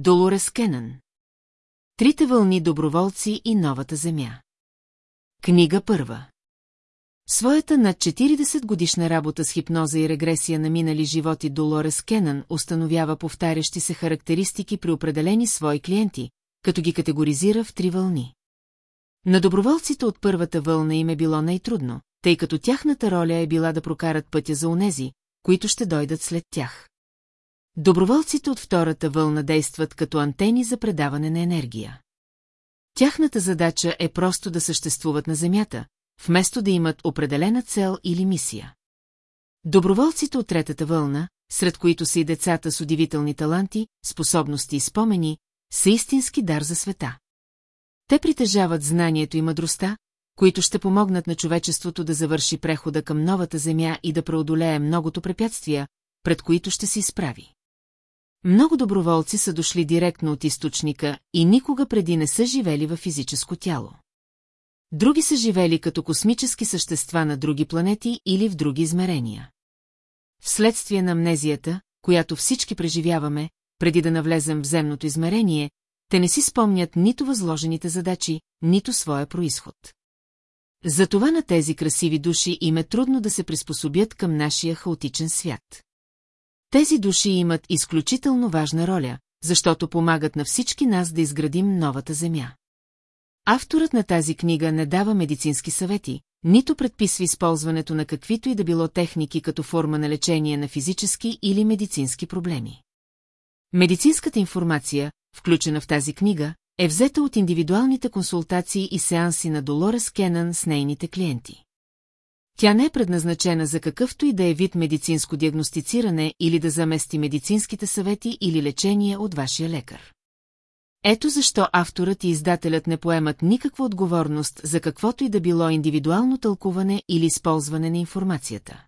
Долорес Кенън. Трите вълни доброволци и новата земя. Книга първа. Своята над 40 годишна работа с хипноза и регресия на минали животи Долорес Кенън установява повтарящи се характеристики при определени свои клиенти, като ги категоризира в три вълни. На доброволците от първата вълна им е било най-трудно, тъй като тяхната роля е била да прокарат пътя за онези, които ще дойдат след тях. Доброволците от втората вълна действат като антени за предаване на енергия. Тяхната задача е просто да съществуват на Земята, вместо да имат определена цел или мисия. Доброволците от третата вълна, сред които са и децата с удивителни таланти, способности и спомени, са истински дар за света. Те притежават знанието и мъдростта, които ще помогнат на човечеството да завърши прехода към новата земя и да преодолее многото препятствия, пред които ще се изправи. Много доброволци са дошли директно от източника и никога преди не са живели във физическо тяло. Други са живели като космически същества на други планети или в други измерения. Вследствие на амнезията, която всички преживяваме, преди да навлезем в земното измерение, те не си спомнят нито възложените задачи, нито своя происход. Затова на тези красиви души им е трудно да се приспособят към нашия хаотичен свят. Тези души имат изключително важна роля, защото помагат на всички нас да изградим новата земя. Авторът на тази книга не дава медицински съвети, нито предписва използването на каквито и да било техники като форма на лечение на физически или медицински проблеми. Медицинската информация, включена в тази книга, е взета от индивидуалните консултации и сеанси на Долорес Кенън с нейните клиенти. Тя не е предназначена за какъвто и да е вид медицинско диагностициране или да замести медицинските съвети или лечение от вашия лекар. Ето защо авторът и издателят не поемат никаква отговорност за каквото и да било индивидуално тълкуване или използване на информацията.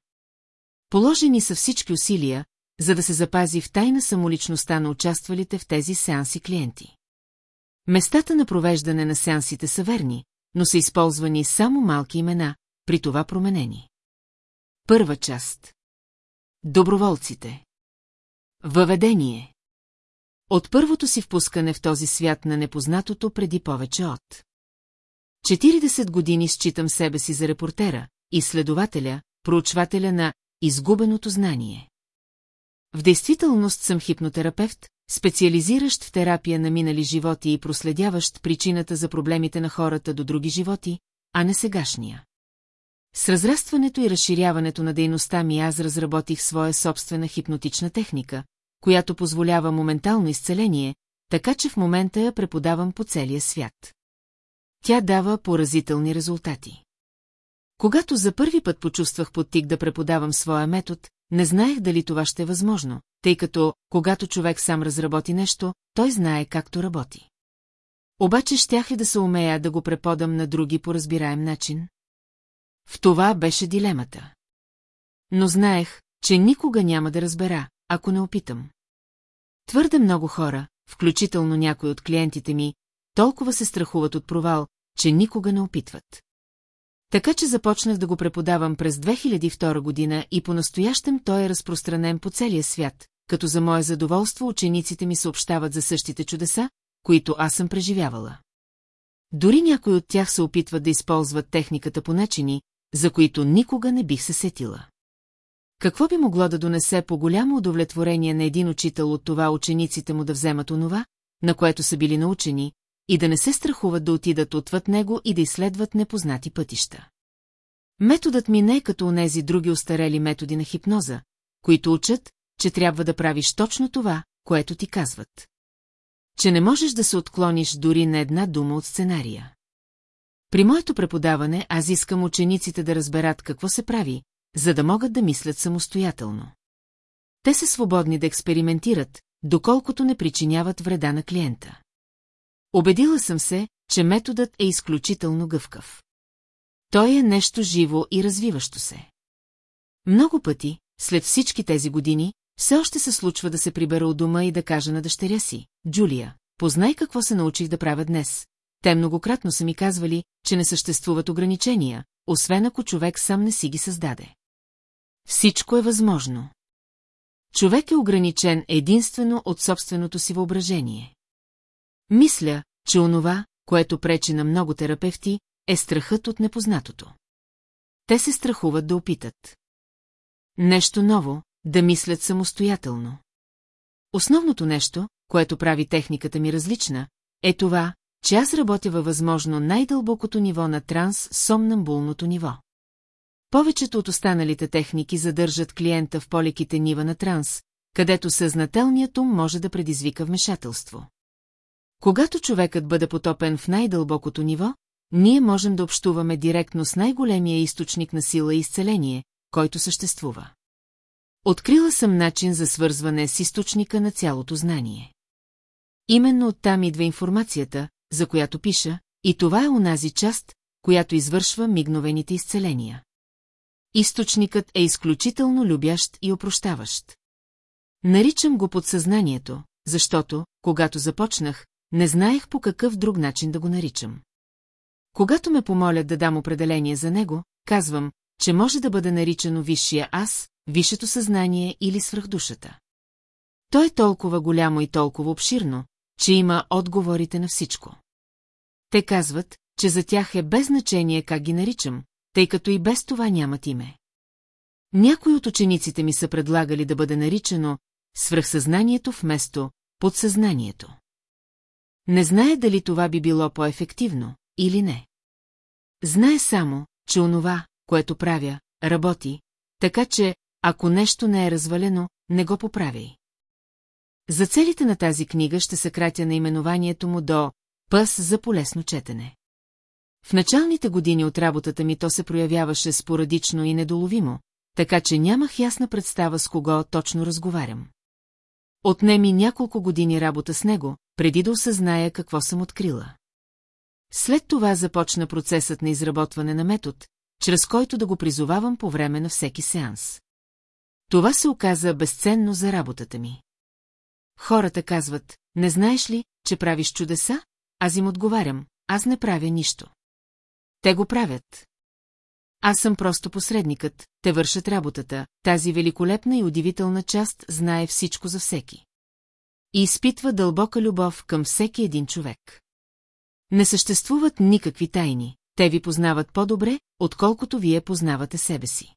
Положени са всички усилия, за да се запази в тайна самоличността на участвалите в тези сеанси клиенти. Местата на провеждане на сеансите са верни, но са използвани само малки имена, при това променени. Първа част. Доброволците. Въведение. От първото си впускане в този свят на непознатото преди повече от. 40 години считам себе си за репортера, изследователя, проучвателя на изгубеното знание. В действителност съм хипнотерапевт, специализиращ в терапия на минали животи и проследяващ причината за проблемите на хората до други животи, а не сегашния. С разрастването и разширяването на дейността ми аз разработих своя собствена хипнотична техника, която позволява моментално изцеление, така че в момента я преподавам по целия свят. Тя дава поразителни резултати. Когато за първи път почувствах подтик да преподавам своя метод, не знаех дали това ще е възможно, тъй като, когато човек сам разработи нещо, той знае както работи. Обаче щях ли да се умея да го преподам на други по разбираем начин? В това беше дилемата. Но знаех, че никога няма да разбера, ако не опитам. Твърде много хора, включително някои от клиентите ми, толкова се страхуват от провал, че никога не опитват. Така че започнах да го преподавам през 2002 година и по-настоящем той е разпространен по целия свят, като за мое задоволство учениците ми съобщават за същите чудеса, които аз съм преживявала. Дори някои от тях се опитват да използват техниката по начини, за които никога не бих се сетила. Какво би могло да донесе по голямо удовлетворение на един учител от това учениците му да вземат онова, на което са били научени, и да не се страхуват да отидат отвъд него и да изследват непознати пътища. Методът ми не е като онези други устарели методи на хипноза, които учат, че трябва да правиш точно това, което ти казват. Че не можеш да се отклониш дори на една дума от сценария. При моето преподаване аз искам учениците да разберат какво се прави, за да могат да мислят самостоятелно. Те са свободни да експериментират, доколкото не причиняват вреда на клиента. Обедила съм се, че методът е изключително гъвкав. Той е нещо живо и развиващо се. Много пъти, след всички тези години, все още се случва да се прибера от дома и да кажа на дъщеря си, Джулия, познай какво се научих да правя днес. Те многократно са ми казвали, че не съществуват ограничения, освен ако човек сам не си ги създаде. Всичко е възможно. човек е ограничен единствено от собственото си въображение. Мисля, че онова, което пречи на много терапевти, е страхът от непознатото. Те се страхуват да опитат. Нещо ново, да мислят самостоятелно. Основното нещо, което прави техниката ми различна, е това, че аз работя във възможно най-дълбокото ниво на транс-сомнамбулното ниво. Повечето от останалите техники задържат клиента в полеките нива на транс, където съзнателният ум може да предизвика вмешателство. Когато човекът бъде потопен в най-дълбокото ниво, ние можем да общуваме директно с най-големия източник на сила и изцеление, който съществува. Открила съм начин за свързване с източника на цялото знание. Именно оттам идва информацията, за която пиша, и това е онази част, която извършва мигновените изцеления. Източникът е изключително любящ и опрощаващ. Наричам го подсъзнанието, защото, когато започнах, не знаех по какъв друг начин да го наричам. Когато ме помолят да дам определение за него, казвам, че може да бъде наричано висшия аз, висшето съзнание или свръхдушата. То е толкова голямо и толкова обширно, че има отговорите на всичко. Те казват, че за тях е без значение как ги наричам, тъй като и без това нямат име. Някои от учениците ми са предлагали да бъде наричано свръхсъзнанието вместо подсъзнанието. Не знае дали това би било по-ефективно или не. Знае само, че онова, което правя, работи, така че, ако нещо не е развалено, не го поправяй. За целите на тази книга ще съкратя наименованието му до «Пъс за полесно четене». В началните години от работата ми то се проявяваше спорадично и недоловимо, така че нямах ясна представа с кого точно разговарям. Отнеми няколко години работа с него, преди да осъзная какво съм открила. След това започна процесът на изработване на метод, чрез който да го призовавам по време на всеки сеанс. Това се оказа безценно за работата ми. Хората казват, не знаеш ли, че правиш чудеса? Аз им отговарям, аз не правя нищо. Те го правят. Аз съм просто посредникът, те вършат работата, тази великолепна и удивителна част знае всичко за всеки. И изпитва дълбока любов към всеки един човек. Не съществуват никакви тайни, те ви познават по-добре, отколкото вие познавате себе си.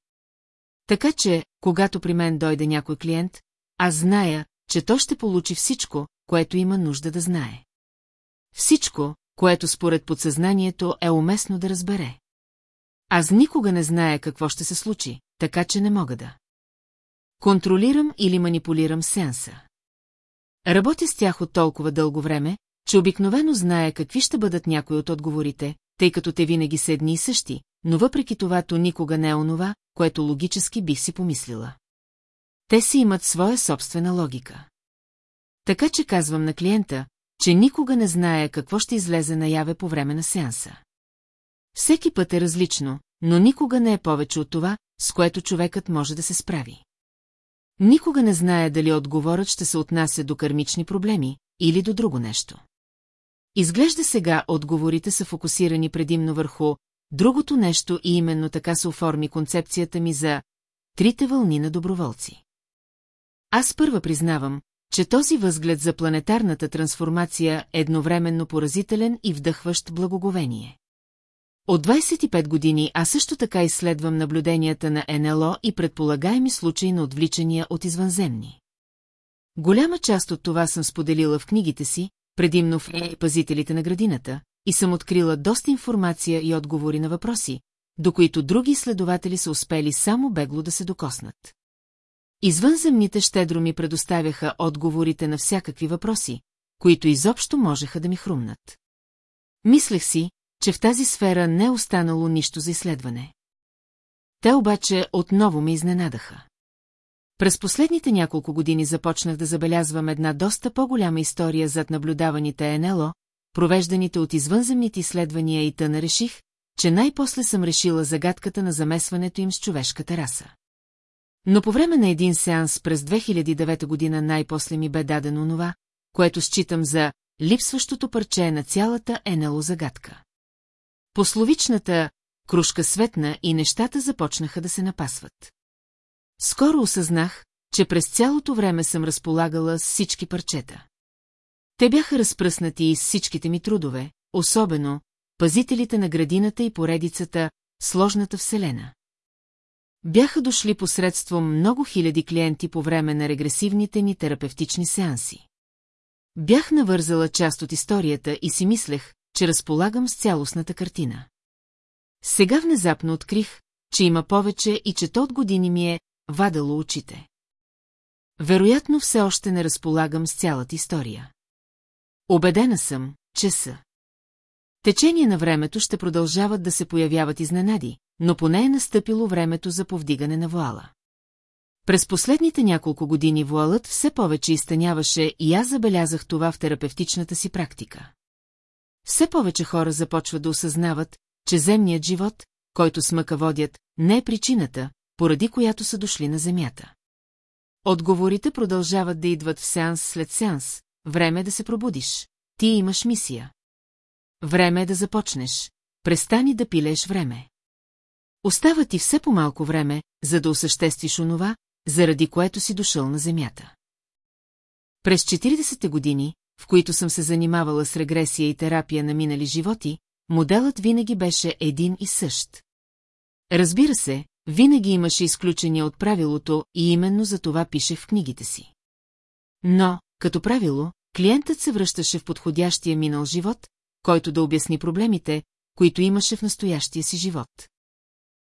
Така че, когато при мен дойде някой клиент, аз зная, че то ще получи всичко, което има нужда да знае. Всичко, което според подсъзнанието е уместно да разбере. Аз никога не зная какво ще се случи, така че не мога да. Контролирам или манипулирам сеанса. Работя с тях от толкова дълго време, че обикновено зная какви ще бъдат някои от отговорите, тъй като те винаги са едни и същи, но въпреки това то никога не е онова, което логически бих си помислила. Те си имат своя собствена логика. Така че казвам на клиента, че никога не знае какво ще излезе наяве по време на сеанса. Всеки път е различно, но никога не е повече от това, с което човекът може да се справи. Никога не знае дали отговорът ще се отнася до кармични проблеми или до друго нещо. Изглежда сега отговорите са фокусирани предимно върху другото нещо и именно така се оформи концепцията ми за трите вълни на доброволци. Аз първа признавам, че този възглед за планетарната трансформация е едновременно поразителен и вдъхващ благоговение. От 25 години аз също така изследвам наблюденията на НЛО и предполагаеми случаи на отвличания от извънземни. Голяма част от това съм споделила в книгите си, предимно в «Пазителите на градината», и съм открила доста информация и отговори на въпроси, до които други изследователи са успели само бегло да се докоснат. Извънземните щедро ми предоставяха отговорите на всякакви въпроси, които изобщо можеха да ми хрумнат. Мислех си, че в тази сфера не е останало нищо за изследване. Те обаче отново ме изненадаха. През последните няколко години започнах да забелязвам една доста по-голяма история зад наблюдаваните НЛО, провежданите от извънземните изследвания и тъна реших, че най-после съм решила загадката на замесването им с човешката раса. Но по време на един сеанс през 2009 година най-после ми бе дадено онова, което считам за липсващото парче на цялата НЛО загадка. Пословичната кружка светна и нещата започнаха да се напасват. Скоро осъзнах, че през цялото време съм разполагала с всички парчета. Те бяха разпръснати из всичките ми трудове, особено пазителите на градината и поредицата Сложната вселена. Бяха дошли посредством много хиляди клиенти по време на регресивните ни терапевтични сеанси. Бях навързала част от историята и си мислех, че разполагам с цялостната картина. Сега внезапно открих, че има повече и че то от години ми е вадало очите. Вероятно все още не разполагам с цялата история. Обедена съм, че са. Течение на времето ще продължават да се появяват изненади, но поне е настъпило времето за повдигане на вуала. През последните няколко години вуалът все повече изтъняваше и аз забелязах това в терапевтичната си практика. Все повече хора започват да осъзнават, че земният живот, който смъка водят, не е причината, поради която са дошли на Земята. Отговорите продължават да идват в сеанс след сеанс, време е да се пробудиш. Ти имаш мисия. Време е да започнеш. Престани да пилеш време. Остава ти все по-малко време, за да осъществиш онова, заради което си дошъл на Земята. През 40-те години, в които съм се занимавала с регресия и терапия на минали животи, моделът винаги беше един и същ. Разбира се, винаги имаше изключения от правилото и именно за това пишех в книгите си. Но, като правило, клиентът се връщаше в подходящия минал живот, който да обясни проблемите, които имаше в настоящия си живот.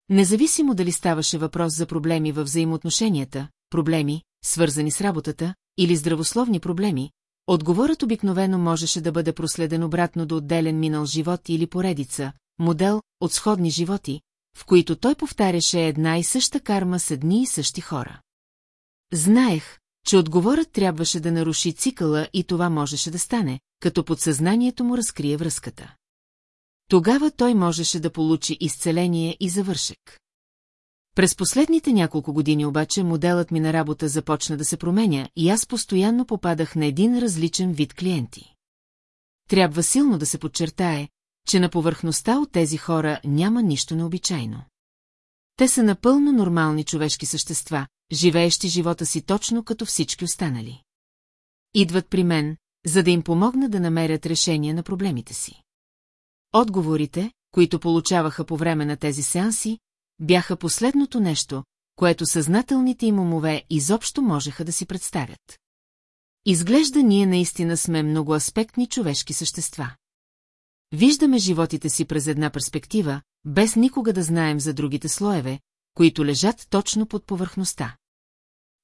Независимо дали ставаше въпрос за проблеми във взаимоотношенията, проблеми, свързани с работата, или здравословни проблеми, отговорът обикновено можеше да бъде проследен обратно до отделен минал живот или поредица, модел от сходни животи, в които той повтаряше една и съща карма с едни и същи хора. Знаех, че отговорът трябваше да наруши цикъла и това можеше да стане, като подсъзнанието му разкрие връзката. Тогава той можеше да получи изцеление и завършек. През последните няколко години обаче моделът ми на работа започна да се променя и аз постоянно попадах на един различен вид клиенти. Трябва силно да се подчертае, че на повърхността от тези хора няма нищо необичайно. Те са напълно нормални човешки същества, живеещи живота си точно като всички останали. Идват при мен, за да им помогна да намерят решение на проблемите си. Отговорите, които получаваха по време на тези сеанси, бяха последното нещо, което съзнателните им умове изобщо можеха да си представят. Изглежда ние наистина сме многоаспектни човешки същества. Виждаме животите си през една перспектива, без никога да знаем за другите слоеве, които лежат точно под повърхността.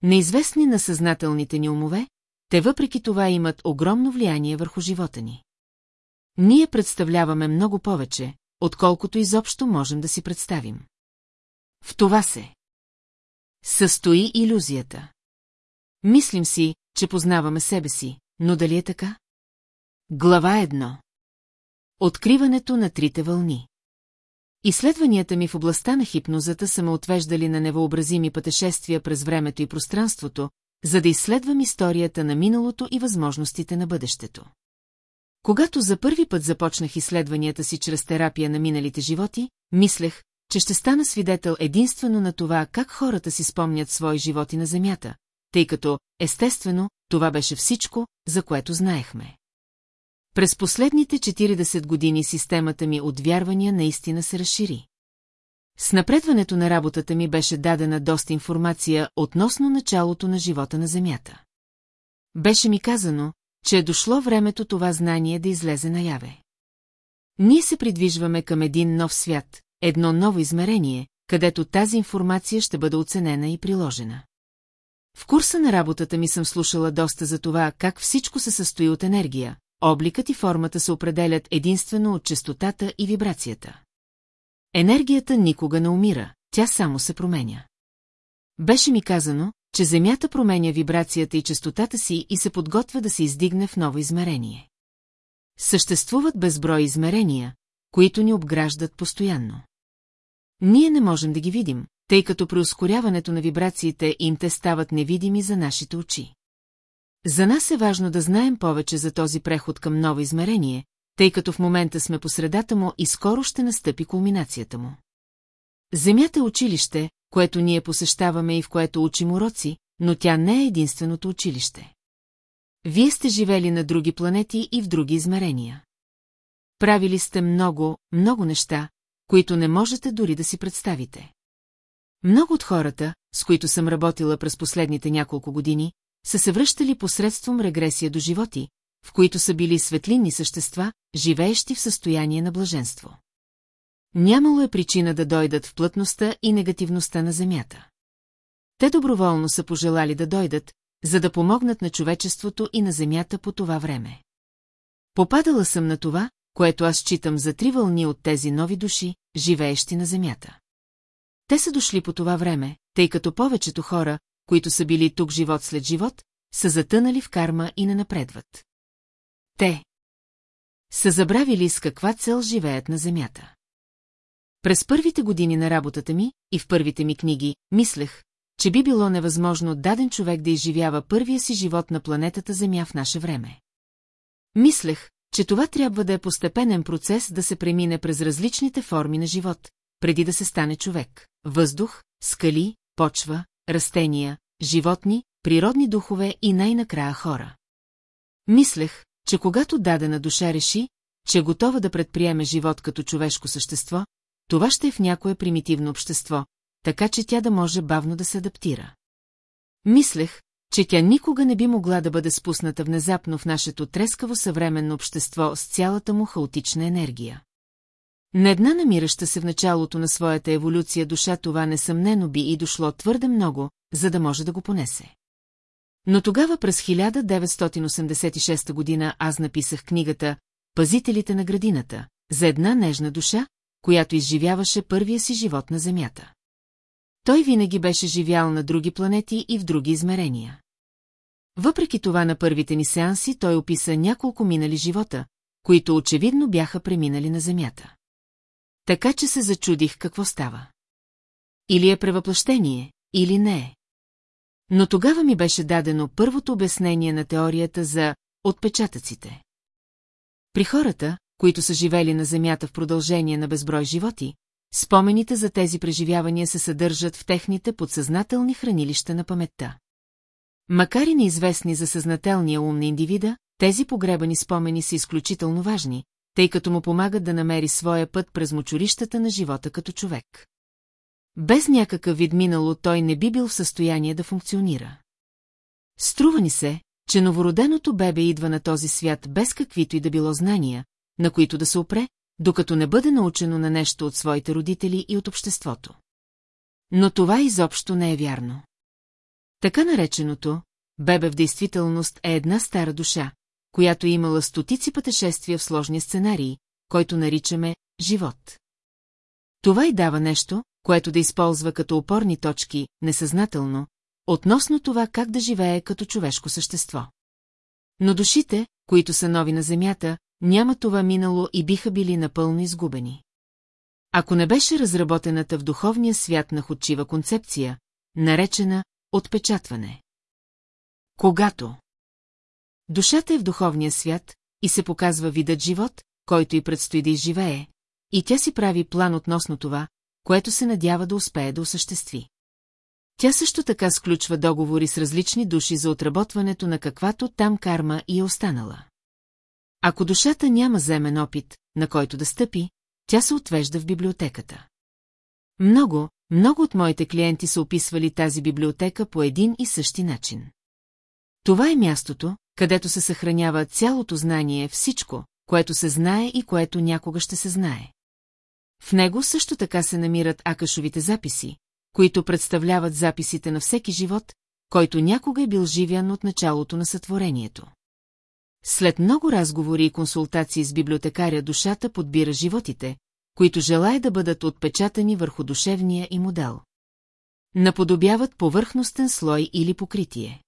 Неизвестни на съзнателните ни умове, те въпреки това имат огромно влияние върху живота ни. Ние представляваме много повече, отколкото изобщо можем да си представим. В това се състои иллюзията. Мислим си, че познаваме себе си, но дали е така? Глава едно. Откриването на трите вълни. Изследванията ми в областта на хипнозата са ме отвеждали на невъобразими пътешествия през времето и пространството, за да изследвам историята на миналото и възможностите на бъдещето. Когато за първи път започнах изследванията си чрез терапия на миналите животи, мислех, че ще стана свидетел единствено на това как хората си спомнят свои животи на Земята, тъй като, естествено, това беше всичко, за което знаехме. През последните 40 години системата ми от вярвания наистина се разшири. С напредването на работата ми беше дадена доста информация относно началото на живота на Земята. Беше ми казано, че е дошло времето това знание да излезе наяве. Ние се придвижваме към един нов свят, едно ново измерение, където тази информация ще бъде оценена и приложена. В курса на работата ми съм слушала доста за това, как всичко се състои от енергия, обликът и формата се определят единствено от частотата и вибрацията. Енергията никога не умира, тя само се променя. Беше ми казано, че Земята променя вибрацията и частотата си и се подготвя да се издигне в ново измерение. Съществуват безброй измерения, които ни обграждат постоянно. Ние не можем да ги видим, тъй като при ускоряването на вибрациите им те стават невидими за нашите очи. За нас е важно да знаем повече за този преход към ново измерение, тъй като в момента сме по средата му и скоро ще настъпи кулминацията му. Земята е училище, което ние посещаваме и в което учим уроци, но тя не е единственото училище. Вие сте живели на други планети и в други измерения. Правили сте много, много неща, които не можете дори да си представите. Много от хората, с които съм работила през последните няколко години, са се връщали посредством регресия до животи, в които са били светлинни същества, живеещи в състояние на блаженство. Нямало е причина да дойдат в плътността и негативността на Земята. Те доброволно са пожелали да дойдат, за да помогнат на човечеството и на Земята по това време. Попадала съм на това, което аз считам за три вълни от тези нови души, живеещи на Земята. Те са дошли по това време, тъй като повечето хора, които са били тук живот след живот, са затънали в карма и не напредват. Те са забравили с каква цел живеят на Земята. През първите години на работата ми и в първите ми книги, мислех, че би било невъзможно даден човек да изживява първия си живот на планетата Земя в наше време. Мислех, че това трябва да е постепенен процес да се премине през различните форми на живот, преди да се стане човек. Въздух, скали, почва, растения, животни, природни духове и най-накрая хора. Мислех, че когато дадена душа реши, че е готова да предприеме живот като човешко същество, това ще е в някое примитивно общество, така че тя да може бавно да се адаптира. Мислех, че тя никога не би могла да бъде спусната внезапно в нашето трескаво съвременно общество с цялата му хаотична енергия. На една намираща се в началото на своята еволюция душа това несъмнено би и дошло твърде много, за да може да го понесе. Но тогава през 1986 година аз написах книгата «Пазителите на градината» за една нежна душа, която изживяваше първия си живот на Земята. Той винаги беше живял на други планети и в други измерения. Въпреки това на първите ни сеанси той описа няколко минали живота, които очевидно бяха преминали на Земята. Така че се зачудих какво става. Или е превъплъщение, или не е. Но тогава ми беше дадено първото обяснение на теорията за отпечатъците. При хората, които са живели на Земята в продължение на безброй животи, спомените за тези преживявания се съдържат в техните подсъзнателни хранилища на паметта. Макар и неизвестни за съзнателния ум на индивида, тези погребани спомени са изключително важни, тъй като му помагат да намери своя път през мочурищата на живота като човек. Без някакъв вид минало той не би бил в състояние да функционира. Струва ни се, че новороденото бебе идва на този свят без каквито и да било знания, на които да се опре, докато не бъде научено на нещо от своите родители и от обществото. Но това изобщо не е вярно. Така нареченото, бебе в действителност е една стара душа, която е имала стотици пътешествия в сложния сценарий, който наричаме живот. Това и дава нещо, което да използва като опорни точки, несъзнателно, относно това как да живее като човешко същество. Но душите, които са нови на Земята, няма това минало и биха били напълно изгубени. Ако не беше разработената в духовния свят на ходчива концепция, наречена отпечатване. Когато Душата е в духовния свят и се показва видът живот, който и предстои да изживее, и тя си прави план относно това, което се надява да успее да осъществи. Тя също така сключва договори с различни души за отработването на каквато там карма и е останала. Ако душата няма земен опит, на който да стъпи, тя се отвежда в библиотеката. Много, много от моите клиенти са описвали тази библиотека по един и същи начин. Това е мястото, където се съхранява цялото знание, всичко, което се знае и което някога ще се знае. В него също така се намират акашовите записи, които представляват записите на всеки живот, който някога е бил живян от началото на сътворението. След много разговори и консултации с библиотекаря душата подбира животите, които желая да бъдат отпечатани върху душевния и модел. Наподобяват повърхностен слой или покритие.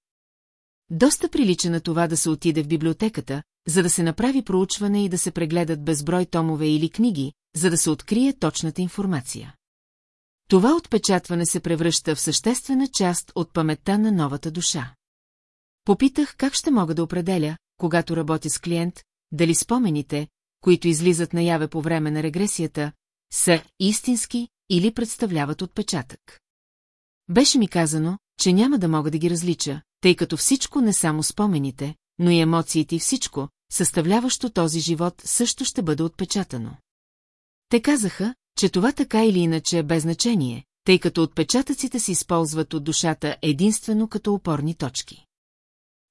Доста прилича на това да се отиде в библиотеката, за да се направи проучване и да се прегледат безброй томове или книги, за да се открие точната информация. Това отпечатване се превръща в съществена част от паметта на новата душа. Попитах как ще мога да определя, когато работя с клиент, дали спомените, които излизат наяве по време на регресията, са истински или представляват отпечатък. Беше ми казано, че няма да мога да ги различа, тъй като всичко не само спомените, но и емоциите и всичко, съставляващо този живот, също ще бъде отпечатано. Те казаха, че това така или иначе е без значение, тъй като отпечатъците се използват от душата единствено като опорни точки.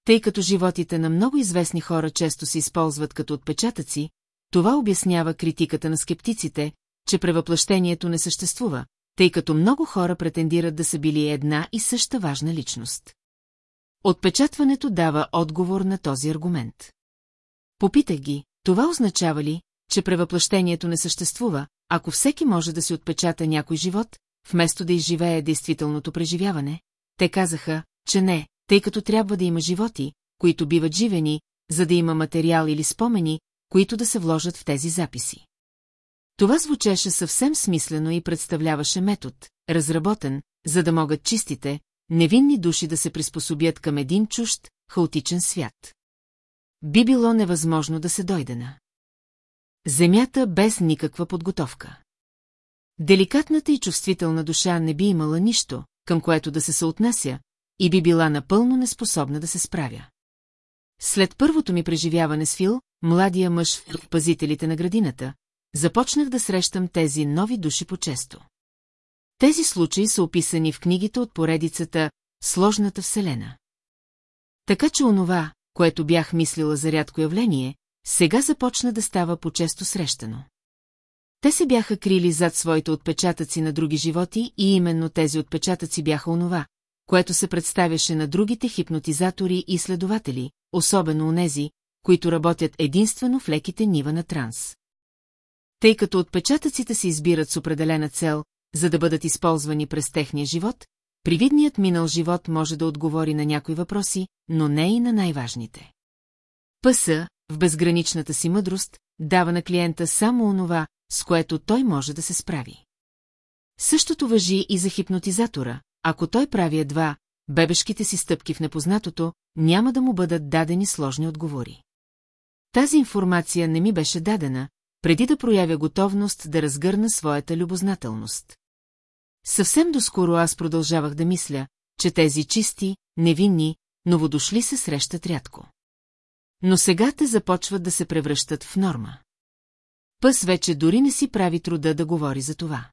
Тъй като животите на много известни хора често се използват като отпечатъци, това обяснява критиката на скептиците, че превъплъщението не съществува, тъй като много хора претендират да са били една и съща важна личност. Отпечатването дава отговор на този аргумент. Попитах ги, това означава ли, че превъплъщението не съществува, ако всеки може да си отпечата някой живот, вместо да изживее действителното преживяване? Те казаха, че не, тъй като трябва да има животи, които биват живени, за да има материал или спомени, които да се вложат в тези записи. Това звучеше съвсем смислено и представляваше метод, разработен, за да могат чистите, невинни души да се приспособят към един чужд, хаотичен свят. Би било невъзможно да се дойде на Земята без никаква подготовка. Деликатната и чувствителна душа не би имала нищо, към което да се съотнася, и би била напълно неспособна да се справя. След първото ми преживяване с Фил, младия мъж в пазителите на градината, започнах да срещам тези нови души по-често. Тези случаи са описани в книгите от поредицата «Сложната вселена». Така че онова, което бях мислила за рядко явление, сега започна да става по-често срещано. Те се бяха крили зад своите отпечатъци на други животи и именно тези отпечатъци бяха онова, което се представяше на другите хипнотизатори и следователи, особено онези, които работят единствено в леките нива на транс. Тъй като отпечатъците се избират с определена цел, за да бъдат използвани през техния живот, привидният минал живот може да отговори на някои въпроси, но не и на най-важните. Пъса, в безграничната си мъдрост, дава на клиента само онова, с което той може да се справи. Същото въжи и за хипнотизатора, ако той прави едва бебешките си стъпки в непознатото, няма да му бъдат дадени сложни отговори. Тази информация не ми беше дадена, преди да проявя готовност да разгърна своята любознателност. Съвсем доскоро аз продължавах да мисля, че тези чисти, невинни, новодошли се срещат рядко. Но сега те започват да се превръщат в норма. Пъс вече дори не си прави труда да говори за това.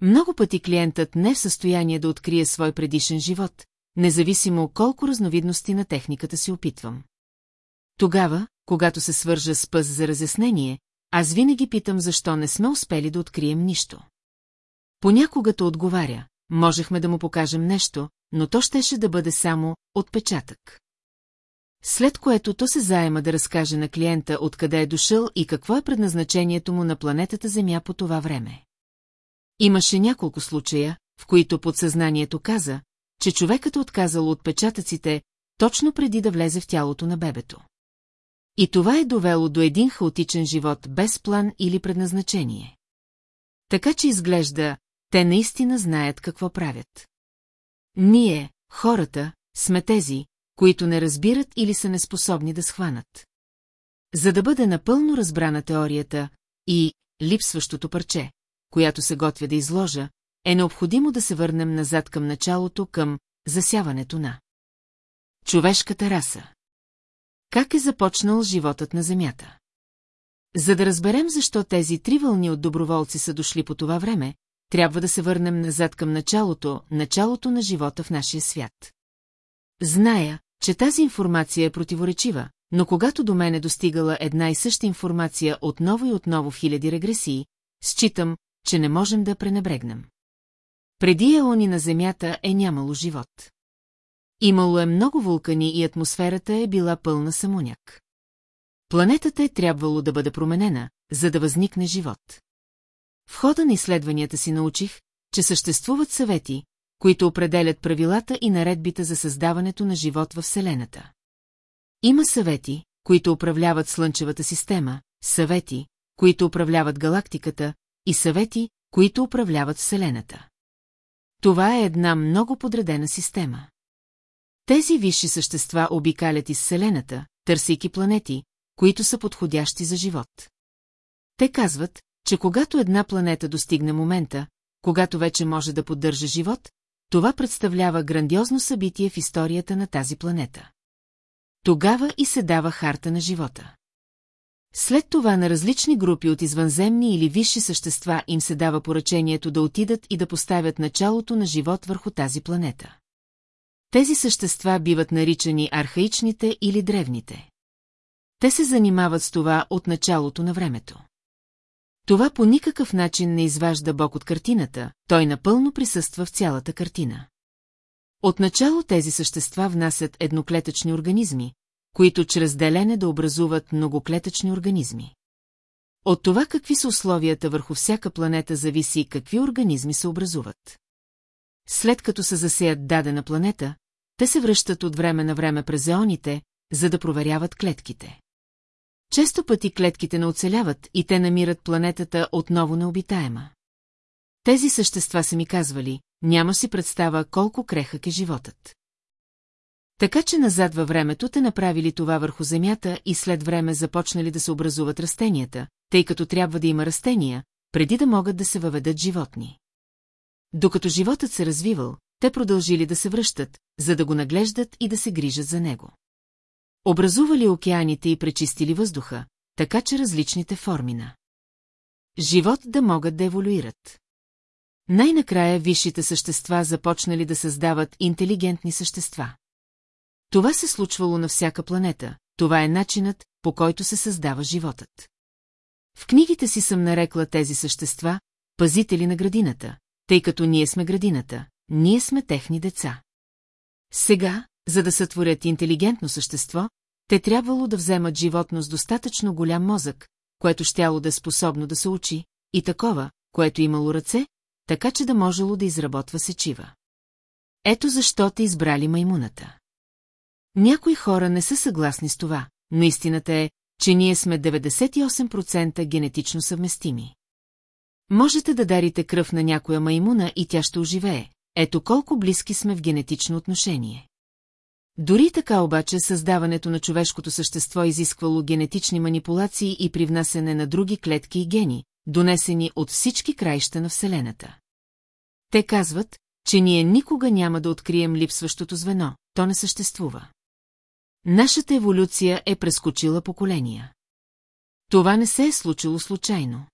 Много пъти клиентът не е в състояние да открие свой предишен живот, независимо колко разновидности на техниката си опитвам. Тогава, когато се свържа с пъс за разяснение, аз винаги питам защо не сме успели да открием нищо. Понякога то отговаря, можехме да му покажем нещо, но то щеше да бъде само отпечатък. След което то се заема да разкаже на клиента откъде е дошъл и какво е предназначението му на планетата Земя по това време. Имаше няколко случая, в които подсъзнанието каза, че човекът отказал отпечатъците точно преди да влезе в тялото на бебето. И това е довело до един хаотичен живот без план или предназначение. Така че изглежда, те наистина знаят какво правят. Ние, хората, сме тези, които не разбират или са неспособни да схванат. За да бъде напълно разбрана теорията и липсващото парче, която се готвя да изложа, е необходимо да се върнем назад към началото, към засяването на човешката раса. Как е започнал животът на Земята? За да разберем защо тези три вълни от доброволци са дошли по това време, трябва да се върнем назад към началото, началото на живота в нашия свят. Зная, че тази информация е противоречива, но когато до мен е достигала една и съща информация отново и отново в хиляди регресии, считам, че не можем да пренебрегнем. Преди еони на Земята е нямало живот. Имало е много вулкани и атмосферата е била пълна самоняк. Планетата е трябвало да бъде променена, за да възникне живот. В хода на изследванията си научих, че съществуват съвети, които определят правилата и наредбите за създаването на живот във Вселената. Има съвети, които управляват Слънчевата система, съвети, които управляват галактиката, и съвети, които управляват Вселената. Това е една много подредена система. Тези висши същества обикалят из Вселената, търсейки планети, които са подходящи за живот. Те казват, че когато една планета достигне момента, когато вече може да поддържа живот, това представлява грандиозно събитие в историята на тази планета. Тогава и се дава харта на живота. След това на различни групи от извънземни или висши същества им се дава поръчението да отидат и да поставят началото на живот върху тази планета. Тези същества биват наричани архаичните или древните. Те се занимават с това от началото на времето. Това по никакъв начин не изважда Бог от картината, той напълно присъства в цялата картина. Отначало тези същества внасят едноклетъчни организми, които чрез делене да образуват многоклетъчни организми. От това какви са условията върху всяка планета зависи какви организми се образуват. След като се засеят дадена планета, те се връщат от време на време през еоните, за да проверяват клетките. Често пъти клетките не оцеляват и те намират планетата отново необитаема. Тези същества са ми казвали, няма си представа колко крехък е животът. Така че назад във времето те направили това върху Земята и след време започнали да се образуват растенията, тъй като трябва да има растения, преди да могат да се въведат животни. Докато животът се развивал, те продължили да се връщат, за да го наглеждат и да се грижат за него. Образували океаните и пречистили въздуха, така че различните форми на живот да могат да еволюират. Най-накрая висшите същества започнали да създават интелигентни същества. Това се случвало на всяка планета, това е начинът, по който се създава животът. В книгите си съм нарекла тези същества пазители на градината, тъй като ние сме градината, ние сме техни деца. Сега, за да сътворят интелигентно същество, те трябвало да вземат животно с достатъчно голям мозък, което щяло да е способно да се учи, и такова, което имало ръце, така че да можело да изработва сечива. Ето защо те избрали маймуната. Някои хора не са съгласни с това, но истината е, че ние сме 98% генетично съвместими. Можете да дарите кръв на някоя маймуна и тя ще оживее. Ето колко близки сме в генетично отношение. Дори така обаче създаването на човешкото същество изисквало генетични манипулации и привнасене на други клетки и гени, донесени от всички краища на Вселената. Те казват, че ние никога няма да открием липсващото звено, то не съществува. Нашата еволюция е прескочила поколения. Това не се е случило случайно.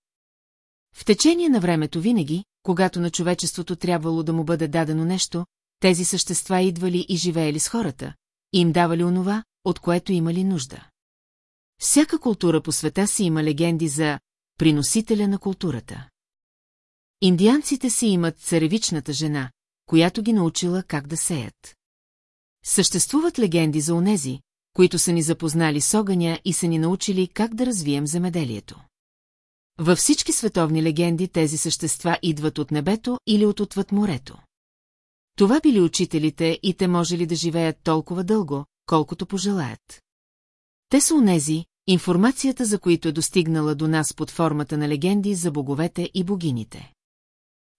В течение на времето винаги, когато на човечеството трябвало да му бъде дадено нещо, тези същества идвали и живеели с хората, и им давали онова, от което имали нужда. Всяка култура по света си има легенди за приносителя на културата. Индианците си имат царевичната жена, която ги научила как да сеят. Съществуват легенди за онези, които са ни запознали с огъня и са ни научили как да развием земеделието. Във всички световни легенди тези същества идват от небето или от отвъд морето. Това били учителите и те можели да живеят толкова дълго, колкото пожелаят. Те са унези, информацията за които е достигнала до нас под формата на легенди за боговете и богините.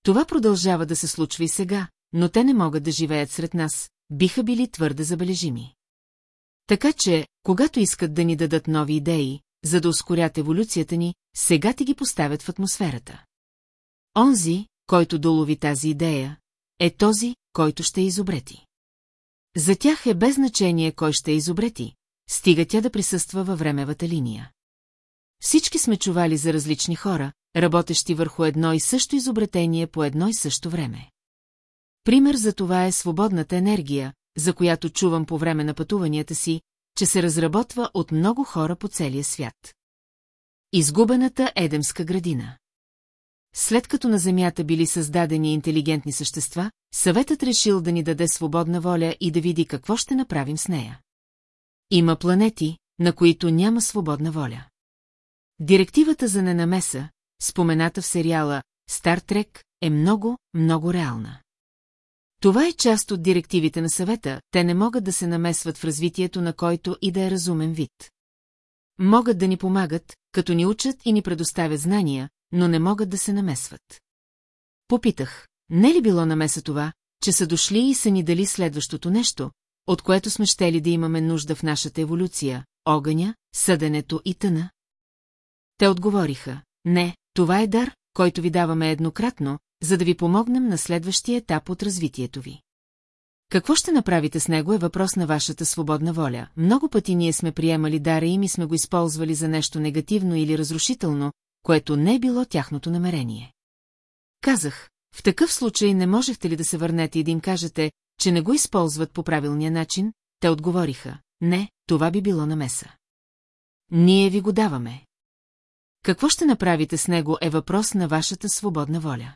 Това продължава да се случва и сега, но те не могат да живеят сред нас, биха били твърде забележими. Така че, когато искат да ни дадат нови идеи, за да ускорят еволюцията ни, сега ти ги поставят в атмосферата. Онзи, който долови тази идея, е този, който ще изобрети. За тях е без значение кой ще изобрети, стига тя да присъства във времевата линия. Всички сме чували за различни хора, работещи върху едно и също изобретение по едно и също време. Пример за това е свободната енергия, за която чувам по време на пътуванията си, че се разработва от много хора по целия свят. Изгубената Едемска градина След като на Земята били създадени интелигентни същества, съветът решил да ни даде свободна воля и да види какво ще направим с нея. Има планети, на които няма свободна воля. Директивата за ненамеса, спомената в сериала «Стар Трек», е много, много реална. Това е част от директивите на съвета, те не могат да се намесват в развитието на който и да е разумен вид. Могат да ни помагат, като ни учат и ни предоставят знания, но не могат да се намесват. Попитах, не ли било намеса това, че са дошли и са ни дали следващото нещо, от което сме щели да имаме нужда в нашата еволюция, огъня, съденето и тъна? Те отговориха, не, това е дар, който ви даваме еднократно, за да ви помогнем на следващия етап от развитието ви. Какво ще направите с него е въпрос на вашата свободна воля. Много пъти ние сме приемали дара им и сме го използвали за нещо негативно или разрушително, което не е било тяхното намерение. Казах, в такъв случай не можехте ли да се върнете и да им кажете, че не го използват по правилния начин? Те отговориха, не, това би било намеса. Ние ви го даваме. Какво ще направите с него е въпрос на вашата свободна воля.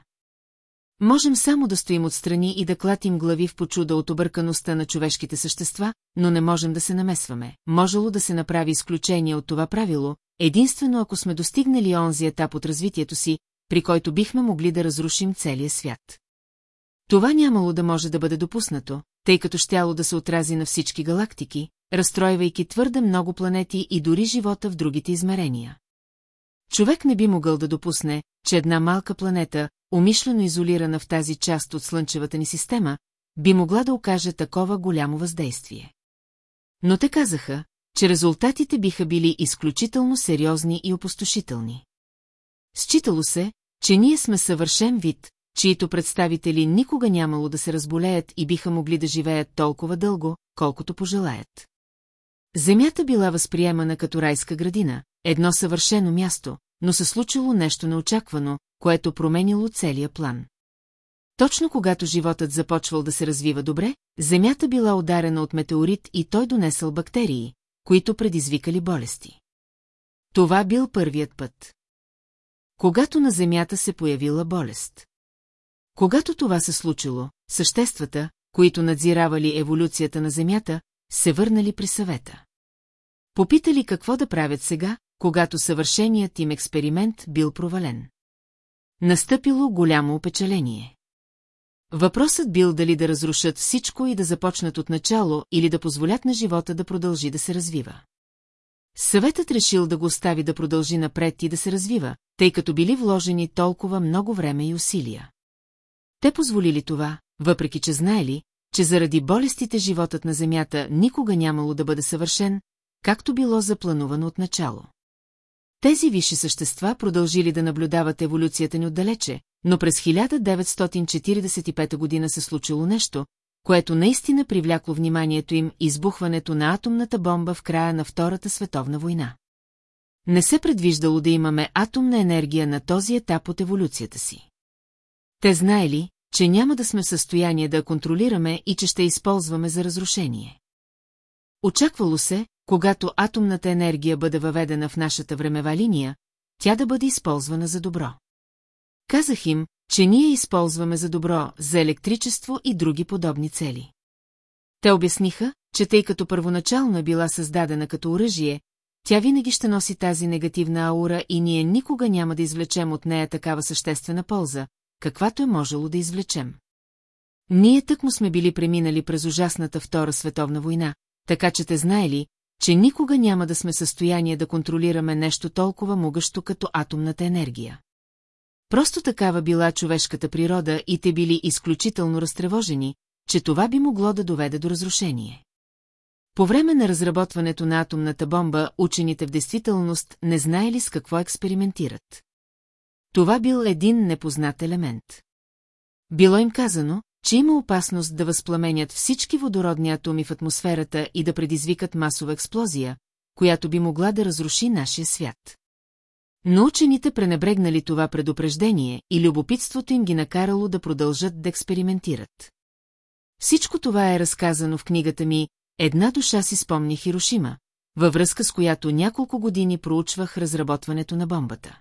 Можем само да стоим отстрани и да клатим глави в почуда от объркаността на човешките същества, но не можем да се намесваме. Можело да се направи изключение от това правило, единствено ако сме достигнали онзи етап от развитието си, при който бихме могли да разрушим целия свят. Това нямало да може да бъде допуснато, тъй като щяло да се отрази на всички галактики, разстройвайки твърде много планети и дори живота в другите измерения. Човек не би могъл да допусне, че една малка планета, умишлено изолирана в тази част от Слънчевата ни система, би могла да окаже такова голямо въздействие. Но те казаха, че резултатите биха били изключително сериозни и опустошителни. Считало се, че ние сме съвършен вид, чието представители никога нямало да се разболеят и биха могли да живеят толкова дълго, колкото пожелаят. Земята била възприемана като райска градина, едно съвършено място, но се случило нещо неочаквано, което променило целия план. Точно когато животът започвал да се развива добре, Земята била ударена от метеорит и той донесъл бактерии, които предизвикали болести. Това бил първият път. Когато на Земята се появила болест. Когато това се случило, съществата, които надзиравали еволюцията на Земята, се върнали при съвета. Попитали какво да правят сега, когато съвършеният им експеримент бил провален. Настъпило голямо опечаление. Въпросът бил дали да разрушат всичко и да започнат от начало или да позволят на живота да продължи да се развива. Съветът решил да го остави да продължи напред и да се развива, тъй като били вложени толкова много време и усилия. Те позволили това, въпреки че знаели, че заради болестите животът на Земята никога нямало да бъде съвършен, както било запланувано от начало. Тези висши същества продължили да наблюдават еволюцията ни отдалече, но през 1945 година се случило нещо, което наистина привлякло вниманието им избухването на атомната бомба в края на Втората световна война. Не се предвиждало да имаме атомна енергия на този етап от еволюцията си. Те знаели, че няма да сме в състояние да контролираме и че ще използваме за разрушение. Очаквало се, когато атомната енергия бъде въведена в нашата времева линия, тя да бъде използвана за добро. Казах им, че ние използваме за добро, за електричество и други подобни цели. Те обясниха, че тъй като първоначално е била създадена като оръжие, тя винаги ще носи тази негативна аура и ние никога няма да извлечем от нея такава съществена полза, каквато е можело да извлечем. Ние тъкмо сме били преминали през ужасната Втора световна война, така че те знаели, че никога няма да сме в състояние да контролираме нещо толкова могъщо като атомната енергия. Просто такава била човешката природа и те били изключително разтревожени, че това би могло да доведе до разрушение. По време на разработването на атомната бомба, учените в действителност не знаели с какво експериментират. Това бил един непознат елемент. Било им казано, че има опасност да възпламенят всички водородни атоми в атмосферата и да предизвикат масова експлозия, която би могла да разруши нашия свят. Но учените пренебрегнали това предупреждение и любопитството им ги накарало да продължат да експериментират. Всичко това е разказано в книгата ми «Една душа си спомни Хирошима», във връзка с която няколко години проучвах разработването на бомбата.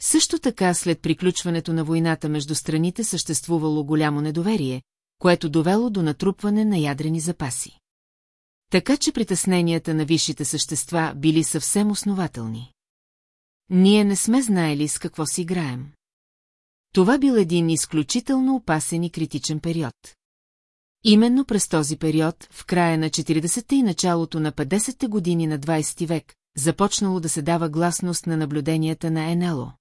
Също така след приключването на войната между страните съществувало голямо недоверие, което довело до натрупване на ядрени запаси. Така че притесненията на висшите същества били съвсем основателни. Ние не сме знаели с какво си играем. Това бил един изключително опасен и критичен период. Именно през този период, в края на 40-те и началото на 50-те години на 20 век, започнало да се дава гласност на наблюденията на НЛО.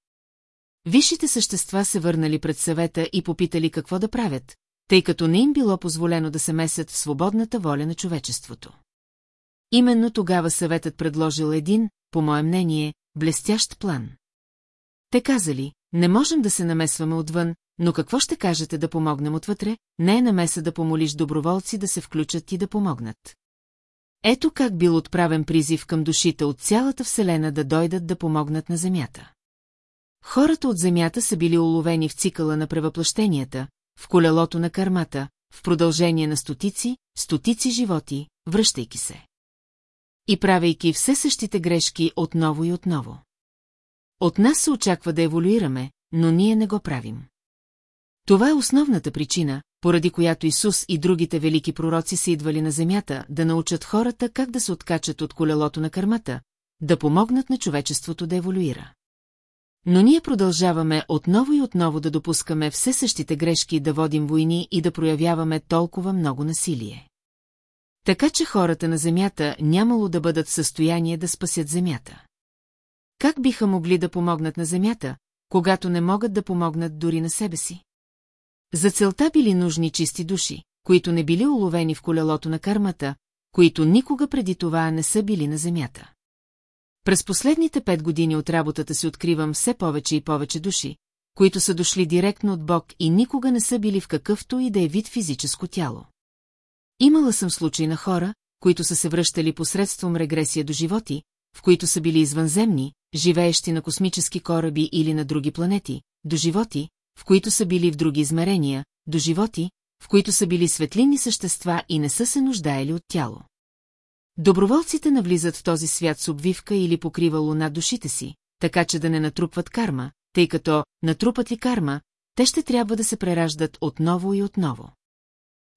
Висшите същества се върнали пред съвета и попитали какво да правят, тъй като не им било позволено да се месят в свободната воля на човечеството. Именно тогава съветът предложил един, по мое мнение, блестящ план. Те казали, не можем да се намесваме отвън, но какво ще кажете да помогнем отвътре, не е намеса да помолиш доброволци да се включат и да помогнат. Ето как бил отправен призив към душите от цялата Вселена да дойдат да помогнат на Земята. Хората от Земята са били уловени в цикъла на превъплъщенията, в колелото на кармата, в продължение на стотици, стотици животи, връщайки се. И правейки все същите грешки отново и отново. От нас се очаква да еволюираме, но ние не го правим. Това е основната причина, поради която Исус и другите велики пророци са идвали на земята да научат хората как да се откачат от колелото на кърмата, да помогнат на човечеството да еволюира. Но ние продължаваме отново и отново да допускаме все същите грешки, да водим войни и да проявяваме толкова много насилие. Така че хората на Земята нямало да бъдат в състояние да спасят Земята. Как биха могли да помогнат на Земята, когато не могат да помогнат дори на себе си? За целта били нужни чисти души, които не били уловени в колелото на кармата, които никога преди това не са били на Земята. През последните пет години от работата си откривам все повече и повече души, които са дошли директно от Бог и никога не са били в какъвто и да е вид физическо тяло. Имала съм случаи на хора, които са се връщали посредством регресия до животи, в които са били извънземни, живеещи на космически кораби или на други планети, до животи, в които са били в други измерения, до животи, в които са били светлинни същества и не са се нуждаели от тяло. Доброволците навлизат в този свят с обвивка или покривало над душите си, така че да не натрупват карма, тъй като натрупат ли карма, те ще трябва да се прераждат отново и отново.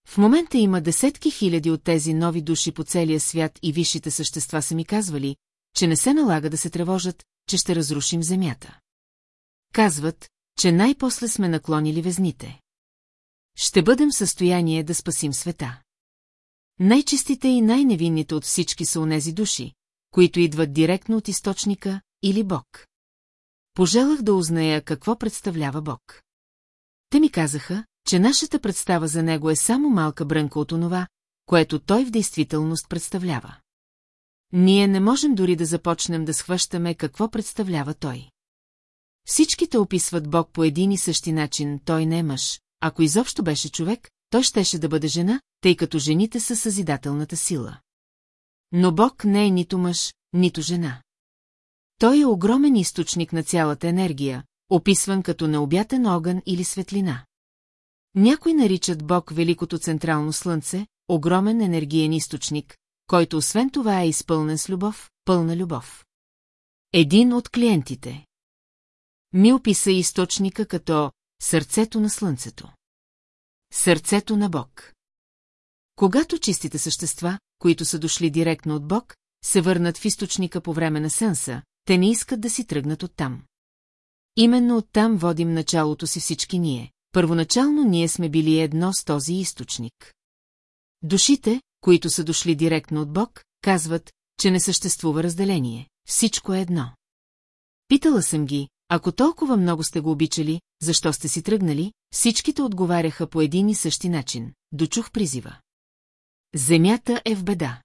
В момента има десетки хиляди от тези нови души по целия свят и висшите същества са ми казвали, че не се налага да се тревожат, че ще разрушим земята. Казват, че най-после сме наклонили везните. Ще бъдем в състояние да спасим света. Най-чистите и най-невинните от всички са онези души, които идват директно от източника или Бог. Пожелах да узная какво представлява Бог. Те ми казаха, че нашата представа за него е само малка брънка от онова, което той в действителност представлява. Ние не можем дори да започнем да схващаме какво представлява той. Всичките описват Бог по един и същи начин, той не е мъж. Ако изобщо беше човек, той щеше да бъде жена, тъй като жените са съзидателната сила. Но Бог не е нито мъж, нито жена. Той е огромен източник на цялата енергия, описван като необятен огън или светлина. Някои наричат Бог Великото Централно Слънце, огромен енергиен източник, който освен това е изпълнен с любов, пълна любов. Един от клиентите ми описа източника като сърцето на Слънцето. Сърцето на Бог. Когато чистите същества, които са дошли директно от Бог, се върнат в източника по време на сенса, те не искат да си тръгнат оттам. Именно оттам водим началото си всички ние. Първоначално ние сме били едно с този източник. Душите, които са дошли директно от Бог, казват, че не съществува разделение. Всичко е едно. Питала съм ги, ако толкова много сте го обичали, защо сте си тръгнали, всичките отговаряха по един и същи начин. Дочух призива. Земята е в беда.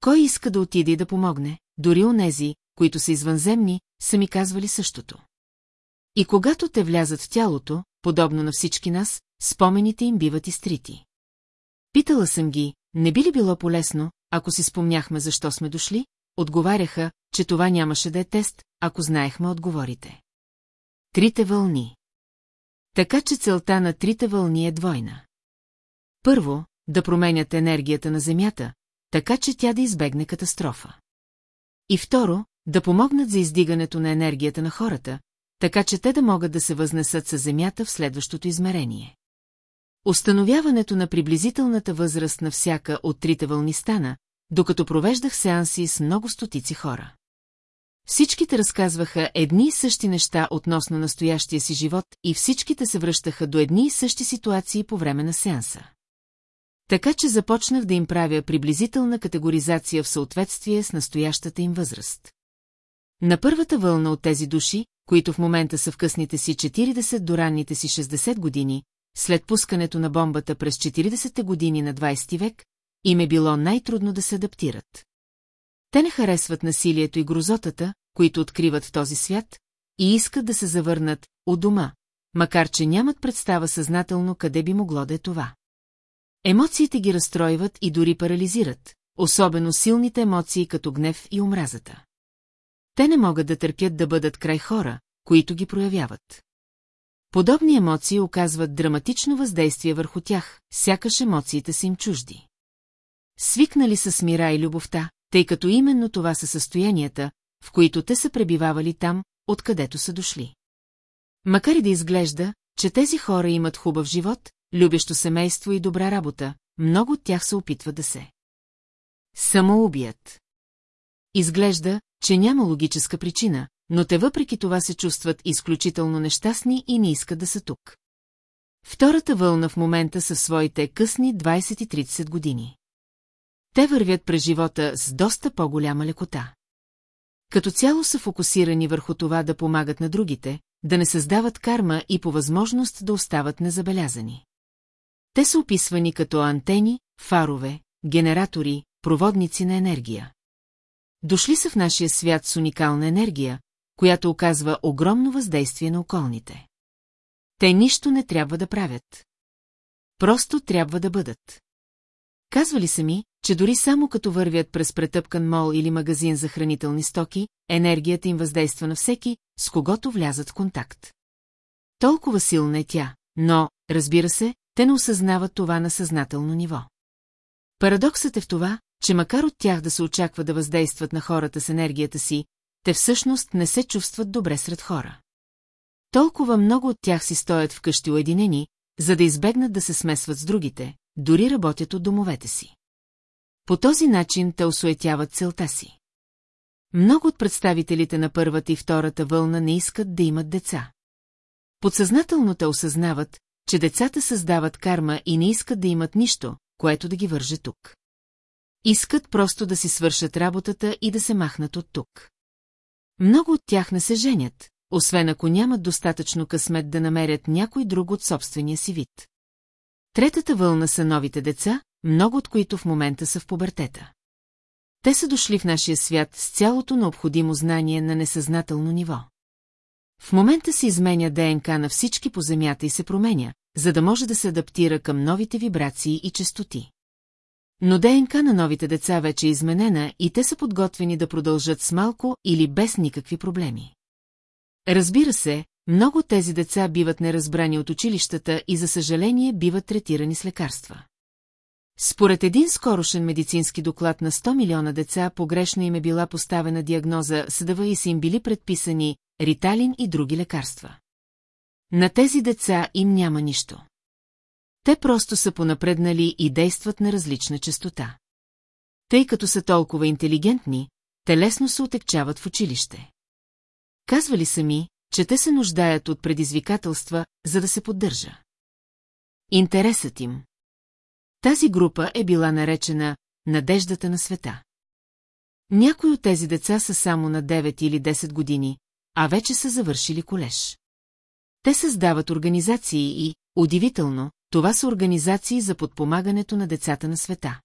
Кой иска да отиде и да помогне, дори онези, които са извънземни, са ми казвали същото. И когато те влязат в тялото, подобно на всички нас, спомените им биват изтрити. Питала съм ги, не би ли било полезно, ако си спомняхме защо сме дошли? Отговаряха, че това нямаше да е тест, ако знаехме отговорите. Трите вълни Така че целта на трите вълни е двойна. Първо, да променят енергията на Земята, така че тя да избегне катастрофа. И второ, да помогнат за издигането на енергията на хората, така че те да могат да се възнесат с Земята в следващото измерение. Установяването на приблизителната възраст на всяка от трите вълни стана, докато провеждах сеанси с много стотици хора. Всичките разказваха едни и същи неща относно настоящия си живот и всичките се връщаха до едни и същи ситуации по време на сеанса. Така че започнах да им правя приблизителна категоризация в съответствие с настоящата им възраст. На първата вълна от тези души, които в момента са в късните си 40 до ранните си 60 години, след пускането на бомбата през 40-те години на 20 век, им е било най-трудно да се адаптират. Те не харесват насилието и грозотата, които откриват този свят, и искат да се завърнат у дома, макар че нямат представа съзнателно къде би могло да е това. Емоциите ги разстройват и дори парализират, особено силните емоции като гнев и омразата. Те не могат да търпят да бъдат край хора, които ги проявяват. Подобни емоции оказват драматично въздействие върху тях, сякаш емоциите са им чужди. Свикнали са с мира и любовта, тъй като именно това са състоянията, в които те са пребивавали там, откъдето са дошли. Макар и да изглежда, че тези хора имат хубав живот, любещо семейство и добра работа, много от тях се опитват да се самоубият. Изглежда, че няма логическа причина, но те въпреки това се чувстват изключително нещастни и не искат да са тук. Втората вълна в момента са в своите късни 20-30 години. Те вървят през живота с доста по-голяма лекота. Като цяло са фокусирани върху това да помагат на другите, да не създават карма и по възможност да остават незабелязани. Те са описвани като антени, фарове, генератори, проводници на енергия. Дошли са в нашия свят с уникална енергия, която оказва огромно въздействие на околните. Те нищо не трябва да правят. Просто трябва да бъдат. Казвали са ми, че дори само като вървят през претъпкан мол или магазин за хранителни стоки, енергията им въздейства на всеки, с когото влязат в контакт. Толкова силна е тя, но, разбира се, те не осъзнават това на съзнателно ниво. Парадоксът е в това, че макар от тях да се очаква да въздействат на хората с енергията си, те всъщност не се чувстват добре сред хора. Толкова много от тях си стоят вкъщи уединени, за да избегнат да се смесват с другите, дори работят от домовете си. По този начин те осуетяват целта си. Много от представителите на първата и втората вълна не искат да имат деца. Подсъзнателно те осъзнават, че децата създават карма и не искат да имат нищо, което да ги върже тук. Искат просто да си свършат работата и да се махнат от тук. Много от тях не се женят, освен ако нямат достатъчно късмет да намерят някой друг от собствения си вид. Третата вълна са новите деца, много от които в момента са в пубертета. Те са дошли в нашия свят с цялото необходимо знание на несъзнателно ниво. В момента се изменя ДНК на всички по Земята и се променя, за да може да се адаптира към новите вибрации и частоти. Но ДНК на новите деца вече е изменена и те са подготвени да продължат с малко или без никакви проблеми. Разбира се, много тези деца биват неразбрани от училищата и за съжаление биват третирани с лекарства. Според един скорошен медицински доклад на 100 милиона деца погрешно им е била поставена диагноза съдъва и са им били предписани риталин и други лекарства. На тези деца им няма нищо. Те просто са понапреднали и действат на различна частота. Тъй като са толкова интелигентни, те лесно се отекчават в училище. Казвали са ми, че те се нуждаят от предизвикателства, за да се поддържа. Интересът им. Тази група е била наречена «Надеждата на света». Някои от тези деца са само на 9 или 10 години, а вече са завършили колеж. Те създават организации и, удивително, това са организации за подпомагането на децата на света.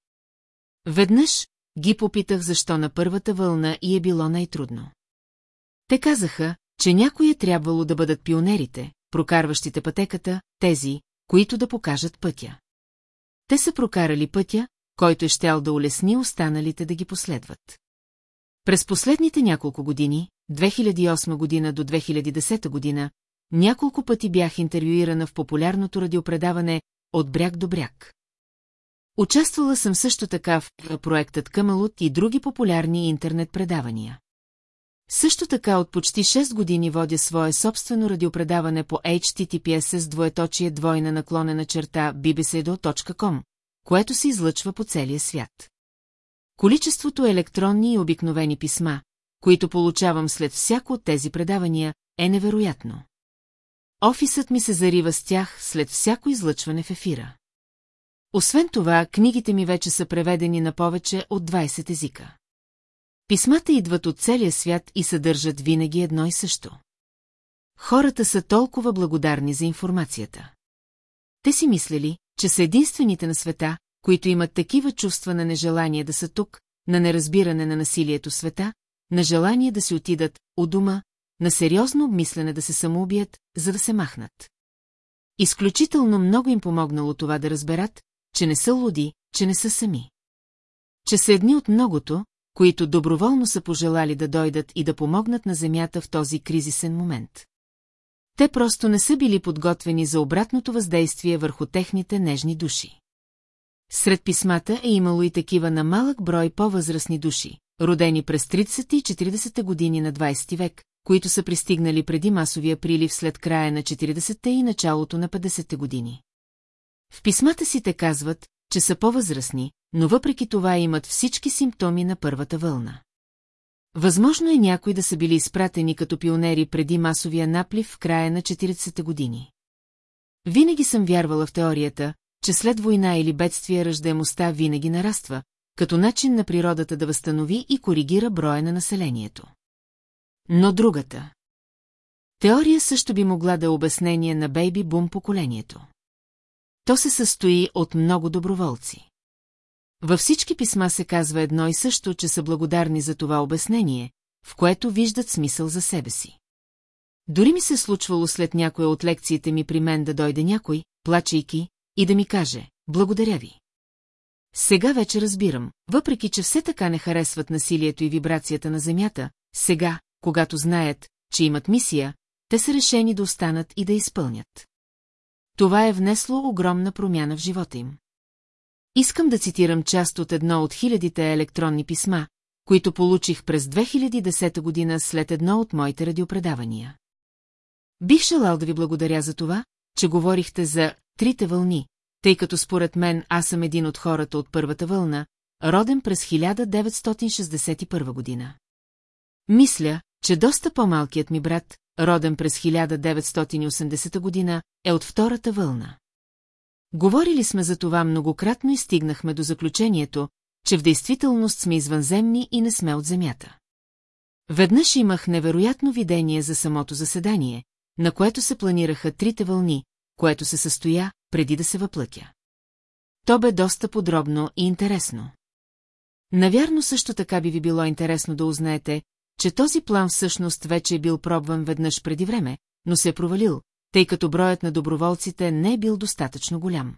Веднъж ги попитах защо на първата вълна и е било най-трудно. Те казаха, че някои е трябвало да бъдат пионерите, прокарващите пътеката, тези, които да покажат пътя. Те са прокарали пътя, който е щял да улесни останалите да ги последват. През последните няколко години, 2008 година до 2010 година, няколко пъти бях интервюирана в популярното радиопредаване «От бряг до бряг». Участвала съм също така в проектът Къмалут и други популярни интернет предавания. Също така от почти 6 години водя свое собствено радиопредаване по HTTPS с двоеточие двойна наклонена черта bbc.com, което се излъчва по целия свят. Количеството електронни и обикновени писма, които получавам след всяко от тези предавания, е невероятно. Офисът ми се зарива с тях след всяко излъчване в ефира. Освен това, книгите ми вече са преведени на повече от 20 езика. Писмата идват от целия свят и съдържат винаги едно и също. Хората са толкова благодарни за информацията. Те си мислели, че са единствените на света, които имат такива чувства на нежелание да са тук, на неразбиране на насилието света, на желание да си отидат у дома, на сериозно обмислене да се самоубият, за да се махнат. Изключително много им помогнало това да разберат, че не са луди, че не са сами. Че са едни от многото, които доброволно са пожелали да дойдат и да помогнат на Земята в този кризисен момент. Те просто не са били подготвени за обратното въздействие върху техните нежни души. Сред писмата е имало и такива на малък брой по-възрастни души, родени през 30 и 40 години на 20 век, които са пристигнали преди масовия прилив след края на 40-те и началото на 50-те години. В писмата си те казват, че са по-възрастни, но въпреки това имат всички симптоми на първата вълна. Възможно е някои да са били изпратени като пионери преди масовия наплив в края на 40-те години. Винаги съм вярвала в теорията, че след война или бедствие ръждаемостта винаги нараства, като начин на природата да възстанови и коригира броя на населението. Но другата. Теория също би могла да е обяснение на бейби-бум поколението. То се състои от много доброволци. Във всички писма се казва едно и също, че са благодарни за това обяснение, в което виждат смисъл за себе си. Дори ми се е случвало след някоя от лекциите ми при мен да дойде някой, плачейки, и да ми каже «Благодаря ви». Сега вече разбирам, въпреки че все така не харесват насилието и вибрацията на Земята, сега, когато знаят, че имат мисия, те са решени да останат и да изпълнят. Това е внесло огромна промяна в живота им. Искам да цитирам част от едно от хилядите електронни писма, които получих през 2010 година след едно от моите радиопредавания. Бих желал да ви благодаря за това, че говорихте за трите вълни, тъй като според мен аз съм един от хората от първата вълна, роден през 1961 година. Мисля, че доста по-малкият ми брат, роден през 1980 година, е от втората вълна. Говорили сме за това многократно и стигнахме до заключението, че в действителност сме извънземни и не сме от Земята. Веднъж имах невероятно видение за самото заседание, на което се планираха трите вълни, което се състоя, преди да се въплътя. То бе доста подробно и интересно. Навярно също така би ви било интересно да узнаете, че този план всъщност вече е бил пробван веднъж преди време, но се е провалил, тъй като броят на доброволците не е бил достатъчно голям.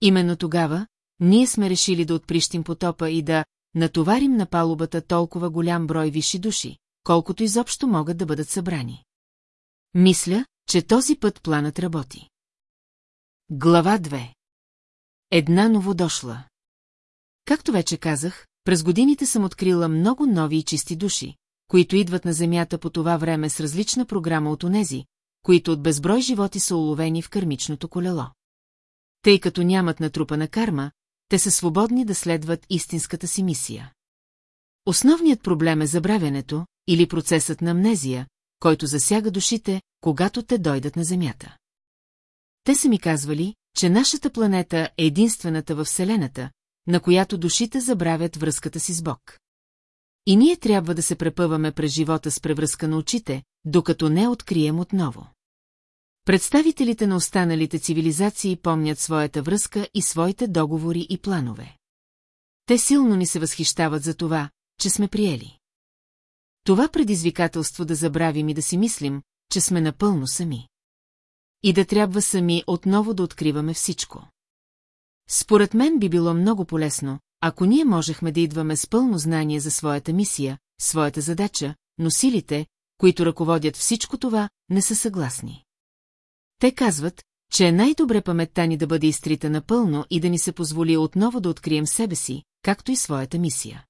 Именно тогава, ние сме решили да отприщим потопа и да натоварим на палубата толкова голям брой висши души, колкото изобщо могат да бъдат събрани. Мисля, че този път планът работи. Глава 2 Една новодошла Както вече казах, през годините съм открила много нови и чисти души, които идват на Земята по това време с различна програма от онези, които от безброй животи са уловени в кърмичното колело. Тъй като нямат натрупана карма, те са свободни да следват истинската си мисия. Основният проблем е забравянето или процесът на амнезия, който засяга душите, когато те дойдат на Земята. Те са ми казвали, че нашата планета е единствената във Вселената, на която душите забравят връзката си с Бог. И ние трябва да се препъваме през живота с превръзка на очите, докато не открием отново. Представителите на останалите цивилизации помнят своята връзка и своите договори и планове. Те силно ни се възхищават за това, че сме приели. Това предизвикателство да забравим и да си мислим, че сме напълно сами. И да трябва сами отново да откриваме всичко. Според мен би било много полезно, ако ние можехме да идваме с пълно знание за своята мисия, своята задача, но силите, които ръководят всичко това, не са съгласни. Те казват, че е най-добре паметта ни да бъде изтрита напълно и да ни се позволи отново да открием себе си, както и своята мисия.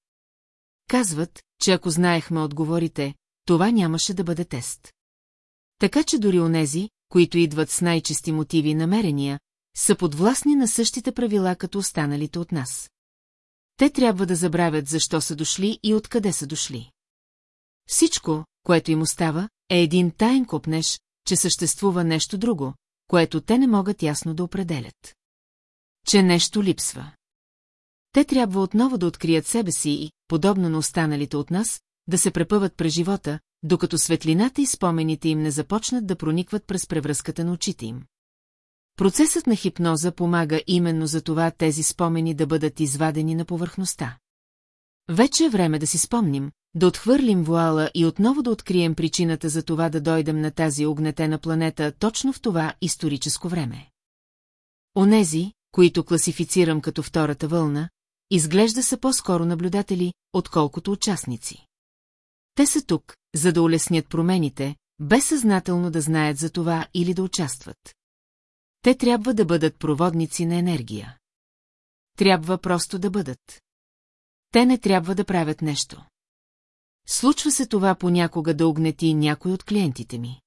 Казват, че ако знаехме отговорите, това нямаше да бъде тест. Така че дори онези, които идват с най-чисти мотиви и намерения, са подвластни на същите правила като останалите от нас. Те трябва да забравят защо са дошли и откъде са дошли. Всичко, което им остава, е един таен копнеж, че съществува нещо друго, което те не могат ясно да определят. Че нещо липсва. Те трябва отново да открият себе си и, подобно на останалите от нас, да се препъват през живота, докато светлината и спомените им не започнат да проникват през превръзката на очите им. Процесът на хипноза помага именно за това тези спомени да бъдат извадени на повърхността. Вече е време да си спомним, да отхвърлим вуала и отново да открием причината за това да дойдем на тази огнетена планета точно в това историческо време. Онези, които класифицирам като втората вълна, изглежда са по-скоро наблюдатели, отколкото участници. Те са тук, за да улеснят промените, без съзнателно да знаят за това или да участват. Те трябва да бъдат проводници на енергия. Трябва просто да бъдат. Те не трябва да правят нещо. Случва се това понякога да огнети някой от клиентите ми.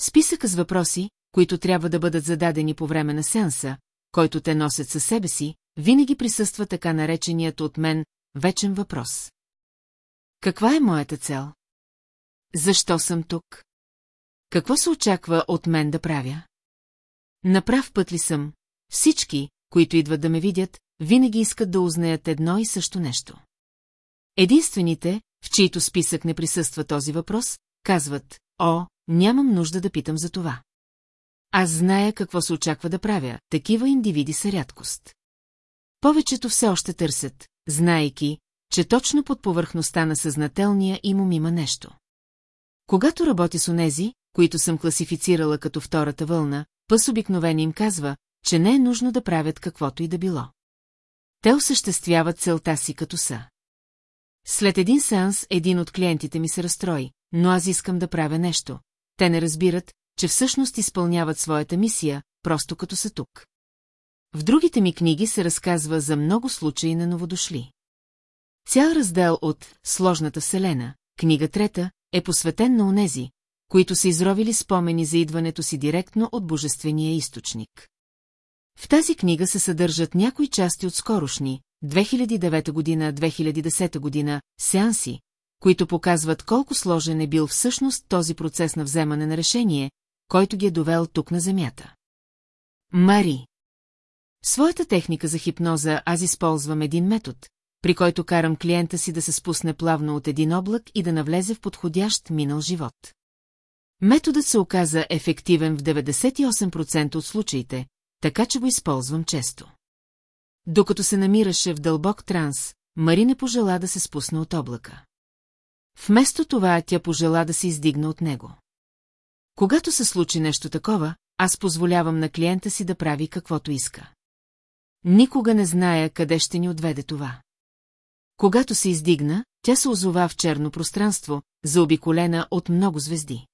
Списъка с въпроси, които трябва да бъдат зададени по време на сеанса, който те носят със себе си, винаги присъства така нареченият от мен вечен въпрос. Каква е моята цел? Защо съм тук? Какво се очаква от мен да правя? Направ път ли съм? Всички, които идват да ме видят, винаги искат да узнаят едно и също нещо. Единствените, в чийто списък не присъства този въпрос, казват, о, нямам нужда да питам за това. Аз зная какво се очаква да правя, такива индивиди са рядкост. Повечето все още търсят, знаейки, че точно под повърхността на съзнателния им има нещо. Когато работи с онези, които съм класифицирала като втората вълна, пъс обикновен им казва, че не е нужно да правят каквото и да било. Те осъществяват целта си като са. След един сеанс един от клиентите ми се разстрои, но аз искам да правя нещо. Те не разбират, че всъщност изпълняват своята мисия, просто като са тук. В другите ми книги се разказва за много случаи на новодошли. Цял раздел от «Сложната вселена», книга трета, е посветен на онези, които са изровили спомени за идването си директно от божествения източник. В тази книга се съдържат някои части от скорошни, 2009 година, 2010 година, сеанси, които показват колко сложен е бил всъщност този процес на вземане на решение, който ги е довел тук на Земята. Мари Своята техника за хипноза аз използвам един метод, при който карам клиента си да се спусне плавно от един облак и да навлезе в подходящ минал живот. Методът се оказа ефективен в 98% от случаите, така че го използвам често. Докато се намираше в дълбок транс, Мари не пожела да се спусне от облака. Вместо това тя пожела да се издигне от него. Когато се случи нещо такова, аз позволявам на клиента си да прави каквото иска. Никога не зная къде ще ни отведе това. Когато се издигна, тя се озова в черно пространство, заобиколена от много звезди.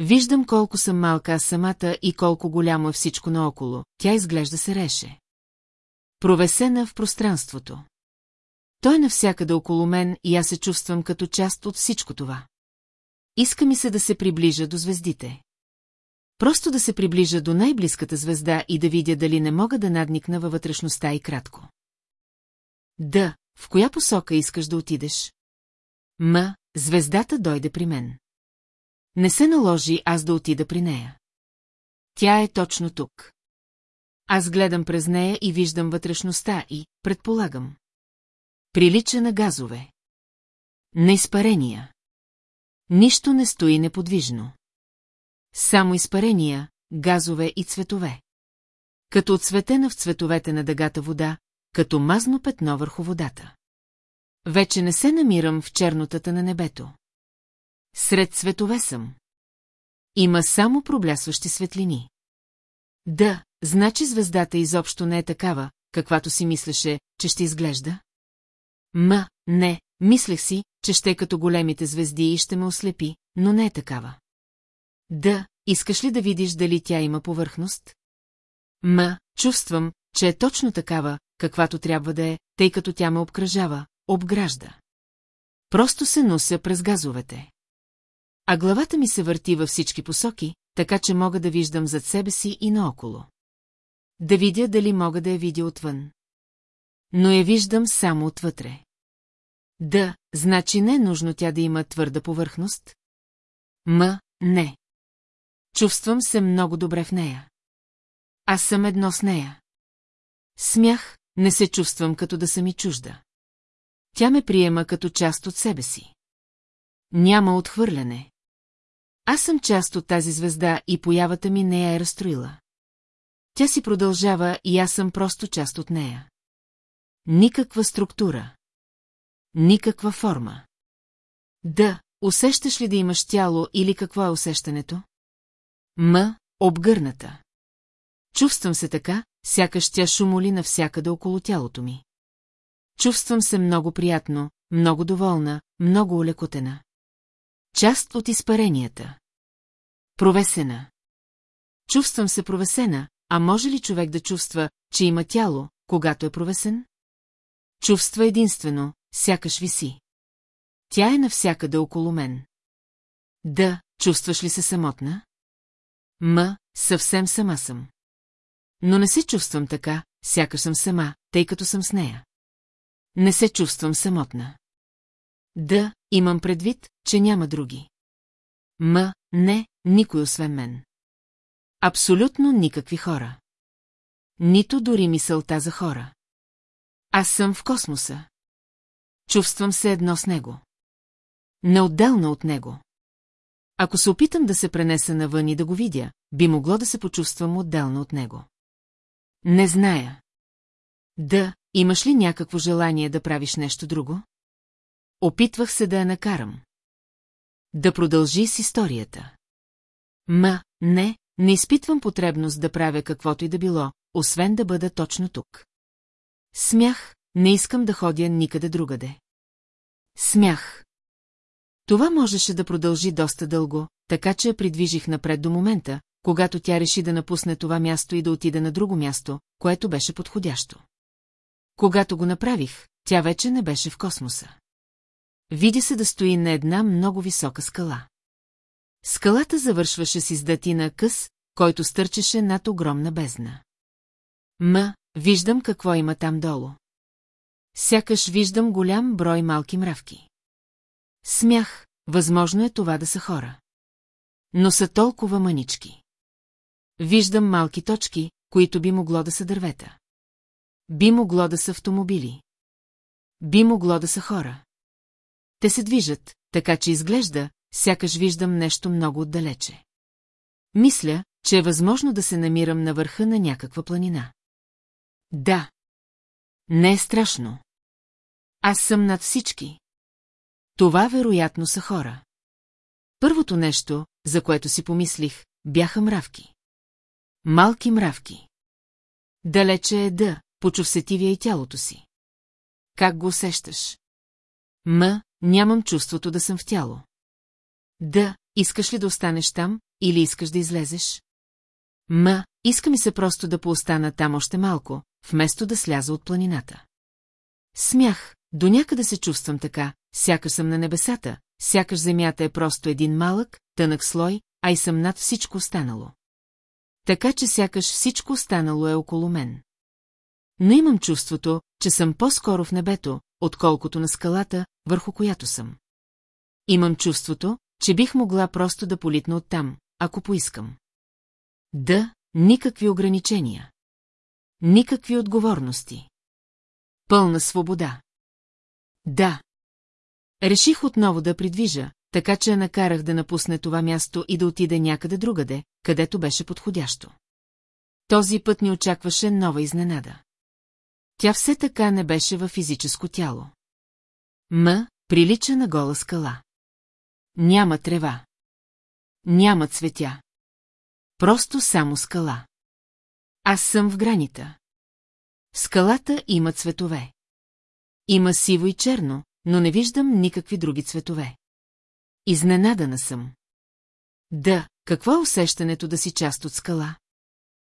Виждам колко съм малка аз самата и колко голямо е всичко наоколо, тя изглежда се реше. Провесена в пространството. Той е навсякъде около мен и аз се чувствам като част от всичко това. Иска ми се да се приближа до звездите. Просто да се приближа до най-близката звезда и да видя дали не мога да надникна във вътрешността и кратко. Да, в коя посока искаш да отидеш? Ма, звездата дойде при мен. Не се наложи аз да отида при нея. Тя е точно тук. Аз гледам през нея и виждам вътрешността и, предполагам. Прилича на газове. На изпарения. Нищо не стои неподвижно. Само изпарения, газове и цветове. Като отцветена в цветовете на дъгата вода, като мазно петно върху водата. Вече не се намирам в чернотата на небето. Сред цветове съм. Има само проблясващи светлини. Да, значи звездата изобщо не е такава, каквато си мислеше, че ще изглежда? Ма, не, мислех си, че ще е като големите звезди и ще ме ослепи, но не е такава. Да, искаш ли да видиш дали тя има повърхност? Ма, чувствам, че е точно такава, каквато трябва да е, тъй като тя ме обкръжава, обгражда. Просто се нося през газовете. А главата ми се върти във всички посоки, така че мога да виждам зад себе си и наоколо. Да видя дали мога да я видя отвън. Но я виждам само отвътре. Да, значи не е нужно тя да има твърда повърхност? М, не. Чувствам се много добре в нея. Аз съм едно с нея. Смях, не се чувствам като да съм и чужда. Тя ме приема като част от себе си. Няма отхвърляне. Аз съм част от тази звезда и появата ми не я е разстроила. Тя си продължава и аз съм просто част от нея. Никаква структура. Никаква форма. Да, усещаш ли да имаш тяло или какво е усещането? М, обгърната. Чувствам се така, сякаш тя шумоли навсякъде около тялото ми. Чувствам се много приятно, много доволна, много улекотена. Част от изпаренията. Провесена. Чувствам се провесена, а може ли човек да чувства, че има тяло, когато е провесен? Чувства единствено, сякаш виси. Тя е навсякъде около мен. Да, чувстваш ли се самотна? Ма, съвсем сама съм. Но не се чувствам така, сякаш съм сама, тъй като съм с нея. Не се чувствам самотна. Да, имам предвид, че няма други. Ма, не, никой освен мен. Абсолютно никакви хора. Нито дори мисълта за хора. Аз съм в космоса. Чувствам се едно с него. Неотделна от него. Ако се опитам да се пренеса навън и да го видя, би могло да се почувствам отделна от него. Не зная. Да, имаш ли някакво желание да правиш нещо друго? Опитвах се да я накарам. Да продължи с историята. Ма, не, не изпитвам потребност да правя каквото и да било, освен да бъда точно тук. Смях, не искам да ходя никъде другаде. Смях. Това можеше да продължи доста дълго, така че я придвижих напред до момента, когато тя реши да напусне това място и да отида на друго място, което беше подходящо. Когато го направих, тя вече не беше в космоса. Видя се да стои на една много висока скала. Скалата завършваше с издатина къс, който стърчеше над огромна бездна. Ма, виждам какво има там долу. Сякаш виждам голям брой малки мравки. Смях, възможно е това да са хора. Но са толкова манички. Виждам малки точки, които би могло да са дървета. Би могло да са автомобили. Би могло да са хора. Те се движат, така че изглежда, сякаш виждам нещо много отдалече. Мисля, че е възможно да се намирам на върха на някаква планина. Да. Не е страшно. Аз съм над всички. Това вероятно са хора. Първото нещо, за което си помислих, бяха мравки. Малки мравки. Далече е да, почув сетивия и тялото си. Как го усещаш? М, нямам чувството да съм в тяло. Да, искаш ли да останеш там, или искаш да излезеш? М, иска ми се просто да поостана там още малко, вместо да сляза от планината. Смях, до някъде се чувствам така, сякаш съм на небесата, сякаш земята е просто един малък, тънък слой, а и съм над всичко останало. Така че сякаш всичко останало е около мен. Но имам чувството, че съм по-скоро в небето, отколкото на скалата, върху която съм. Имам чувството, че бих могла просто да политна оттам, ако поискам. Да, никакви ограничения. Никакви отговорности. Пълна свобода. Да. Реших отново да придвижа, така че я накарах да напусне това място и да отиде някъде другаде, където беше подходящо. Този път ни очакваше нова изненада. Тя все така не беше във физическо тяло. М прилича на гола скала. Няма трева. Няма цветя. Просто само скала. Аз съм в гранита. Скалата има цветове. Има сиво и черно, но не виждам никакви други цветове. Изненадана съм. Да, какво е усещането да си част от скала?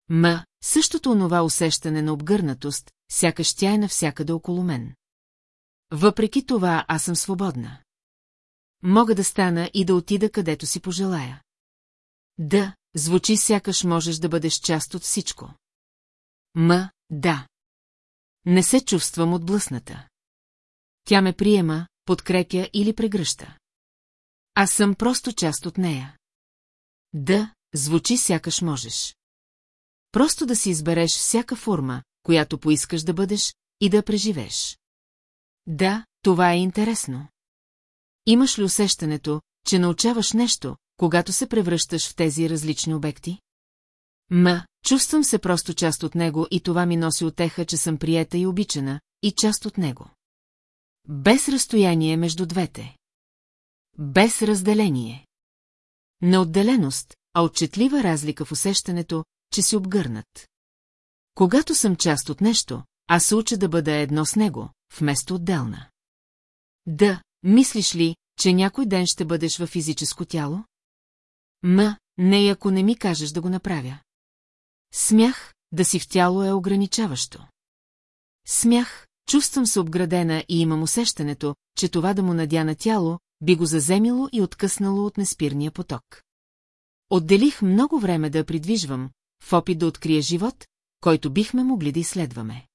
Ма, същото онова усещане на обгърнатост, сякаш тя е навсякъде около мен. Въпреки това аз съм свободна. Мога да стана и да отида където си пожелая. Да, звучи сякаш можеш да бъдеш част от всичко. Ма, да. Не се чувствам отблъсната. Тя ме приема, подкрепя или прегръща. Аз съм просто част от нея. Да, звучи сякаш можеш. Просто да си избереш всяка форма, която поискаш да бъдеш, и да преживееш. Да, това е интересно. Имаш ли усещането, че научаваш нещо, когато се превръщаш в тези различни обекти? Ма, чувствам се просто част от него и това ми носи отеха, че съм приета и обичана, и част от него. Без разстояние между двете. Без разделение. Не отделеност, а отчетлива разлика в усещането, че си обгърнат. Когато съм част от нещо, аз се уча да бъда едно с него, вместо отделна. Да, мислиш ли, че някой ден ще бъдеш във физическо тяло? М, не ако не ми кажеш да го направя. Смях, да си в тяло е ограничаващо. Смях, чувствам се обградена и имам усещането, че това да му надя на тяло, би го заземило и откъснало от неспирния поток. Отделих много време да я придвижвам, в опит да открия живот, който бихме могли да изследваме.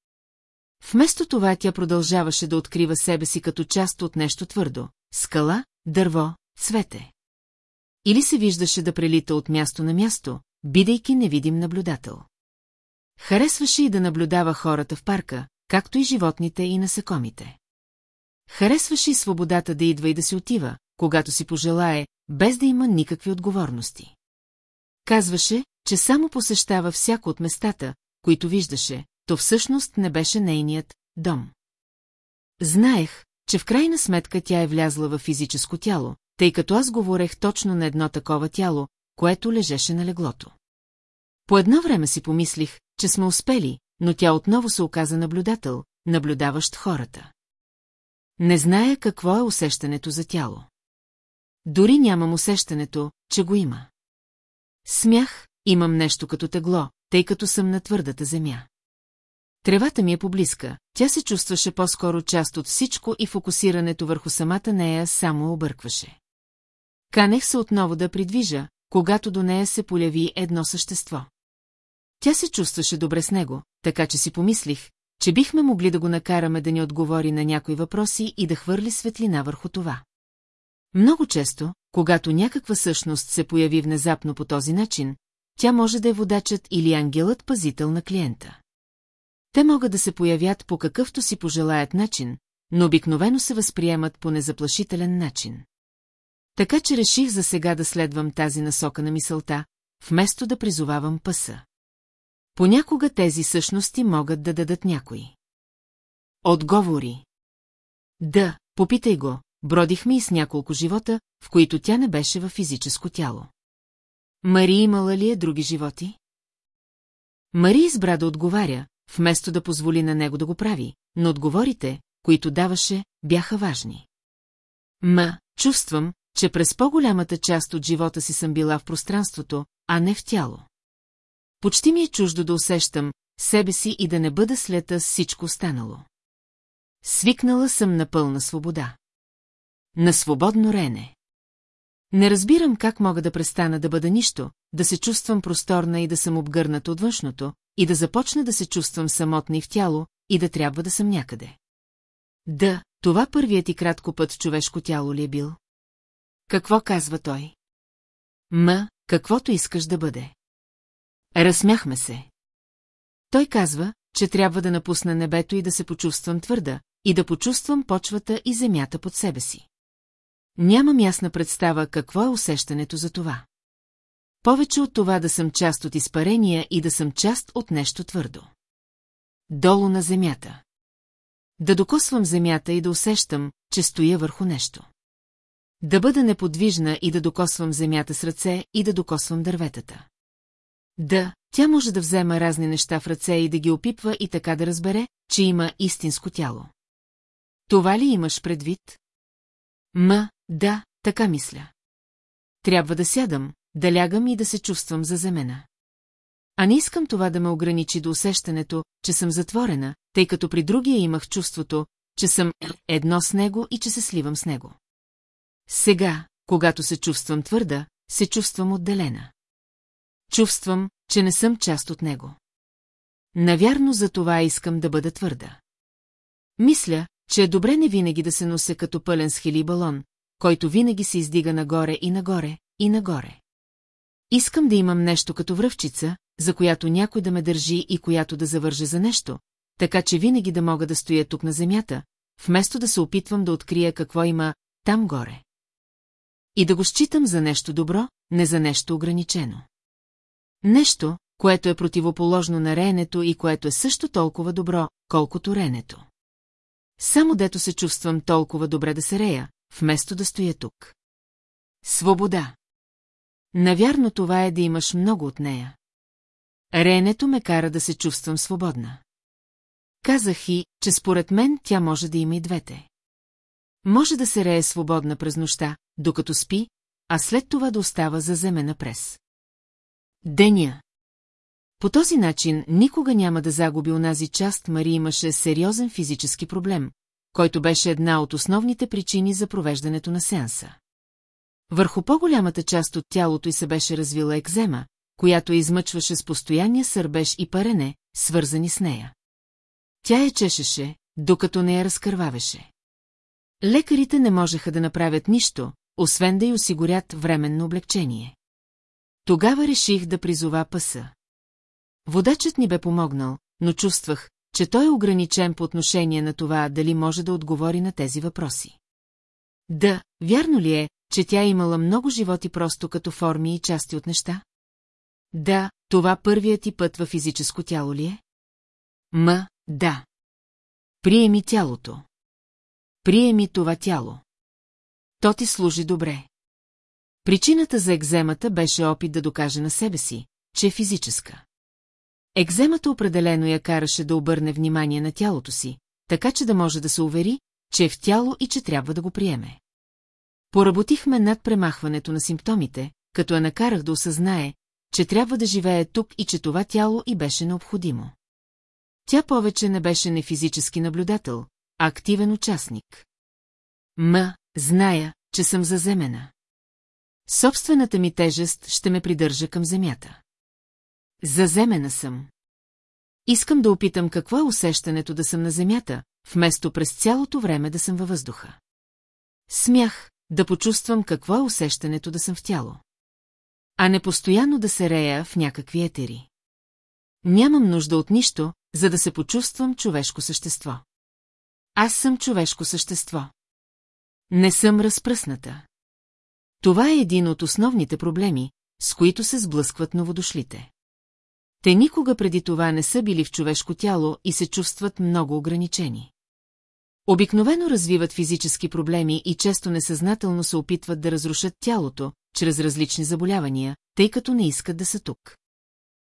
Вместо това тя продължаваше да открива себе си като част от нещо твърдо – скала, дърво, цвете. Или се виждаше да прелита от място на място, бидейки невидим наблюдател. Харесваше и да наблюдава хората в парка, както и животните и насекомите. Харесваше и свободата да идва и да си отива, когато си пожелае, без да има никакви отговорности. Казваше, че само посещава всяко от местата, които виждаше, то всъщност не беше нейният дом. Знаех, че в крайна сметка тя е влязла в физическо тяло, тъй като аз говорех точно на едно такова тяло, което лежеше на леглото. По едно време си помислих, че сме успели, но тя отново се оказа наблюдател, наблюдаващ хората. Не зная какво е усещането за тяло. Дори нямам усещането, че го има. Смях, имам нещо като тегло, тъй като съм на твърдата земя. Тревата ми е поблизка, тя се чувстваше по-скоро част от всичко и фокусирането върху самата нея само объркваше. Канех се отново да придвижа, когато до нея се поляви едно същество. Тя се чувстваше добре с него, така че си помислих, че бихме могли да го накараме да ни отговори на някои въпроси и да хвърли светлина върху това. Много често, когато някаква същност се появи внезапно по този начин, тя може да е водачът или ангелът пазител на клиента. Те могат да се появят по какъвто си пожелаят начин, но обикновено се възприемат по незаплашителен начин. Така че реших за сега да следвам тази насока на мисълта, вместо да призовавам пъса. Понякога тези същности могат да дадат някои. Отговори. Да, попитай го, бродихме и с няколко живота, в които тя не беше във физическо тяло. Мари имала ли е други животи? Мари избра да отговаря, вместо да позволи на него да го прави, но отговорите, които даваше, бяха важни. Ма, чувствам, че през по-голямата част от живота си съм била в пространството, а не в тяло. Почти ми е чуждо да усещам себе си и да не бъда след всичко останало. Свикнала съм на пълна свобода. На свободно рене. Не разбирам как мога да престана да бъда нищо, да се чувствам просторна и да съм обгърната от външното, и да започна да се чувствам самотна и в тяло, и да трябва да съм някъде. Да, това първият и кратко път човешко тяло ли е бил? Какво казва той? Ма, каквото искаш да бъде. Разсмяхме се. Той казва, че трябва да напусна небето и да се почувствам твърда, и да почувствам почвата и земята под себе си. Нямам ясна представа какво е усещането за това. Повече от това да съм част от изпарения и да съм част от нещо твърдо. Долу на земята. Да докосвам земята и да усещам, че стоя върху нещо. Да бъда неподвижна и да докосвам земята с ръце и да докосвам дърветата. Да, тя може да взема разни неща в ръце и да ги опипва и така да разбере, че има истинско тяло. Това ли имаш предвид? Ма, да, така мисля. Трябва да сядам, да лягам и да се чувствам заземена. А не искам това да ме ограничи до усещането, че съм затворена, тъй като при другия имах чувството, че съм едно с него и че се сливам с него. Сега, когато се чувствам твърда, се чувствам отделена. Чувствам, че не съм част от него. Навярно за това искам да бъда твърда. Мисля, че е добре не винаги да се нося като пълен с балон, който винаги се издига нагоре и нагоре, и нагоре. Искам да имам нещо като връвчица, за която някой да ме държи и която да завърже за нещо, така че винаги да мога да стоя тук на земята, вместо да се опитвам да открия какво има там горе. И да го считам за нещо добро, не за нещо ограничено. Нещо, което е противоположно на реенето и което е също толкова добро, колкото ренето. Само дето се чувствам толкова добре да се рея, вместо да стоя тук. Свобода. Навярно това е да имаш много от нея. Реенето ме кара да се чувствам свободна. Казах и, че според мен тя може да има и двете. Може да се рее свободна през нощта, докато спи, а след това да остава заземена през. Деня. По този начин никога няма да загуби онази част Мари имаше сериозен физически проблем, който беше една от основните причини за провеждането на сеанса. Върху по-голямата част от тялото й се беше развила екзема, която измъчваше с постоянния сърбеж и парене, свързани с нея. Тя я чешеше, докато не я разкървавеше. Лекарите не можеха да направят нищо, освен да й осигурят временно облегчение. Тогава реших да призова паса. Водачът ни бе помогнал, но чувствах, че той е ограничен по отношение на това дали може да отговори на тези въпроси. Да, вярно ли е, че тя е имала много животи просто като форми и части от неща? Да, това първият ти път във физическо тяло ли е? М, да. Приеми тялото. Приеми това тяло. То ти служи добре. Причината за екземата беше опит да докаже на себе си, че е физическа. Екземата определено я караше да обърне внимание на тялото си, така че да може да се увери, че е в тяло и че трябва да го приеме. Поработихме над премахването на симптомите, като я накарах да осъзнае, че трябва да живее тук и че това тяло и беше необходимо. Тя повече не беше не физически наблюдател, а активен участник. М, зная, че съм заземена. Собствената ми тежест ще ме придържа към земята. Заземена съм. Искам да опитам какво е усещането да съм на земята, вместо през цялото време да съм във въздуха. Смях, да почувствам какво е усещането да съм в тяло. А не постоянно да се рея в някакви етери. Нямам нужда от нищо, за да се почувствам човешко същество. Аз съм човешко същество. Не съм разпръсната. Това е един от основните проблеми, с които се сблъскват новодошлите. Те никога преди това не са били в човешко тяло и се чувстват много ограничени. Обикновено развиват физически проблеми и често несъзнателно се опитват да разрушат тялото, чрез различни заболявания, тъй като не искат да са тук.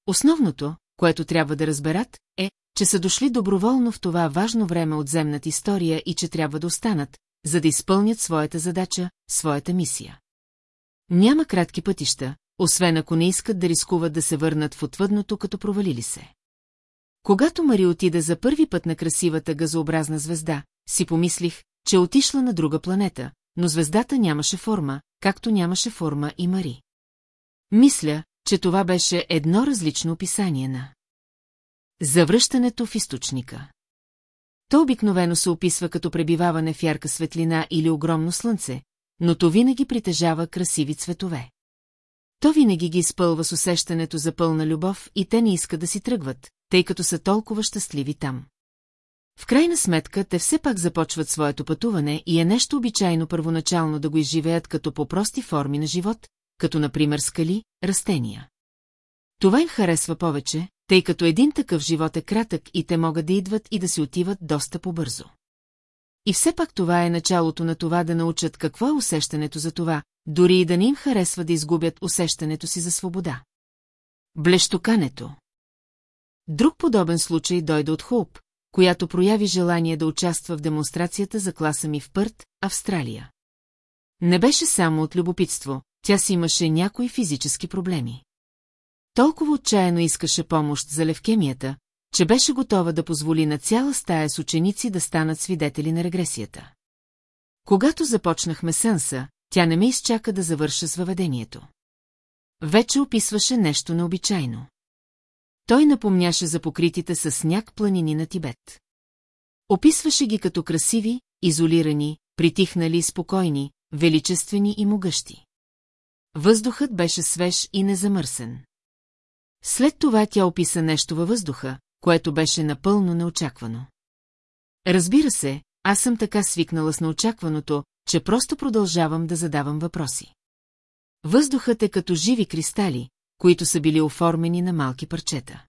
Основното, което трябва да разберат, е, че са дошли доброволно в това важно време от земната история и че трябва да останат, за да изпълнят своята задача, своята мисия. Няма кратки пътища, освен ако не искат да рискуват да се върнат в отвъдното, като провалили се. Когато Мари отида за първи път на красивата газообразна звезда, си помислих, че е отишла на друга планета, но звездата нямаше форма, както нямаше форма и Мари. Мисля, че това беше едно различно описание на Завръщането в източника. То обикновено се описва като пребиваване в ярка светлина или огромно слънце, но то винаги притежава красиви цветове. То винаги ги изпълва с усещането за пълна любов и те не искат да си тръгват, тъй като са толкова щастливи там. В крайна сметка, те все пак започват своето пътуване и е нещо обичайно първоначално да го изживеят като по-прости форми на живот, като например скали, растения. Това им харесва повече, тъй като един такъв живот е кратък и те могат да идват и да си отиват доста по-бързо. И все пак това е началото на това да научат какво е усещането за това, дори и да не им харесва да изгубят усещането си за свобода. Блещокането Друг подобен случай дойде от Хоуп, която прояви желание да участва в демонстрацията за класа ми в Пърт, Австралия. Не беше само от любопитство, тя си имаше някои физически проблеми. Толкова отчаяно искаше помощ за левкемията, че беше готова да позволи на цяла стая с ученици да станат свидетели на регресията. Когато започнахме сенса, тя не ме изчака да завърша с въведението. Вече описваше нещо необичайно. Той напомняше за покритите с сняг планини на Тибет. Описваше ги като красиви, изолирани, притихнали, спокойни, величествени и могъщи. Въздухът беше свеж и незамърсен. След това тя описа нещо във въздуха, което беше напълно неочаквано. Разбира се, аз съм така свикнала с неочакваното, че просто продължавам да задавам въпроси. Въздухът е като живи кристали, които са били оформени на малки парчета.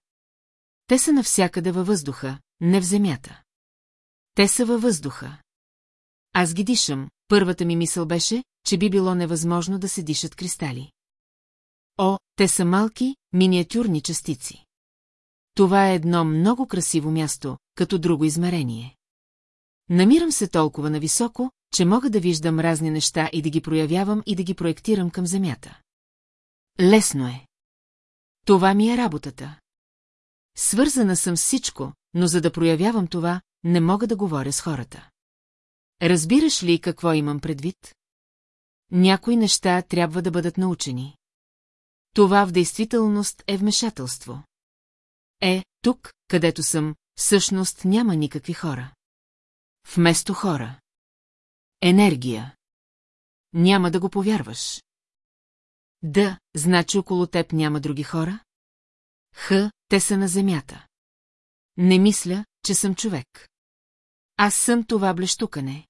Те са навсякъде във въздуха, не в земята. Те са във въздуха. Аз ги дишам, първата ми мисъл беше, че би било невъзможно да се дишат кристали. О, те са малки, миниатюрни частици. Това е едно много красиво място, като друго измерение. Намирам се толкова нависоко, че мога да виждам разни неща и да ги проявявам и да ги проектирам към земята. Лесно е. Това ми е работата. Свързана съм с всичко, но за да проявявам това, не мога да говоря с хората. Разбираш ли какво имам предвид? Някои неща трябва да бъдат научени. Това в действителност е вмешателство. Е, тук, където съм, всъщност няма никакви хора. Вместо хора. Енергия. Няма да го повярваш. Да, значи около теб няма други хора? Х, те са на земята. Не мисля, че съм човек. Аз съм това блещукане.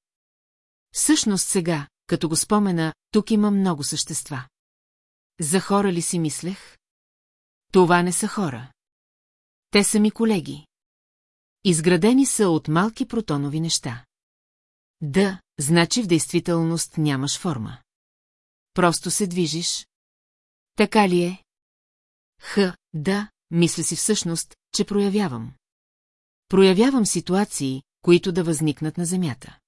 Всъщност сега, като го спомена, тук има много същества. За хора ли си мислех? Това не са хора. Те са ми колеги. Изградени са от малки протонови неща. Да, значи в действителност нямаш форма. Просто се движиш. Така ли е? Х, да, мисля си всъщност, че проявявам. Проявявам ситуации, които да възникнат на Земята.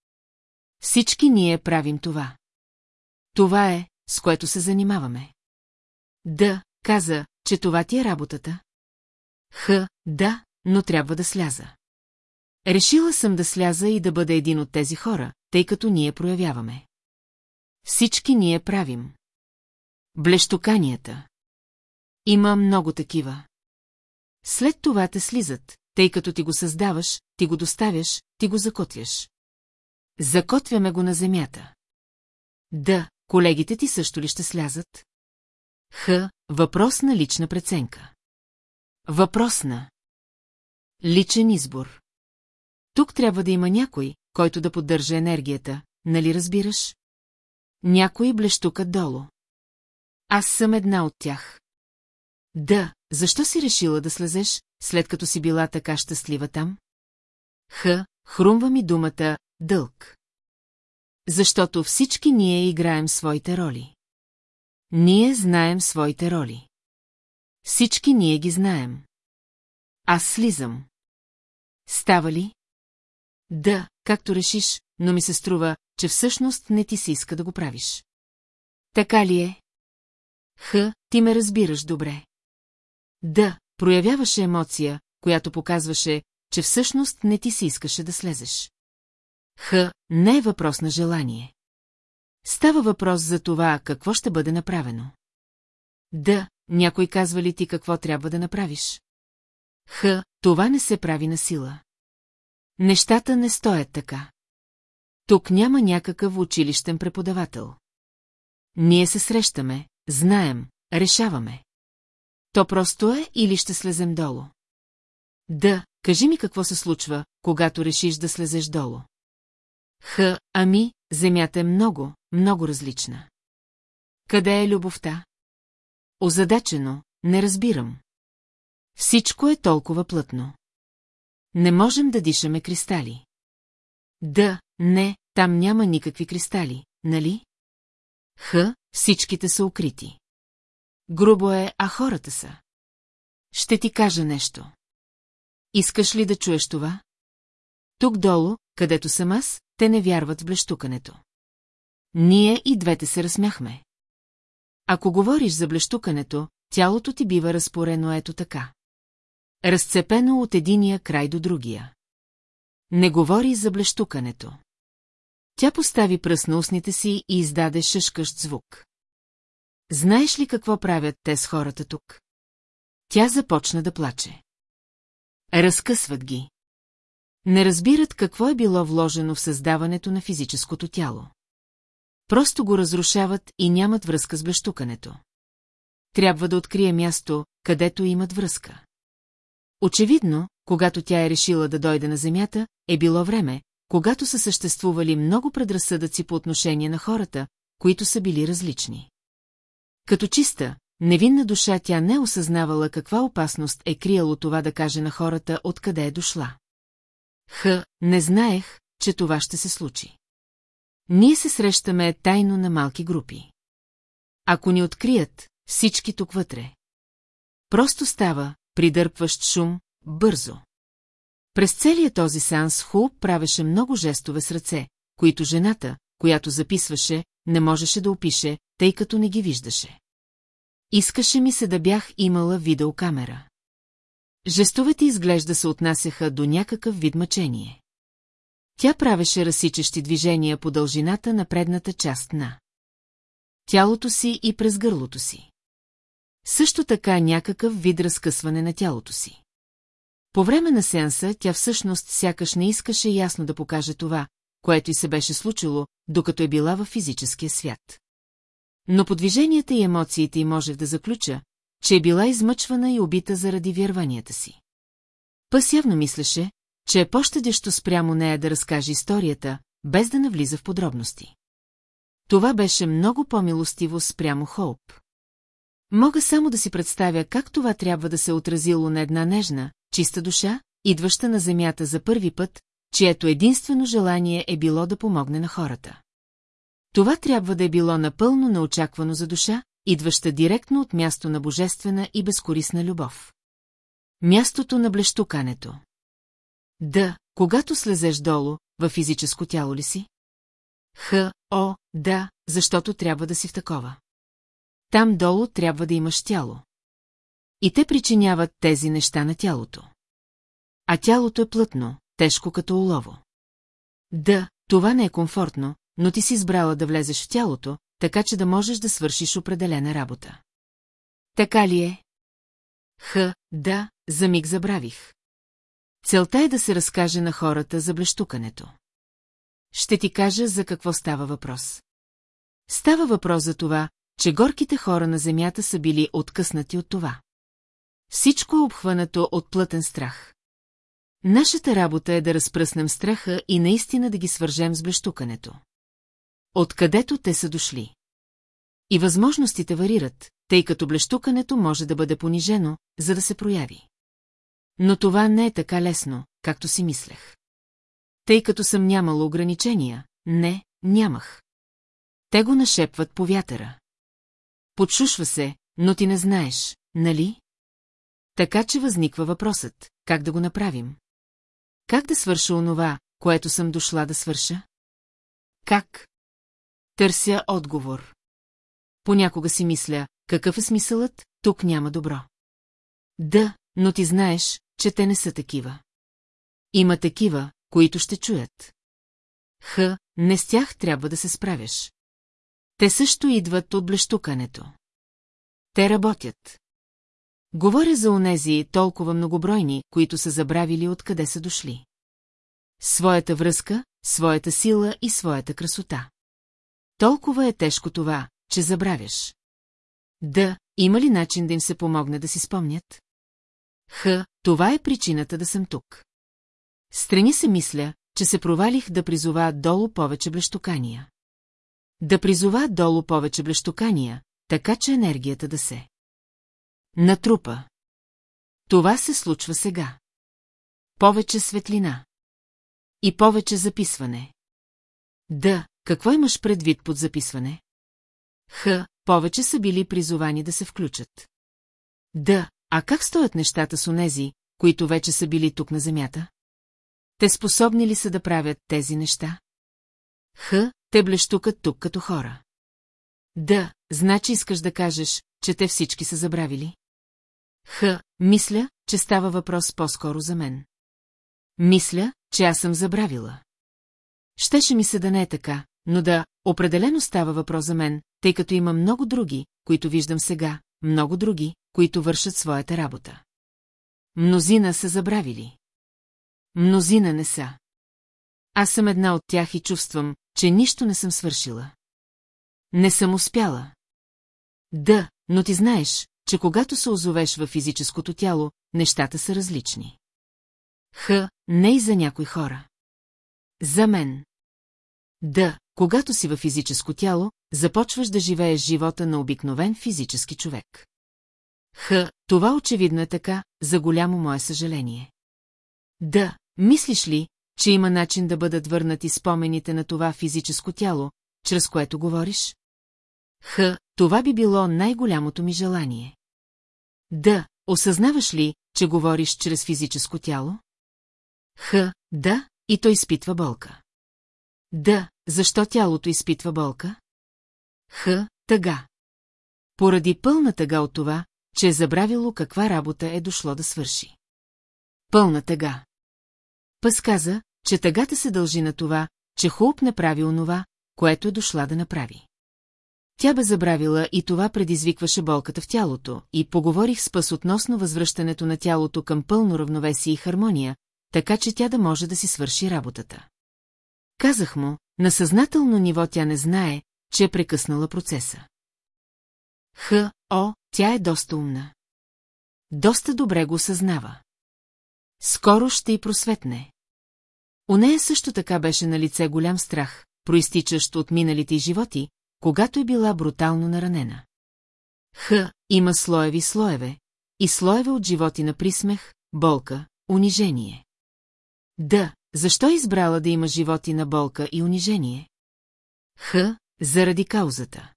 Всички ние правим това. Това е, с което се занимаваме. Да, каза, че това ти е работата. Х, да, но трябва да сляза. Решила съм да сляза и да бъда един от тези хора, тъй като ние проявяваме. Всички ние правим. Блещоканията. Има много такива. След това те слизат, тъй като ти го създаваш, ти го доставяш, ти го закотвяш. Закотвяме го на земята. Да, колегите ти също ли ще слязат? Х. Въпрос на лична преценка. Въпрос на. Личен избор. Тук трябва да има някой, който да поддържа енергията, нали разбираш? Някои блещукат долу. Аз съм една от тях. Да, защо си решила да слезеш, след като си била така щастлива там? Х, хрумва ми думата «дълг». Защото всички ние играем своите роли. Ние знаем своите роли. Всички ние ги знаем. Аз слизам. Става ли? Да, както решиш, но ми се струва, че всъщност не ти се иска да го правиш. Така ли е? Х, ти ме разбираш добре. Да, проявяваше емоция, която показваше, че всъщност не ти се искаше да слезеш. Х, не е въпрос на желание. Става въпрос за това, какво ще бъде направено. Да, някой казва ли ти какво трябва да направиш? Х, това не се прави на сила. Нещата не стоят така. Тук няма някакъв училищен преподавател. Ние се срещаме, знаем, решаваме. То просто е или ще слезем долу? Да, кажи ми какво се случва, когато решиш да слезеш долу. Х, ами, земята е много, много различна. Къде е любовта? Озадачено, не разбирам. Всичко е толкова плътно. Не можем да дишаме кристали. Да, не, там няма никакви кристали, нали? Х, всичките са укрити. Грубо е, а хората са. Ще ти кажа нещо. Искаш ли да чуеш това? Тук долу, където съм аз, те не вярват в блещукането. Ние и двете се разсмяхме. Ако говориш за блещукането, тялото ти бива разпорено ето така. Разцепено от единия край до другия. Не говори за блещукането. Тя постави пръст на устните си и издаде шъшкащ звук. Знаеш ли какво правят те с хората тук? Тя започна да плаче. Разкъсват ги. Не разбират какво е било вложено в създаването на физическото тяло. Просто го разрушават и нямат връзка с блещукането. Трябва да открие място, където имат връзка. Очевидно, когато тя е решила да дойде на Земята, е било време, когато са съществували много предразсъдъци по отношение на хората, които са били различни. Като чиста, невинна душа тя не осъзнавала каква опасност е крияло това да каже на хората откъде е дошла. Х, не знаех, че това ще се случи. Ние се срещаме тайно на малки групи. Ако ни открият, всички тук вътре. Просто става, придърпващ шум, бързо. През целия този сеанс Ху правеше много жестове с ръце, които жената, която записваше, не можеше да опише, тъй като не ги виждаше. Искаше ми се да бях имала видеокамера. Жестовете изглежда се отнасяха до някакъв вид мъчение. Тя правеше разсичащи движения по дължината на предната част на тялото си и през гърлото си. Също така някакъв вид разкъсване на тялото си. По време на сеанса тя всъщност сякаш не искаше ясно да покаже това, което й се беше случило, докато е била във физическия свят. Но по движенията и емоциите й можех да заключа, че е била измъчвана и убита заради вярванията си. Пъс явно мислеше, че е по-щадещо спрямо нея да разкаже историята, без да навлиза в подробности. Това беше много по-милостиво спрямо Хоуп. Мога само да си представя как това трябва да се отразило на една нежна, чиста душа, идваща на земята за първи път, чието единствено желание е било да помогне на хората. Това трябва да е било напълно неочаквано за душа, идваща директно от място на божествена и безкорисна любов. Мястото на блещукането. Да, когато слезеш долу, във физическо тяло ли си? Х, О, да, защото трябва да си в такова. Там долу трябва да имаш тяло. И те причиняват тези неща на тялото. А тялото е плътно, тежко като олово. Да, това не е комфортно, но ти си избрала да влезеш в тялото, така че да можеш да свършиш определена работа. Така ли е? Х, да, за миг забравих. Целта е да се разкаже на хората за блещукането. Ще ти кажа за какво става въпрос. Става въпрос за това, че горките хора на земята са били откъснати от това. Всичко е обхванато от плътен страх. Нашата работа е да разпръснем страха и наистина да ги свържем с блещукането. Откъдето те са дошли. И възможностите варират, тъй като блещукането може да бъде понижено, за да се прояви. Но това не е така лесно, както си мислех. Тъй като съм нямала ограничения, не, нямах. Те го нашепват по вятъра. Подшушва се, но ти не знаеш, нали? Така че възниква въпросът, как да го направим? Как да свърша онова, което съм дошла да свърша? Как? Търся отговор. Понякога си мисля, какъв е смисълът, тук няма добро. Да, но ти знаеш, че те не са такива. Има такива, които ще чуят. Х, не с тях трябва да се справяш. Те също идват от блещукането. Те работят. Говоря за онези толкова многобройни, които са забравили откъде са дошли. Своята връзка, своята сила и своята красота. Толкова е тежко това, че забравяш. Да, има ли начин да им се помогне да си спомнят? Х, това е причината да съм тук. Страни се мисля, че се провалих да призова долу повече блещокания. Да призова долу повече блещокания, така че енергията да се натрупа. Това се случва сега. Повече светлина. И повече записване. Да, какво имаш предвид под записване? Х, повече са били призовани да се включат. Да, а как стоят нещата с онези, които вече са били тук на земята? Те способни ли са да правят тези неща? Х, те блещукат тук като хора. Да, значи искаш да кажеш, че те всички са забравили? Х, мисля, че става въпрос по-скоро за мен. Мисля, че аз съм забравила. Щеше ми се да не е така, но да, определено става въпрос за мен, тъй като има много други, които виждам сега, много други, които вършат своята работа. Мнозина са забравили. Мнозина не са. Аз съм една от тях и чувствам, че нищо не съм свършила. Не съм успяла. Да, но ти знаеш, че когато се озовеш във физическото тяло, нещата са различни. Х, не и за някои хора. За мен. Да, когато си във физическо тяло, започваш да живееш живота на обикновен физически човек. Х, това очевидно е така, за голямо мое съжаление. Да, мислиш ли, че има начин да бъдат върнати спомените на това физическо тяло, чрез което говориш? Х, това би било най-голямото ми желание. Да, осъзнаваш ли, че говориш чрез физическо тяло? Х, да, и той изпитва болка. Да, защо тялото изпитва болка? Х, тъга. Поради пълна тъга от това, че е забравило каква работа е дошло да свърши. Пълна тъга. Пъс каза, че тъгата се дължи на това, че Хулп направи онова, което е дошла да направи. Тя бе забравила и това предизвикваше болката в тялото, и поговорих с Пъс относно възвръщането на тялото към пълно равновесие и хармония, така че тя да може да си свърши работата. Казах му, на съзнателно ниво тя не знае, че е прекъснала процеса. Х, о, тя е доста умна. Доста добре го съзнава. Скоро ще й просветне. У нея също така беше на лице голям страх, проистичащ от миналите животи, когато е била брутално наранена. Х, има слоеви слоеве, и слоеве от животи на присмех, болка, унижение. Да, защо е избрала да има животи на болка и унижение? Х, заради каузата.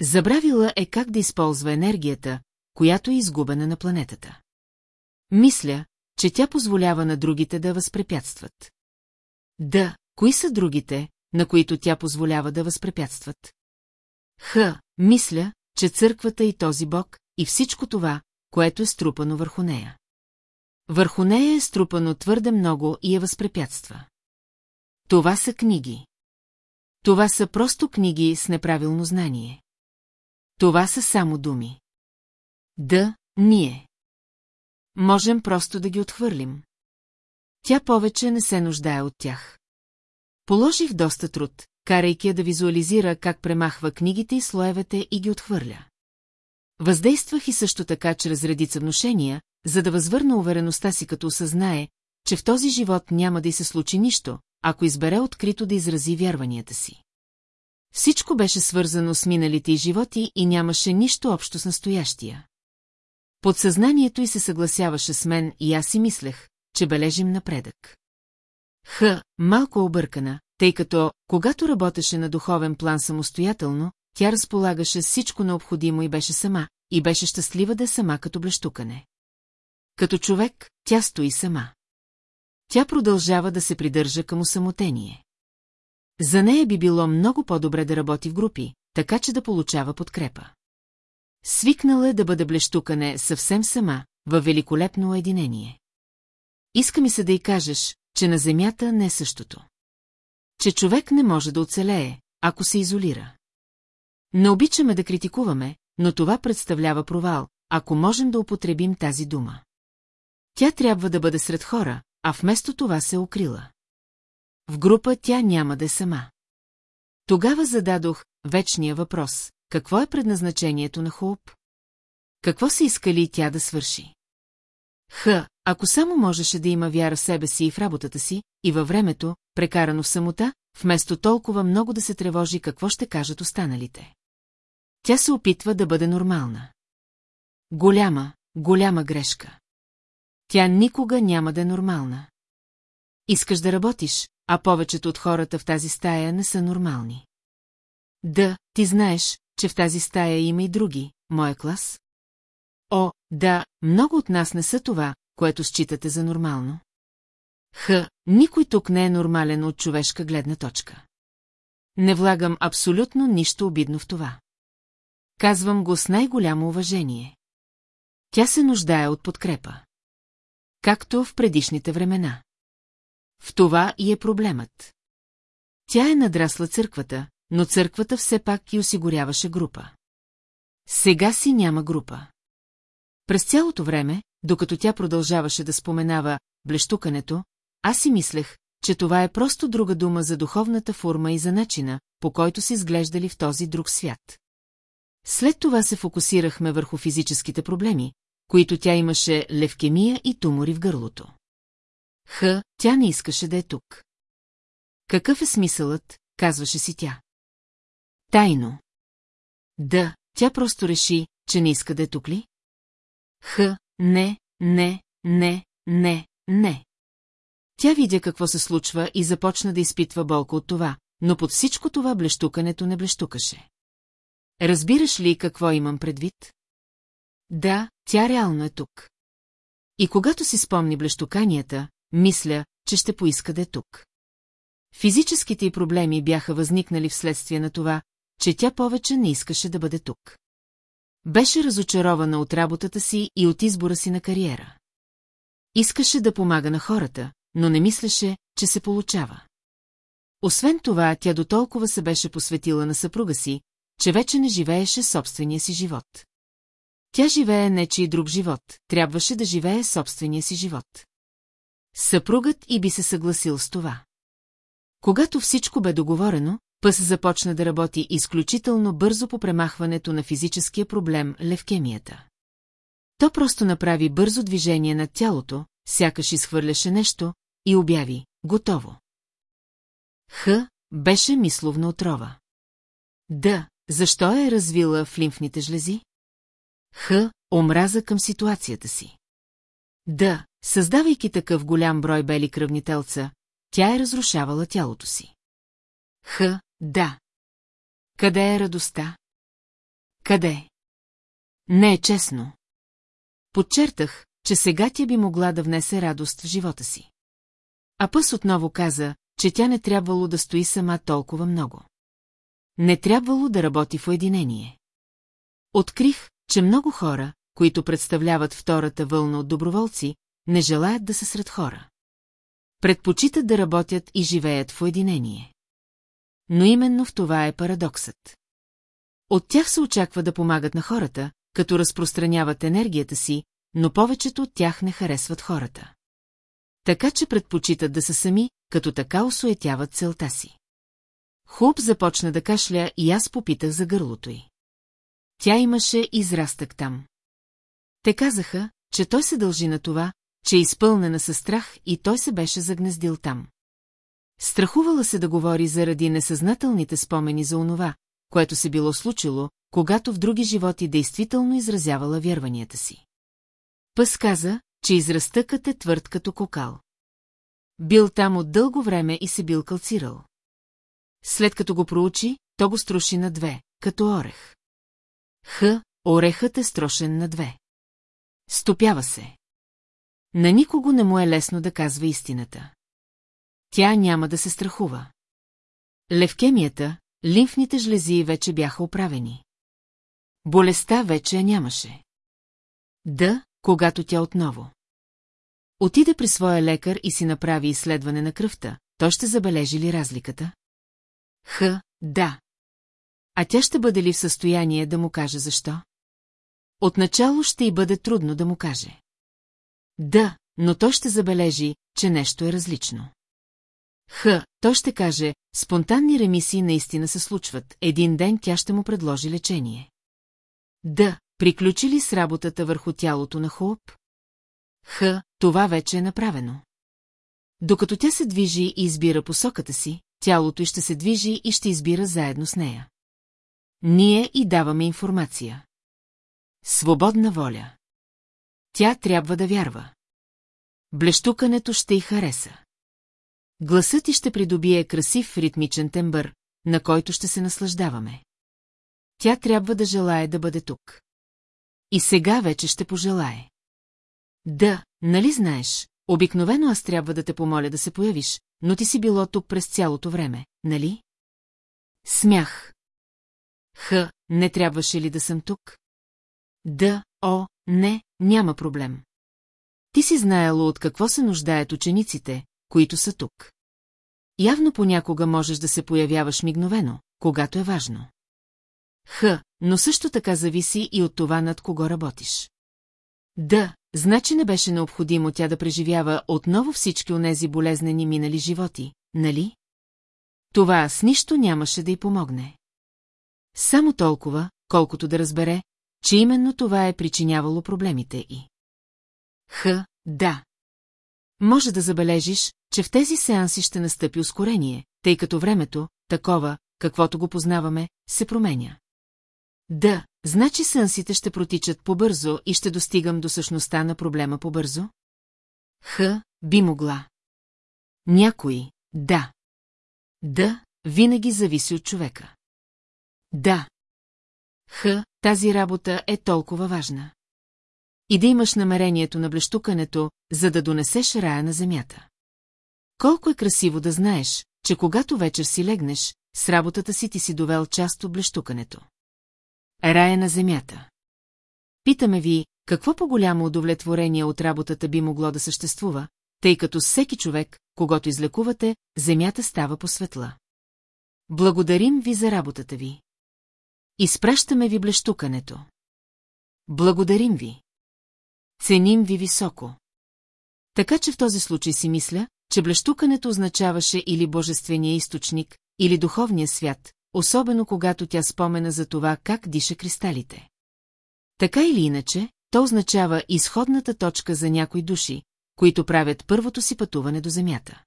Забравила е как да използва енергията, която е изгубена на планетата. Мисля, че тя позволява на другите да възпрепятстват. Да, кои са другите, на които тя позволява да възпрепятстват? Х, мисля, че църквата и този бог, и всичко това, което е струпано върху нея. Върху нея е струпано твърде много и я възпрепятства. Това са книги. Това са просто книги с неправилно знание. Това са само думи. Да, ние. Можем просто да ги отхвърлим. Тя повече не се нуждае от тях. Положих доста труд, карайки я да визуализира как премахва книгите и слоевете и ги отхвърля. Въздействах и също така чрез редица вношения, за да възвърна увереността си като осъзнае, че в този живот няма да й се случи нищо, ако избере открито да изрази вярванията си. Всичко беше свързано с миналите и животи и нямаше нищо общо с настоящия. Подсъзнанието й се съгласяваше с мен и аз си мислех, че бележим напредък. Х, малко объркана, тъй като, когато работеше на духовен план самостоятелно, тя разполагаше всичко необходимо и беше сама, и беше щастлива да е сама като блещукане. Като човек, тя стои сама. Тя продължава да се придържа към усамотение. За нея би било много по-добре да работи в групи, така че да получава подкрепа. Свикнала е да бъде блещукане съвсем сама, във великолепно уединение. Иска ми се да й кажеш, че на земята не е същото. Че човек не може да оцелее, ако се изолира. Не обичаме да критикуваме, но това представлява провал, ако можем да употребим тази дума. Тя трябва да бъде сред хора, а вместо това се укрила. В група тя няма да е сама. Тогава зададох вечния въпрос. Какво е предназначението на Хоуп? Какво се искали тя да свърши? Х, ако само можеше да има вяра в себе си и в работата си, и във времето, прекарано в самота, вместо толкова много да се тревожи какво ще кажат останалите. Тя се опитва да бъде нормална. Голяма, голяма грешка. Тя никога няма да е нормална. Искаш да работиш, а повечето от хората в тази стая не са нормални. Да, ти знаеш, че в тази стая има и други, моя клас? О, да, много от нас не са това, което считате за нормално. Х, никой тук не е нормален от човешка гледна точка. Не влагам абсолютно нищо обидно в това. Казвам го с най-голямо уважение. Тя се нуждае от подкрепа. Както в предишните времена. В това и е проблемът. Тя е надрасла църквата, но църквата все пак и осигуряваше група. Сега си няма група. През цялото време, докато тя продължаваше да споменава блещукането, аз си мислех, че това е просто друга дума за духовната форма и за начина, по който се изглеждали в този друг свят. След това се фокусирахме върху физическите проблеми, които тя имаше левкемия и тумори в гърлото. Х, тя не искаше да е тук. Какъв е смисълът, казваше си тя. Тайно. Да, тя просто реши, че не иска да е тук ли? Х, не, не, не, не, не. Тя видя какво се случва и започна да изпитва болка от това, но под всичко това блещукането не блещукаше. Разбираш ли какво имам предвид? Да, тя реално е тук. И когато си спомни блещуканията, мисля, че ще поиска да е тук. Физическите й проблеми бяха възникнали вследствие на това, че тя повече не искаше да бъде тук. Беше разочарована от работата си и от избора си на кариера. Искаше да помага на хората, но не мислеше, че се получава. Освен това, тя до толкова се беше посветила на съпруга си, че вече не живееше собствения си живот. Тя живее нечи друг живот, трябваше да живее собствения си живот. Съпругът и би се съгласил с това. Когато всичко бе договорено, Пъс започна да работи изключително бързо по премахването на физическия проблем – левкемията. То просто направи бързо движение над тялото, сякаш изхвърляше нещо, и обяви – готово. Х беше мисловна отрова. Д. Защо е развила в лимфните жлези? Х. Омраза към ситуацията си. Д. Създавайки такъв голям брой бели кръвни телца, тя е разрушавала тялото си. Х. Да. Къде е радостта? Къде? Не е честно. Подчертах, че сега тя би могла да внесе радост в живота си. А Пъс отново каза, че тя не трябвало да стои сама толкова много. Не трябвало да работи в уединение. Открих, че много хора, които представляват втората вълна от доброволци, не желаят да са сред хора. Предпочитат да работят и живеят в уединение. Но именно в това е парадоксът. От тях се очаква да помагат на хората, като разпространяват енергията си, но повечето от тях не харесват хората. Така че предпочитат да са сами, като така осуетяват целта си. Хуб започна да кашля и аз попитах за гърлото й. Тя имаше израстък там. Те казаха, че той се дължи на това, че е изпълнена със страх и той се беше загнездил там. Страхувала се да говори заради несъзнателните спомени за онова, което се било случило, когато в други животи действително изразявала вярванията си. Пъс каза, че израстъкът е твърд като кокал. Бил там от дълго време и се бил калцирал. След като го проучи, то го струши на две, като орех. Х, орехът е строшен на две. Стопява се. На никого не му е лесно да казва истината. Тя няма да се страхува. Левкемията, лимфните жлези вече бяха оправени. Болестта вече я нямаше. Да, когато тя отново. Отиде при своя лекар и си направи изследване на кръвта, то ще забележи ли разликата? Х, да. А тя ще бъде ли в състояние да му каже защо? Отначало ще й бъде трудно да му каже. Да, но той ще забележи, че нещо е различно. Х, той ще каже, спонтанни ремисии наистина се случват, един ден тя ще му предложи лечение. Да, приключи ли с работата върху тялото на Хоуп? Х, това вече е направено. Докато тя се движи и избира посоката си, тялото й ще се движи и ще избира заедно с нея. Ние и даваме информация. Свободна воля. Тя трябва да вярва. Блещукането ще й хареса. Гласът ти ще придобие красив ритмичен тембър, на който ще се наслаждаваме. Тя трябва да желае да бъде тук. И сега вече ще пожелае. Да, нали знаеш, обикновено аз трябва да те помоля да се появиш, но ти си било тук през цялото време, нали? Смях. Х, не трябваше ли да съм тук? Да, о, не, няма проблем. Ти си знаело от какво се нуждаят учениците, които са тук. Явно понякога можеш да се появяваш мигновено, когато е важно. Х, но също така зависи и от това над кого работиш. Да, значи не беше необходимо тя да преживява отново всички онези болезнени минали животи, нали? Това с нищо нямаше да й помогне. Само толкова, колкото да разбере, че именно това е причинявало проблемите и. Х, да. Може да забележиш, че в тези сеанси ще настъпи ускорение, тъй като времето, такова, каквото го познаваме, се променя. Да, значи сеансите ще протичат по-бързо и ще достигам до същността на проблема по-бързо? Х, би могла. Някои, да. Да, винаги зависи от човека. Да. Х, тази работа е толкова важна. И да имаш намерението на блещукането, за да донесеш рая на земята. Колко е красиво да знаеш, че когато вечер си легнеш, с работата си ти си довел част от блещукането. Рая на земята. Питаме ви, какво по-голямо удовлетворение от работата би могло да съществува, тъй като всеки човек, когато излекувате, земята става посветла. Благодарим ви за работата ви. Изпращаме ви блещукането. Благодарим ви. Ценим ви високо. Така че в този случай си мисля, че блещукането означаваше или божествения източник, или духовния свят, особено когато тя спомена за това как диша кристалите. Така или иначе, то означава изходната точка за някои души, които правят първото си пътуване до Земята.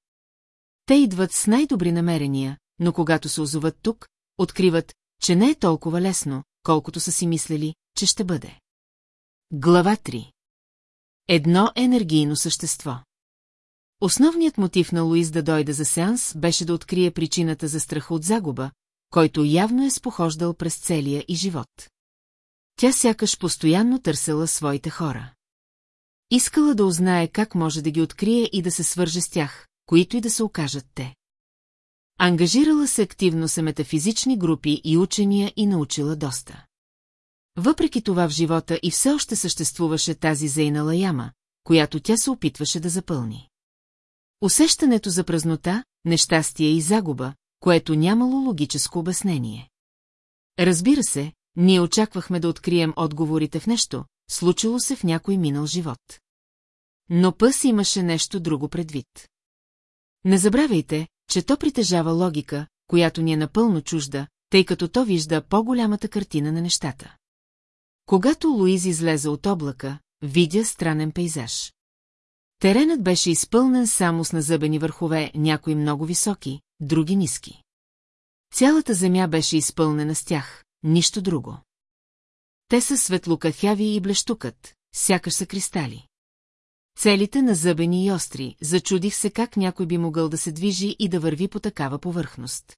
Те идват с най-добри намерения, но когато се озоват тук, откриват, че не е толкова лесно, колкото са си мислели, че ще бъде. Глава 3 Едно енергийно същество Основният мотив на Луис да дойде за сеанс беше да открие причината за страха от загуба, който явно е спохождал през целия и живот. Тя сякаш постоянно търсела своите хора. Искала да узнае как може да ги открие и да се свърже с тях, които и да се окажат те. Ангажирала се активно с метафизични групи и учения и научила доста. Въпреки това в живота и все още съществуваше тази зейнала яма, която тя се опитваше да запълни. Усещането за празнота, нещастие и загуба, което нямало логическо обяснение. Разбира се, ние очаквахме да открием отговорите в нещо, случило се в някой минал живот. Но пъс имаше нещо друго предвид. Не забравяйте, че то притежава логика, която ни е напълно чужда, тъй като то вижда по-голямата картина на нещата. Когато Луиз излезе от облака, видя странен пейзаж. Теренът беше изпълнен само с назъбени върхове, някои много високи, други ниски. Цялата земя беше изпълнена с тях, нищо друго. Те са светлокафяви и блещукат, сякаш са кристали. Целите назъбени и остри, зачудих се как някой би могъл да се движи и да върви по такава повърхност.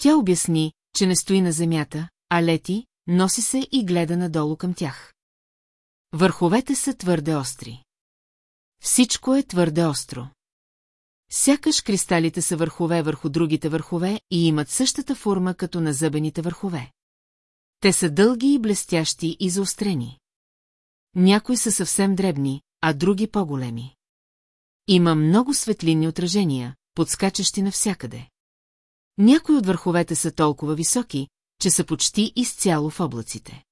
Тя обясни, че не стои на земята, а лети, носи се и гледа надолу към тях. Върховете са твърде остри. Всичко е твърде остро. Сякаш кристалите са върхове върху другите върхове и имат същата форма като на зъбените върхове. Те са дълги и блестящи и заострени. Някои са съвсем дребни, а други по-големи. Има много светлинни отражения, подскачащи навсякъде. Някои от върховете са толкова високи, че са почти изцяло в облаците.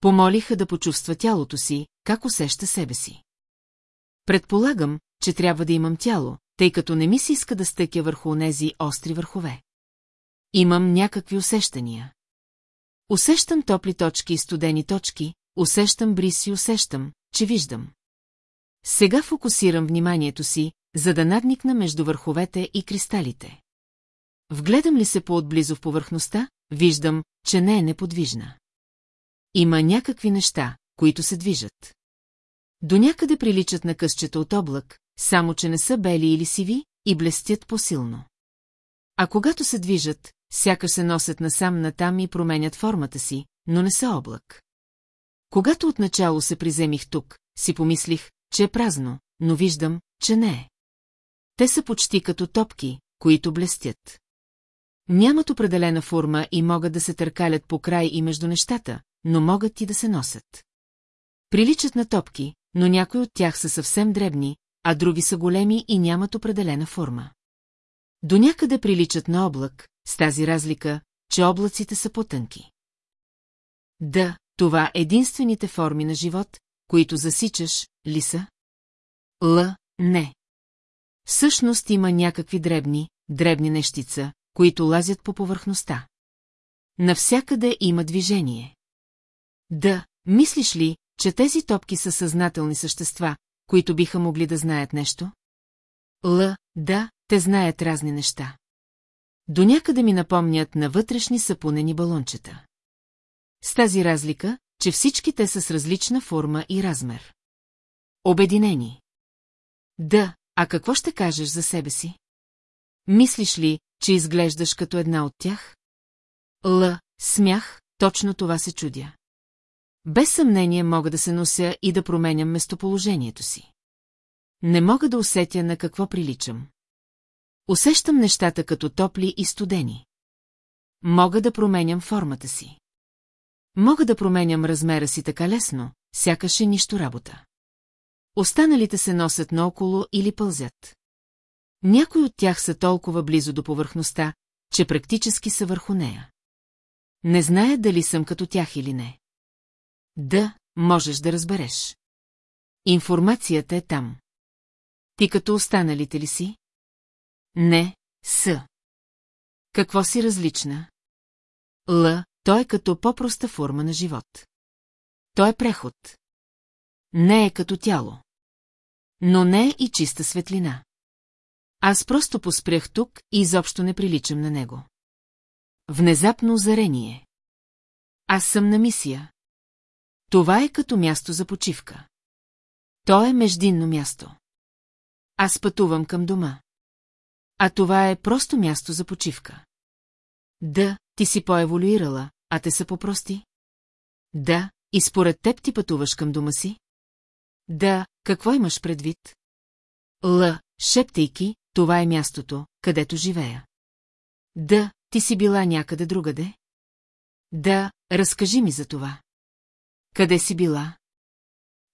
Помолиха да почувства тялото си, как усеща себе си. Предполагам, че трябва да имам тяло, тъй като не ми се иска да стъкя върху онези остри върхове. Имам някакви усещания. Усещам топли точки и студени точки, усещам бриз и усещам, че виждам. Сега фокусирам вниманието си, за да надникна между върховете и кристалите. Вгледам ли се по-отблизо в повърхността, виждам, че не е неподвижна. Има някакви неща, които се движат. До някъде приличат на късчета от облак, само че не са бели или сиви и блестят посилно. А когато се движат, сякаш се носят насам натам и променят формата си, но не са облак. Когато отначало се приземих тук, си помислих, че е празно, но виждам, че не е. Те са почти като топки, които блестят. Нямат определена форма и могат да се търкалят по край и между нещата, но могат и да се носят. Приличат на топки, но някои от тях са съвсем дребни, а други са големи и нямат определена форма. До някъде приличат на облак, с тази разлика, че облаците са потънки. Да, това единствените форми на живот, които засичаш, ли са? Л, не. Всъщност има някакви дребни, дребни нещица, които лазят по повърхността. Навсякъде има движение. Да, мислиш ли, че тези топки са съзнателни същества, които биха могли да знаят нещо? Л, да, те знаят разни неща. До някъде ми напомнят на вътрешни сапунени балончета. С тази разлика, че всички те са с различна форма и размер. Обединени. Да, А какво ще кажеш за себе си? Мислиш ли, че изглеждаш като една от тях? Л, смях, точно това се чудя. Без съмнение мога да се нося и да променям местоположението си. Не мога да усетя на какво приличам. Усещам нещата като топли и студени. Мога да променям формата си. Мога да променям размера си така лесно, сякаш е нищо работа. Останалите се носят наоколо или пълзят. Някои от тях са толкова близо до повърхността, че практически са върху нея. Не зная дали съм като тях или не. Да, можеш да разбереш. Информацията е там. Ти като останалите ли си? Не, с. Какво си различна? Л, той е като по-проста форма на живот. Той е преход. Не е като тяло. Но не е и чиста светлина. Аз просто поспрях тук и изобщо не приличам на него. Внезапно озарение. Аз съм на мисия. Това е като място за почивка. То е междинно място. Аз пътувам към дома. А това е просто място за почивка. Да, ти си по-еволюирала, а те са по-прости. Да, и според теб ти пътуваш към дома си? Да, какво имаш предвид? Л, шептейки, това е мястото, където живея. Да, ти си била някъде другаде? Да, разкажи ми за това. Къде си била?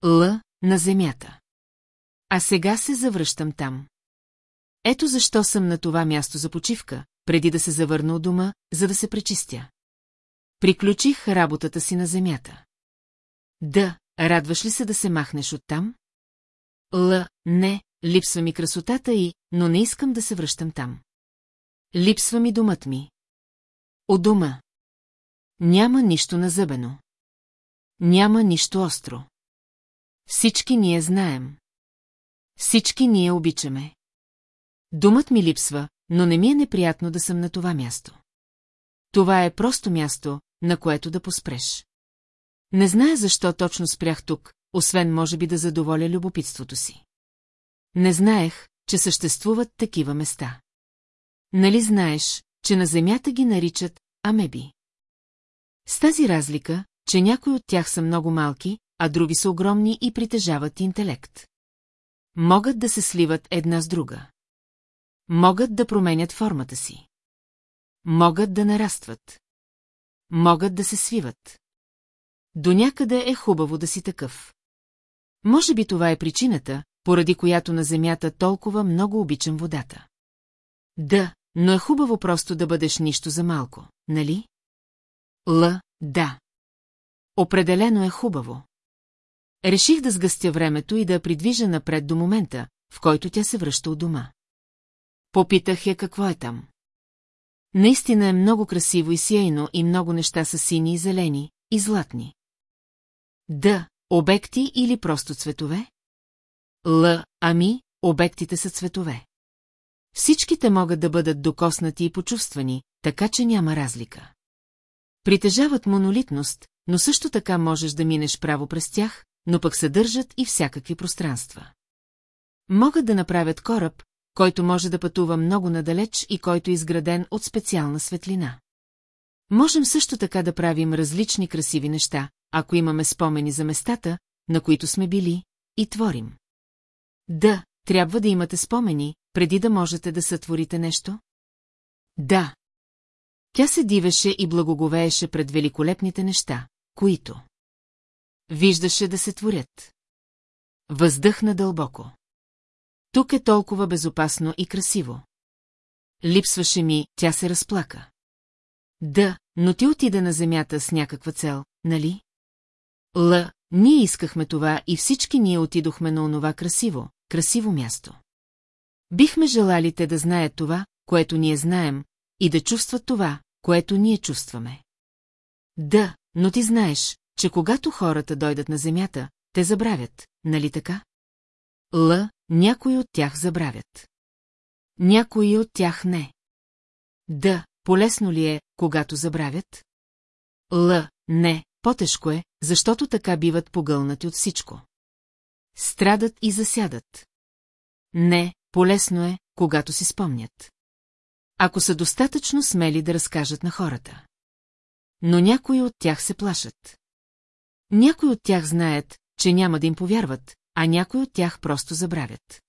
Л, на земята. А сега се завръщам там. Ето защо съм на това място за почивка, преди да се завърна от дома, за да се пречистя. Приключих работата си на земята. Да, радваш ли се да се махнеш оттам? Л, не, липсва ми красотата и, но не искам да се връщам там. Липсва ми домът ми. О дома. Няма нищо назъбено. Няма нищо остро. Всички ние знаем. Всички ние обичаме. Думът ми липсва, но не ми е неприятно да съм на това място. Това е просто място, на което да поспреш. Не зная защо точно спрях тук, освен може би да задоволя любопитството си. Не знаех, че съществуват такива места. Нали знаеш, че на Земята ги наричат амеби? С тази разлика, че някои от тях са много малки, а други са огромни и притежават интелект. Могат да се сливат една с друга. Могат да променят формата си. Могат да нарастват. Могат да се свиват. До някъде е хубаво да си такъв. Може би това е причината, поради която на Земята толкова много обичам водата. Да, но е хубаво просто да бъдеш нищо за малко, нали? Л, да. Определено е хубаво. Реших да сгъстя времето и да придвижа напред до момента, в който тя се връща от дома. Попитах я какво е там. Наистина е много красиво и сияйно и много неща са сини и зелени, и златни. Да, обекти или просто цветове? Л, ами, обектите са цветове. Всичките могат да бъдат докоснати и почувствани, така че няма разлика. Притежават монолитност, но също така можеш да минеш право през тях, но пък съдържат и всякакви пространства. Могат да направят кораб, който може да пътува много надалеч и който е изграден от специална светлина. Можем също така да правим различни красиви неща, ако имаме спомени за местата, на които сме били, и творим. Да, трябва да имате спомени, преди да можете да сътворите нещо? Да. Тя се дивеше и благоговееше пред великолепните неща, които виждаше да се творят. Въздъхна дълбоко. Тук е толкова безопасно и красиво. Липсваше ми, тя се разплака. Да, но ти отида на земята с някаква цел, нали? Л, ние искахме това и всички ние отидохме на онова красиво, красиво място. Бихме желали те да знаят това, което ние знаем, и да чувстват това, което ние чувстваме. Да, но ти знаеш, че когато хората дойдат на земята, те забравят, нали така? Л, някои от тях забравят. Някои от тях не. Да, полесно ли е, когато забравят? Л, не, по-тежко е, защото така биват погълнати от всичко. Страдат и засядат. не, полесно е, когато си спомнят. Ако са достатъчно смели да разкажат на хората. Но някои от тях се плашат. Някои от тях знаят, че няма да им повярват, а някои от тях просто забравят.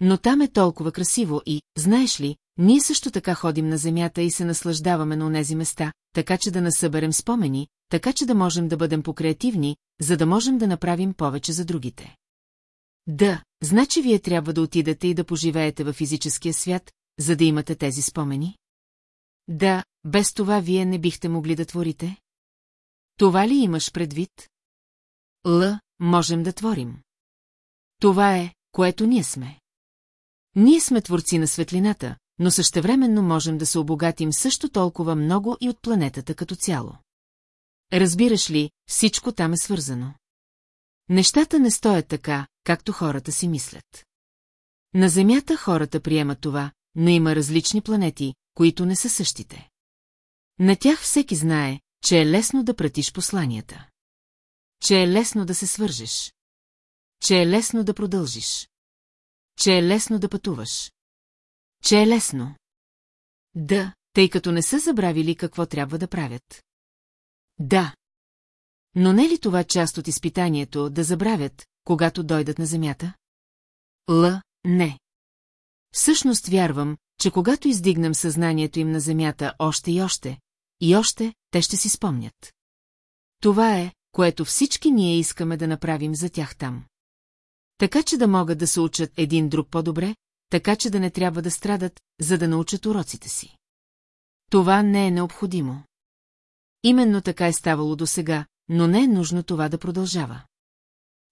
Но там е толкова красиво и, знаеш ли, ние също така ходим на земята и се наслаждаваме на онези места, така че да насъберем спомени, така че да можем да бъдем покреативни, за да можем да направим повече за другите. Да, значи вие трябва да отидете и да поживеете във физическия свят, за да имате тези спомени? Да, без това вие не бихте могли да творите? Това ли имаш предвид? Л, можем да творим. Това е, което ние сме. Ние сме творци на светлината, но същевременно можем да се обогатим също толкова много и от планетата като цяло. Разбираш ли, всичко там е свързано. Нещата не стоят така, както хората си мислят. На Земята хората приемат това, но има различни планети, които не са същите. На тях всеки знае, че е лесно да пратиш посланията. Че е лесно да се свържеш. Че е лесно да продължиш. Че е лесно да пътуваш. Че е лесно. Да, тъй като не са забравили какво трябва да правят. Да. Но не е ли това част от изпитанието да забравят, когато дойдат на земята? Л, не. Всъщност вярвам, че когато издигнем съзнанието им на земята още и още, и още, те ще си спомнят. Това е, което всички ние искаме да направим за тях там. Така че да могат да се учат един друг по-добре, така че да не трябва да страдат, за да научат уроците си. Това не е необходимо. Именно така е ставало до сега, но не е нужно това да продължава.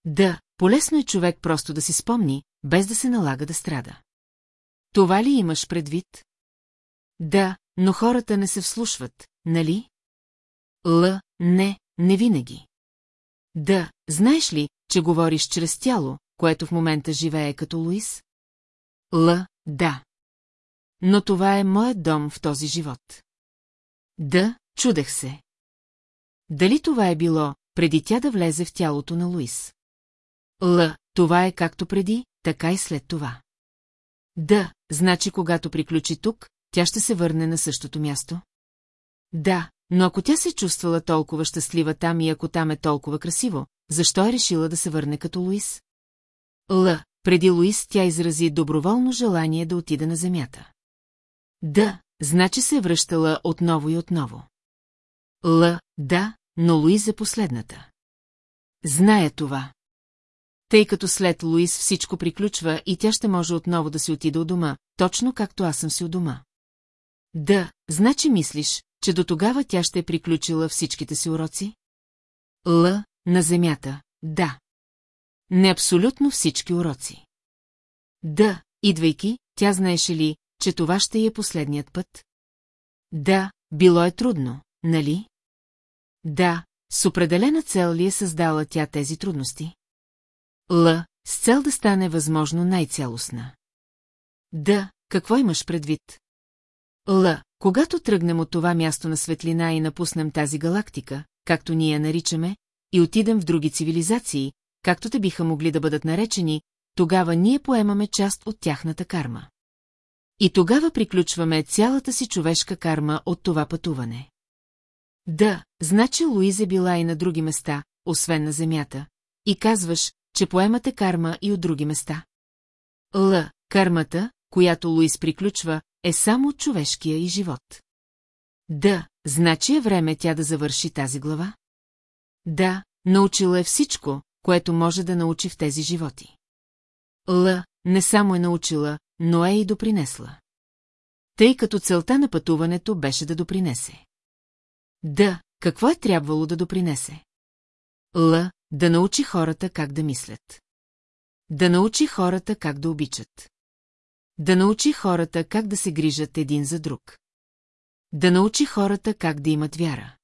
Да, полезно е човек просто да си спомни, без да се налага да страда. Това ли имаш предвид? Да, но хората не се вслушват, нали? Л, не, не винаги. Да, знаеш ли, че говориш чрез тяло, което в момента живее като Луис? Л, да. Но това е моят дом в този живот. Да, чудех се. Дали това е било, преди тя да влезе в тялото на Луис? Л, това е както преди, така и след това. Да, значи когато приключи тук, тя ще се върне на същото място? Да, но ако тя се чувствала толкова щастлива там и ако там е толкова красиво, защо е решила да се върне като Луис? Л, преди Луис тя изрази доброволно желание да отида на земята. Да, значи се е връщала отново и отново. Л, да, но Луис е последната. Зная това. Тъй като след Луис всичко приключва и тя ще може отново да си отида от дома, точно както аз съм си от дома. Да, значи мислиш, че до тогава тя ще е приключила всичките си уроци? Л, на земята, да. Не абсолютно всички уроци. Да, идвайки, тя знаеше ли, че това ще е последният път? Да, било е трудно, нали? Да, с определена цел ли е създала тя тези трудности? Л, с цел да стане възможно най-цялостна. Да, какво имаш предвид? Л, когато тръгнем от това място на светлина и напуснем тази галактика, както ние я наричаме, и отидем в други цивилизации, както те биха могли да бъдат наречени, тогава ние поемаме част от тяхната карма. И тогава приключваме цялата си човешка карма от това пътуване. Да, значи Луиза била и на други места, освен на Земята, и казваш, че поемате карма и от други места. Л, кармата, която Луис приключва, е само от човешкия и живот. Да, значи е време тя да завърши тази глава? Да, научила е всичко, което може да научи в тези животи. Л, не само е научила, но е и допринесла. Тъй като целта на пътуването беше да допринесе. Да, какво е трябвало да допринесе? Л, да научи хората как да мислят. Да научи хората как да обичат. Да научи хората как да се грижат един за друг. Да научи хората как да имат вяра.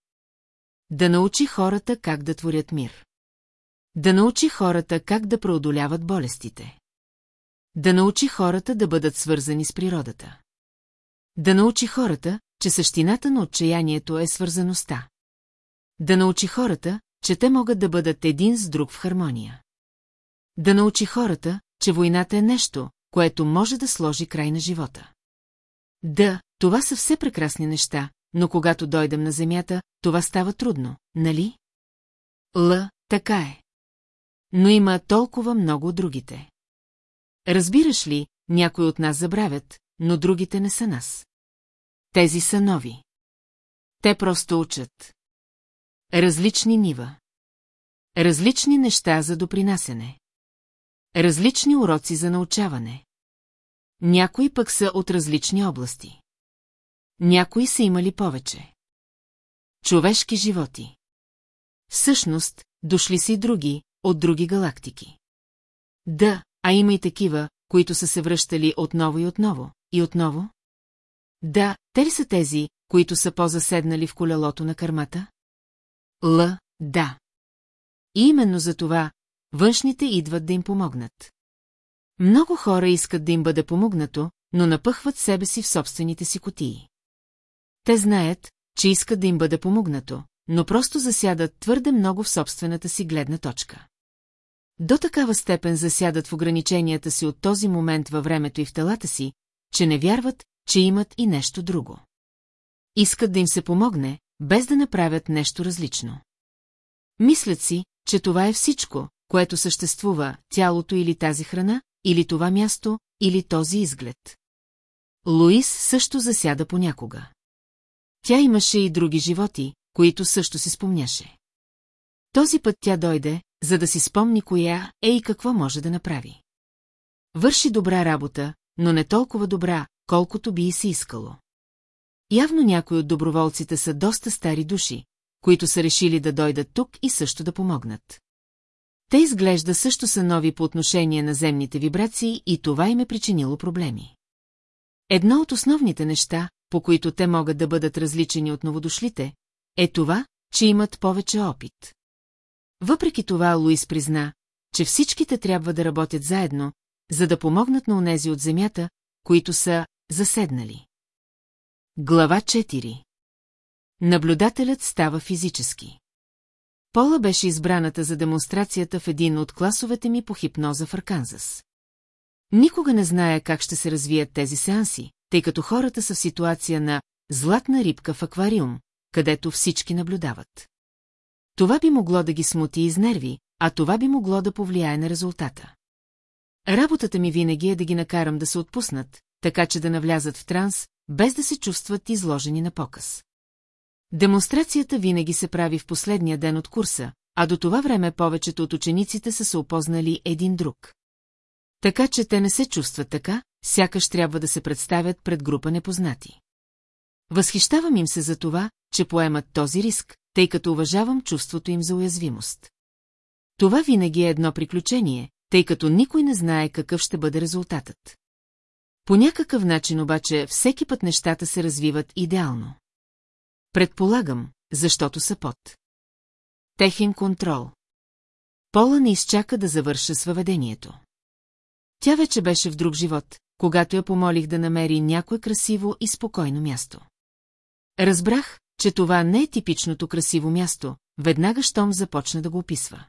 Да научи хората как да творят мир. Да научи хората как да преодоляват болестите. Да научи хората да бъдат свързани с природата. Да научи хората, че същината на отчаянието е свързаността. Да научи хората, че те могат да бъдат един с друг в хармония. Да научи хората, че войната е нещо, което може да сложи край на живота. Да, това са все прекрасни неща, но когато дойдем на земята, това става трудно, нали? Л, така е. Но има толкова много от другите. Разбираш ли, някои от нас забравят, но другите не са нас. Тези са нови. Те просто учат. Различни нива. Различни неща за допринасене. Различни уроци за научаване. Някои пък са от различни области. Някои са имали повече. Човешки животи. Всъщност, дошли са и други, от други галактики. Да, а има и такива, които са се връщали отново и отново, и отново? Да, те ли са тези, които са по-заседнали в колелото на кърмата? Л, да. И именно за това външните идват да им помогнат. Много хора искат да им бъде помогнато, но напъхват себе си в собствените си котии. Те знаят, че искат да им бъде помогнато, но просто засядат твърде много в собствената си гледна точка. До такава степен засядат в ограниченията си от този момент във времето и в телата си, че не вярват, че имат и нещо друго. Искат да им се помогне, без да направят нещо различно. Мислят си, че това е всичко, което съществува, тялото или тази храна, или това място, или този изглед. Луис също засяда понякога. Тя имаше и други животи, които също си спомняше. Този път тя дойде, за да си спомни коя е и какво може да направи. Върши добра работа, но не толкова добра, колкото би и си искало. Явно някои от доброволците са доста стари души, които са решили да дойдат тук и също да помогнат. Те изглежда също са нови по отношение на земните вибрации и това им е причинило проблеми. Едно от основните неща, по които те могат да бъдат различени от новодошлите, е това, че имат повече опит. Въпреки това Луис призна, че всичките трябва да работят заедно, за да помогнат на онези от земята, които са заседнали. Глава 4 Наблюдателят става физически. Пола беше избраната за демонстрацията в един от класовете ми по хипноза в Арканзас. Никога не зная как ще се развият тези сеанси, тъй като хората са в ситуация на златна рибка в аквариум, където всички наблюдават. Това би могло да ги смути и изнерви, а това би могло да повлияе на резултата. Работата ми винаги е да ги накарам да се отпуснат, така че да навлязат в транс, без да се чувстват изложени на показ. Демонстрацията винаги се прави в последния ден от курса, а до това време повечето от учениците са се опознали един друг. Така че те не се чувстват така, сякаш трябва да се представят пред група непознати. Възхищавам им се за това, че поемат този риск, тъй като уважавам чувството им за уязвимост. Това винаги е едно приключение, тъй като никой не знае какъв ще бъде резултатът. По някакъв начин обаче всеки път нещата се развиват идеално. Предполагам, защото са под. Техен контрол. Пола не изчака да завърша с въведението. Тя вече беше в друг живот, когато я помолих да намери някое красиво и спокойно място. Разбрах, че това не е типичното красиво място, веднага щом започна да го описва.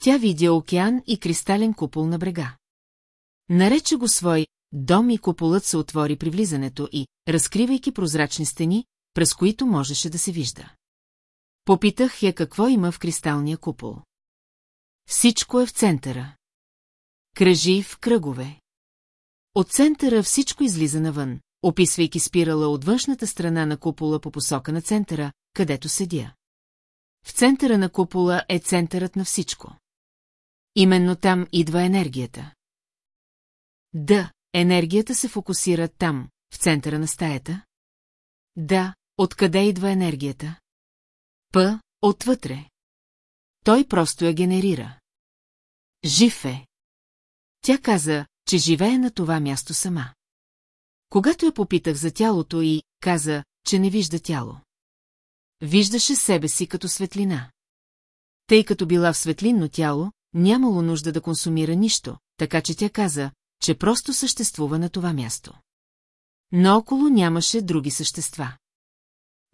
Тя видя океан и кристален купол на брега. Нарече го свой дом и куполът се отвори при влизането и, разкривайки прозрачни стени, през които можеше да се вижда. Попитах я какво има в кристалния купол. Всичко е в центъра. Кръжи в кръгове. От центъра всичко излиза навън, описвайки спирала от външната страна на купола по посока на центъра, където седя. В центъра на купола е центърът на всичко. Именно там идва енергията. Да, енергията се фокусира там, в центъра на стаята. Да, откъде идва енергията? П, отвътре. Той просто я генерира. Жив е. Тя каза, че живее на това място сама. Когато я попитах за тялото и каза, че не вижда тяло. Виждаше себе си като светлина. Тъй като била в светлинно тяло, нямало нужда да консумира нищо, така че тя каза, че просто съществува на това място. Но около нямаше други същества.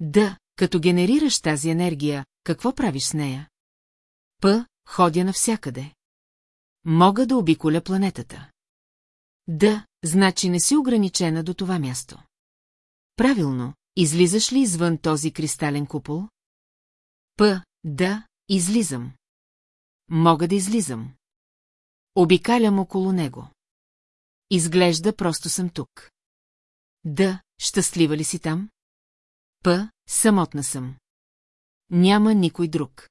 Да, като генерираш тази енергия, какво правиш с нея? П, ходя навсякъде. Мога да обиколя планетата. Да, значи не си ограничена до това място. Правилно, излизаш ли извън този кристален купол? П, да, излизам. Мога да излизам. Обикалям около него. Изглежда просто съм тук. Да, щастлива ли си там? П, самотна съм. Няма никой друг.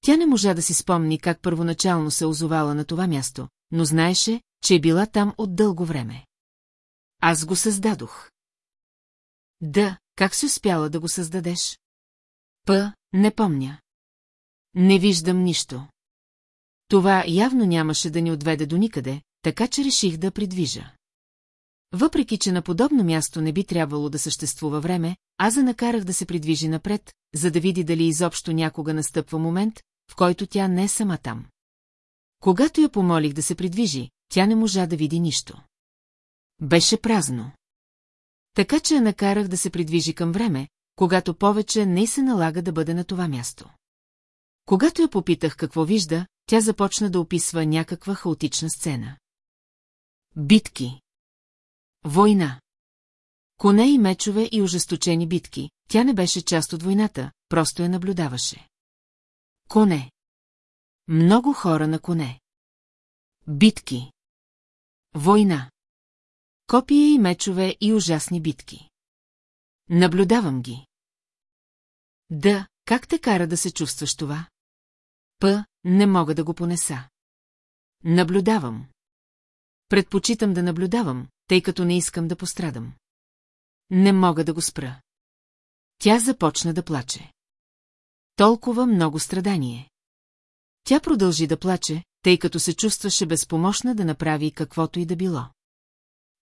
Тя не можа да си спомни как първоначално се озовала на това място, но знаеше, че е била там от дълго време. Аз го създадох. Да, как си успяла да го създадеш? П, не помня. Не виждам нищо. Това явно нямаше да ни отведе до никъде, така че реших да придвижа. Въпреки, че на подобно място не би трябвало да съществува време, аз накарах да се придвижи напред, за да види дали изобщо някога настъпва момент, в който тя не е сама там. Когато я помолих да се придвижи, тя не можа да види нищо. Беше празно. Така че я накарах да се придвижи към време, когато повече не се налага да бъде на това място. Когато я попитах какво вижда, тя започна да описва някаква хаотична сцена. Битки. Война. Коне и мечове и ожесточени битки. Тя не беше част от войната, просто я наблюдаваше. Коне. Много хора на коне. Битки. Война. Копия и мечове и ужасни битки. Наблюдавам ги. Да, как те кара да се чувстваш това? П, не мога да го понеса. Наблюдавам. Предпочитам да наблюдавам, тъй като не искам да пострадам. Не мога да го спра. Тя започна да плаче. Толкова много страдание. Тя продължи да плаче, тъй като се чувстваше безпомощна да направи каквото и да било.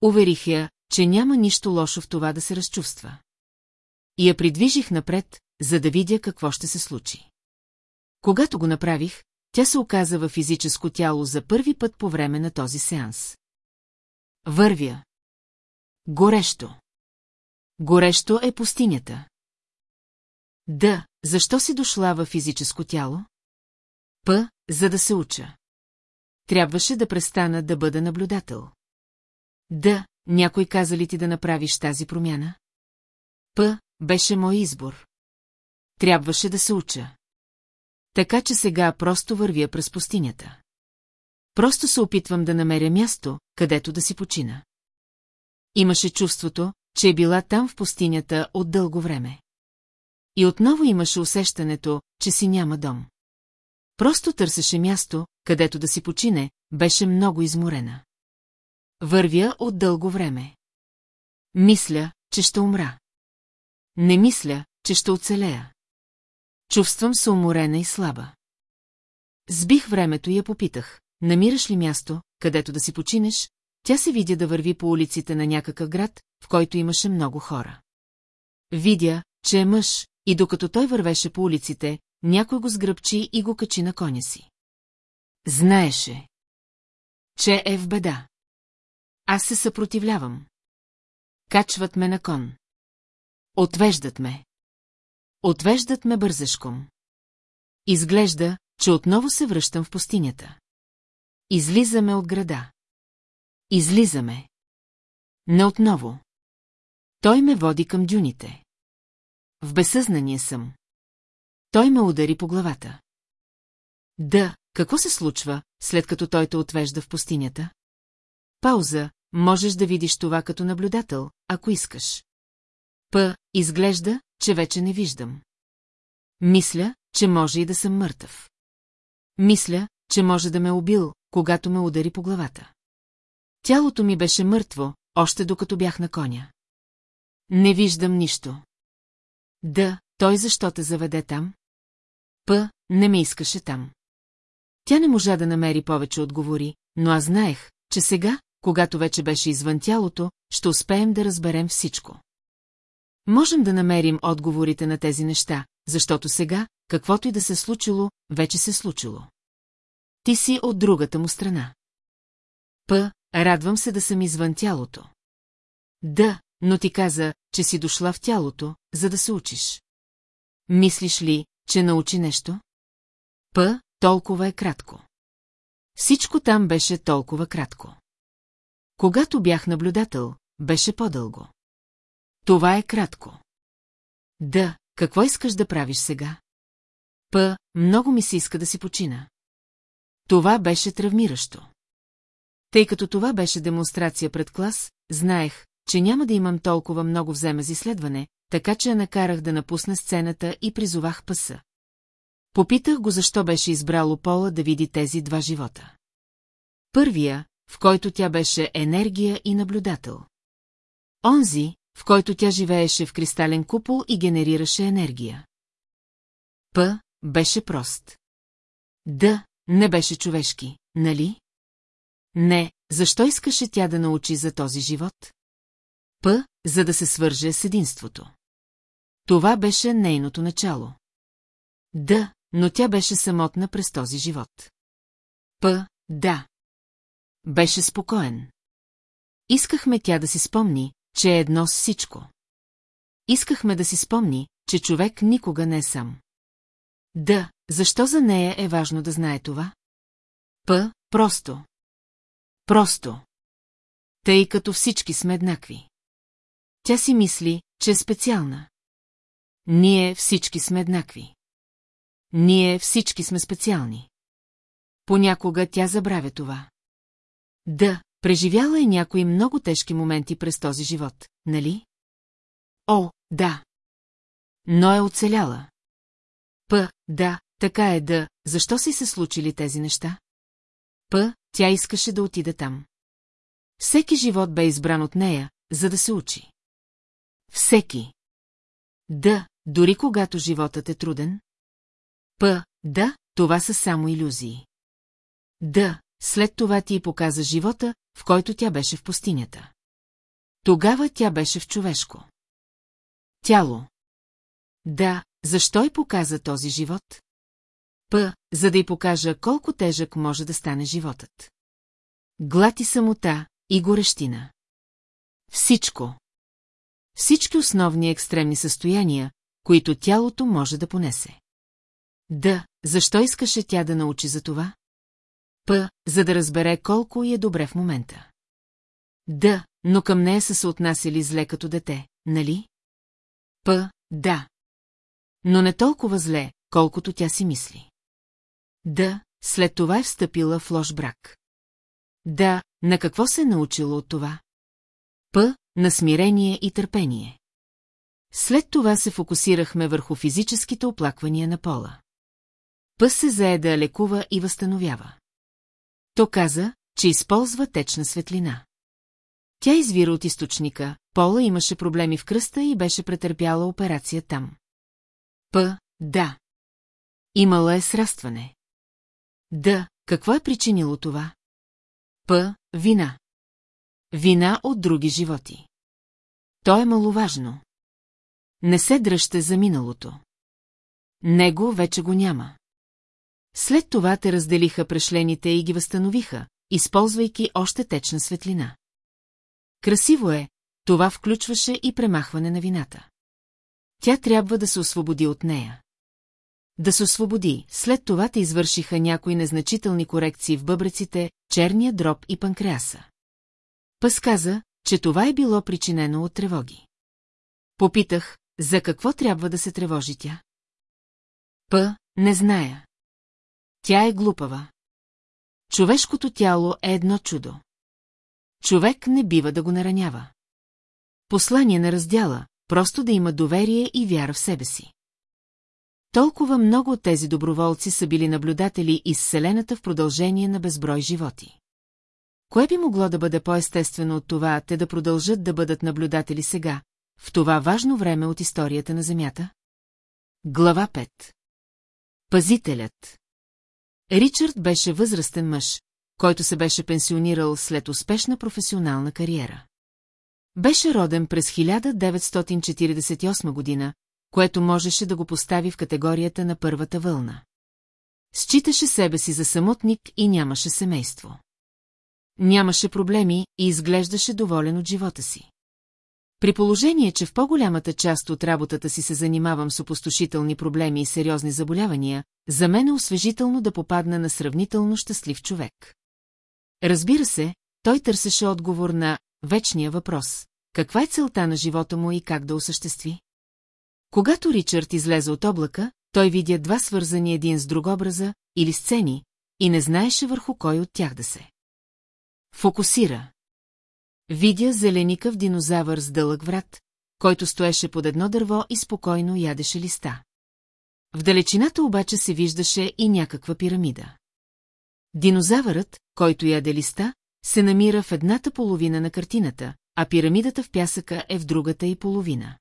Уверих я, че няма нищо лошо в това да се разчувства. И я придвижих напред, за да видя какво ще се случи. Когато го направих, тя се оказа във физическо тяло за първи път по време на този сеанс. Вървя. Горещо. Горещо е пустинята. Да, защо си дошла във физическо тяло? П, за да се уча. Трябваше да престана да бъда наблюдател. Да, някой каза ли ти да направиш тази промяна? П, беше мой избор. Трябваше да се уча. Така че сега просто вървя през пустинята. Просто се опитвам да намеря място, където да си почина. Имаше чувството, че е била там в пустинята от дълго време. И отново имаше усещането, че си няма дом. Просто търсеше място, където да си почине, беше много изморена. Вървя от дълго време. Мисля, че ще умра. Не мисля, че ще оцелея. Чувствам се уморена и слаба. Сбих времето и я попитах, намираш ли място, където да си починеш, тя се видя да върви по улиците на някакъв град, в който имаше много хора. Видя, че е мъж, и докато той вървеше по улиците, някой го сгръбчи и го качи на коня си. Знаеше, че е в беда. Аз се съпротивлявам. Качват ме на кон. Отвеждат ме. Отвеждат ме бързешком. Изглежда, че отново се връщам в пустинята. Излизаме от града. Излизаме. Не отново. Той ме води към дюните. В безсъзнание съм. Той ме удари по главата. Да, какво се случва, след като той те отвежда в пустинята? Пауза, можеш да видиш това като наблюдател, ако искаш. П, изглежда, че вече не виждам. Мисля, че може и да съм мъртъв. Мисля, че може да ме убил, когато ме удари по главата. Тялото ми беше мъртво, още докато бях на коня. Не виждам нищо. Да, той защо те заведе там? П, не ме искаше там. Тя не можа да намери повече отговори, но аз знаех, че сега, когато вече беше извън тялото, ще успеем да разберем всичко. Можем да намерим отговорите на тези неща, защото сега, каквото и да се случило, вече се случило. Ти си от другата му страна. П, радвам се да съм извън тялото. Да, но ти каза, че си дошла в тялото, за да се учиш. Мислиш ли, че научи нещо? П, толкова е кратко. Всичко там беше толкова кратко. Когато бях наблюдател, беше по-дълго. Това е кратко. Да, какво искаш да правиш сега? П, много ми се иска да си почина. Това беше травмиращо. Тъй като това беше демонстрация пред клас, знаех, че няма да имам толкова много вземе за изследване, така че я накарах да напусне сцената и призовах пъса. Попитах го защо беше избрало Пола да види тези два живота. Първия, в който тя беше енергия и наблюдател. Онзи, в който тя живееше в кристален купол и генерираше енергия. П. беше прост. Д. не беше човешки, нали? Не, защо искаше тя да научи за този живот? П. за да се свърже с единството. Това беше нейното начало. Да, но тя беше самотна през този живот. П. Да. Беше спокоен. Искахме тя да си спомни, че е едно с всичко. Искахме да си спомни, че човек никога не е сам. Да, защо за нея е важно да знае това? П. Просто. Просто. Тъй като всички сме еднакви. Тя си мисли, че е специална. Ние всички сме еднакви. Ние всички сме специални. Понякога тя забравя това. Да, преживяла е някои много тежки моменти през този живот, нали? О, да. Но е оцеляла. П, да, така е да, защо си се случили тези неща? П, тя искаше да отида там. Всеки живот бе избран от нея, за да се учи. Всеки. Да, дори когато животът е труден. П, да, това са само иллюзии. Да, след това ти показа живота, в който тя беше в пустинята. Тогава тя беше в човешко. Тяло. Да, защо й показа този живот? П, за да й покажа колко тежък може да стане животът. Глад и самота, и горещина. Всичко. Всички основни екстремни състояния, които тялото може да понесе. Да, защо искаше тя да научи за това? П, за да разбере колко й е добре в момента. Да, но към нея са се отнасяли зле като дете, нали? П, да. Но не толкова зле, колкото тя си мисли. Да, след това е встъпила в лош брак. Да, на какво се е научила от това? П, на смирение и търпение. След това се фокусирахме върху физическите оплаквания на пола. П се зае да лекува и възстановява. То каза, че използва течна светлина. Тя извира от източника, Пола имаше проблеми в кръста и беше претърпяла операция там. П. Да. Имала е срастване. Да, какво е причинило това? П. Вина. Вина от други животи. То е маловажно. Не се дръжте за миналото. Него вече го няма. След това те разделиха прешлените и ги възстановиха, използвайки още течна светлина. Красиво е, това включваше и премахване на вината. Тя трябва да се освободи от нея. Да се освободи, след това те извършиха някои незначителни корекции в бъбреците, черния дроб и панкреаса. Пъс каза, че това е било причинено от тревоги. Попитах, за какво трябва да се тревожи тя? П, не зная. Тя е глупава. Човешкото тяло е едно чудо. Човек не бива да го наранява. Послание на раздяла, просто да има доверие и вяра в себе си. Толкова много от тези доброволци са били наблюдатели из Вселената в продължение на безброй животи. Кое би могло да бъде по-естествено от това, те да продължат да бъдат наблюдатели сега, в това важно време от историята на Земята? Глава 5 Пазителят Ричард беше възрастен мъж, който се беше пенсионирал след успешна професионална кариера. Беше роден през 1948 година, което можеше да го постави в категорията на първата вълна. Считаше себе си за самотник и нямаше семейство. Нямаше проблеми и изглеждаше доволен от живота си. При положение, че в по-голямата част от работата си се занимавам с опустошителни проблеми и сериозни заболявания, за мен е освежително да попадна на сравнително щастлив човек. Разбира се, той търсеше отговор на вечния въпрос. Каква е целта на живота му и как да осъществи? Когато Ричард излезе от облака, той видя два свързани един с друг образа или сцени и не знаеше върху кой от тях да се. Фокусира. Видя зеленикъв динозавър с дълъг врат, който стоеше под едно дърво и спокойно ядеше листа. В далечината обаче се виждаше и някаква пирамида. Динозавърът, който яде листа, се намира в едната половина на картината, а пирамидата в пясъка е в другата и половина.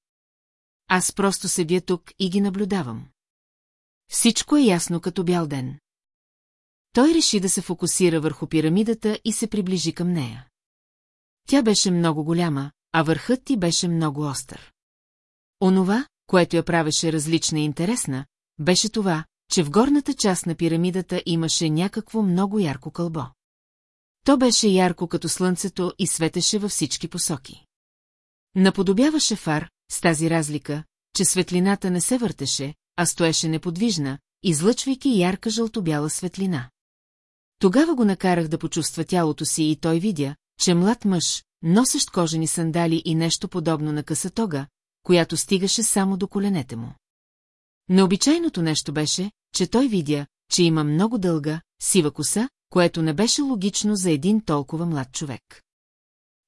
Аз просто седя тук и ги наблюдавам. Всичко е ясно като бял ден. Той реши да се фокусира върху пирамидата и се приближи към нея. Тя беше много голяма, а върхът ти беше много остър. Онова, което я правеше различна и интересна, беше това, че в горната част на пирамидата имаше някакво много ярко кълбо. То беше ярко като слънцето и светеше във всички посоки. Наподобяваше фар, с тази разлика, че светлината не се въртеше, а стоеше неподвижна, излъчвайки ярка жълтобяла светлина. Тогава го накарах да почувства тялото си и той видя, че млад мъж, носещ кожени сандали и нещо подобно на късатога, която стигаше само до коленете му. Необичайното нещо беше, че той видя, че има много дълга, сива коса, което не беше логично за един толкова млад човек.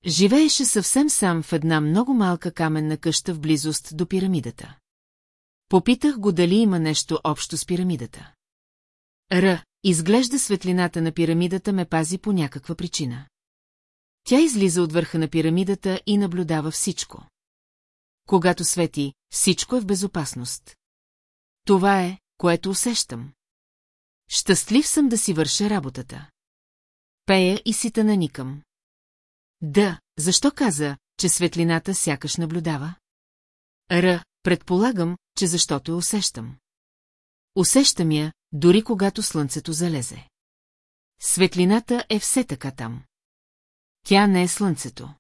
Живееше съвсем сам в една много малка каменна къща в близост до пирамидата. Попитах го дали има нещо общо с пирамидата. Р. Изглежда светлината на пирамидата ме пази по някаква причина. Тя излиза от върха на пирамидата и наблюдава всичко. Когато свети, всичко е в безопасност. Това е, което усещам. Щастлив съм да си върша работата. Пея и си наникам. Да, защо каза, че светлината сякаш наблюдава? Р, предполагам, че защото я усещам. Усещам я, дори когато слънцето залезе. Светлината е все така там. Тя не е слънцето.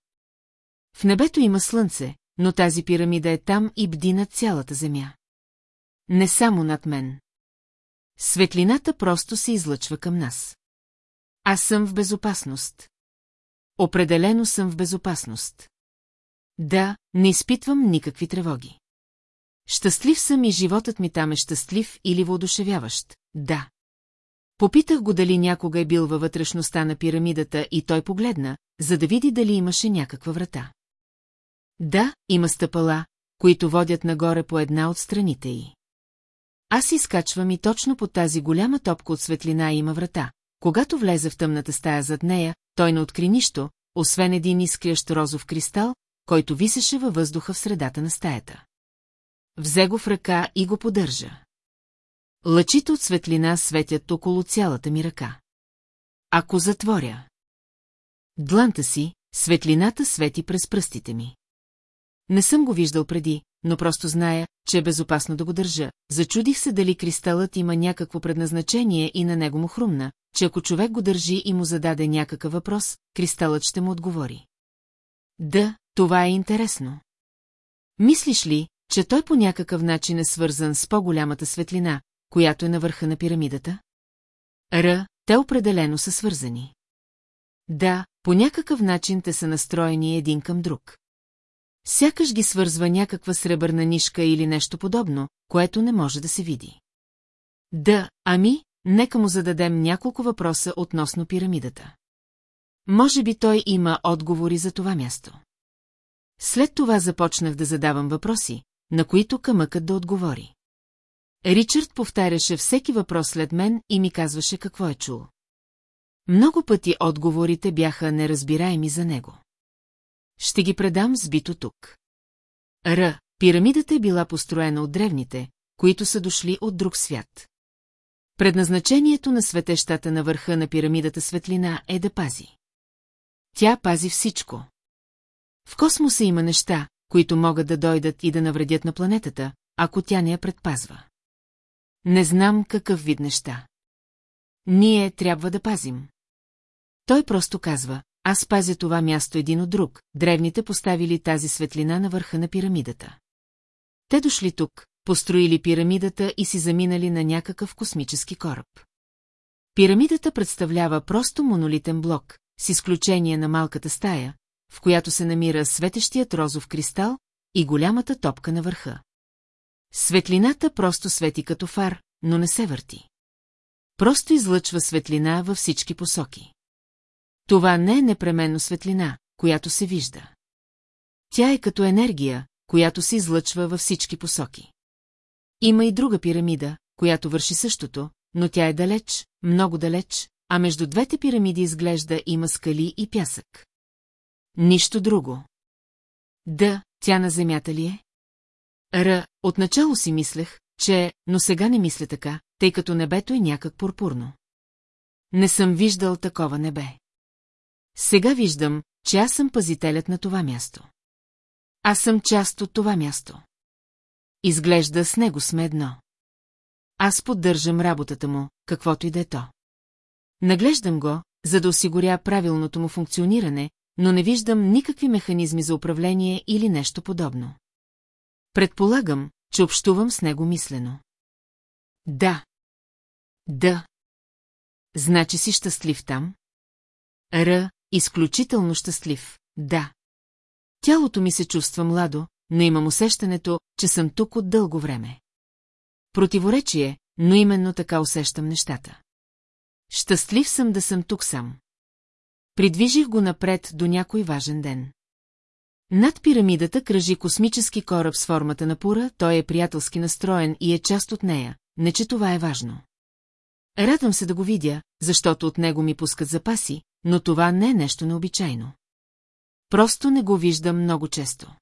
В небето има слънце, но тази пирамида е там и бди над цялата земя. Не само над мен. Светлината просто се излъчва към нас. Аз съм в безопасност. Определено съм в безопасност. Да, не изпитвам никакви тревоги. Щастлив съм и животът ми там е щастлив или воодушевяващ. Да. Попитах го дали някога е бил във вътрешността на пирамидата и той погледна, за да види дали имаше някаква врата. Да, има стъпала, които водят нагоре по една от страните й. Аз изкачвам и точно под тази голяма топка от светлина има врата. Когато влезе в тъмната стая зад нея, той не откри нищо, освен един изкрящ розов кристал, който висеше във въздуха в средата на стаята. Взе го в ръка и го поддържа. Лъчите от светлина светят около цялата ми ръка. Ако затворя. Дланта си, светлината свети през пръстите ми. Не съм го виждал преди, но просто зная, че е безопасно да го държа. Зачудих се дали кристалът има някакво предназначение и на него му хрумна, че ако човек го държи и му зададе някакъв въпрос, кристалът ще му отговори. Да, това е интересно. Мислиш ли, че той по някакъв начин е свързан с по-голямата светлина, която е на върха на пирамидата? Р, те определено са свързани. Да, по някакъв начин те са настроени един към друг. Сякаш ги свързва някаква сребърна нишка или нещо подобно, което не може да се види. Да, ами, нека му зададем няколко въпроса относно пирамидата. Може би той има отговори за това място. След това започнах да задавам въпроси, на които камъкът да отговори. Ричард повтаряше всеки въпрос след мен и ми казваше какво е чул. Много пъти отговорите бяха неразбираеми за него. Ще ги предам сбито тук. Р. Пирамидата е била построена от древните, които са дошли от друг свят. Предназначението на светещата на върха на пирамидата светлина е да пази. Тя пази всичко. В космоса има неща, които могат да дойдат и да навредят на планетата, ако тя не я предпазва. Не знам какъв вид неща. Ние трябва да пазим. Той просто казва, аз пазя това място един от друг, древните поставили тази светлина на върха на пирамидата. Те дошли тук, построили пирамидата и си заминали на някакъв космически кораб. Пирамидата представлява просто монолитен блок, с изключение на малката стая, в която се намира светещият розов кристал и голямата топка на върха. Светлината просто свети като фар, но не се върти. Просто излъчва светлина във всички посоки. Това не е непременно светлина, която се вижда. Тя е като енергия, която се излъчва във всички посоки. Има и друга пирамида, която върши същото, но тя е далеч, много далеч, а между двете пирамиди изглежда има скали и пясък. Нищо друго. Да, тя на земята ли е? Р, отначало си мислех, че, но сега не мисля така, тъй като небето е някак пурпурно. Не съм виждал такова небе. Сега виждам, че аз съм пазителят на това място. Аз съм част от това място. Изглежда с него сме едно. Аз поддържам работата му, каквото и да е то. Наглеждам го, за да осигуря правилното му функциониране, но не виждам никакви механизми за управление или нещо подобно. Предполагам, че общувам с него мислено. Да. Да. Значи си щастлив там? Р. Изключително щастлив, да. Тялото ми се чувства младо, но имам усещането, че съм тук от дълго време. Противоречие, но именно така усещам нещата. Щастлив съм да съм тук сам. Придвижих го напред до някой важен ден. Над пирамидата кръжи космически кораб с формата на пура, той е приятелски настроен и е част от нея, не че това е важно. Радвам се да го видя, защото от него ми пускат запаси, но това не е нещо необичайно. Просто не го виждам много често.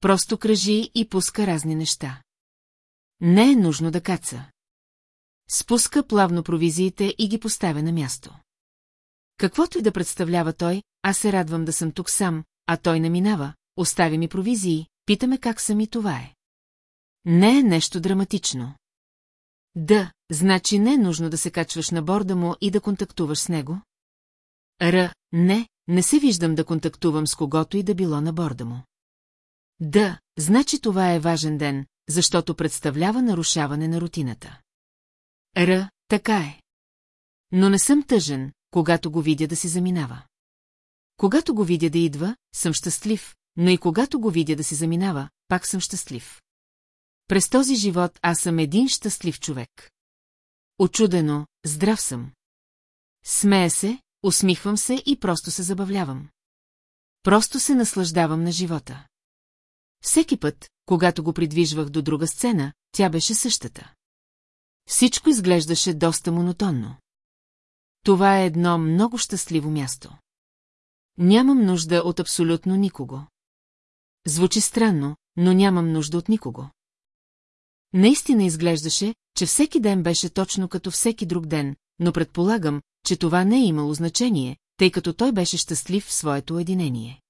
Просто кръжи и пуска разни неща. Не е нужно да каца. Спуска плавно провизиите и ги поставя на място. Каквото и да представлява той, аз се радвам да съм тук сам, а той не минава, остави ми провизии, питаме как съм и това е. Не е нещо драматично. Да, значи не е нужно да се качваш на борда му и да контактуваш с него? Р, не, не се виждам да контактувам с когото и да било на борда му. Да, значи това е важен ден, защото представлява нарушаване на рутината. Р, така е. Но не съм тъжен, когато го видя да си заминава. Когато го видя да идва, съм щастлив, но и когато го видя да си заминава, пак съм щастлив. През този живот аз съм един щастлив човек. Очудено, здрав съм. Смея се, усмихвам се и просто се забавлявам. Просто се наслаждавам на живота. Всеки път, когато го придвижвах до друга сцена, тя беше същата. Всичко изглеждаше доста монотонно. Това е едно много щастливо място. Нямам нужда от абсолютно никого. Звучи странно, но нямам нужда от никого. Наистина изглеждаше, че всеки ден беше точно като всеки друг ден, но предполагам, че това не е имало значение, тъй като той беше щастлив в своето уединение.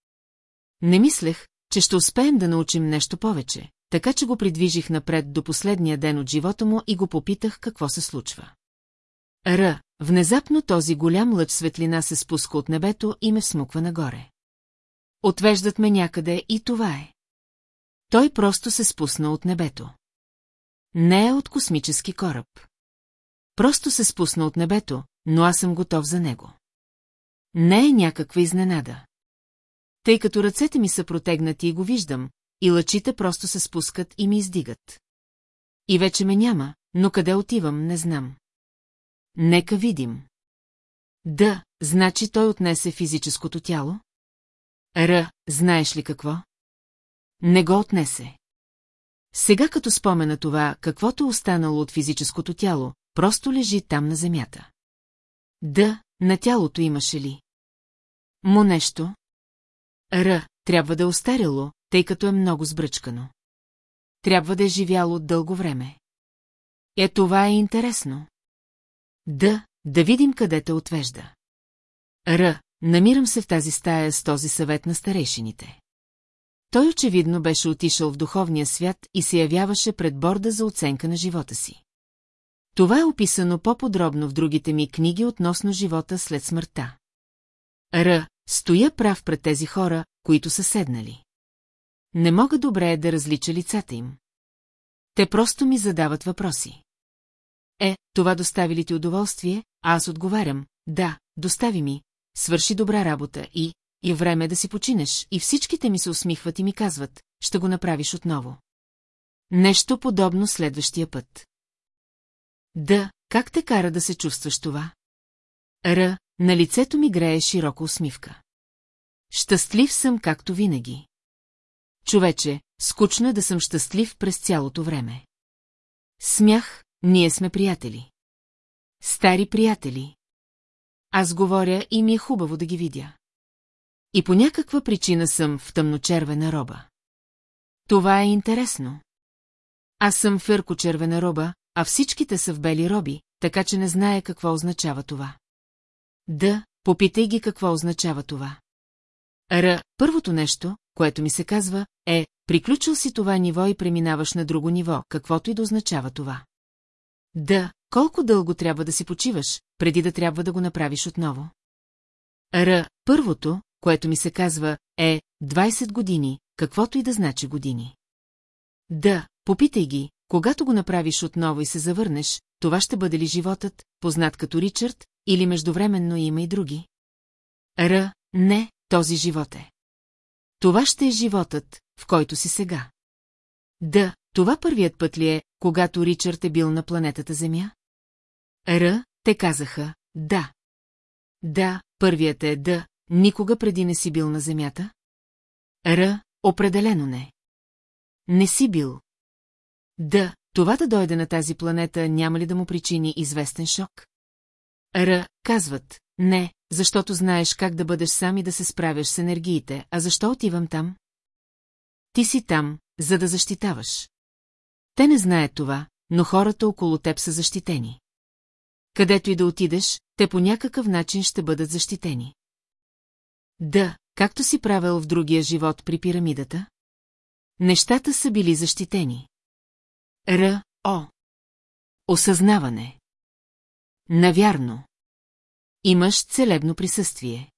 Не мислех, че ще успеем да научим нещо повече, така че го придвижих напред до последния ден от живота му и го попитах какво се случва. Р. Внезапно този голям лъч светлина се спуска от небето и ме смуква нагоре. Отвеждат ме някъде и това е. Той просто се спусна от небето. Не е от космически кораб. Просто се спусна от небето, но аз съм готов за него. Не е някаква изненада. Тъй като ръцете ми са протегнати и го виждам, и лъчите просто се спускат и ми издигат. И вече ме няма, но къде отивам, не знам. Нека видим. Да, значи той отнесе физическото тяло? Р, знаеш ли какво? Не го отнесе. Сега като спомена това, каквото е останало от физическото тяло, просто лежи там на земята. Да, на тялото имаше ли? Му нещо? Р, трябва да е остаряло, тъй като е много сбръчкано. Трябва да е живяло дълго време. Е, това е интересно. Да, да видим къде те отвежда. Р, намирам се в тази стая с този съвет на старейшините. Той очевидно беше отишъл в духовния свят и се явяваше пред борда за оценка на живота си. Това е описано по-подробно в другите ми книги относно живота след смъртта. Р. Стоя прав пред тези хора, които са седнали. Не мога добре да различа лицата им. Те просто ми задават въпроси. Е, това достави ли ти удоволствие? А аз отговарям, да, достави ми. свърши добра работа и, и време да си починеш, и всичките ми се усмихват и ми казват, ще го направиш отново. Нещо подобно следващия път. Да, как те кара да се чувстваш това? Р, на лицето ми грее широка усмивка. Щастлив съм, както винаги. Човече, скучно е да съм щастлив през цялото време. Смях, ние сме приятели. Стари приятели. Аз говоря и ми е хубаво да ги видя. И по някаква причина съм в тъмночервена роба. Това е интересно. Аз съм фърко-червена роба, а всичките са в бели роби, така че не знае какво означава това. Да, попитай ги какво означава това. Р. Първото нещо, което ми се казва, е, приключил си това ниво и преминаваш на друго ниво, каквото и да означава това. Да, колко дълго трябва да си почиваш, преди да трябва да го направиш отново? Р. Първото, което ми се казва, е 20 години, каквото и да значи години. Да, попитай ги, когато го направиш отново и се завърнеш, това ще бъде ли животът, познат като Ричард, или междувременно има и други? Р. Не, този живот е. Това ще е животът, в който си сега. Да, това първият път ли е, когато Ричард е бил на планетата Земя? Р. Те казаха, да. Да, първият е да, никога преди не си бил на Земята? Р. Определено не. Не си бил. Да, това да дойде на тази планета няма ли да му причини известен шок? Р. Казват, не, защото знаеш как да бъдеш сам и да се справяш с енергиите, а защо отивам там? Ти си там, за да защитаваш. Те не знаят това, но хората около теб са защитени. Където и да отидеш, те по някакъв начин ще бъдат защитени. Да, както си правил в другия живот при пирамидата. Нещата са били защитени. Р. О. Осъзнаване. Навярно. Имаш целебно присъствие.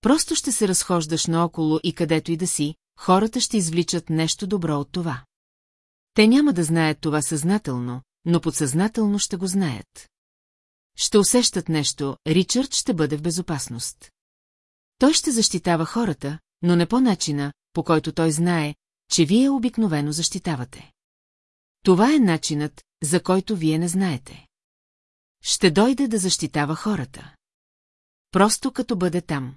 Просто ще се разхождаш наоколо и където и да си, хората ще извличат нещо добро от това. Те няма да знаят това съзнателно, но подсъзнателно ще го знаят. Ще усещат нещо, Ричард ще бъде в безопасност. Той ще защитава хората, но не по начина, по който той знае, че вие обикновено защитавате. Това е начинът, за който вие не знаете. Ще дойде да защитава хората. Просто като бъде там.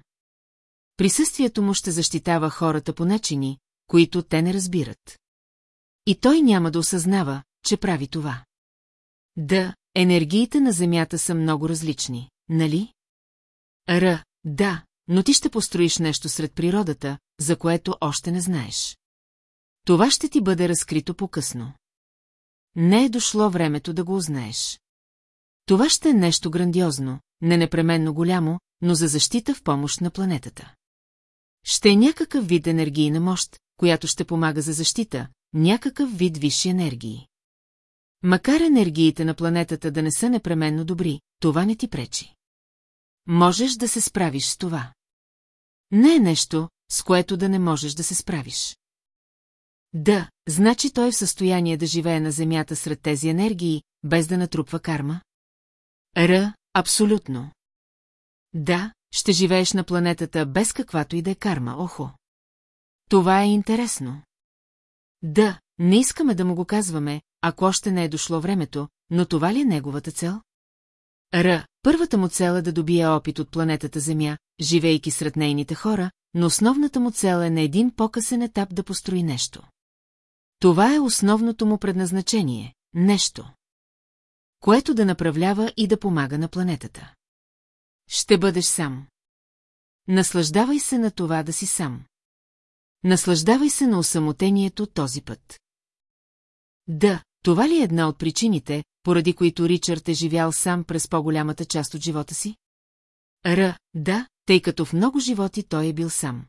Присъствието му ще защитава хората по начини, които те не разбират. И той няма да осъзнава, че прави това. Да, енергиите на Земята са много различни, нали? Р, да, но ти ще построиш нещо сред природата, за което още не знаеш. Това ще ти бъде разкрито по-късно. Не е дошло времето да го узнаеш. Това ще е нещо грандиозно, не непременно голямо, но за защита в помощ на планетата. Ще е някакъв вид енергийна мощ, която ще помага за защита, някакъв вид висши енергии. Макар енергиите на планетата да не са непременно добри, това не ти пречи. Можеш да се справиш с това. Не е нещо, с което да не можеш да се справиш. Да, значи той е в състояние да живее на Земята сред тези енергии, без да натрупва карма? Р, абсолютно. Да, ще живееш на планетата без каквато и да е карма, охо. Това е интересно. Да, не искаме да му го казваме, ако още не е дошло времето, но това ли е неговата цел? Р. Първата му цел е да добие опит от планетата Земя, живейки сред нейните хора, но основната му цел е на един по-късен етап да построи нещо. Това е основното му предназначение – нещо. Което да направлява и да помага на планетата. Ще бъдеш сам. Наслаждавай се на това да си сам. Наслаждавай се на осамотението този път. Да, това ли е една от причините, поради които Ричард е живял сам през по-голямата част от живота си? Р, да, тъй като в много животи той е бил сам.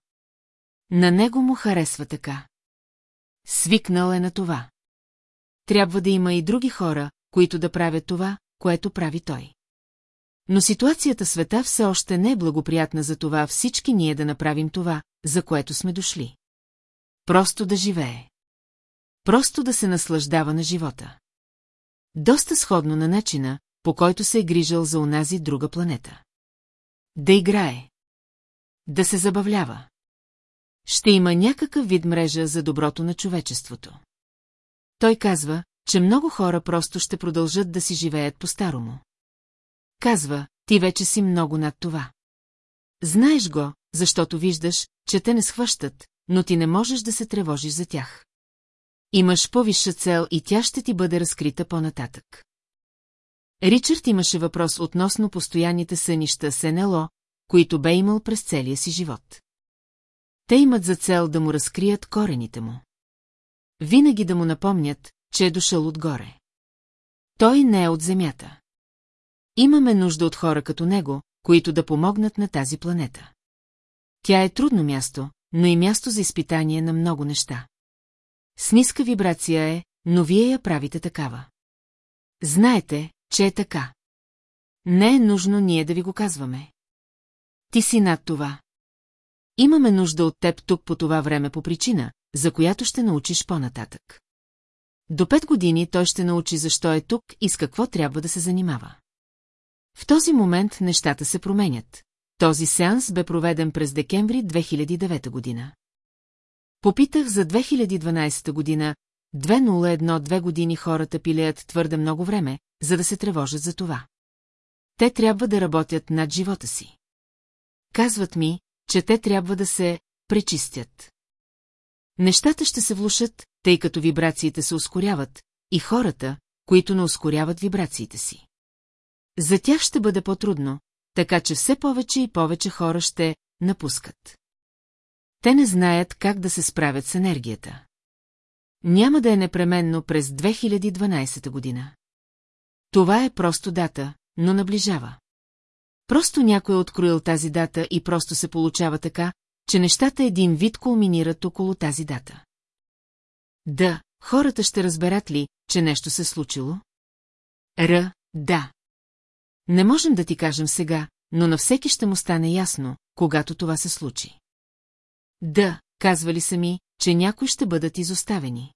На него му харесва така. Свикнал е на това. Трябва да има и други хора, които да правят това, което прави той. Но ситуацията света все още не е благоприятна за това всички ние да направим това, за което сме дошли. Просто да живее. Просто да се наслаждава на живота. Доста сходно на начина, по който се е грижал за онази друга планета. Да играе. Да се забавлява. Ще има някакъв вид мрежа за доброто на човечеството. Той казва, че много хора просто ще продължат да си живеят по-старому. Казва, ти вече си много над това. Знаеш го, защото виждаш, че те не схващат, но ти не можеш да се тревожиш за тях. Имаш по-висша цел и тя ще ти бъде разкрита по-нататък. Ричард имаше въпрос относно постоянните сънища с НЛО, които бе имал през целия си живот. Те имат за цел да му разкрият корените му. Винаги да му напомнят, че е дошъл отгоре. Той не е от Земята. Имаме нужда от хора като него, които да помогнат на тази планета. Тя е трудно място, но и място за изпитание на много неща. С ниска вибрация е, но вие я правите такава. Знаете, че е така. Не е нужно ние да ви го казваме. Ти си над това. Имаме нужда от теб тук по това време по причина, за която ще научиш по-нататък. До пет години той ще научи защо е тук и с какво трябва да се занимава. В този момент нещата се променят. Този сеанс бе проведен през декември 2009 година. Попитах за 2012 година, 201 две години хората пилеят твърде много време, за да се тревожат за това. Те трябва да работят над живота си. Казват ми, че те трябва да се пречистят. Нещата ще се влушат, тъй като вибрациите се ускоряват, и хората, които не ускоряват вибрациите си. За тях ще бъде по-трудно, така че все повече и повече хора ще напускат. Те не знаят как да се справят с енергията. Няма да е непременно през 2012 година. Това е просто дата, но наближава. Просто някой е откроил тази дата и просто се получава така, че нещата един вид кулминират около тази дата. Да, хората ще разберат ли, че нещо се случило? Р, да. Не можем да ти кажем сега, но на всеки ще му стане ясно, когато това се случи. Да, казвали са ми, че някои ще бъдат изоставени.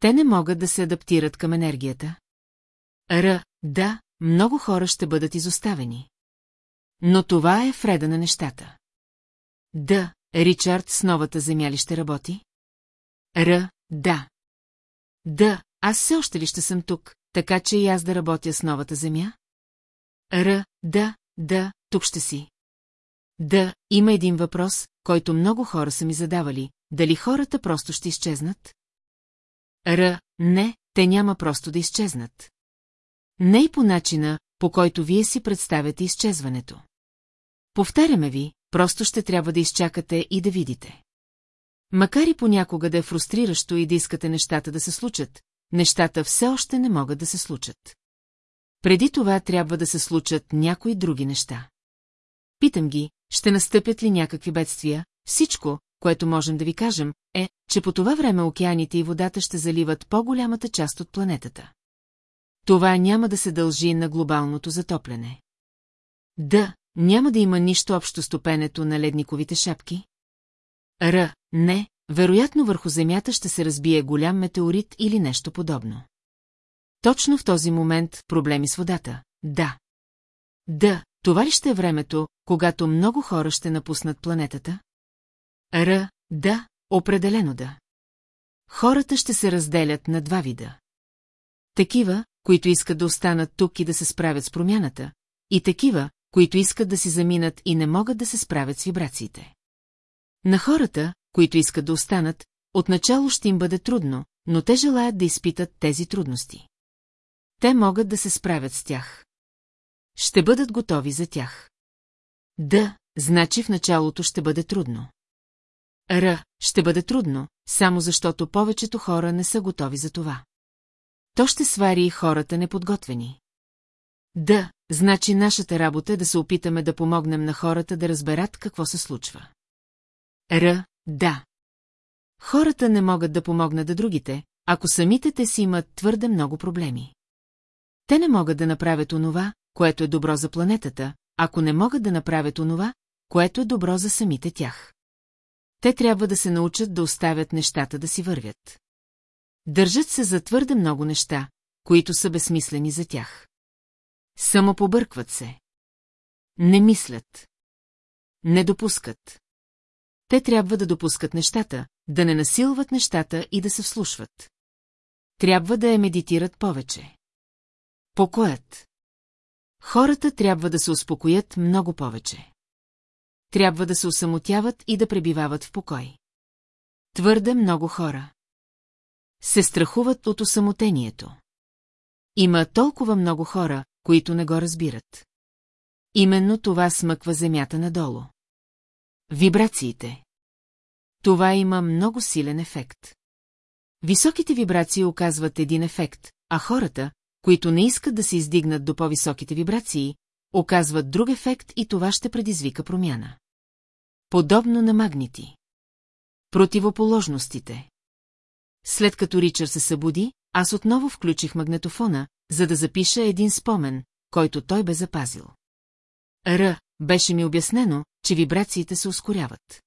Те не могат да се адаптират към енергията. Р, да, много хора ще бъдат изоставени. Но това е вреда на нещата. Да, Ричард с новата земя ли ще работи? Р, да. Да, аз все още ли ще съм тук, така че и аз да работя с новата земя? Р, да, да, тук ще си. Да, има един въпрос, който много хора са ми задавали. Дали хората просто ще изчезнат? Р, не, те няма просто да изчезнат. Не и по начина, по който вие си представяте изчезването. Повтаряме ви, просто ще трябва да изчакате и да видите. Макар и понякога да е фрустриращо и да искате нещата да се случат, нещата все още не могат да се случат. Преди това трябва да се случат някои други неща. Питам ги, ще настъпят ли някакви бедствия, всичко, което можем да ви кажем, е, че по това време океаните и водата ще заливат по-голямата част от планетата. Това няма да се дължи на глобалното затопляне. Да, няма да има нищо общо с топенето на ледниковите шапки? Р, не, вероятно върху Земята ще се разбие голям метеорит или нещо подобно. Точно в този момент проблеми с водата. Да. Да, това ли ще е времето, когато много хора ще напуснат планетата? Р, да, определено да. Хората ще се разделят на два вида. Такива, които искат да останат тук и да се справят с промяната, и такива, които искат да си заминат и не могат да се справят с вибрациите. На хората, които искат да останат, отначало ще им бъде трудно, но те желаят да изпитат тези трудности. Те могат да се справят с тях. Ще бъдат готови за тях. Да, значи в началото ще бъде трудно. Р, ще бъде трудно, само защото повечето хора не са готови за това. То ще свари и хората неподготвени. Да, значи нашата работа е да се опитаме да помогнем на хората да разберат какво се случва. Р, да. Хората не могат да помогнат да другите, ако самите те си имат твърде много проблеми. Те не могат да направят онова, което е добро за планетата, ако не могат да направят онова, което е добро за самите тях. Те трябва да се научат да оставят нещата да си вървят. Държат се за твърде много неща, които са безсмислени за тях. Само побъркват се. Не мислят. Не допускат. Те трябва да допускат нещата, да не насилват нещата и да се вслушват. Трябва да я медитират повече. Покоят. Хората трябва да се успокоят много повече. Трябва да се усамотяват и да пребивават в покой. Твърде много хора. Се страхуват от усамотението. Има толкова много хора, които не го разбират. Именно това смъква земята надолу. Вибрациите. Това има много силен ефект. Високите вибрации оказват един ефект, а хората, които не искат да се издигнат до по-високите вибрации, оказват друг ефект и това ще предизвика промяна. Подобно на магнити. Противоположностите. След като Ричард се събуди, аз отново включих магнетофона, за да запиша един спомен, който той бе запазил. Р. Беше ми обяснено, че вибрациите се ускоряват.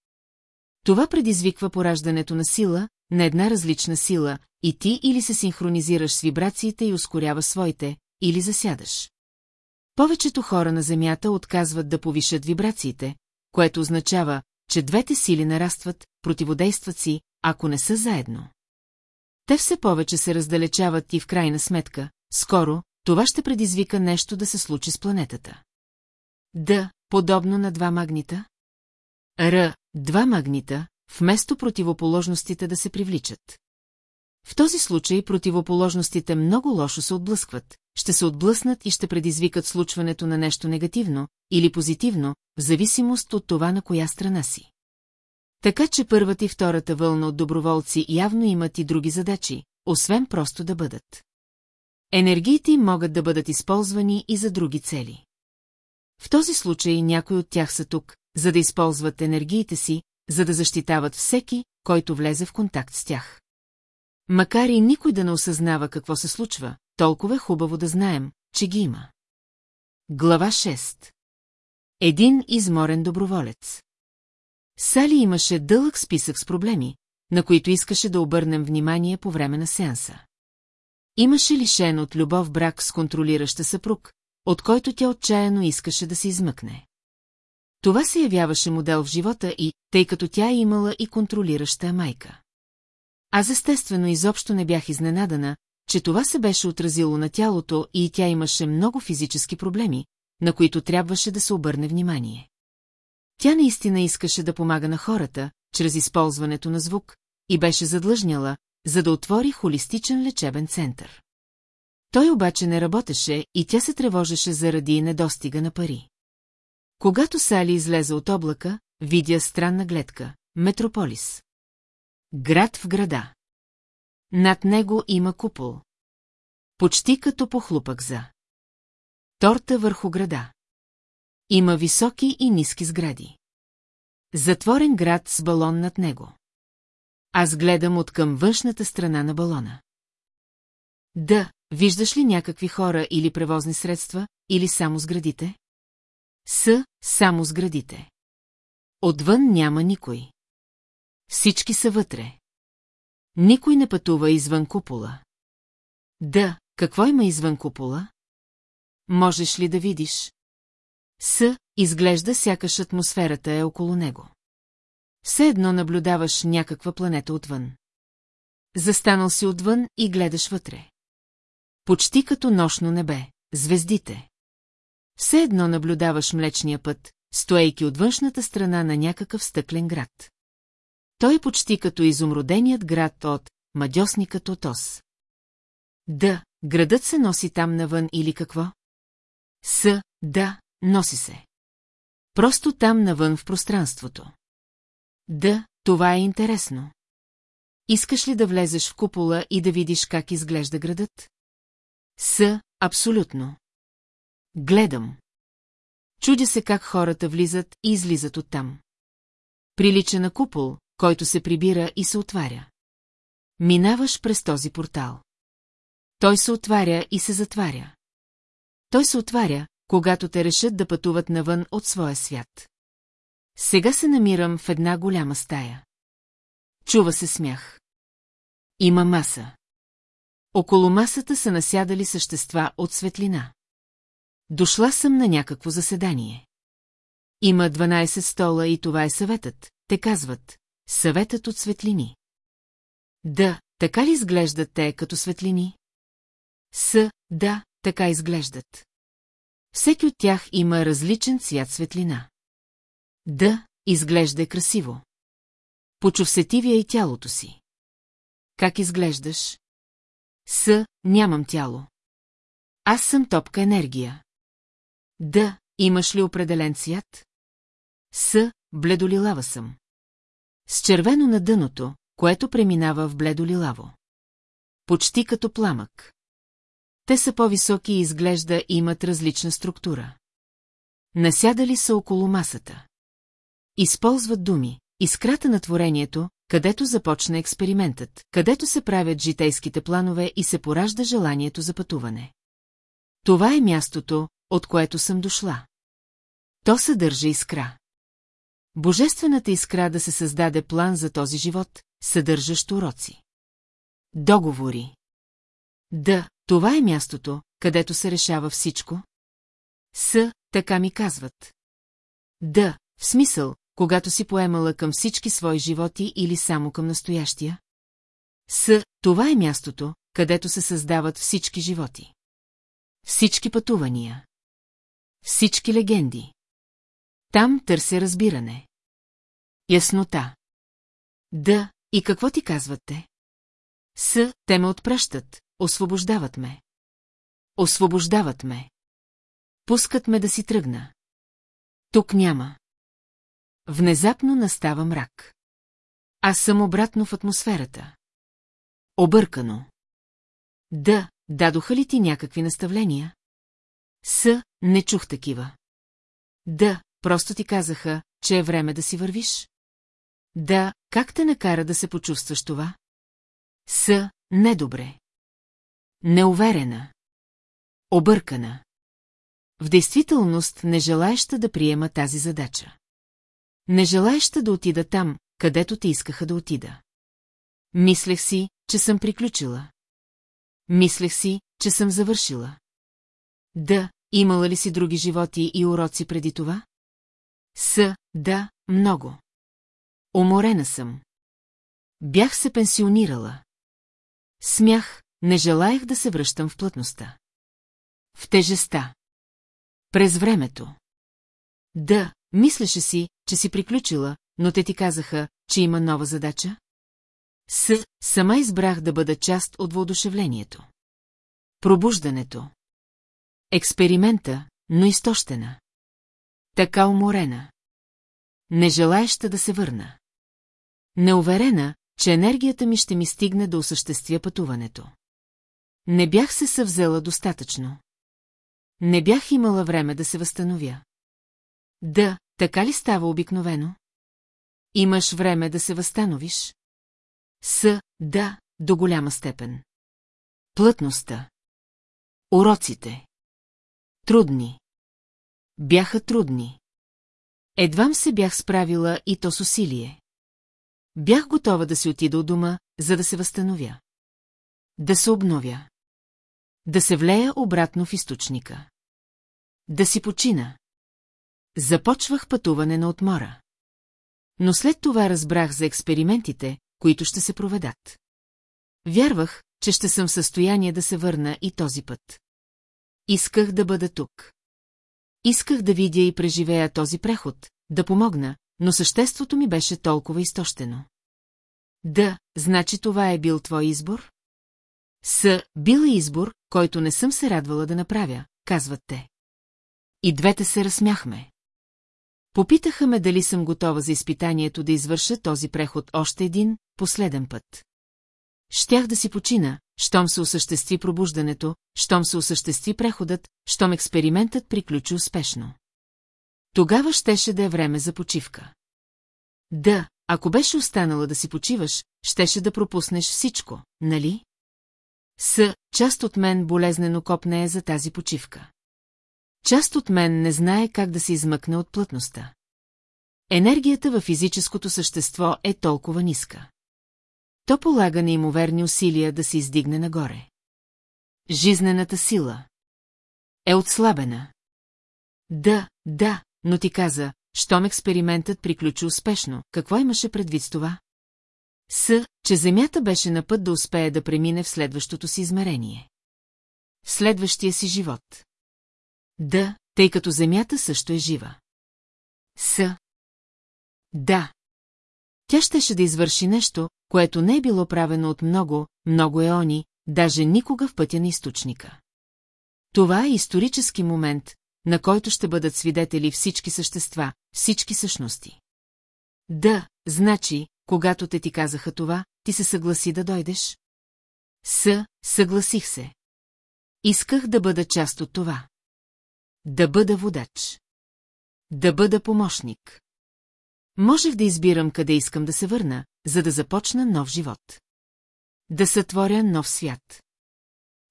Това предизвиква пораждането на сила, на една различна сила, и ти или се синхронизираш с вибрациите и ускорява своите, или засядаш. Повечето хора на Земята отказват да повишат вибрациите, което означава, че двете сили нарастват, противодействат си, ако не са заедно. Те все повече се раздалечават и в крайна сметка, скоро, това ще предизвика нещо да се случи с планетата. Д, подобно на два магнита? Р, два магнита, вместо противоположностите да се привличат. В този случай противоположностите много лошо се отблъскват, ще се отблъснат и ще предизвикат случването на нещо негативно или позитивно, в зависимост от това на коя страна си. Така че първата и втората вълна от доброволци явно имат и други задачи, освен просто да бъдат. Енергиите им могат да бъдат използвани и за други цели. В този случай някои от тях са тук, за да използват енергиите си, за да защитават всеки, който влезе в контакт с тях. Макар и никой да не осъзнава какво се случва, толкова е хубаво да знаем, че ги има. Глава 6 Един изморен доброволец Сали имаше дълъг списък с проблеми, на които искаше да обърнем внимание по време на сеанса. Имаше лишен от любов брак с контролираща съпруг, от който тя отчаяно искаше да се измъкне. Това се явяваше модел в живота и, тъй като тя е имала и контролираща майка. Аз естествено изобщо не бях изненадана, че това се беше отразило на тялото и тя имаше много физически проблеми, на които трябваше да се обърне внимание. Тя наистина искаше да помага на хората, чрез използването на звук, и беше задлъжняла, за да отвори холистичен лечебен център. Той обаче не работеше и тя се тревожеше заради недостига на пари. Когато Сали излезе от облака, видя странна гледка – Метрополис. Град в града. Над него има купол. Почти като похлупък за. Торта върху града. Има високи и ниски сгради. Затворен град с балон над него. Аз гледам от към външната страна на балона. Да, виждаш ли някакви хора или превозни средства, или само сградите? С, само сградите. Отвън няма никой. Всички са вътре. Никой не пътува извън купола. Да, какво има извън купола? Можеш ли да видиш? С, изглежда сякаш атмосферата е около него. Все едно наблюдаваш някаква планета отвън. Застанал си отвън и гледаш вътре. Почти като нощно небе, звездите. Все едно наблюдаваш Млечния път, стоейки от външната страна на някакъв стъклен град. Той почти като изумроденият град от Мадьосникът от Ос. Да, градът се носи там навън или какво? С, да, носи се. Просто там навън в пространството. Да, това е интересно. Искаш ли да влезеш в купола и да видиш как изглежда градът? С, абсолютно. Гледам. Чудя се как хората влизат и излизат оттам. Прилича на купол, който се прибира и се отваря. Минаваш през този портал. Той се отваря и се затваря. Той се отваря, когато те решат да пътуват навън от своя свят. Сега се намирам в една голяма стая. Чува се смях. Има маса. Около масата са насядали същества от светлина. Дошла съм на някакво заседание. има 12 стола и това е съветът, те казват, съветът от светлини. Да, така ли изглеждат те като светлини? С, да, така изглеждат. Всеки от тях има различен цвят светлина. Да, изглежда красиво. Почув сетивия и тялото си. Как изглеждаш? С, нямам тяло. Аз съм топка енергия. Да, имаш ли определен цвят? С, бледолилава съм. С червено на дъното, което преминава в бледолилаво. Почти като пламък. Те са по-високи и изглежда имат различна структура. Насядали са около масата. Използват думи, искрата на творението, където започна експериментът, където се правят житейските планове и се поражда желанието за пътуване. Това е мястото, от което съм дошла. То съдържа искра. Божествената искра да се създаде план за този живот, съдържащ уроци. Договори. Да, това е мястото, където се решава всичко. С, така ми казват. Да, в смисъл, когато си поемала към всички свои животи или само към настоящия? С, това е мястото, където се създават всички животи. Всички пътувания. Всички легенди. Там търся разбиране. Яснота. Да, и какво ти казват те? С, те ме отпращат, освобождават ме. Освобождават ме. Пускат ме да си тръгна. Тук няма. Внезапно настава мрак. Аз съм обратно в атмосферата. Объркано. Да, дадоха ли ти някакви наставления? С, не чух такива. Да, просто ти казаха, че е време да си вървиш. Да, как те накара да се почувстваш това? С, недобре. Неуверена. Объркана. В действителност не желаеща да приема тази задача. Не желаеща да отида там, където те искаха да отида. Мислех си, че съм приключила. Мислех си, че съм завършила. Да, имала ли си други животи и уроци преди това? С, да, много. Уморена съм. Бях се пенсионирала. Смях, не желаях да се връщам в плътността. В тежеста. През времето. Да, мислеше си, че си приключила, но те ти казаха, че има нова задача? С, сама избрах да бъда част от въодушевлението. Пробуждането. Експеримента, но изтощена. Така уморена. Не желаеща да се върна. Неуверена, че енергията ми ще ми стигне да осъществя пътуването. Не бях се съвзела достатъчно. Не бях имала време да се възстановя. Да, така ли става обикновено? Имаш време да се възстановиш? С, да, до голяма степен. Плътността. Уроците. Трудни. Бяха трудни. Едвам се бях справила и то с усилие. Бях готова да си отида от дома, за да се възстановя. Да се обновя. Да се влея обратно в източника. Да си почина. Започвах пътуване на отмора. Но след това разбрах за експериментите, които ще се проведат. Вярвах, че ще съм в състояние да се върна и този път. Исках да бъда тук. Исках да видя и преживея този преход, да помогна, но съществото ми беше толкова изтощено. Да, значи това е бил твой избор? С, бил е избор, който не съм се радвала да направя, казват те. И двете се разсмяхме. Попитаха ме дали съм готова за изпитанието да извърша този преход още един, последен път. Щях да си почина, щом се осъществи пробуждането, щом се осъществи преходът, щом експериментът приключи успешно. Тогава щеше да е време за почивка. Да, ако беше останала да си почиваш, щеше да пропуснеш всичко, нали? С, част от мен болезнено копне е за тази почивка. Част от мен не знае как да се измъкне от плътността. Енергията във физическото същество е толкова ниска. То полага неимоверни усилия да се издигне нагоре. Жизнената сила е отслабена. Да, да, но ти каза, щом експериментът приключи успешно, какво имаше предвид с това? С, че Земята беше на път да успее да премине в следващото си измерение. В следващия си живот. Да, тъй като Земята също е жива. С. Да. Тя щеше да извърши нещо, което не е било правено от много, много еони, даже никога в пътя на източника. Това е исторически момент, на който ще бъдат свидетели всички същества, всички същности. Да, значи, когато те ти казаха това, ти се съгласи да дойдеш? С, съгласих се. Исках да бъда част от това. Да бъда водач. Да бъда помощник. Можех да избирам къде искам да се върна, за да започна нов живот. Да сътворя нов свят.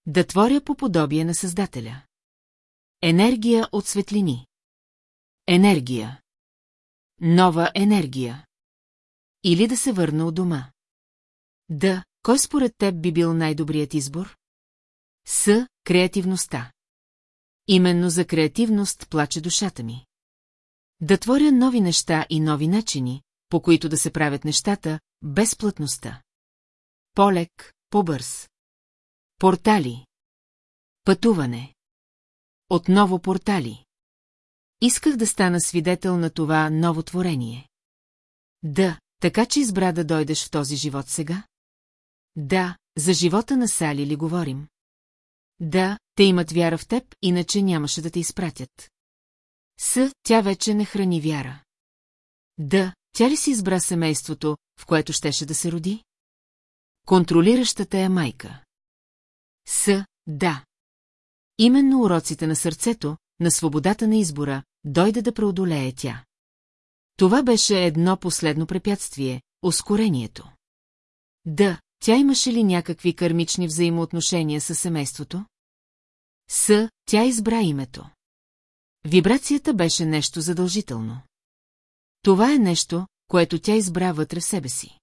Да творя по подобие на Създателя. Енергия от светлини. Енергия. Нова енергия. Или да се върна от дома. Да, кой според теб би бил най-добрият избор? С. Креативността. Именно за креативност плаче душата ми. Да творя нови неща и нови начини, по които да се правят нещата, без плътността. Полек, по-бърз. Портали. Пътуване. Отново портали. Исках да стана свидетел на това ново творение. Да, така че избра да дойдеш в този живот сега? Да, за живота на Сали ли говорим? Да, те имат вяра в теб, иначе нямаше да те изпратят. С, тя вече не храни вяра. Да, тя ли си избра семейството, в което щеше да се роди? Контролиращата е майка. С, да. Именно уроците на сърцето, на свободата на избора, дойде да преодолее тя. Това беше едно последно препятствие – ускорението. Да, тя имаше ли някакви кармични взаимоотношения с семейството? С, тя избра името. Вибрацията беше нещо задължително. Това е нещо, което тя избра вътре в себе си.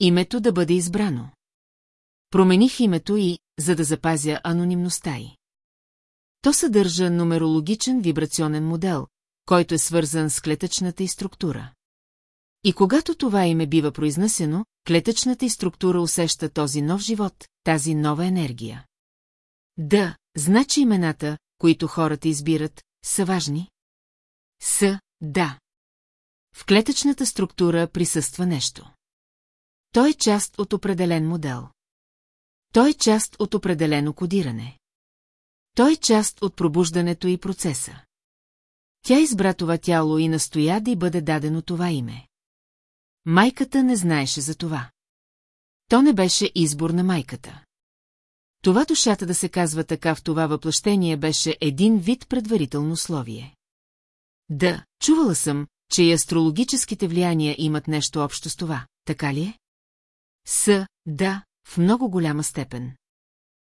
Името да бъде избрано. Промених името и, за да запазя анонимността й. То съдържа нумерологичен вибрационен модел, който е свързан с клетъчната и структура. И когато това име бива произнесено, клетъчната и структура усеща този нов живот, тази нова енергия. Да, значи имената, които хората избират, са важни? С, да. В клетъчната структура присъства нещо. Той е част от определен модел. Той е част от определено кодиране. Той е част от пробуждането и процеса. Тя избра това тяло и настоя да й бъде дадено това име. Майката не знаеше за това. То не беше избор на майката. Това душата да се казва така в това въплъщение беше един вид предварително условие. Да, чувала съм, че и астрологическите влияния имат нещо общо с това, така ли е? С, да, в много голяма степен.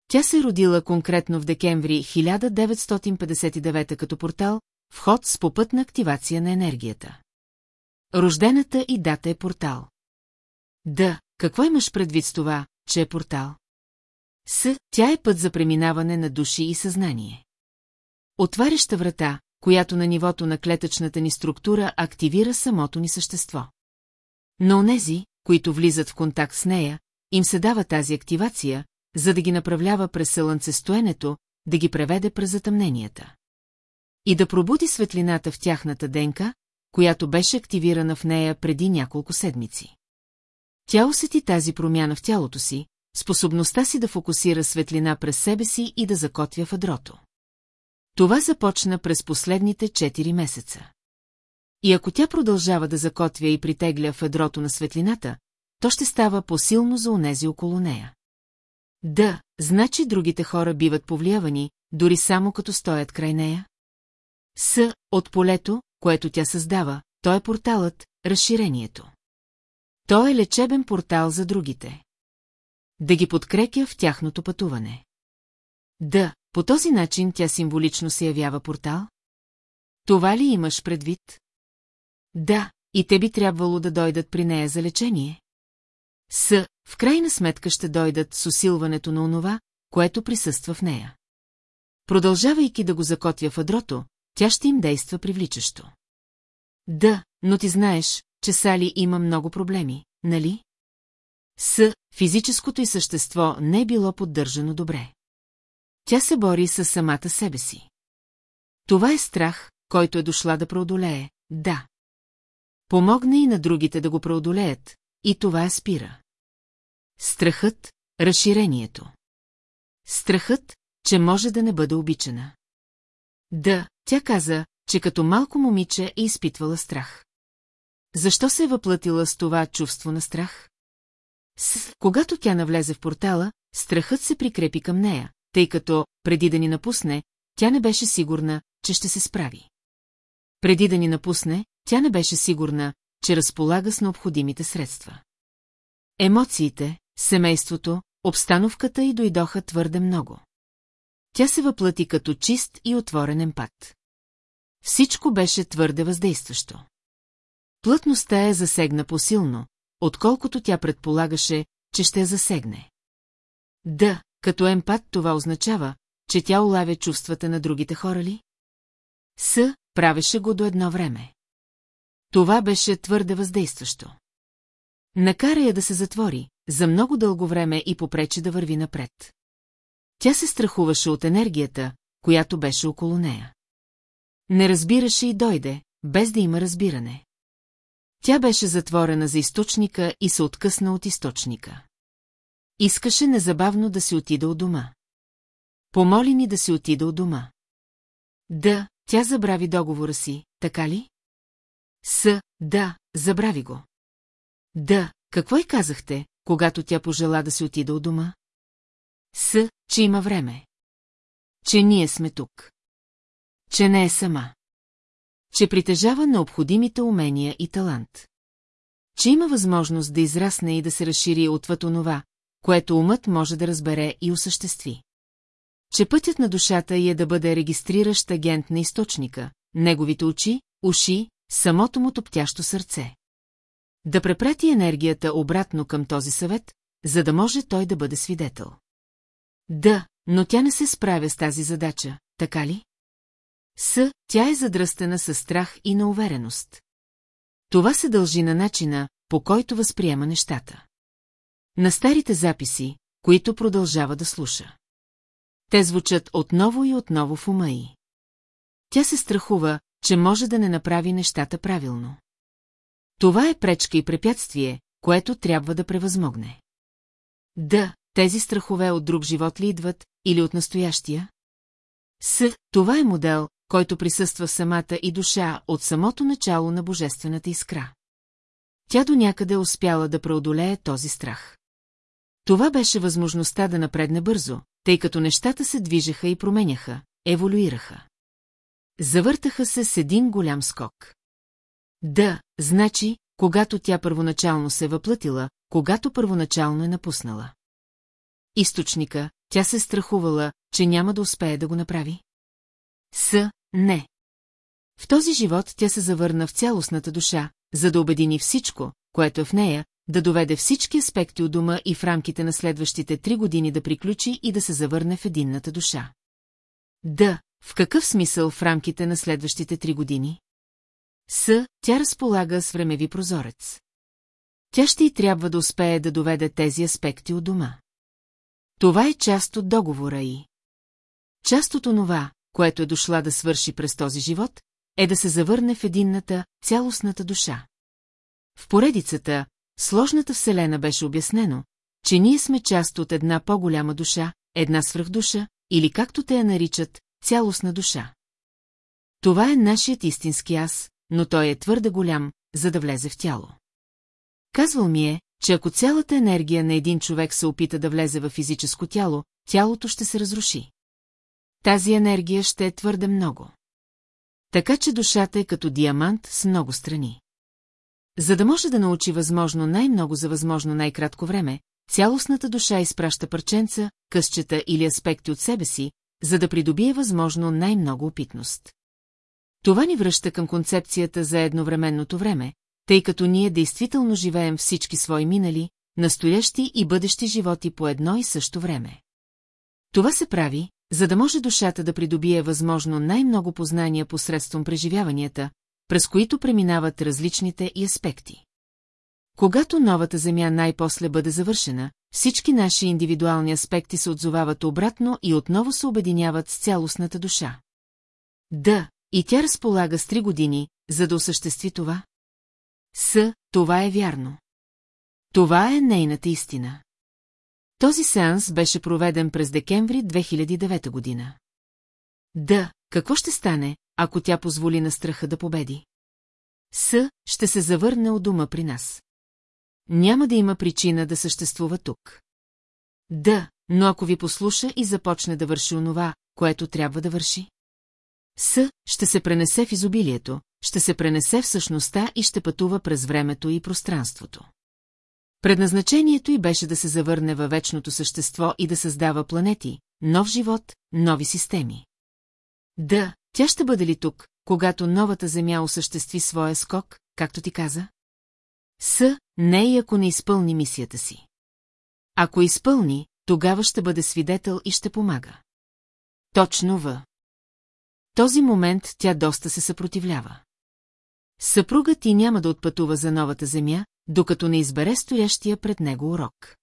Тя се родила конкретно в декември 1959 като портал, вход с попътна активация на енергията. Рождената и дата е портал. Да, какво имаш предвид с това, че е портал? С, тя е път за преминаване на души и съзнание. Отваряща врата, която на нивото на клетъчната ни структура активира самото ни същество. Но онези, които влизат в контакт с нея, им се дава тази активация, за да ги направлява през сълънцестоенето, да ги преведе през затъмненията. И да пробуди светлината в тяхната денка, която беше активирана в нея преди няколко седмици. Тя усети тази промяна в тялото си, способността си да фокусира светлина през себе си и да закотвя в адрото. Това започна през последните 4 месеца. И ако тя продължава да закотвя и притегля в ядрото на светлината, то ще става по-силно за онези около нея. Да, значи другите хора биват повлиявани, дори само като стоят край нея? С, от полето, което тя създава, то е порталът, разширението. То е лечебен портал за другите. Да ги подкрепя в тяхното пътуване. Да, по този начин тя символично се явява портал? Това ли имаш предвид? Да, и те би трябвало да дойдат при нея за лечение. С, в крайна сметка ще дойдат с усилването на онова, което присъства в нея. Продължавайки да го закотвя в адрото, тя ще им действа привличащо. Да, но ти знаеш, че Сали има много проблеми, нали? С физическото и същество не е било поддържано добре. Тя се бори с самата себе си. Това е страх, който е дошла да преодолее, да. Помогне и на другите да го преодолеят, и това спира. Страхът, разширението. Страхът, че може да не бъде обичана. Да, тя каза, че като малко момиче е изпитвала страх. Защо се е въплатила с това чувство на страх? С, когато тя навлезе в портала, страхът се прикрепи към нея, тъй като, преди да ни напусне, тя не беше сигурна, че ще се справи. Преди да ни напусне, тя не беше сигурна, че разполага с необходимите средства. Емоциите, семейството, обстановката й дойдоха твърде много. Тя се въплати като чист и отворен емпат. Всичко беше твърде въздействащо. Плътността е засегна посилно, отколкото тя предполагаше, че ще я засегне. Да, като емпат това означава, че тя улавя чувствата на другите хора ли? С, правеше го до едно време. Това беше твърде въздействащо. Накара я да се затвори, за много дълго време и попречи да върви напред. Тя се страхуваше от енергията, която беше около нея. Не разбираше и дойде, без да има разбиране. Тя беше затворена за източника и се откъсна от източника. Искаше незабавно да си отида от дома. Помоли ни да си отида от дома. Да, тя забрави договора си, така ли? С, да, забрави го. Да, какво и казахте, когато тя пожела да си отида от дома? С, че има време. Че ние сме тук. Че не е сама. Че притежава необходимите умения и талант. Че има възможност да израсне и да се разшири отвъд онова, което умът може да разбере и осъществи. Че пътят на душата е да бъде регистриращ агент на източника, неговите очи, уши, самото му топтящо сърце. Да препрати енергията обратно към този съвет, за да може той да бъде свидетел. Да, но тя не се справя с тази задача, така ли? С, тя е задръстена със страх и на увереност. Това се дължи на начина, по който възприема нещата. На старите записи, които продължава да слуша. Те звучат отново и отново в ума й. Тя се страхува, че може да не направи нещата правилно. Това е пречка и препятствие, което трябва да превъзмогне. Да, тези страхове от друг живот ли идват, или от настоящия? С, това е модел, който присъства в самата и душа от самото начало на божествената искра. Тя до някъде успяла да преодолее този страх. Това беше възможността да напредне бързо, тъй като нещата се движеха и променяха, еволюираха. Завъртаха се с един голям скок. Да, значи, когато тя първоначално се е въплътила, когато първоначално е напуснала. Източника, тя се страхувала, че няма да успее да го направи. С, не. В този живот тя се завърна в цялостната душа, за да обедини всичко, което е в нея, да доведе всички аспекти от дома и в рамките на следващите три години да приключи и да се завърне в единната душа. Да, в какъв смисъл в рамките на следващите три години? С, тя разполага с времеви прозорец. Тя ще и трябва да успее да доведе тези аспекти от дома. Това е част от договора и. Част от онова, което е дошла да свърши през този живот, е да се завърне в единната, цялостната душа. В поредицата, сложната вселена беше обяснено, че ние сме част от една по-голяма душа, една свръхдуша, или както те я наричат, цялостна душа. Това е нашият истински аз, но той е твърде голям, за да влезе в тяло. Казвал ми е, че ако цялата енергия на един човек се опита да влезе в физическо тяло, тялото ще се разруши. Тази енергия ще е твърде много. Така че душата е като диамант с много страни. За да може да научи възможно най-много за възможно най-кратко време, цялостната душа изпраща парченца, късчета или аспекти от себе си, за да придобие възможно най-много опитност. Това ни връща към концепцията за едновременното време, тъй като ние действително живеем всички свои минали, настоящи и бъдещи животи по едно и също време. Това се прави, за да може душата да придобие възможно най-много познания посредством преживяванията, през които преминават различните и аспекти. Когато новата Земя най-после бъде завършена, всички наши индивидуални аспекти се отзовават обратно и отново се обединяват с цялостната душа. Да, и тя разполага с три години, за да осъществи това. С, това е вярно. Това е нейната истина. Този сеанс беше проведен през декември 2009 година. Да, какво ще стане, ако тя позволи на страха да победи? С, ще се завърне от дома при нас. Няма да има причина да съществува тук. Да, но ако ви послуша и започне да върши онова, което трябва да върши. С ще се пренесе в изобилието, ще се пренесе в същността и ще пътува през времето и пространството. Предназначението й беше да се завърне във вечното същество и да създава планети, нов живот, нови системи. Да, тя ще бъде ли тук, когато новата Земя осъществи своя скок, както ти каза? С, не и ако не изпълни мисията си. Ако изпълни, тогава ще бъде свидетел и ще помага. Точно в. Този момент тя доста се съпротивлява. Съпругът ти няма да отпътува за новата земя, докато не избере стоящия пред него урок.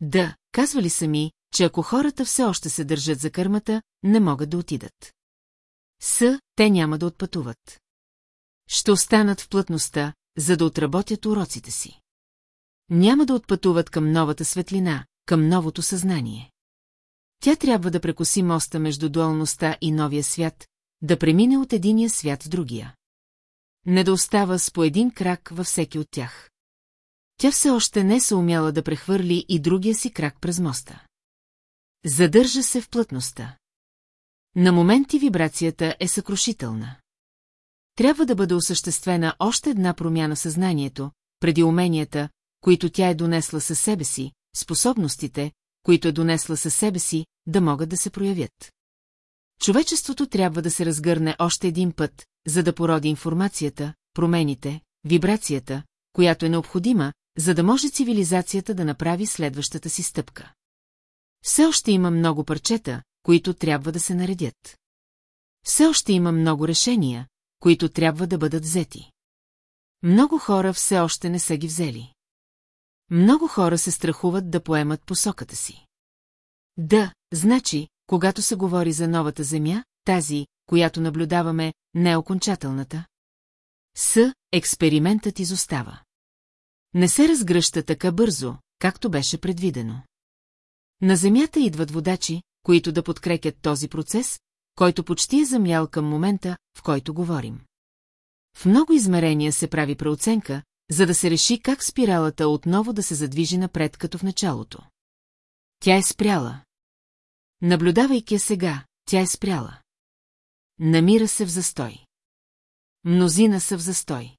Да, казвали са ми, че ако хората все още се държат за кърмата, не могат да отидат. С, те няма да отпътуват. Ще останат в плътността, за да отработят уроците си. Няма да отпътуват към новата светлина, към новото съзнание. Тя трябва да прекоси моста между дуалността и новия свят, да премине от единия свят в другия. Не да остава с по един крак във всеки от тях. Тя все още не се умяла да прехвърли и другия си крак през моста. Задържа се в плътността. На моменти вибрацията е съкрушителна. Трябва да бъде осъществена още една промяна в съзнанието, преди уменията, които тя е донесла със себе си, способностите, които е донесла със себе си, да могат да се проявят. Човечеството трябва да се разгърне още един път, за да породи информацията, промените, вибрацията, която е необходима, за да може цивилизацията да направи следващата си стъпка. Все още има много парчета, които трябва да се наредят. Все още има много решения, които трябва да бъдат взети. Много хора все още не са ги взели. Много хора се страхуват да поемат посоката си. Да, значи, когато се говори за новата земя, тази, която наблюдаваме, не е окончателната. С експериментът изостава. Не се разгръща така бързо, както беше предвидено. На Земята идват водачи, които да подкрепят този процес, който почти е замлял към момента, в който говорим. В много измерения се прави преоценка, за да се реши как спиралата отново да се задвижи напред като в началото. Тя е спряла. Наблюдавайки я сега, тя е спряла. Намира се в застой. Мнозина са в застой.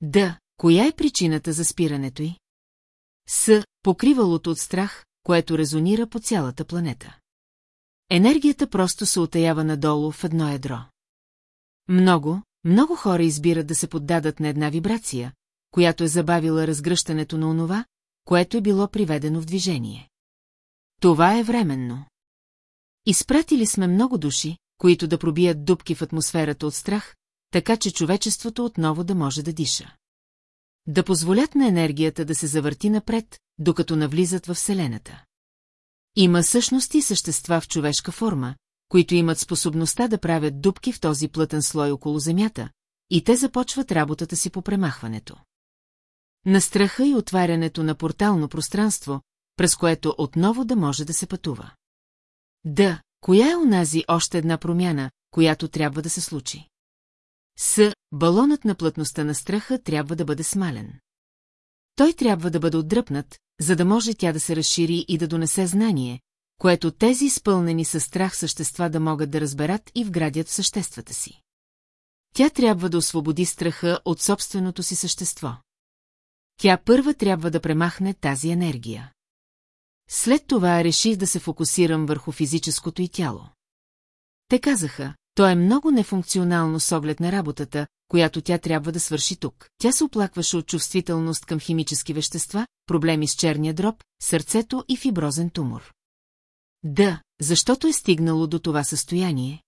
Да, коя е причината за спирането й? С покривалото от страх, което резонира по цялата планета. Енергията просто се отаява надолу в едно ядро. Много, много хора избират да се поддадат на една вибрация, която е забавила разгръщането на онова, което е било приведено в движение. Това е временно. Изпратили сме много души, които да пробият дупки в атмосферата от страх, така че човечеството отново да може да диша. Да позволят на енергията да се завърти напред, докато навлизат във Вселената. Има същности и същества в човешка форма, които имат способността да правят дупки в този плътен слой около Земята, и те започват работата си по премахването. На страха и отварянето на портално пространство, през което отново да може да се пътува. Да, коя е унази още една промяна, която трябва да се случи? С. Балонът на плътността на страха трябва да бъде смален. Той трябва да бъде отдръпнат, за да може тя да се разшири и да донесе знание, което тези изпълнени със страх същества да могат да разберат и вградят в съществата си. Тя трябва да освободи страха от собственото си същество. Тя първа трябва да премахне тази енергия. След това реших да се фокусирам върху физическото и тяло. Те казаха, то е много нефункционално с оглед на работата, която тя трябва да свърши тук. Тя се оплакваше от чувствителност към химически вещества, проблеми с черния дроб, сърцето и фиброзен тумор. Да, защото е стигнало до това състояние.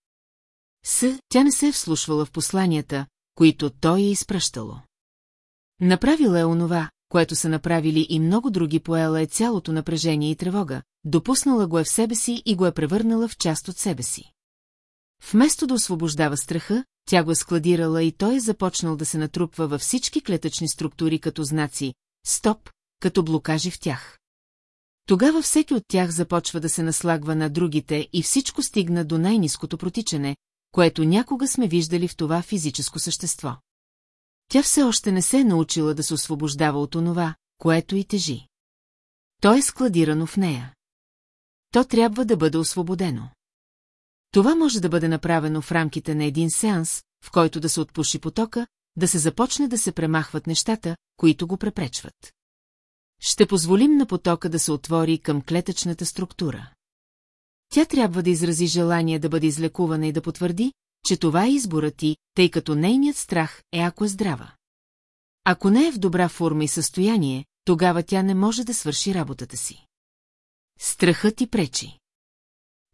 С, тя не се е вслушвала в посланията, които той е изпръщало. Направила е онова, което са направили и много други поела е цялото напрежение и тревога, допуснала го е в себе си и го е превърнала в част от себе си. Вместо да освобождава страха, тя го е складирала и той е започнал да се натрупва във всички клетъчни структури като знаци «Стоп», като блокажи в тях. Тогава всеки от тях започва да се наслагва на другите и всичко стигна до най-низкото протичане, което някога сме виждали в това физическо същество. Тя все още не се е научила да се освобождава от онова, което и тежи. То е складирано в нея. То трябва да бъде освободено. Това може да бъде направено в рамките на един сеанс, в който да се отпуши потока, да се започне да се премахват нещата, които го препречват. Ще позволим на потока да се отвори към клетъчната структура. Тя трябва да изрази желание да бъде излекувана и да потвърди, че това е изборът ти, тъй като нейният страх е ако е здрава. Ако не е в добра форма и състояние, тогава тя не може да свърши работата си. Страхът ти пречи.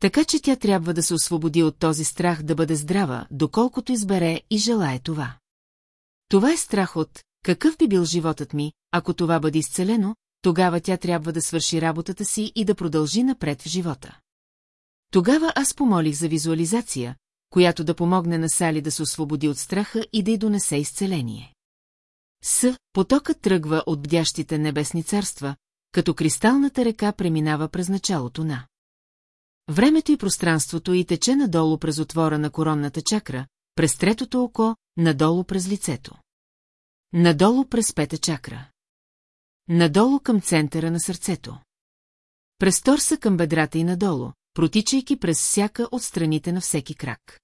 Така че тя трябва да се освободи от този страх да бъде здрава, доколкото избере и желае това. Това е страх от какъв би бил животът ми, ако това бъде изцелено, тогава тя трябва да свърши работата си и да продължи напред в живота. Тогава аз помолих за визуализация, която да помогне на Сали да се освободи от страха и да й донесе изцеление. С. Потокът тръгва от бдящите небесни царства, като кристалната река преминава през началото на. Времето и пространството и тече надолу през отвора на коронната чакра, през третото око, надолу през лицето. Надолу през пета чакра. Надолу към центъра на сърцето. През торса към бедрата и надолу, протичайки през всяка от страните на всеки крак.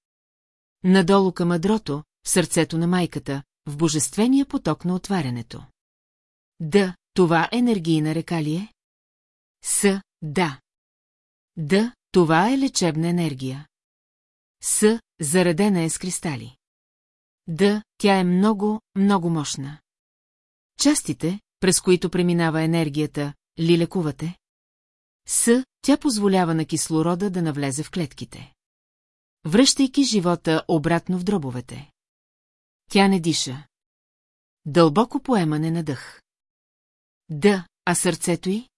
Надолу към адрото, в сърцето на майката, в божествения поток на отварянето. Да, това енергийна река ли е? С, да. Да, това е лечебна енергия. С, заредена е с кристали. Да, тя е много, много мощна. Частите, през които преминава енергията, ли лекувате? С, тя позволява на кислорода да навлезе в клетките. Връщайки живота обратно в дробовете. Тя не диша. Дълбоко поемане на дъх. Да, а сърцето й?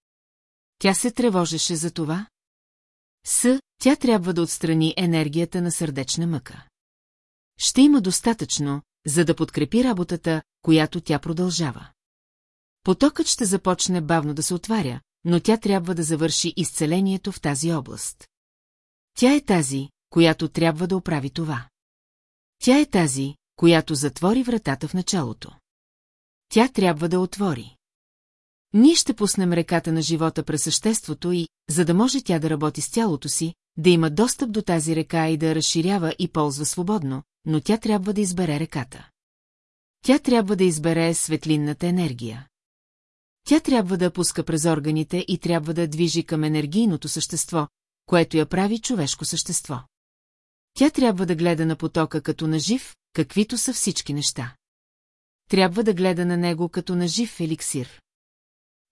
Тя се тревожеше за това? С, тя трябва да отстрани енергията на сърдечна мъка. Ще има достатъчно, за да подкрепи работата, която тя продължава. Потокът ще започне бавно да се отваря, но тя трябва да завърши изцелението в тази област. Тя е тази, която трябва да оправи това. Тя е тази, която затвори вратата в началото. Тя трябва да отвори. Ние ще пуснем реката на живота през съществото и, за да може тя да работи с тялото си, да има достъп до тази река и да разширява и ползва свободно, но тя трябва да избере реката. Тя трябва да избере светлинната енергия. Тя трябва да пуска през органите и трябва да движи към енергийното същество, което я прави човешко същество. Тя трябва да гледа на потока като на жив, каквито са всички неща. Трябва да гледа на него като на жив еликсир.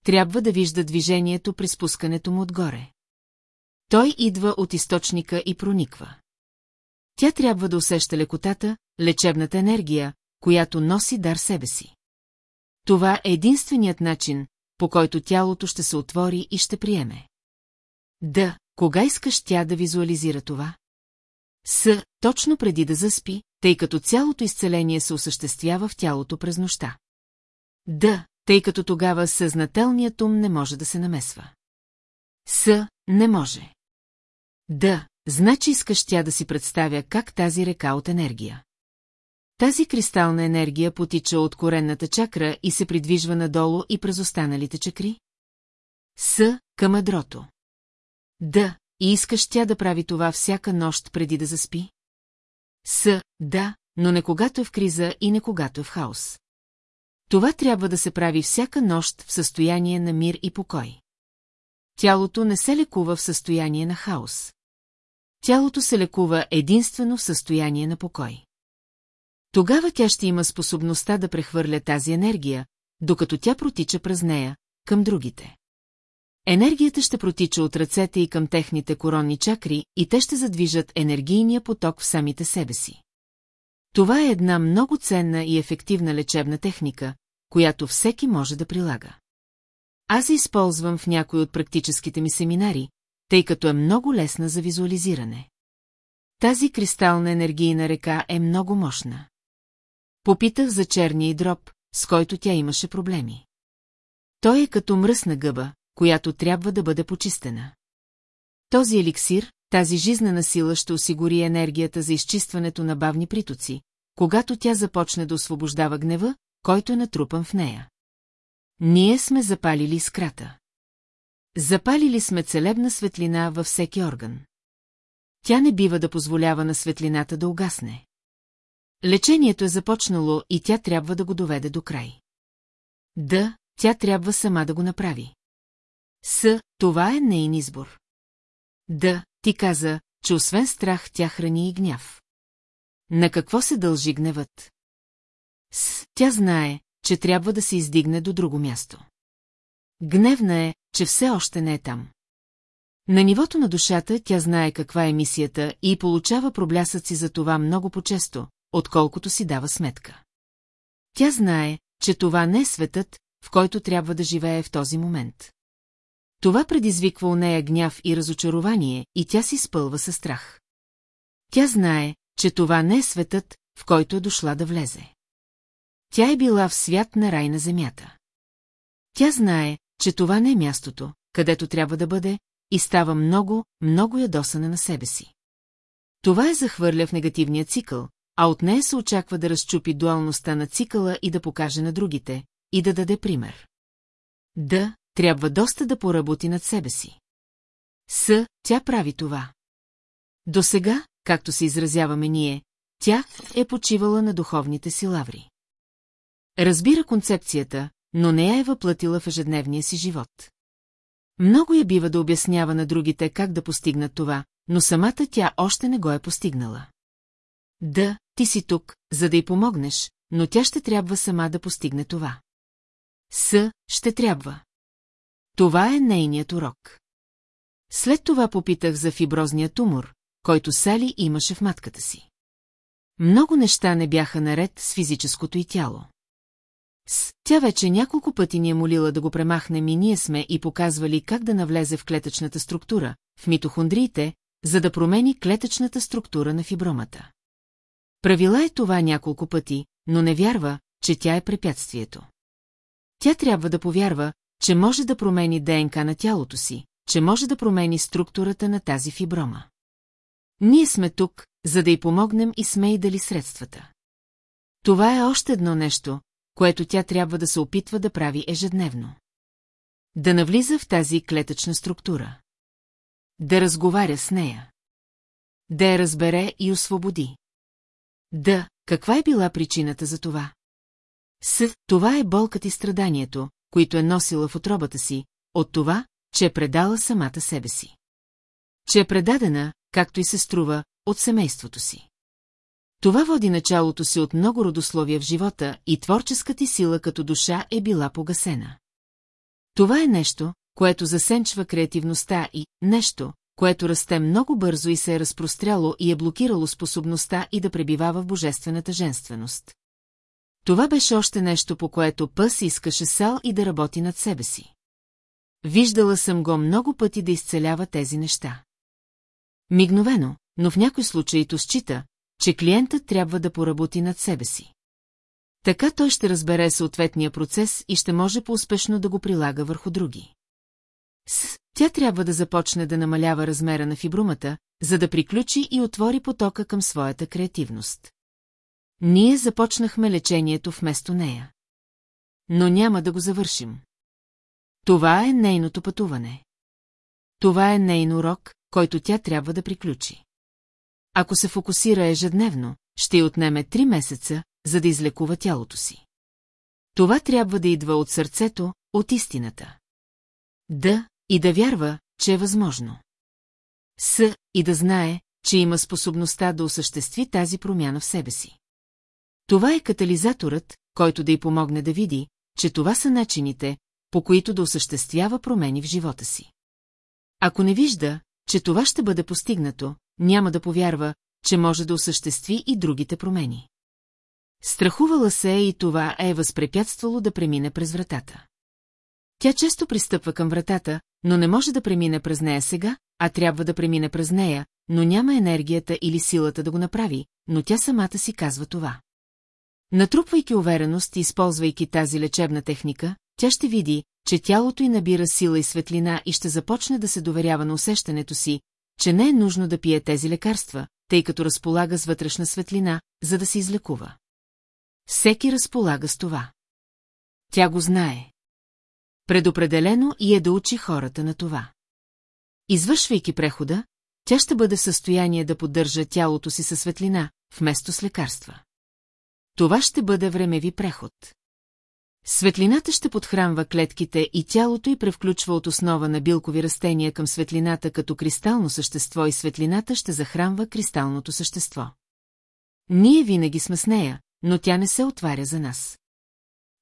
Трябва да вижда движението при спускането му отгоре. Той идва от източника и прониква. Тя трябва да усеща лекотата, лечебната енергия, която носи дар себе си. Това е единственият начин, по който тялото ще се отвори и ще приеме. Да, кога искаш тя да визуализира това? С, точно преди да заспи, тъй като цялото изцеление се осъществява в тялото през нощта. Да, тъй като тогава съзнателният ум не може да се намесва. С, не може. Да, значи искаш тя да си представя как тази река от енергия. Тази кристална енергия потича от коренната чакра и се придвижва надолу и през останалите чакри? С, към адрото. Да, и искаш тя да прави това всяка нощ преди да заспи? С, да, но не когато е в криза и не когато е в хаос. Това трябва да се прави всяка нощ в състояние на мир и покой. Тялото не се лекува в състояние на хаос. Тялото се лекува единствено в състояние на покой. Тогава тя ще има способността да прехвърля тази енергия, докато тя протича през нея, към другите. Енергията ще протича от ръцете и към техните коронни чакри и те ще задвижат енергийния поток в самите себе си. Това е една много ценна и ефективна лечебна техника, която всеки може да прилага. Аз използвам в някои от практическите ми семинари, тъй като е много лесна за визуализиране. Тази кристална енергийна река е много мощна. Попитах за черния и дроб, с който тя имаше проблеми. Той е като мръсна гъба, която трябва да бъде почистена. Този еликсир, тази жизнена сила ще осигури енергията за изчистването на бавни притоци, когато тя започне да освобождава гнева, който е натрупан в нея. Ние сме запалили искрата. Запалили сме целебна светлина във всеки орган. Тя не бива да позволява на светлината да угасне. Лечението е започнало и тя трябва да го доведе до край. Да, тя трябва сама да го направи. С, това е нейн избор. Да, ти каза, че освен страх тя храни и гняв. На какво се дължи гневът? С, тя знае, че трябва да се издигне до друго място. Гневна е, че все още не е там. На нивото на душата тя знае каква е мисията и получава проблясъци за това много по-често, отколкото си дава сметка. Тя знае, че това не е светът, в който трябва да живее в този момент. Това предизвиква у нея гняв и разочарование, и тя си спълва със страх. Тя знае, че това не е светът, в който е дошла да влезе. Тя е била в свят на рай на земята. Тя знае, че това не е мястото, където трябва да бъде, и става много, много ядосана на себе си. Това е захвърля в негативния цикъл, а от нея се очаква да разчупи дуалността на цикъла и да покаже на другите, и да даде пример. Да, трябва доста да поработи над себе си. С, тя прави това. До сега, както се изразяваме ние, тя е почивала на духовните си лаври. Разбира концепцията, но не я е въплатила в ежедневния си живот. Много я бива да обяснява на другите как да постигнат това, но самата тя още не го е постигнала. Да, ти си тук, за да й помогнеш, но тя ще трябва сама да постигне това. С, ще трябва. Това е нейният урок. След това попитах за фиброзния тумор, който Сали имаше в матката си. Много неща не бяха наред с физическото й тяло. С, тя вече няколко пъти ни е молила да го премахнем и ние сме и показвали как да навлезе в клетъчната структура, в митохондриите, за да промени клетъчната структура на фибромата. Правила е това няколко пъти, но не вярва, че тя е препятствието. Тя трябва да повярва, че може да промени ДНК на тялото си, че може да промени структурата на тази фиброма. Ние сме тук, за да й помогнем и сме и дали средствата. Това е още едно нещо, което тя трябва да се опитва да прави ежедневно. Да навлиза в тази клетъчна структура. Да разговаря с нея. Да я разбере и освободи. Да, каква е била причината за това? С, това е болката и страданието, които е носила в отробата си, от това, че е предала самата себе си. Че е предадена, както и се струва, от семейството си. Това води началото си от много родословия в живота и творческата сила като душа е била погасена. Това е нещо, което засенчва креативността и нещо, което расте много бързо и се е разпростряло и е блокирало способността и да пребивава в божествената женственост. Това беше още нещо, по което пъс искаше сал и да работи над себе си. Виждала съм го много пъти да изцелява тези неща. Мигновено, но в някой случаи то счита, че клиентът трябва да поработи над себе си. Така той ще разбере съответния процес и ще може по-успешно да го прилага върху други. С, тя трябва да започне да намалява размера на фибрумата, за да приключи и отвори потока към своята креативност. Ние започнахме лечението вместо нея. Но няма да го завършим. Това е нейното пътуване. Това е нейн урок, който тя трябва да приключи. Ако се фокусира ежедневно, ще й отнеме три месеца, за да излекува тялото си. Това трябва да идва от сърцето, от истината. Да, и да вярва, че е възможно. С, и да знае, че има способността да осъществи тази промяна в себе си. Това е катализаторът, който да й помогне да види, че това са начините, по които да осъществява промени в живота си. Ако не вижда, че това ще бъде постигнато, няма да повярва, че може да осъществи и другите промени. Страхувала се и това е възпрепятствало да премине през вратата. Тя често пристъпва към вратата, но не може да премине през нея сега, а трябва да премине през нея, но няма енергията или силата да го направи, но тя самата си казва това. Натрупвайки увереност и използвайки тази лечебна техника, тя ще види, че тялото й набира сила и светлина и ще започне да се доверява на усещането си, че не е нужно да пие тези лекарства, тъй като разполага с вътрешна светлина, за да се излекува. Всеки разполага с това. Тя го знае. Предопределено и е да учи хората на това. Извършвайки прехода, тя ще бъде в състояние да поддържа тялото си със светлина, вместо с лекарства. Това ще бъде времеви преход. Светлината ще подхранва клетките и тялото й превключва от основа на билкови растения към светлината като кристално същество и светлината ще захранва кристалното същество. Ние винаги сме с нея, но тя не се отваря за нас.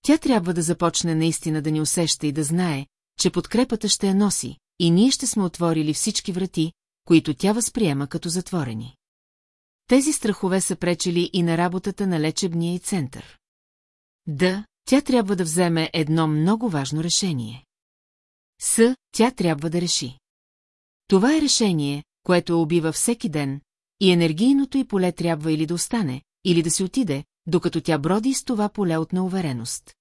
Тя трябва да започне наистина да ни усеща и да знае, че подкрепата ще я носи, и ние ще сме отворили всички врати, които тя възприема като затворени. Тези страхове са пречели и на работата на лечебния и център. Да, тя трябва да вземе едно много важно решение. С, тя трябва да реши. Това е решение, което убива всеки ден, и енергийното й поле трябва или да остане, или да си отиде, докато тя броди с това поле от неувереност.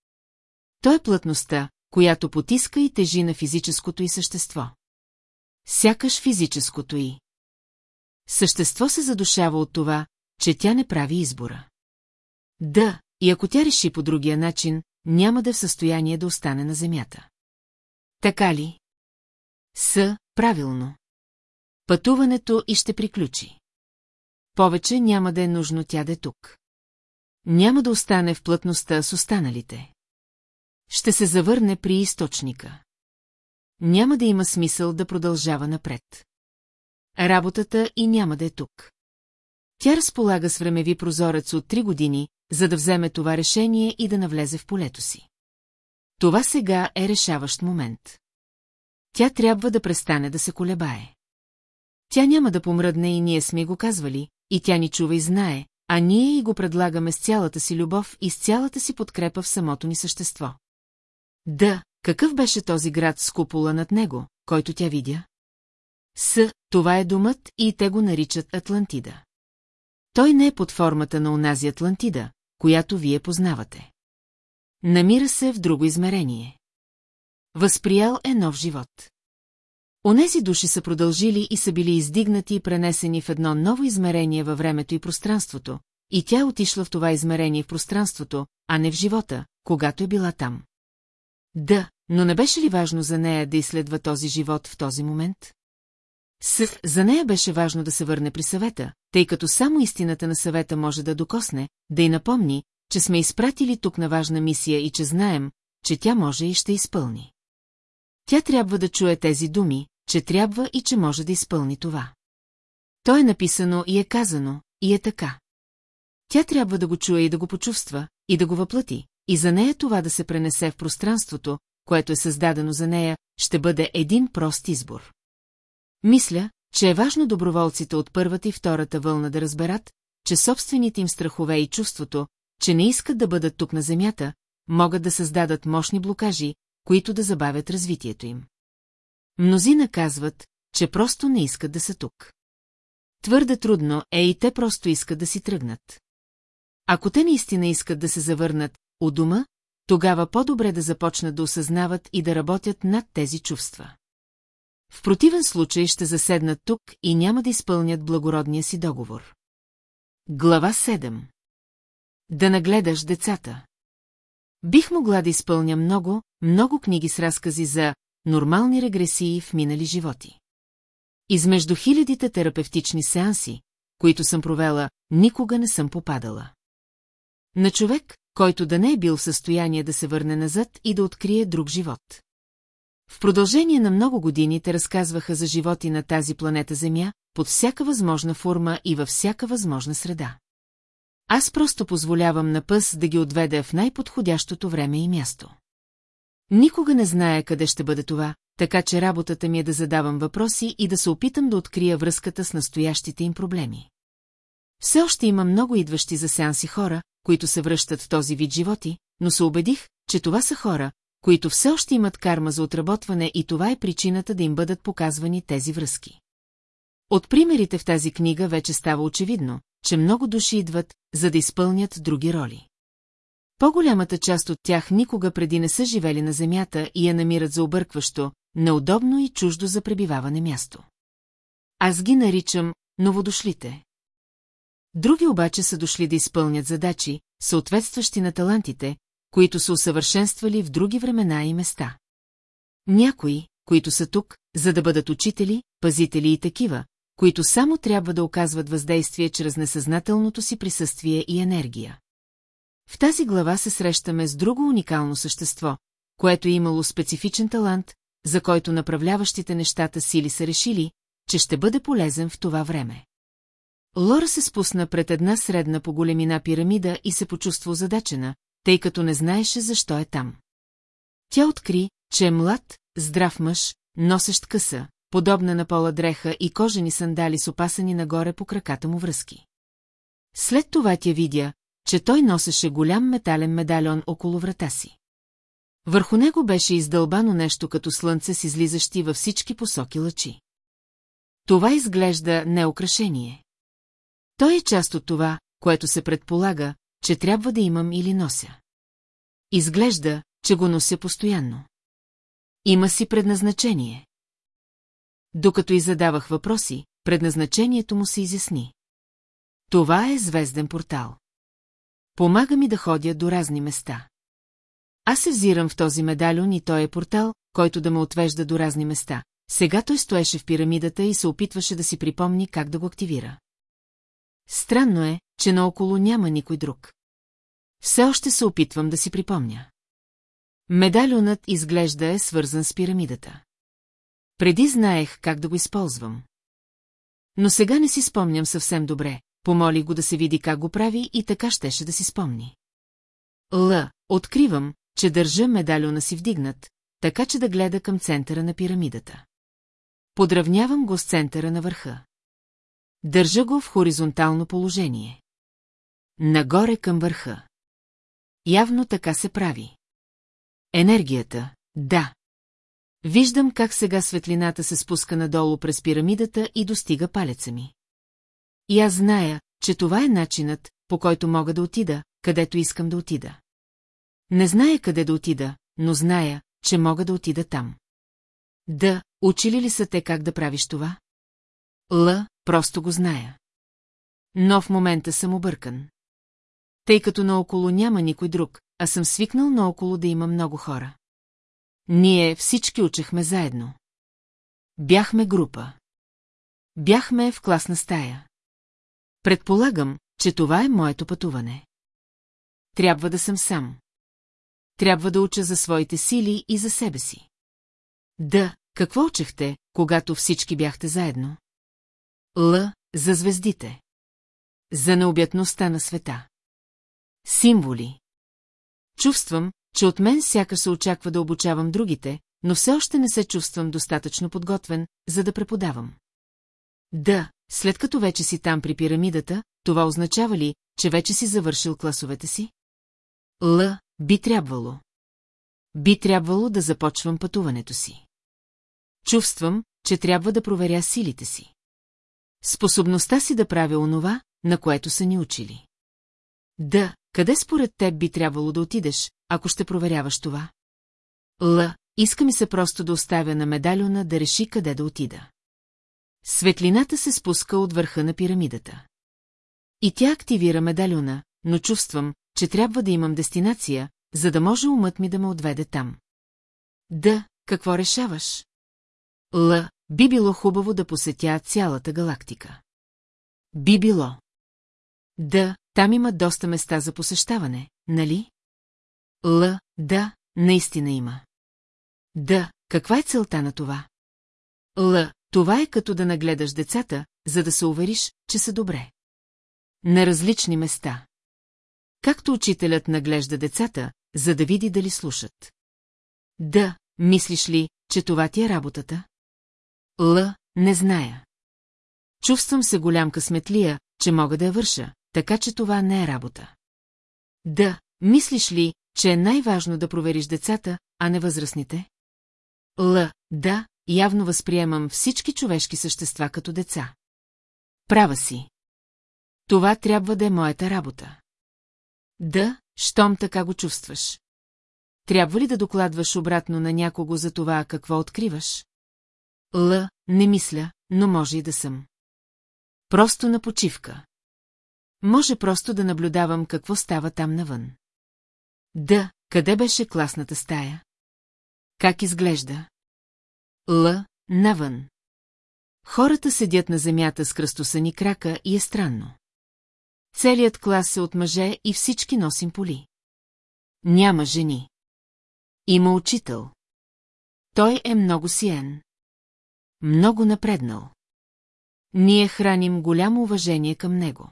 То е плътността, която потиска и тежи на физическото й същество. Сякаш физическото й. Същество се задушава от това, че тя не прави избора. Да, и ако тя реши по другия начин, няма да е в състояние да остане на земята. Така ли? С, правилно. Пътуването и ще приключи. Повече няма да е нужно тя да е тук. Няма да остане в плътността с останалите. Ще се завърне при източника. Няма да има смисъл да продължава напред. Работата и няма да е тук. Тя разполага с времеви прозорец от три години, за да вземе това решение и да навлезе в полето си. Това сега е решаващ момент. Тя трябва да престане да се колебае. Тя няма да помръдне и ние сме го казвали, и тя ни чува и знае, а ние и го предлагаме с цялата си любов и с цялата си подкрепа в самото ни същество. Да, какъв беше този град с купола над него, който тя видя? С, това е домът и те го наричат Атлантида. Той не е под формата на онази Атлантида, която вие познавате. Намира се в друго измерение. Възприял е нов живот. Онези души са продължили и са били издигнати и пренесени в едно ново измерение във времето и пространството, и тя отишла в това измерение в пространството, а не в живота, когато е била там. Да, но не беше ли важно за нея да изследва този живот в този момент? С, за нея беше важно да се върне при съвета, тъй като само истината на съвета може да докосне, да й напомни, че сме изпратили тук на важна мисия и че знаем, че тя може и ще изпълни. Тя трябва да чуе тези думи, че трябва и че може да изпълни това. То е написано и е казано, и е така. Тя трябва да го чуе и да го почувства, и да го въплати, и за нея това да се пренесе в пространството, което е създадено за нея, ще бъде един прост избор. Мисля, че е важно доброволците от първата и втората вълна да разберат, че собствените им страхове и чувството, че не искат да бъдат тук на земята, могат да създадат мощни блокажи, които да забавят развитието им. Мнозина казват, че просто не искат да са тук. Твърде трудно е и те просто искат да си тръгнат. Ако те наистина искат да се завърнат у дома, тогава по-добре да започнат да осъзнават и да работят над тези чувства. В противен случай ще заседнат тук и няма да изпълнят благородния си договор. Глава 7 Да нагледаш децата Бих могла да изпълня много, много книги с разкази за нормални регресии в минали животи. Измежду хилядите терапевтични сеанси, които съм провела, никога не съм попадала. На човек, който да не е бил в състояние да се върне назад и да открие друг живот. В продължение на много години те разказваха за животи на тази планета Земя, под всяка възможна форма и във всяка възможна среда. Аз просто позволявам на пъс да ги отведа в най-подходящото време и място. Никога не зная къде ще бъде това, така че работата ми е да задавам въпроси и да се опитам да открия връзката с настоящите им проблеми. Все още има много идващи за сеанси хора, които се връщат в този вид животи, но се убедих, че това са хора, които все още имат карма за отработване и това е причината да им бъдат показвани тези връзки. От примерите в тази книга вече става очевидно, че много души идват, за да изпълнят други роли. По-голямата част от тях никога преди не са живели на земята и я намират за объркващо, неудобно и чуждо за пребиваване място. Аз ги наричам новодошлите. Други обаче са дошли да изпълнят задачи, съответстващи на талантите, които са усъвършенствали в други времена и места. Някои, които са тук, за да бъдат учители, пазители и такива, които само трябва да оказват въздействие чрез несъзнателното си присъствие и енергия. В тази глава се срещаме с друго уникално същество, което е имало специфичен талант, за който направляващите нещата сили са решили, че ще бъде полезен в това време. Лора се спусна пред една средна по големина пирамида и се почувства озадачена, тъй като не знаеше защо е там. Тя откри, че е млад, здрав мъж, носещ къса, подобна на пола дреха и кожени сандали с опасани нагоре по краката му връзки. След това тя видя, че той носеше голям метален медальон около врата си. Върху него беше издълбано нещо като слънце с излизащи във всички посоки лъчи. Това изглежда не украшение. Той е част от това, което се предполага, че трябва да имам или нося. Изглежда, че го нося постоянно. Има си предназначение. Докато и задавах въпроси, предназначението му се изясни. Това е звезден портал. Помага ми да ходя до разни места. Аз се взирам в този медальон и той е портал, който да ме отвежда до разни места. Сега той стоеше в пирамидата и се опитваше да си припомни как да го активира. Странно е, че наоколо няма никой друг. Все още се опитвам да си припомня. Медальонът изглежда е свързан с пирамидата. Преди знаех как да го използвам. Но сега не си спомням съвсем добре, помоли го да се види как го прави и така щеше да си спомни. Л, откривам, че държа медальона си вдигнат, така че да гледа към центъра на пирамидата. Подравнявам го с центъра на върха. Държа го в хоризонтално положение. Нагоре към върха. Явно така се прави. Енергията, да. Виждам как сега светлината се спуска надолу през пирамидата и достига палеца ми. И аз зная, че това е начинът, по който мога да отида, където искам да отида. Не зная къде да отида, но зная, че мога да отида там. Да, учили ли са те как да правиш това? Л, просто го зная. Но в момента съм объркан. Тъй като наоколо няма никой друг, а съм свикнал наоколо да има много хора. Ние всички учехме заедно. Бяхме група. Бяхме в класна стая. Предполагам, че това е моето пътуване. Трябва да съм сам. Трябва да уча за своите сили и за себе си. Да, какво учехте, когато всички бяхте заедно? Л, за звездите. За необятността на света. Символи. Чувствам, че от мен сякаш се очаква да обучавам другите, но все още не се чувствам достатъчно подготвен, за да преподавам. Да, след като вече си там при пирамидата, това означава ли, че вече си завършил класовете си? Л, би трябвало. Би трябвало да започвам пътуването си. Чувствам, че трябва да проверя силите си. Способността си да правя онова, на което са ни учили. Да, къде според теб би трябвало да отидеш, ако ще проверяваш това? Л, иска ми се просто да оставя на медальона да реши къде да отида. Светлината се спуска от върха на пирамидата. И тя активира медальона, но чувствам, че трябва да имам дестинация, за да може умът ми да ме отведе там. Да, какво решаваш? Л, би било хубаво да посетя цялата галактика. Би било. Да, там има доста места за посещаване, нали? Л, да, наистина има. Да, каква е целта на това? Л, това е като да нагледаш децата, за да се увериш, че са добре. На различни места. Както учителят наглежда децата, за да види дали слушат. Да, мислиш ли, че това ти е работата? Л, не зная. Чувствам се голям късметлия, че мога да я върша, така че това не е работа. Да, мислиш ли, че е най-важно да провериш децата, а не възрастните? Л, да, явно възприемам всички човешки същества като деца. Права си. Това трябва да е моята работа. Да, щом така го чувстваш. Трябва ли да докладваш обратно на някого за това, какво откриваш? Л, не мисля, но може и да съм. Просто на почивка. Може просто да наблюдавам какво става там навън. Да, къде беше класната стая? Как изглежда? Л, навън. Хората седят на земята с кръстосани крака и е странно. Целият клас е от мъже и всички носим поли. Няма жени. Има учител. Той е много сиен. Много напреднал. Ние храним голямо уважение към него.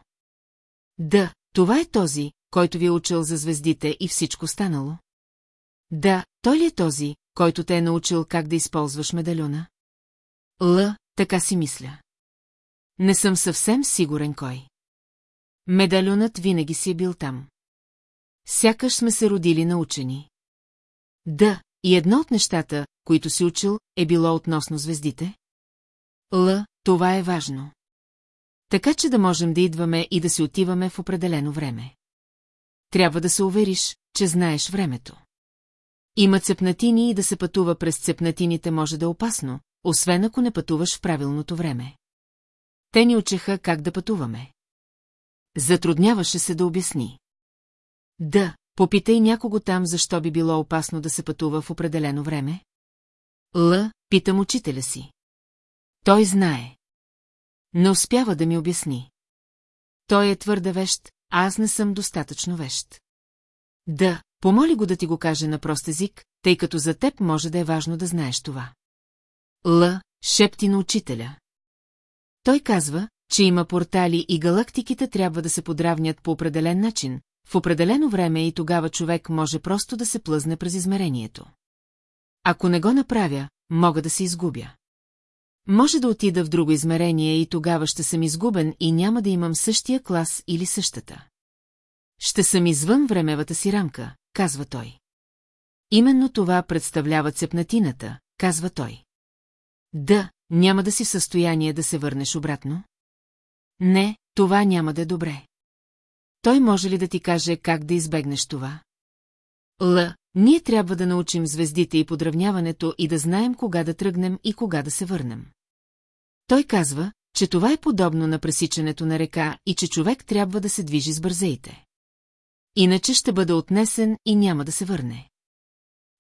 Да, това е този, който ви е учил за звездите и всичко станало. Да, той ли е този, който те е научил как да използваш медальона? Л, така си мисля. Не съм съвсем сигурен кой. Медальонът винаги си е бил там. Сякаш сме се родили научени. Да, и едно от нещата, които си учил, е било относно звездите. Л, това е важно. Така че да можем да идваме и да си отиваме в определено време. Трябва да се увериш, че знаеш времето. Има цепнатини и да се пътува през цепнатините може да е опасно, освен ако не пътуваш в правилното време. Те ни учеха как да пътуваме. Затрудняваше се да обясни. Да, попитай някого там, защо би било опасно да се пътува в определено време. Л, питам учителя си. Той знае. Не успява да ми обясни. Той е твърде вещ, а аз не съм достатъчно вещ. Да, помоли го да ти го каже на прост език, тъй като за теб може да е важно да знаеш това. Л, шепти на учителя. Той казва, че има портали и галактиките трябва да се подравнят по определен начин, в определено време и тогава човек може просто да се плъзне през измерението. Ако не го направя, мога да се изгубя. Може да отида в друго измерение и тогава ще съм изгубен и няма да имам същия клас или същата. Ще съм извън времевата си рамка, казва той. Именно това представлява цепнатината, казва той. Да, няма да си в състояние да се върнеш обратно? Не, това няма да е добре. Той може ли да ти каже как да избегнеш това? Л, ние трябва да научим звездите и подравняването и да знаем кога да тръгнем и кога да се върнем. Той казва, че това е подобно на пресичането на река и че човек трябва да се движи с бързеите. Иначе ще бъде отнесен и няма да се върне.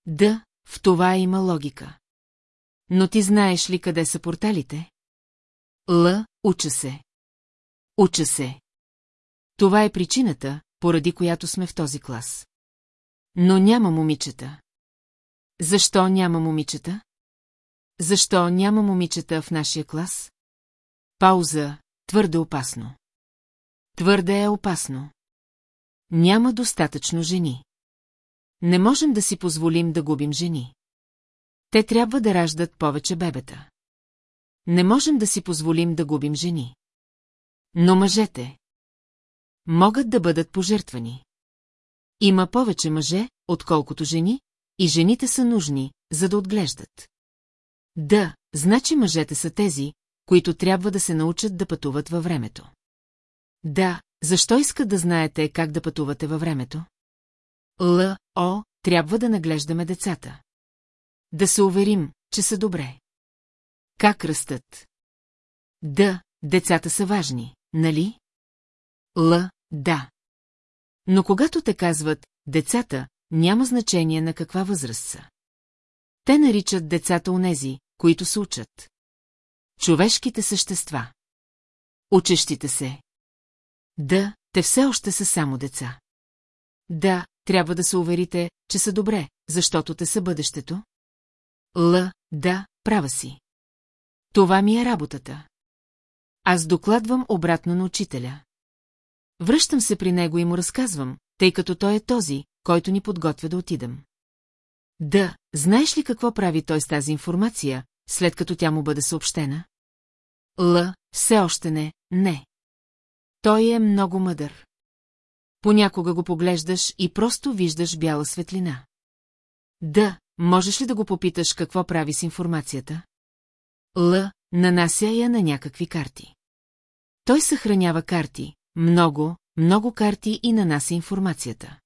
Да, в това има логика. Но ти знаеш ли къде са порталите? Л, уча се. Уча се. Това е причината, поради която сме в този клас. Но няма момичета. Защо няма момичета? Защо няма момичета в нашия клас? Пауза, твърде опасно. Твърде е опасно. Няма достатъчно жени. Не можем да си позволим да губим жени. Те трябва да раждат повече бебета. Не можем да си позволим да губим жени. Но мъжете могат да бъдат пожертвани. Има повече мъже, отколкото жени, и жените са нужни, за да отглеждат. Да, значи мъжете са тези, които трябва да се научат да пътуват във времето. Да, защо искат да знаете как да пътувате във времето? Л, О, трябва да наглеждаме децата. Да се уверим, че са добре. Как растат? Да, децата са важни, нали? Л, да. Но когато те казват «децата», няма значение на каква възраст са. Те наричат децата онези, които се учат. Човешките същества. Учещите се. Да, те все още са само деца. Да, трябва да се уверите, че са добре, защото те са бъдещето. Л, да, права си. Това ми е работата. Аз докладвам обратно на учителя. Връщам се при него и му разказвам, тъй като той е този, който ни подготвя да отидем. Да, знаеш ли какво прави той с тази информация, след като тя му бъде съобщена? Л, все още не, не. Той е много мъдър. понякога го поглеждаш и просто виждаш бяла светлина. Да, можеш ли да го попиташ какво прави с информацията? Л, нанася я на някакви карти. Той съхранява карти, много, много карти и нанася информацията.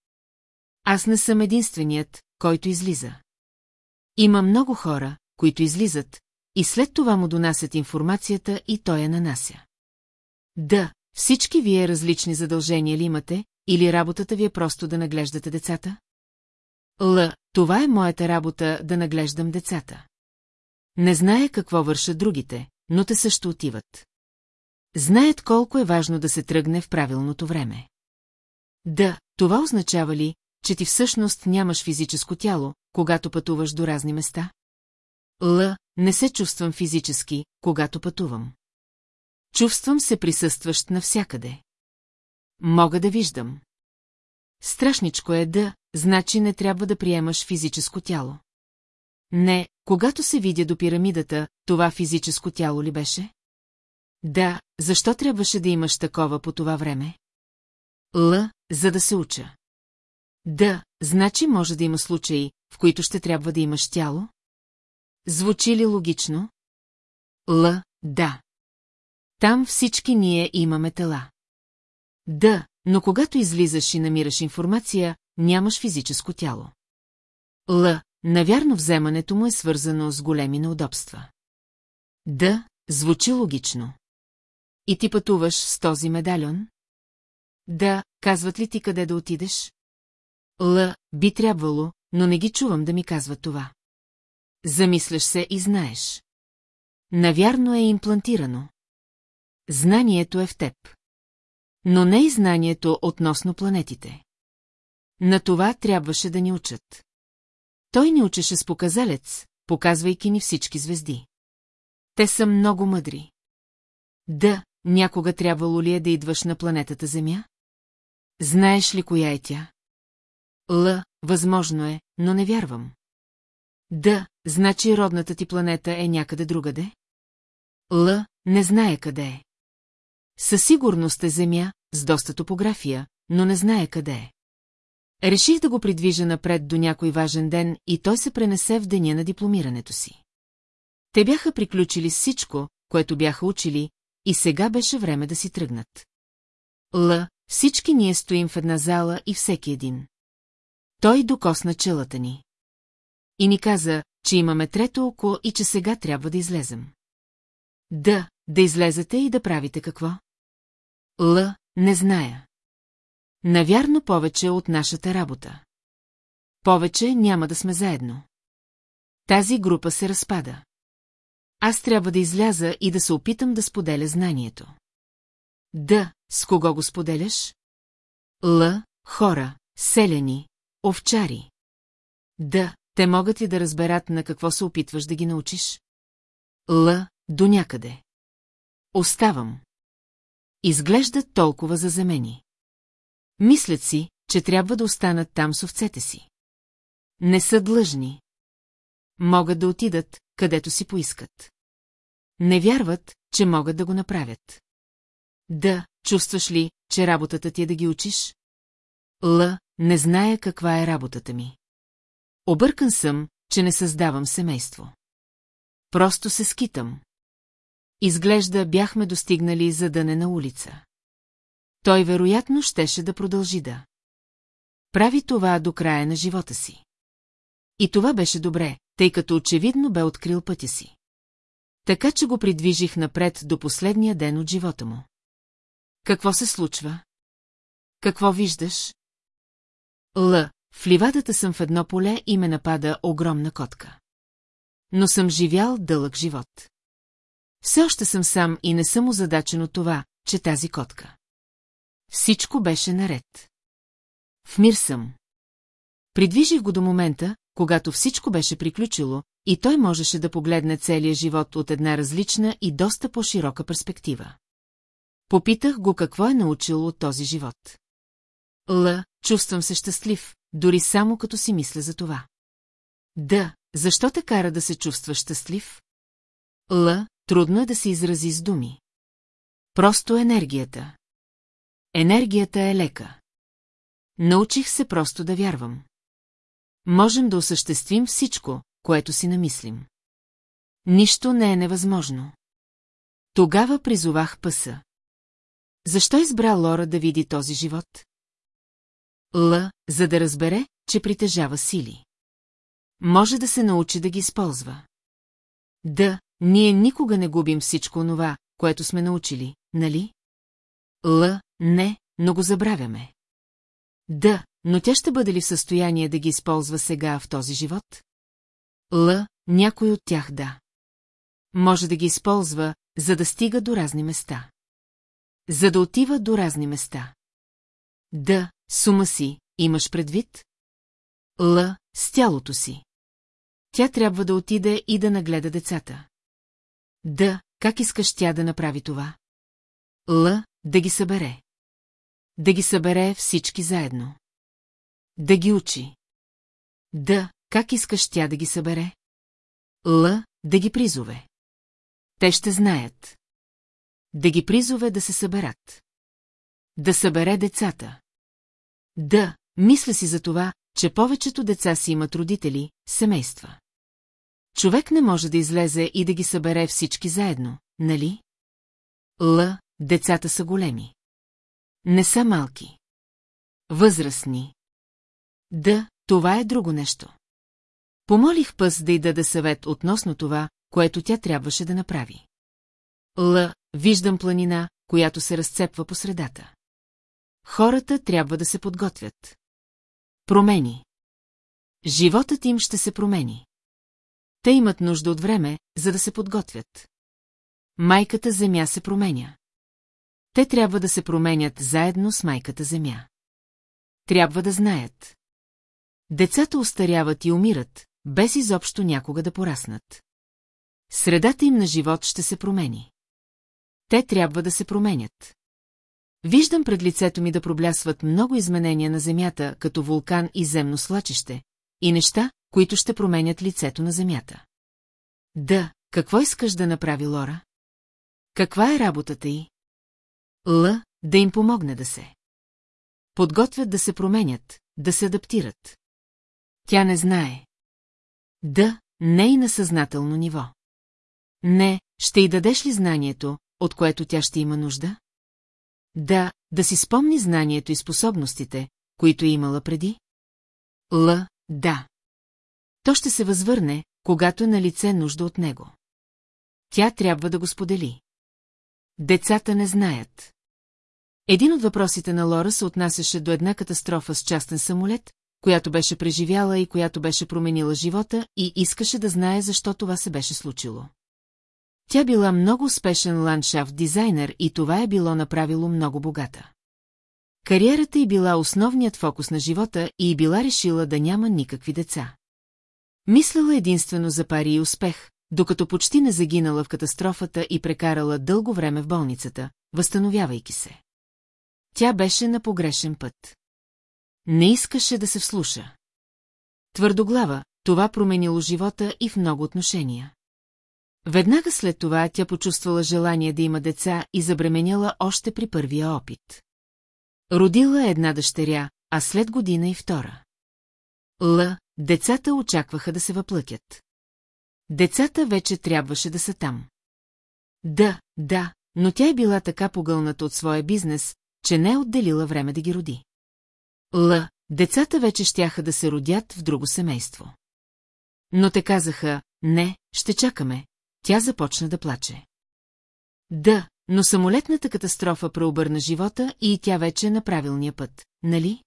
Аз не съм единственият, който излиза. Има много хора, които излизат, и след това му донасят информацията и той я нанася. Да, всички вие различни задължения ли имате, или работата ви е просто да наглеждате децата? Л, това е моята работа да наглеждам децата. Не зная какво вършат другите, но те също отиват. Знаят колко е важно да се тръгне в правилното време. Да, това означава ли, че ти всъщност нямаш физическо тяло, когато пътуваш до разни места? Л, не се чувствам физически, когато пътувам. Чувствам се присъстващ навсякъде. Мога да виждам. Страшничко е да, значи не трябва да приемаш физическо тяло. Не, когато се видя до пирамидата, това физическо тяло ли беше? Да, защо трябваше да имаш такова по това време? Л, за да се уча. Да, значи може да има случаи, в които ще трябва да имаш тяло? Звучи ли логично? Л, да. Там всички ние имаме тела. Да, но когато излизаш и намираш информация, нямаш физическо тяло. Л, навярно вземането му е свързано с големи неудобства. Да, звучи логично. И ти пътуваш с този медальон? Да, казват ли ти къде да отидеш? Л, би трябвало, но не ги чувам да ми казват това. Замисляш се и знаеш. Навярно е имплантирано. Знанието е в теб. Но не и знанието относно планетите. На това трябваше да ни учат. Той ни учеше с показалец, показвайки ни всички звезди. Те са много мъдри. Да, някога трябвало ли е да идваш на планетата Земя? Знаеш ли коя е тя? Л, възможно е, но не вярвам. Да, значи родната ти планета е някъде другаде? Л, не знае къде е. Със сигурност е Земя, с доста топография, но не знае къде е. Реших да го придвижа напред до някой важен ден и той се пренесе в деня на дипломирането си. Те бяха приключили всичко, което бяха учили, и сега беше време да си тръгнат. Л, всички ние стоим в една зала и всеки един. Той докосна челата ни. И ни каза, че имаме трето око и че сега трябва да излезем. Да, да излезете и да правите какво? Л, не зная. Навярно повече от нашата работа. Повече няма да сме заедно. Тази група се разпада. Аз трябва да изляза и да се опитам да споделя знанието. Да, с кого го споделяш? Л, хора, селяни, овчари. Да, те могат ли да разберат на какво се опитваш да ги научиш? Л, до някъде. Оставам. Изглеждат толкова заземени. Мислят си, че трябва да останат там с овцете си. Не са длъжни. Могат да отидат, където си поискат. Не вярват, че могат да го направят. Да, чувстваш ли, че работата ти е да ги учиш? Л, не зная каква е работата ми. Объркан съм, че не създавам семейство. Просто се скитам. Изглежда бяхме достигнали задънена улица. Той вероятно щеше да продължи да. Прави това до края на живота си. И това беше добре, тъй като очевидно бе открил пътя си. Така че го придвижих напред до последния ден от живота му. Какво се случва? Какво виждаш? Л. В ливадата съм в едно поле и ме напада огромна котка. Но съм живял дълъг живот. Все още съм сам и не съм озадачен от това, че тази котка. Всичко беше наред. В мир съм. Придвижих го до момента, когато всичко беше приключило, и той можеше да погледне целия живот от една различна и доста по-широка перспектива. Попитах го какво е научил от този живот. Л, чувствам се щастлив, дори само като си мисля за това. Да, защо те кара да се чувстваш щастлив? Л, трудно е да се изрази с думи. Просто енергията. Енергията е лека. научих се просто да вярвам. Можем да осъществим всичко, което си намислим. Нищо не е невъзможно. Тогава призовах пъса. Защо избра Лора да види този живот? Л, за да разбере, че притежава сили. Може да се научи да ги използва. Да, ние никога не губим всичко това, което сме научили, нали? Л, не, но го забравяме. Да, но тя ще бъде ли в състояние да ги използва сега в този живот? Л, някой от тях да. Може да ги използва, за да стига до разни места. За да отива до разни места. Да, сума си, имаш предвид? Л, с тялото си. Тя трябва да отиде и да нагледа децата. Да, как искаш тя да направи това? Л, да ги събере. Да ги събере всички заедно. Да ги учи. Да, как искаш тя да ги събере? Л, да ги призове. Те ще знаят. Да ги призове да се съберат. Да събере децата. Да, мисля си за това, че повечето деца си имат родители, семейства. Човек не може да излезе и да ги събере всички заедно, нали? Л, децата са големи. Не са малки. Възрастни. Да, това е друго нещо. Помолих пъс да й даде съвет относно това, което тя трябваше да направи. Л, виждам планина, която се разцепва по средата. Хората трябва да се подготвят. Промени. Животът им ще се промени. Те имат нужда от време, за да се подготвят. Майката земя се променя. Те трябва да се променят заедно с майката земя. Трябва да знаят. Децата устаряват и умират, без изобщо някога да пораснат. Средата им на живот ще се промени. Те трябва да се променят. Виждам пред лицето ми да проблясват много изменения на Земята, като вулкан и земно слачище, и неща, които ще променят лицето на Земята. Да, какво искаш да направи Лора? Каква е работата й? Л, да им помогне да се. Подготвят да се променят, да се адаптират. Тя не знае. Да, не и на съзнателно ниво. Не, ще й дадеш ли знанието, от което тя ще има нужда? Да, да си спомни знанието и способностите, които е имала преди? Л, да. То ще се възвърне, когато е на лице нужда от него. Тя трябва да го сподели. Децата не знаят. Един от въпросите на Лора се отнасяше до една катастрофа с частен самолет, която беше преживяла и която беше променила живота и искаше да знае защо това се беше случило. Тя била много успешен ландшафт дизайнер и това е било направило много богата. Кариерата й била основният фокус на живота и била решила да няма никакви деца. Мислила единствено за пари и успех, докато почти не загинала в катастрофата и прекарала дълго време в болницата, възстановявайки се. Тя беше на погрешен път. Не искаше да се вслуша. Твърдоглава, това променило живота и в много отношения. Веднага след това тя почувствала желание да има деца и забременяла още при първия опит. Родила една дъщеря, а след година и втора. Л, децата очакваха да се въплътят. Децата вече трябваше да са там. Да, да, но тя е била така погълната от своя бизнес, че не е отделила време да ги роди. Л, децата вече щяха да се родят в друго семейство. Но те казаха, не, ще чакаме, тя започна да плаче. Да, но самолетната катастрофа преобърна живота и тя вече е на правилния път, нали?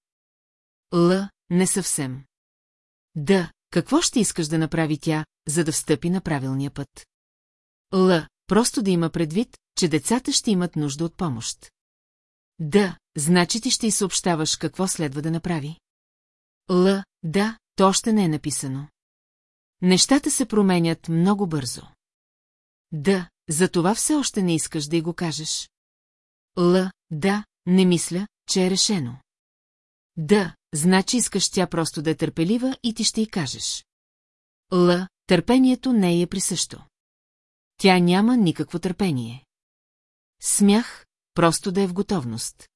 Л, не съвсем. Да, какво ще искаш да направи тя, за да встъпи на правилния път? Л, просто да има предвид, че децата ще имат нужда от помощ. Да, значи ти ще й съобщаваш какво следва да направи. Л, да, то още не е написано. Нещата се променят много бързо. Да, за това все още не искаш да й го кажеш. Л, да, не мисля, че е решено. Да, значи искаш тя просто да е търпелива и ти ще й кажеш. Л, търпението не е присъщо. Тя няма никакво търпение. Смях, просто да е в готовност.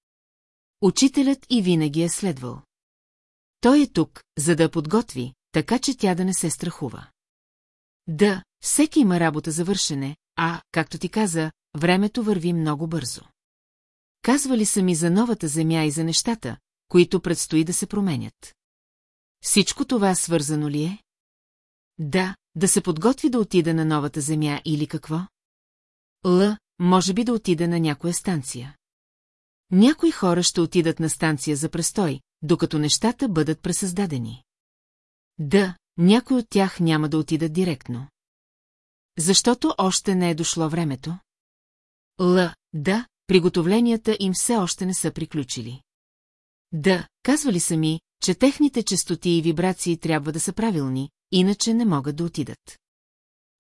Учителят и винаги е следвал. Той е тук, за да я подготви, така че тя да не се страхува. Да, всеки има работа за вършене, а, както ти каза, времето върви много бързо. Казвали са ми за новата земя и за нещата, които предстои да се променят. Всичко това свързано ли е? Да, да се подготви да отида на новата земя или какво? Л, може би да отида на някоя станция. Някои хора ще отидат на станция за престой, докато нещата бъдат пресъздадени. Да, някой от тях няма да отидат директно. Защото още не е дошло времето? Л, да, приготовленията им все още не са приключили. Да, казвали са ми, че техните частоти и вибрации трябва да са правилни, иначе не могат да отидат.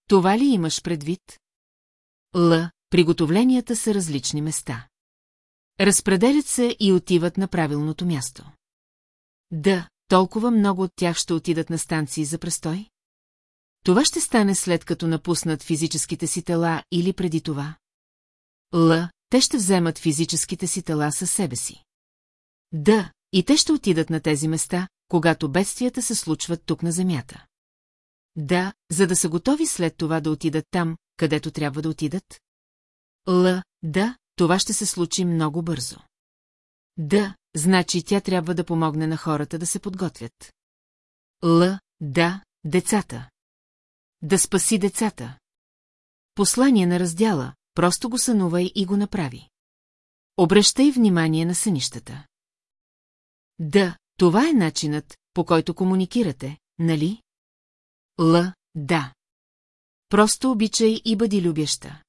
Това ли имаш предвид? Л, приготовленията са различни места. Разпределят се и отиват на правилното място. Да, толкова много от тях ще отидат на станции за престой? Това ще стане след като напуснат физическите си тела или преди това? Л, те ще вземат физическите си тела със себе си. Да, и те ще отидат на тези места, когато бедствията се случват тук на Земята. Да, за да са готови след това да отидат там, където трябва да отидат? Л, да, това ще се случи много бързо. Да, значи тя трябва да помогне на хората да се подготвят. Л, да, децата. Да спаси децата. Послание на раздяла, просто го сънувай и го направи. Обръщай внимание на сънищата. Да, това е начинът, по който комуникирате, нали? Л, да. Просто обичай и бъди любяща.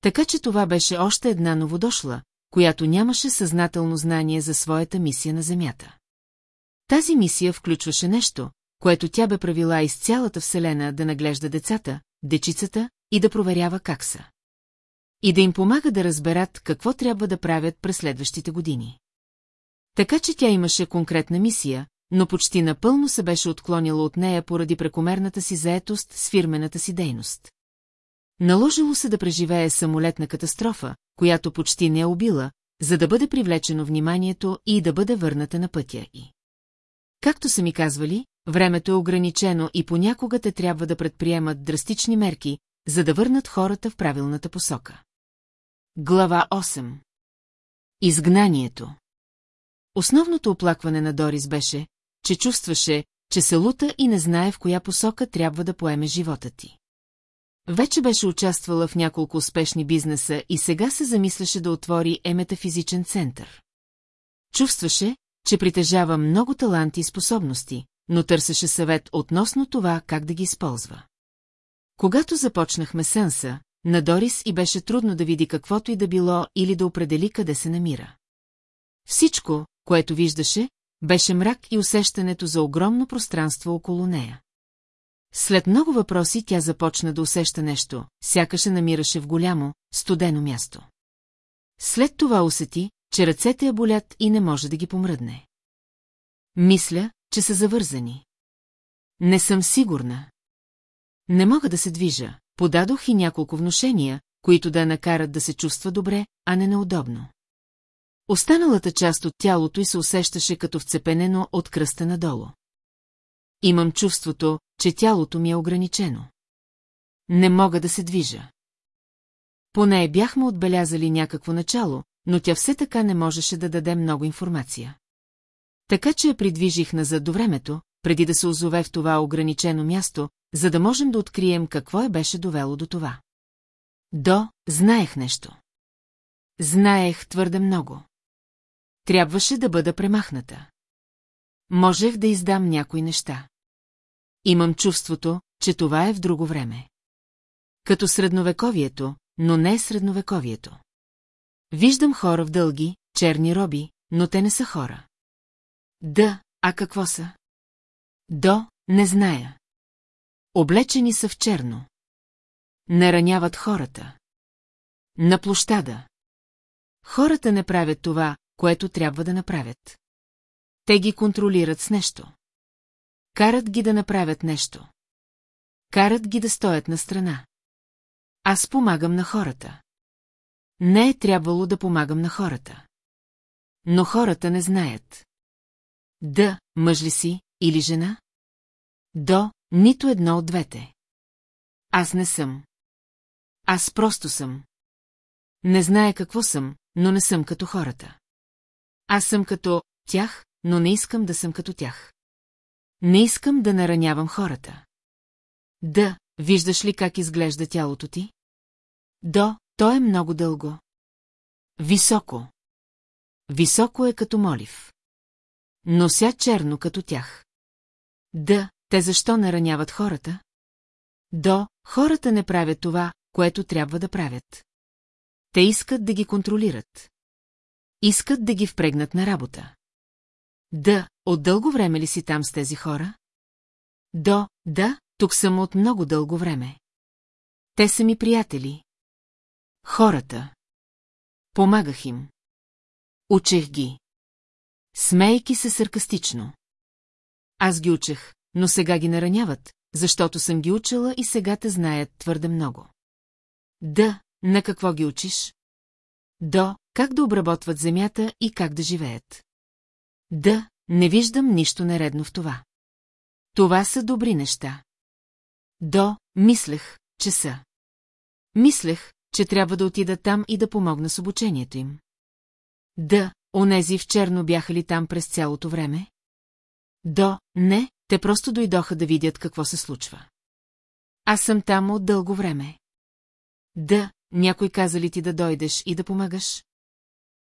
Така че това беше още една новодошла, която нямаше съзнателно знание за своята мисия на Земята. Тази мисия включваше нещо, което тя бе правила из цялата Вселена да наглежда децата, дечицата и да проверява как са. И да им помага да разберат какво трябва да правят през следващите години. Така че тя имаше конкретна мисия, но почти напълно се беше отклонила от нея поради прекомерната си заетост с фирмената си дейност. Наложило се да преживее самолетна катастрофа, която почти не е убила, за да бъде привлечено вниманието и да бъде върната на пътя й. Както са ми казвали, времето е ограничено и понякога те трябва да предприемат драстични мерки, за да върнат хората в правилната посока. Глава 8 Изгнанието Основното оплакване на Дорис беше, че чувстваше, че се лута и не знае в коя посока трябва да поеме живота ти. Вече беше участвала в няколко успешни бизнеса и сега се замисляше да отвори е-метафизичен център. Чувстваше, че притежава много таланти и способности, но търсеше съвет относно това как да ги използва. Когато започнахме сенса, на Дорис и беше трудно да види каквото и да било или да определи къде се намира. Всичко, което виждаше, беше мрак и усещането за огромно пространство около нея. След много въпроси тя започна да усеща нещо, сякаш се намираше в голямо, студено място. След това усети, че ръцете я болят и не може да ги помръдне. Мисля, че са завързани. Не съм сигурна. Не мога да се движа. Подадох и няколко внушения, които да накарат да се чувства добре, а не неудобно. Останалата част от тялото й се усещаше като вцепенено от кръста надолу. Имам чувството, че тялото ми е ограничено. Не мога да се движа. Поне бяхме отбелязали някакво начало, но тя все така не можеше да даде много информация. Така че я придвижих назад до времето, преди да се озове в това ограничено място, за да можем да открием какво е беше довело до това. До, знаех нещо. Знаех твърде много. Трябваше да бъда премахната. Можех да издам някои неща. Имам чувството, че това е в друго време. Като средновековието, но не средновековието. Виждам хора в дълги, черни роби, но те не са хора. Да, а какво са? До, не зная. Облечени са в черно. Нараняват хората. На площада. Хората не правят това, което трябва да направят. Те ги контролират с нещо. Карат ги да направят нещо. Карат ги да стоят на страна. Аз помагам на хората. Не е трябвало да помагам на хората. Но хората не знаят. Да, мъж ли си, или жена? До, нито едно от двете. Аз не съм. Аз просто съм. Не зная какво съм, но не съм като хората. Аз съм като тях, но не искам да съм като тях. Не искам да наранявам хората. Да, виждаш ли как изглежда тялото ти? До, то е много дълго. Високо. Високо е като молив. Нося черно като тях. Да, те защо нараняват хората? До, хората не правят това, което трябва да правят. Те искат да ги контролират. Искат да ги впрегнат на работа. Да, от дълго време ли си там с тези хора? До, да, тук съм от много дълго време. Те са ми приятели. Хората. Помагах им. Учех ги. Смейки се саркастично. Аз ги учех, но сега ги нараняват, защото съм ги учила и сега те знаят твърде много. Да, на какво ги учиш? До, как да обработват земята и как да живеят. Да, не виждам нищо нередно в това. Това са добри неща. До, мислех, че са. Мислех, че трябва да отида там и да помогна с обучението им. Да, онези в черно бяха ли там през цялото време? До, не, те просто дойдоха да видят какво се случва. Аз съм там от дълго време. Да, някой каза ли ти да дойдеш и да помагаш?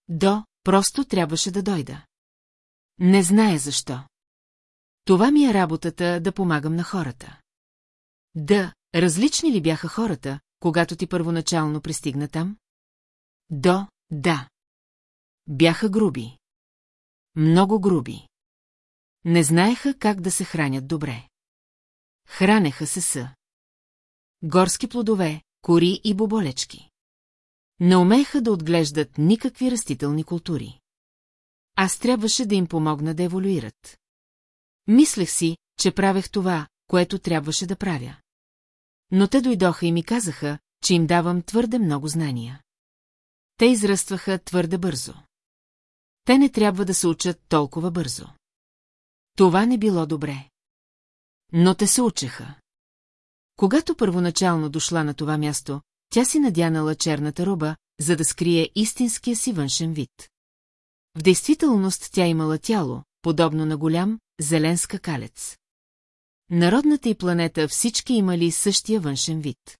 До, просто трябваше да дойда. Не зная защо. Това ми е работата да помагам на хората. Да, различни ли бяха хората, когато ти първоначално пристигна там? До, да. Бяха груби. Много груби. Не знаеха как да се хранят добре. Хранеха се с горски плодове, кори и боболечки. Не умееха да отглеждат никакви растителни култури. Аз трябваше да им помогна да еволюират. Мислех си, че правех това, което трябваше да правя. Но те дойдоха и ми казаха, че им давам твърде много знания. Те израстваха твърде бързо. Те не трябва да се учат толкова бързо. Това не било добре. Но те се учеха. Когато първоначално дошла на това място, тя си надянала черната роба, за да скрие истинския си външен вид. В действителност тя имала тяло, подобно на голям, зелен скакалец. Народната и планета всички имали същия външен вид.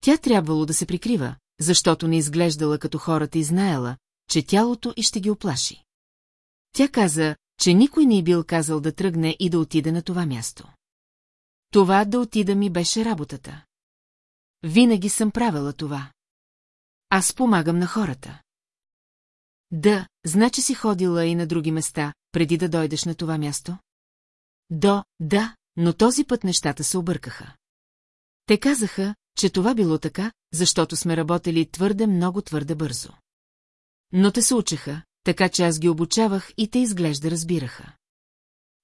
Тя трябвало да се прикрива, защото не изглеждала като хората и знаела, че тялото и ще ги оплаши. Тя каза, че никой не й бил казал да тръгне и да отиде на това място. Това да отида ми беше работата. Винаги съм правила това. Аз помагам на хората. Да, значи си ходила и на други места, преди да дойдеш на това място? До, да, но този път нещата се объркаха. Те казаха, че това било така, защото сме работили твърде много твърде бързо. Но те се учеха, така че аз ги обучавах и те изглежда разбираха.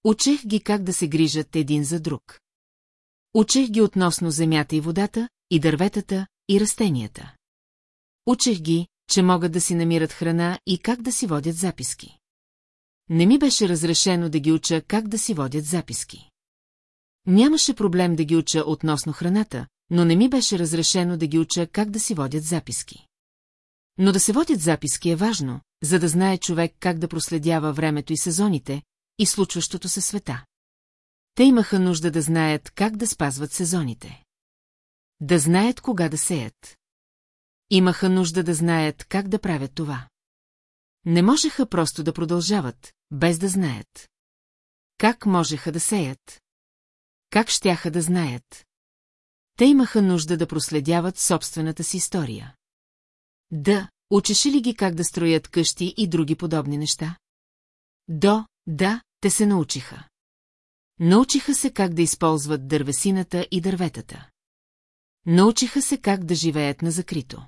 Учех ги как да се грижат един за друг. Учех ги относно земята и водата, и дърветата, и растенията. Учех ги, че могат да си намират храна и как да си водят записки. Не ми беше разрешено да ги уча как да си водят записки. Нямаше проблем да ги уча относно храната, но не ми беше разрешено да ги уча как да си водят записки. Но да се водят записки е важно, за да знае човек как да проследява времето и сезоните, и случващото се света. Те имаха нужда да знаят как да спазват сезоните. Да знаят кога да сеят. Имаха нужда да знаят как да правят това. Не можеха просто да продължават, без да знаят. Как можеха да сеят? Как щяха да знаят? Те имаха нужда да проследяват собствената си история. Да, учеше ли ги как да строят къщи и други подобни неща? До, да, те се научиха. Научиха се как да използват дървесината и дърветата. Научиха се как да живеят на закрито.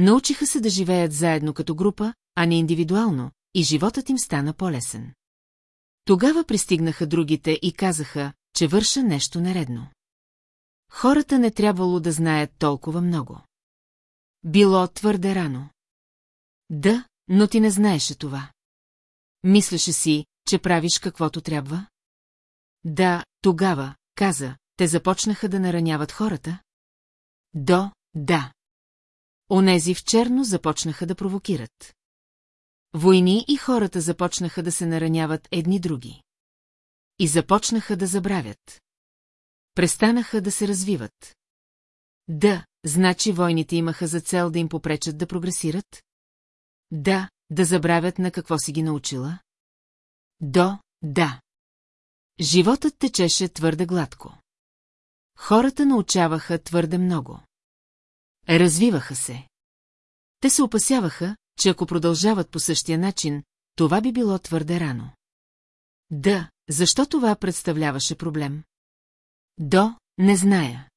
Научиха се да живеят заедно като група, а не индивидуално, и животът им стана по-лесен. Тогава пристигнаха другите и казаха, че върша нещо нередно. Хората не трябвало да знаят толкова много. Било твърде рано. Да, но ти не знаеше това. Мислеше си, че правиш каквото трябва? Да, тогава, каза, те започнаха да нараняват хората? До, да. Онези в черно започнаха да провокират. Войни и хората започнаха да се нараняват едни други. И започнаха да забравят. Престанаха да се развиват. Да, значи войните имаха за цел да им попречат да прогресират? Да, да забравят на какво си ги научила? До, да. Животът течеше твърде гладко. Хората научаваха твърде много. Развиваха се. Те се опасяваха, че ако продължават по същия начин, това би било твърде рано. Да, защо това представляваше проблем? До, не зная.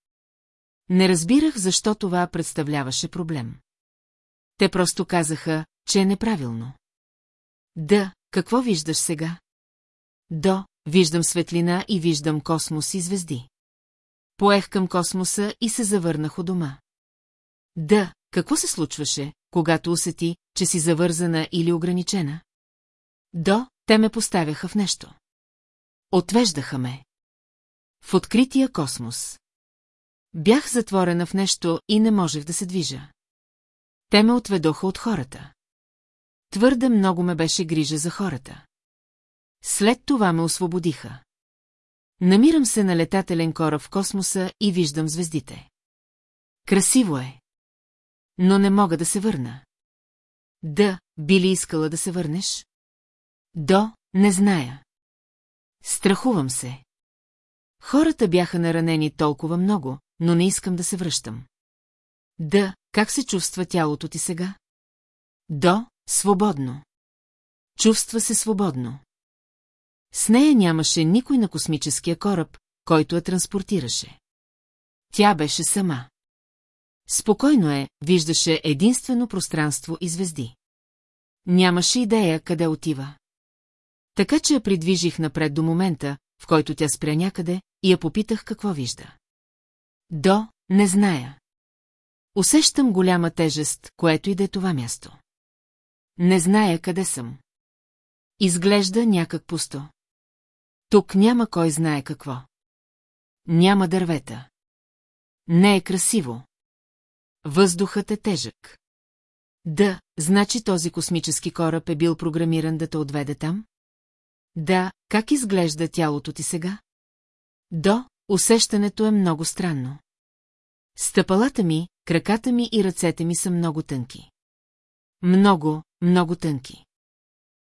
Не разбирах защо това представляваше проблем. Те просто казаха, че е неправилно. Да, какво виждаш сега? До, виждам светлина и виждам космос и звезди. Поех към космоса и се завърнах у дома. Да, какво се случваше, когато усети, че си завързана или ограничена? До, те ме поставяха в нещо. Отвеждаха ме. В открития космос. Бях затворена в нещо и не можех да се движа. Те ме отведоха от хората. Твърде много ме беше грижа за хората. След това ме освободиха. Намирам се на летателен кораб в космоса и виждам звездите. Красиво е. Но не мога да се върна. Да, би ли искала да се върнеш? До, не зная. Страхувам се. Хората бяха наранени толкова много, но не искам да се връщам. Да, как се чувства тялото ти сега? До, свободно. Чувства се свободно. С нея нямаше никой на космическия кораб, който я транспортираше. Тя беше сама. Спокойно е, виждаше единствено пространство и звезди. Нямаше идея къде отива. Така че я придвижих напред до момента, в който тя спря някъде, и я попитах какво вижда. До, не зная. Усещам голяма тежест, което и да е това място. Не зная къде съм. Изглежда някак пусто. Тук няма кой знае какво. Няма дървета. Не е красиво. Въздухът е тежък. Да, значи този космически кораб е бил програмиран да те отведе там? Да, как изглежда тялото ти сега? До, усещането е много странно. Стъпалата ми, краката ми и ръцете ми са много тънки. Много, много тънки.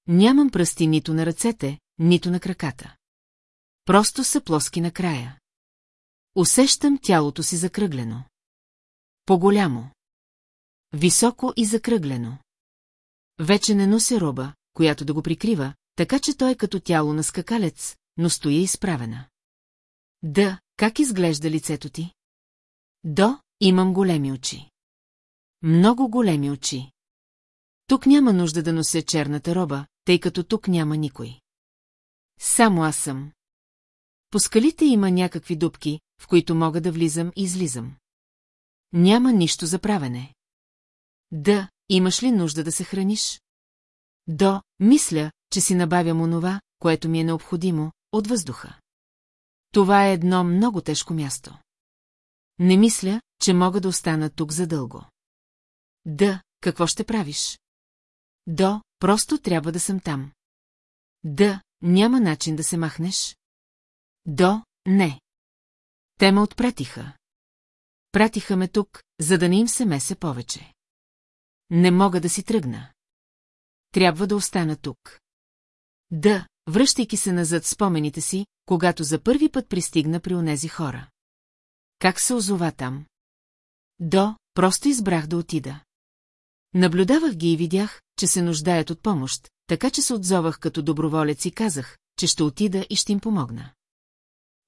Нямам пръсти нито на ръцете, нито на краката. Просто са плоски на края. Усещам тялото си закръглено. По-голямо. Високо и закръглено. Вече не нося роба, която да го прикрива, така че той е като тяло на скакалец, но стои изправена. Да, как изглежда лицето ти? До, имам големи очи. Много големи очи. Тук няма нужда да нося черната роба, тъй като тук няма никой. Само аз съм. По скалите има някакви дупки, в които мога да влизам и излизам. Няма нищо за правене. Да, имаш ли нужда да се храниш? До, мисля, че си набавям онова, което ми е необходимо, от въздуха. Това е едно много тежко място. Не мисля, че мога да остана тук задълго. Да, какво ще правиш? До, просто трябва да съм там. Да, няма начин да се махнеш. До, не. Те ме отпратиха. Пратиха ме тук, за да не им се месе повече. Не мога да си тръгна. Трябва да остана тук. Да, връщайки се назад спомените си, когато за първи път пристигна при онези хора. Как се озова там? До, просто избрах да отида. Наблюдавах ги и видях, че се нуждаят от помощ, така че се отзовах като доброволец и казах, че ще отида и ще им помогна.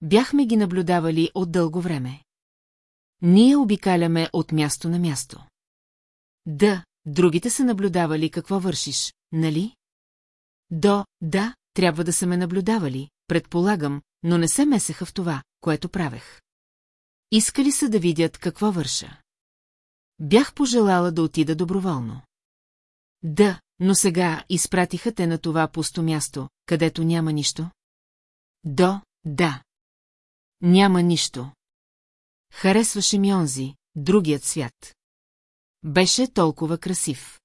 Бяхме ги наблюдавали от дълго време. Ние обикаляме от място на място. Да, другите са наблюдавали какво вършиш, нали? До, да, трябва да са ме наблюдавали, предполагам, но не се месеха в това, което правех. Искали са да видят какво върша. Бях пожелала да отида доброволно. Да, но сега изпратиха те на това пусто място, където няма нищо? До, да. Няма нищо. Харесваше ми онзи, другият свят. Беше толкова красив.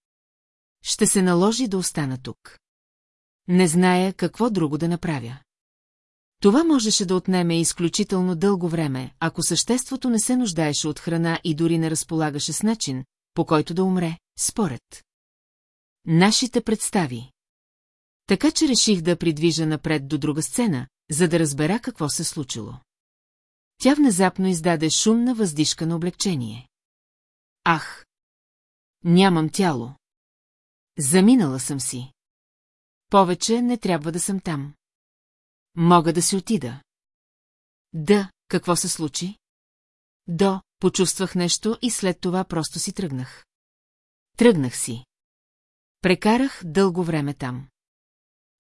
Ще се наложи да остана тук. Не зная какво друго да направя. Това можеше да отнеме изключително дълго време, ако съществото не се нуждаеше от храна и дори не разполагаше с начин, по който да умре, според. Нашите представи. Така че реших да придвижа напред до друга сцена, за да разбера какво се случило. Тя внезапно издаде шумна въздишка на облегчение. Ах! Нямам тяло. Заминала съм си. Повече не трябва да съм там. Мога да си отида. Да, какво се случи? До, почувствах нещо и след това просто си тръгнах. Тръгнах си. Прекарах дълго време там.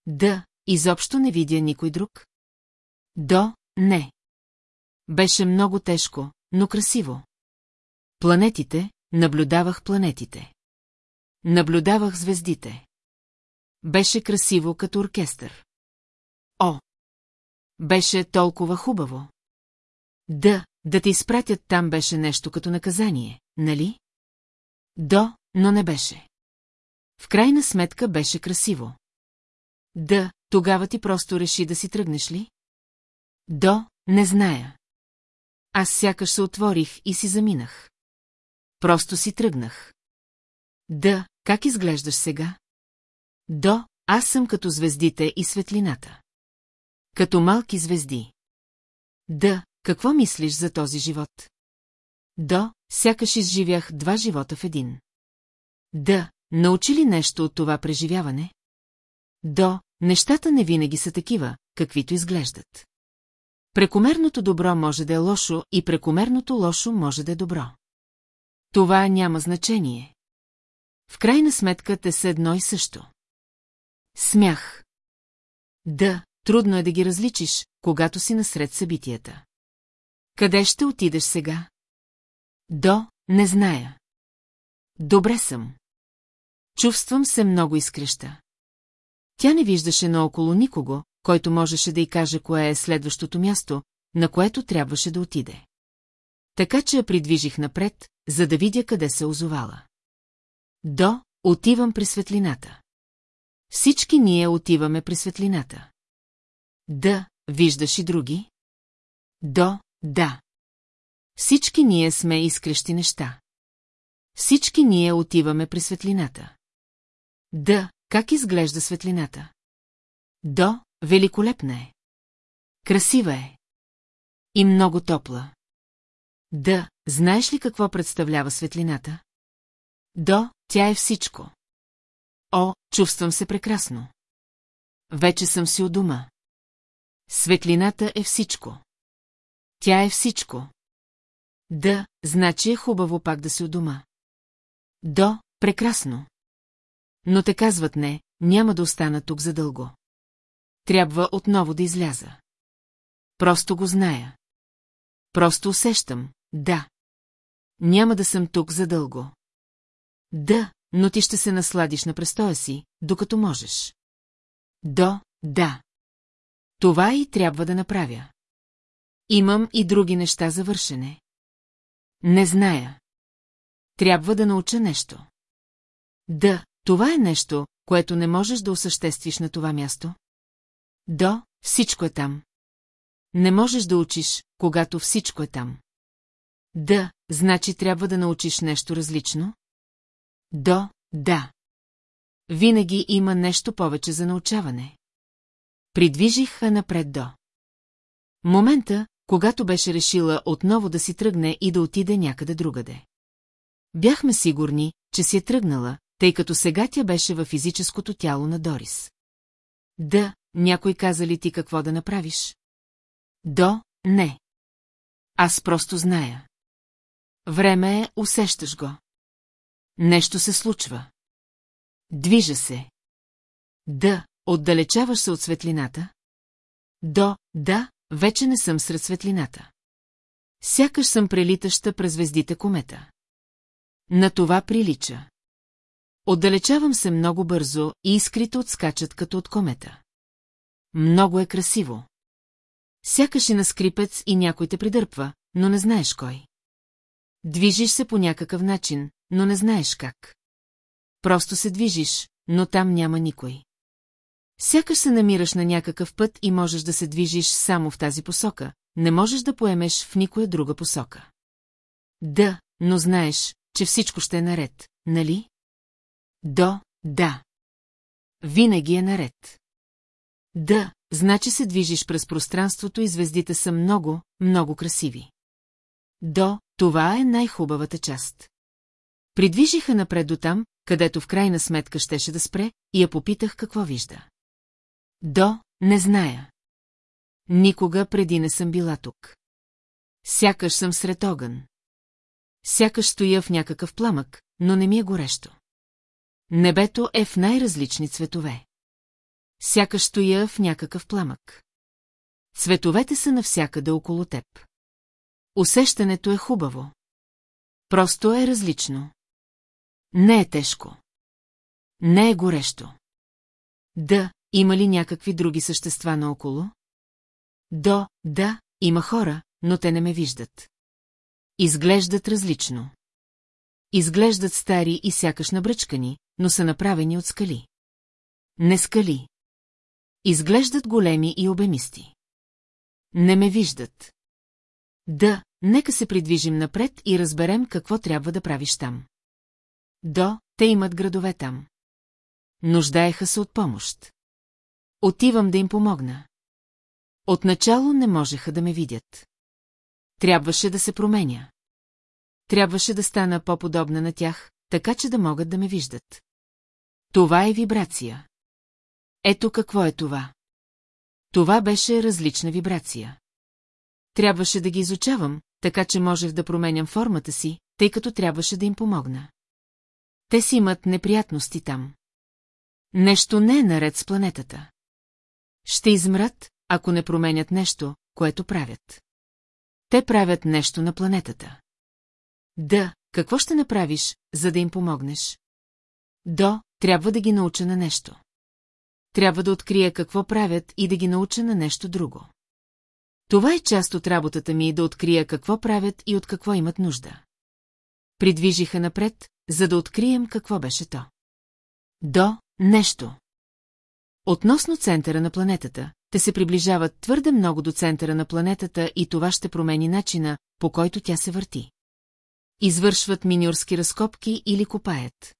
Да, изобщо не видя никой друг. До, не. Беше много тежко, но красиво. Планетите, наблюдавах планетите. Наблюдавах звездите. Беше красиво като оркестър. О! Беше толкова хубаво. Да, да те изпратят там беше нещо като наказание, нали? До, но не беше. В крайна сметка беше красиво. Да, тогава ти просто реши да си тръгнеш ли? До, не зная. Аз сякаш се отворих и си заминах. Просто си тръгнах. Да, как изглеждаш сега? До, аз съм като звездите и светлината. Като малки звезди. Да, какво мислиш за този живот? До, сякаш изживях два живота в един. Да, научи ли нещо от това преживяване? До, нещата не винаги са такива, каквито изглеждат. Прекомерното добро може да е лошо и прекомерното лошо може да е добро. Това няма значение. В крайна сметка те са едно и също. Смях. Да, трудно е да ги различиш, когато си насред събитията. Къде ще отидеш сега? До, не зная. Добре съм. Чувствам се много изкреща. Тя не виждаше наоколо никого, който можеше да й каже кое е следващото място, на което трябваше да отиде. Така че я придвижих напред, за да видя къде се озовала. До, отивам при светлината. Всички ние отиваме при светлината. Да, виждаш и други? До, да. Всички ние сме изкрещи неща. Всички ние отиваме при светлината. Да, как изглежда светлината? До, великолепна е. Красива е. И много топла. Да, знаеш ли какво представлява светлината? До, тя е всичко. О, чувствам се прекрасно. Вече съм си у дома. Светлината е всичко. Тя е всичко. Да, значи е хубаво пак да си у дома. До, прекрасно. Но те казват не, няма да остана тук задълго. Трябва отново да изляза. Просто го зная. Просто усещам, да. Няма да съм тук задълго. Да, но ти ще се насладиш на престоя си, докато можеш. До, да. Това и трябва да направя. Имам и други неща за вършене. Не зная. Трябва да науча нещо. Да, това е нещо, което не можеш да осъществиш на това място. До, всичко е там. Не можеш да учиш, когато всичко е там. Да, значи трябва да научиш нещо различно? До, да. Винаги има нещо повече за научаване. Придвижих напред до. Момента, когато беше решила отново да си тръгне и да отиде някъде другаде. Бяхме сигурни, че си е тръгнала, тъй като сега тя беше във физическото тяло на Дорис. Да, някой каза ли ти какво да направиш? До, не. Аз просто зная. Време е, усещаш го. Нещо се случва. Движа се. Да, отдалечаваш се от светлината. До, да, вече не съм сред светлината. Сякаш съм прелитаща през звездите комета. На това прилича. Отдалечавам се много бързо и искрите отскачат като от комета. Много е красиво. Сякаш и на скрипец и някой те придърпва, но не знаеш кой. Движиш се по някакъв начин, но не знаеш как. Просто се движиш, но там няма никой. Сякаш се намираш на някакъв път и можеш да се движиш само в тази посока, не можеш да поемеш в никоя друга посока. Да, но знаеш, че всичко ще е наред, нали? До, да. Винаги е наред. Да, значи се движиш през пространството и звездите са много, много красиви. До, това е най-хубавата част. Придвижиха напред до там, където в крайна сметка щеше да спре, и я попитах какво вижда. До, не зная. Никога преди не съм била тук. Сякаш съм сред огън. Сякаш стоя в някакъв пламък, но не ми е горещо. Небето е в най-различни цветове. Сякаш стоя в някакъв пламък. Цветовете са навсякъде около теб. Усещането е хубаво. Просто е различно. Не е тежко. Не е горещо. Да, има ли някакви други същества наоколо? До, да, има хора, но те не ме виждат. Изглеждат различно. Изглеждат стари и сякаш набръчкани, но са направени от скали. Не скали. Изглеждат големи и обемисти. Не ме виждат. Да, нека се придвижим напред и разберем какво трябва да правиш там. До, те имат градове там. Нуждаеха се от помощ. Отивам да им помогна. Отначало не можеха да ме видят. Трябваше да се променя. Трябваше да стана по-подобна на тях, така че да могат да ме виждат. Това е вибрация. Ето какво е това. Това беше различна вибрация. Трябваше да ги изучавам, така че можех да променям формата си, тъй като трябваше да им помогна. Те си имат неприятности там. Нещо не е наред с планетата. Ще измрат, ако не променят нещо, което правят. Те правят нещо на планетата. Да, какво ще направиш, за да им помогнеш? До, трябва да ги науча на нещо. Трябва да открия какво правят и да ги науча на нещо друго. Това е част от работата ми да открия какво правят и от какво имат нужда. Придвижиха напред, за да открием какво беше то. До нещо. Относно центъра на планетата, те се приближават твърде много до центъра на планетата и това ще промени начина, по който тя се върти. Извършват миньорски разкопки или копаят.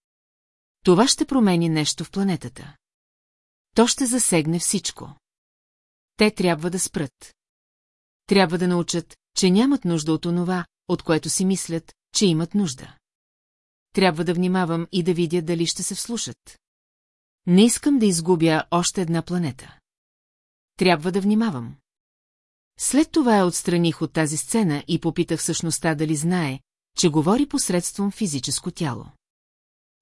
Това ще промени нещо в планетата. То ще засегне всичко. Те трябва да спрат. Трябва да научат, че нямат нужда от онова, от което си мислят, че имат нужда. Трябва да внимавам и да видя дали ще се вслушат. Не искам да изгубя още една планета. Трябва да внимавам. След това я отстраних от тази сцена и попитах същността дали знае, че говори посредством физическо тяло.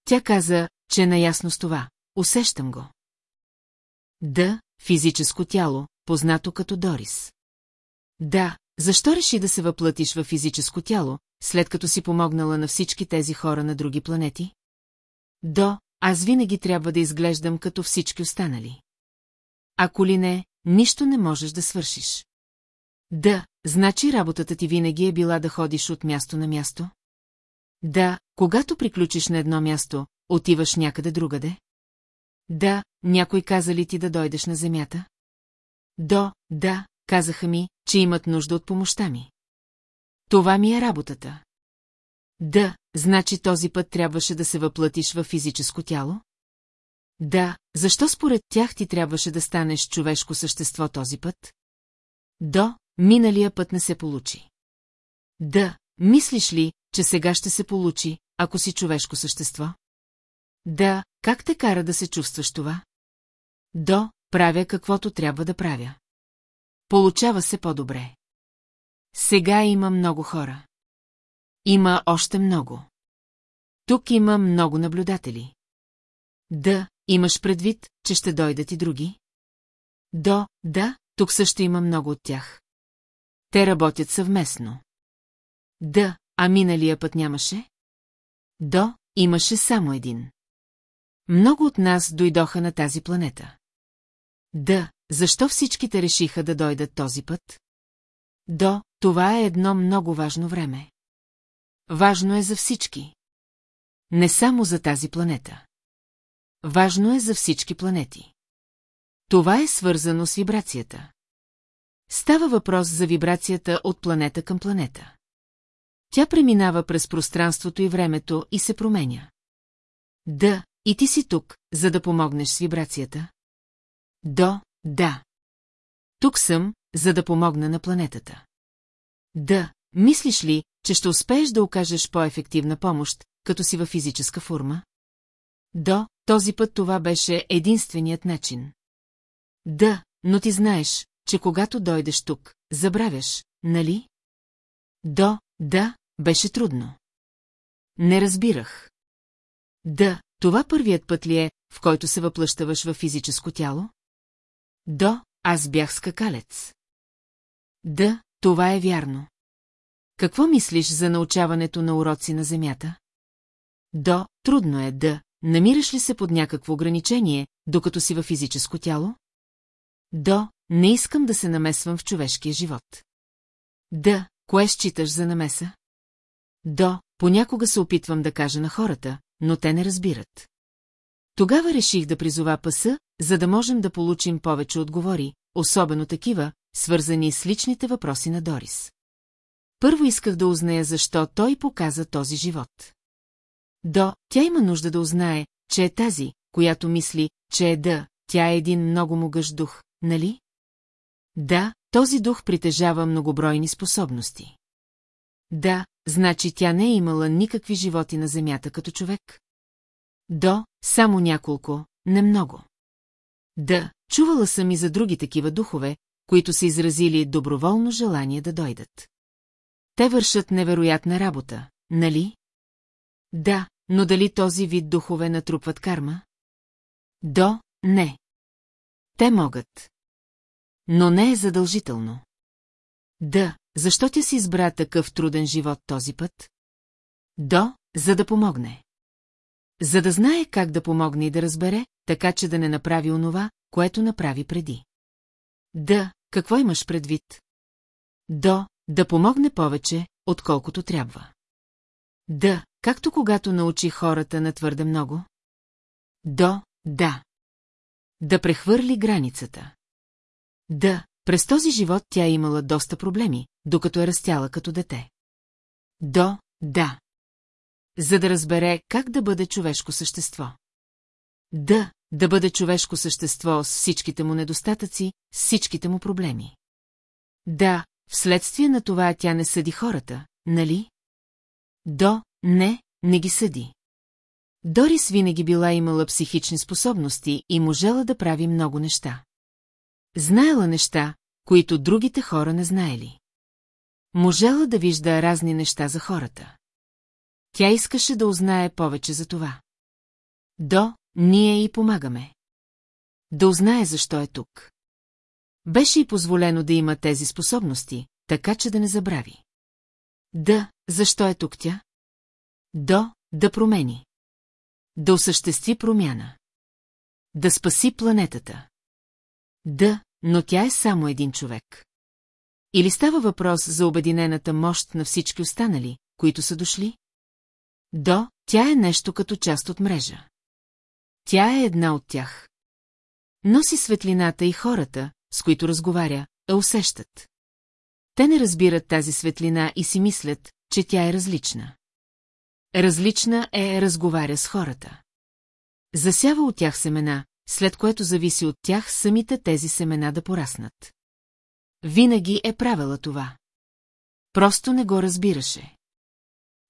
Тя каза, че е наясно с това. Усещам го. Да, физическо тяло, познато като Дорис. Да, защо реши да се въплътиш във физическо тяло, след като си помогнала на всички тези хора на други планети? До, аз винаги трябва да изглеждам като всички останали. Ако ли не, нищо не можеш да свършиш. Да, значи работата ти винаги е била да ходиш от място на място? Да, когато приключиш на едно място, отиваш някъде другаде? Да, някой каза ли ти да дойдеш на земята? До, да, казаха ми, че имат нужда от помощта ми. Това ми е работата. Да, значи този път трябваше да се въплътиш във физическо тяло? Да, защо според тях ти трябваше да станеш човешко същество този път? До, миналия път не се получи. Да, мислиш ли, че сега ще се получи, ако си човешко същество? Да, как те кара да се чувстваш това? До, правя каквото трябва да правя. Получава се по-добре. Сега има много хора. Има още много. Тук има много наблюдатели. Да, имаш предвид, че ще дойдат и други? До, да, тук също има много от тях. Те работят съвместно. Да, а миналия път нямаше? До, имаше само един. Много от нас дойдоха на тази планета. Да, защо всичките решиха да дойдат този път? До, това е едно много важно време. Важно е за всички. Не само за тази планета. Важно е за всички планети. Това е свързано с вибрацията. Става въпрос за вибрацията от планета към планета. Тя преминава през пространството и времето и се променя. Да, и ти си тук, за да помогнеш с вибрацията. До, да. Тук съм, за да помогна на планетата. Да, мислиш ли, че ще успееш да окажеш по-ефективна помощ, като си във физическа форма? До, този път това беше единственият начин. Да, но ти знаеш, че когато дойдеш тук, забравяш, нали? До, да, беше трудно. Не разбирах. Да, това първият път ли е, в който се въплъщаваш във физическо тяло? До, аз бях скакалец. Да, това е вярно. Какво мислиш за научаването на уроци на Земята? До, трудно е да, намираш ли се под някакво ограничение, докато си във физическо тяло? До, не искам да се намесвам в човешкия живот. Да, кое считаш за намеса? До, понякога се опитвам да кажа на хората, но те не разбират. Тогава реших да призова паса, за да можем да получим повече отговори, особено такива, свързани с личните въпроси на Дорис. Първо исках да узная защо той показа този живот. До, тя има нужда да узнае, че е тази, която мисли, че е да, тя е един много могъщ дух, нали? Да, този дух притежава многобройни способности. Да, значи тя не е имала никакви животи на земята като човек. До, само няколко, не много. Да, чувала съм и за други такива духове, които са изразили доброволно желание да дойдат. Те вършат невероятна работа, нали? Да, но дали този вид духове натрупват карма? До, не. Те могат. Но не е задължително. Да, защо ти си избра такъв труден живот този път? До, за да помогне. За да знае как да помогне и да разбере, така че да не направи онова, което направи преди. Да, какво имаш предвид? До, да помогне повече, отколкото трябва. Да, както когато научи хората на твърде много. До, да. Да прехвърли границата. Да, през този живот тя е имала доста проблеми, докато е растяла като дете. До, да. За да разбере как да бъде човешко същество. Да, да бъде човешко същество с всичките му недостатъци, с всичките му проблеми. Да, вследствие на това тя не съди хората, нали? До, не, не ги съди. Дорис винаги била имала психични способности и можела да прави много неща. Знаела неща, които другите хора не знаели. Можела да вижда разни неща за хората. Тя искаше да узнае повече за това. До, ние и помагаме. Да узнае защо е тук. Беше и позволено да има тези способности, така че да не забрави. Да, защо е тук тя? До, да промени. Да осъществи промяна. Да спаси планетата. Да, но тя е само един човек. Или става въпрос за обединената мощ на всички останали, които са дошли? До, тя е нещо като част от мрежа. Тя е една от тях. Носи светлината и хората, с които разговаря, а усещат. Те не разбират тази светлина и си мислят, че тя е различна. Различна е разговаря с хората. Засява от тях семена, след което зависи от тях самите тези семена да пораснат. Винаги е правила това. Просто не го разбираше.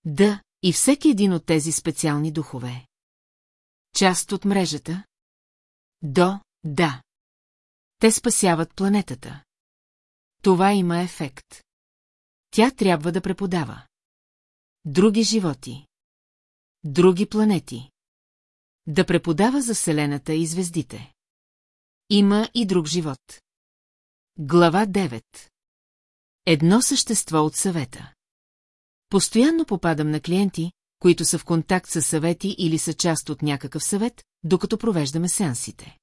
Да, и всеки един от тези специални духове. Част от мрежата? До, да. Те спасяват планетата. Това има ефект. Тя трябва да преподава. Други животи. Други планети. Да преподава за Вселената и звездите. Има и друг живот. Глава 9 Едно същество от съвета. Постоянно попадам на клиенти, които са в контакт с съвети или са част от някакъв съвет, докато провеждаме сеансите.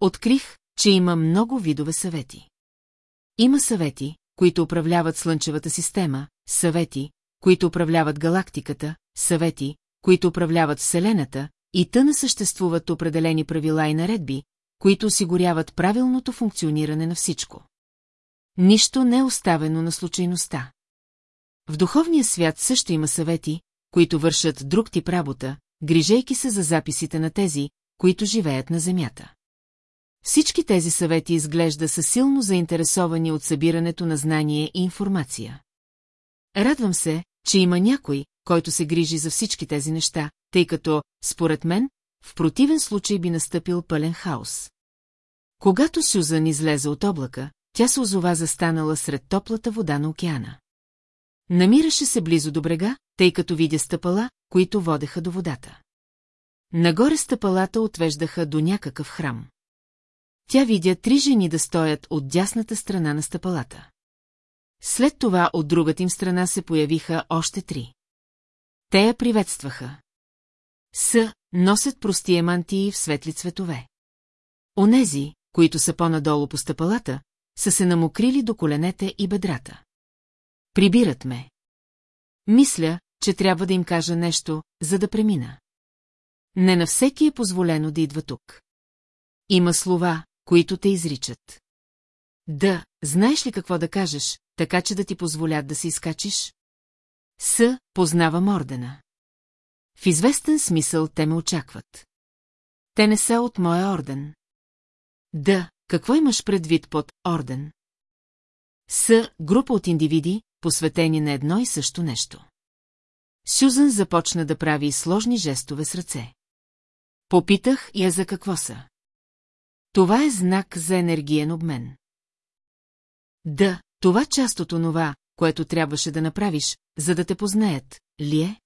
Открих, че има много видове съвети. Има съвети, които управляват Слънчевата система, съвети, които управляват галактиката, съвети, които управляват Вселената, и тъна съществуват определени правила и наредби, които осигуряват правилното функциониране на всичко. Нищо не е оставено на случайността. В духовния свят също има съвети, които вършат друг тип работа, грижейки се за записите на тези, които живеят на Земята. Всички тези съвети изглежда са силно заинтересовани от събирането на знание и информация. Радвам се, че има някой, който се грижи за всички тези неща, тъй като, според мен, в противен случай би настъпил пълен хаос. Когато Сюзан излезе от облака, тя се озова застанала сред топлата вода на океана. Намираше се близо до брега, тъй като видя стъпала, които водеха до водата. Нагоре стъпалата отвеждаха до някакъв храм. Тя видя три жени да стоят от дясната страна на стъпалата. След това от другата им страна се появиха още три. Те я приветстваха. С. Носят прости мантии в светли цветове. Онези, които са по-надолу по стъпалата, са се намокрили до коленете и бедрата. Прибират ме. Мисля, че трябва да им кажа нещо, за да премина. Не на всеки е позволено да идва тук. Има слова, които те изричат. Да, знаеш ли какво да кажеш, така че да ти позволят да се изкачиш? С. Познавам ордена. В известен смисъл те ме очакват. Те не са от моя орден. Да, какво имаш предвид под орден? С. Група от индивиди, посветени на едно и също нещо. Сюзан започна да прави сложни жестове с ръце. Попитах я за какво са. Това е знак за енергиен обмен. Да, това част от онова, което трябваше да направиш, за да те познаят, ли е?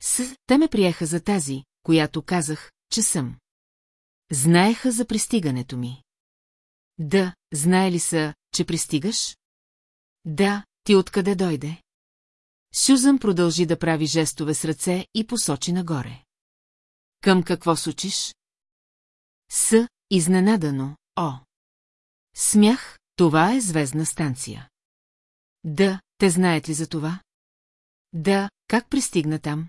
С, те ме приеха за тази, която казах, че съм. Знаеха за пристигането ми. Да, знае ли са, че пристигаш? Да, ти откъде дойде? Сюзан продължи да прави жестове с ръце и посочи нагоре. Към какво сучиш? С, изненадано, о. Смях, това е звездна станция. Да, те знаят ли за това? Да, как пристигна там?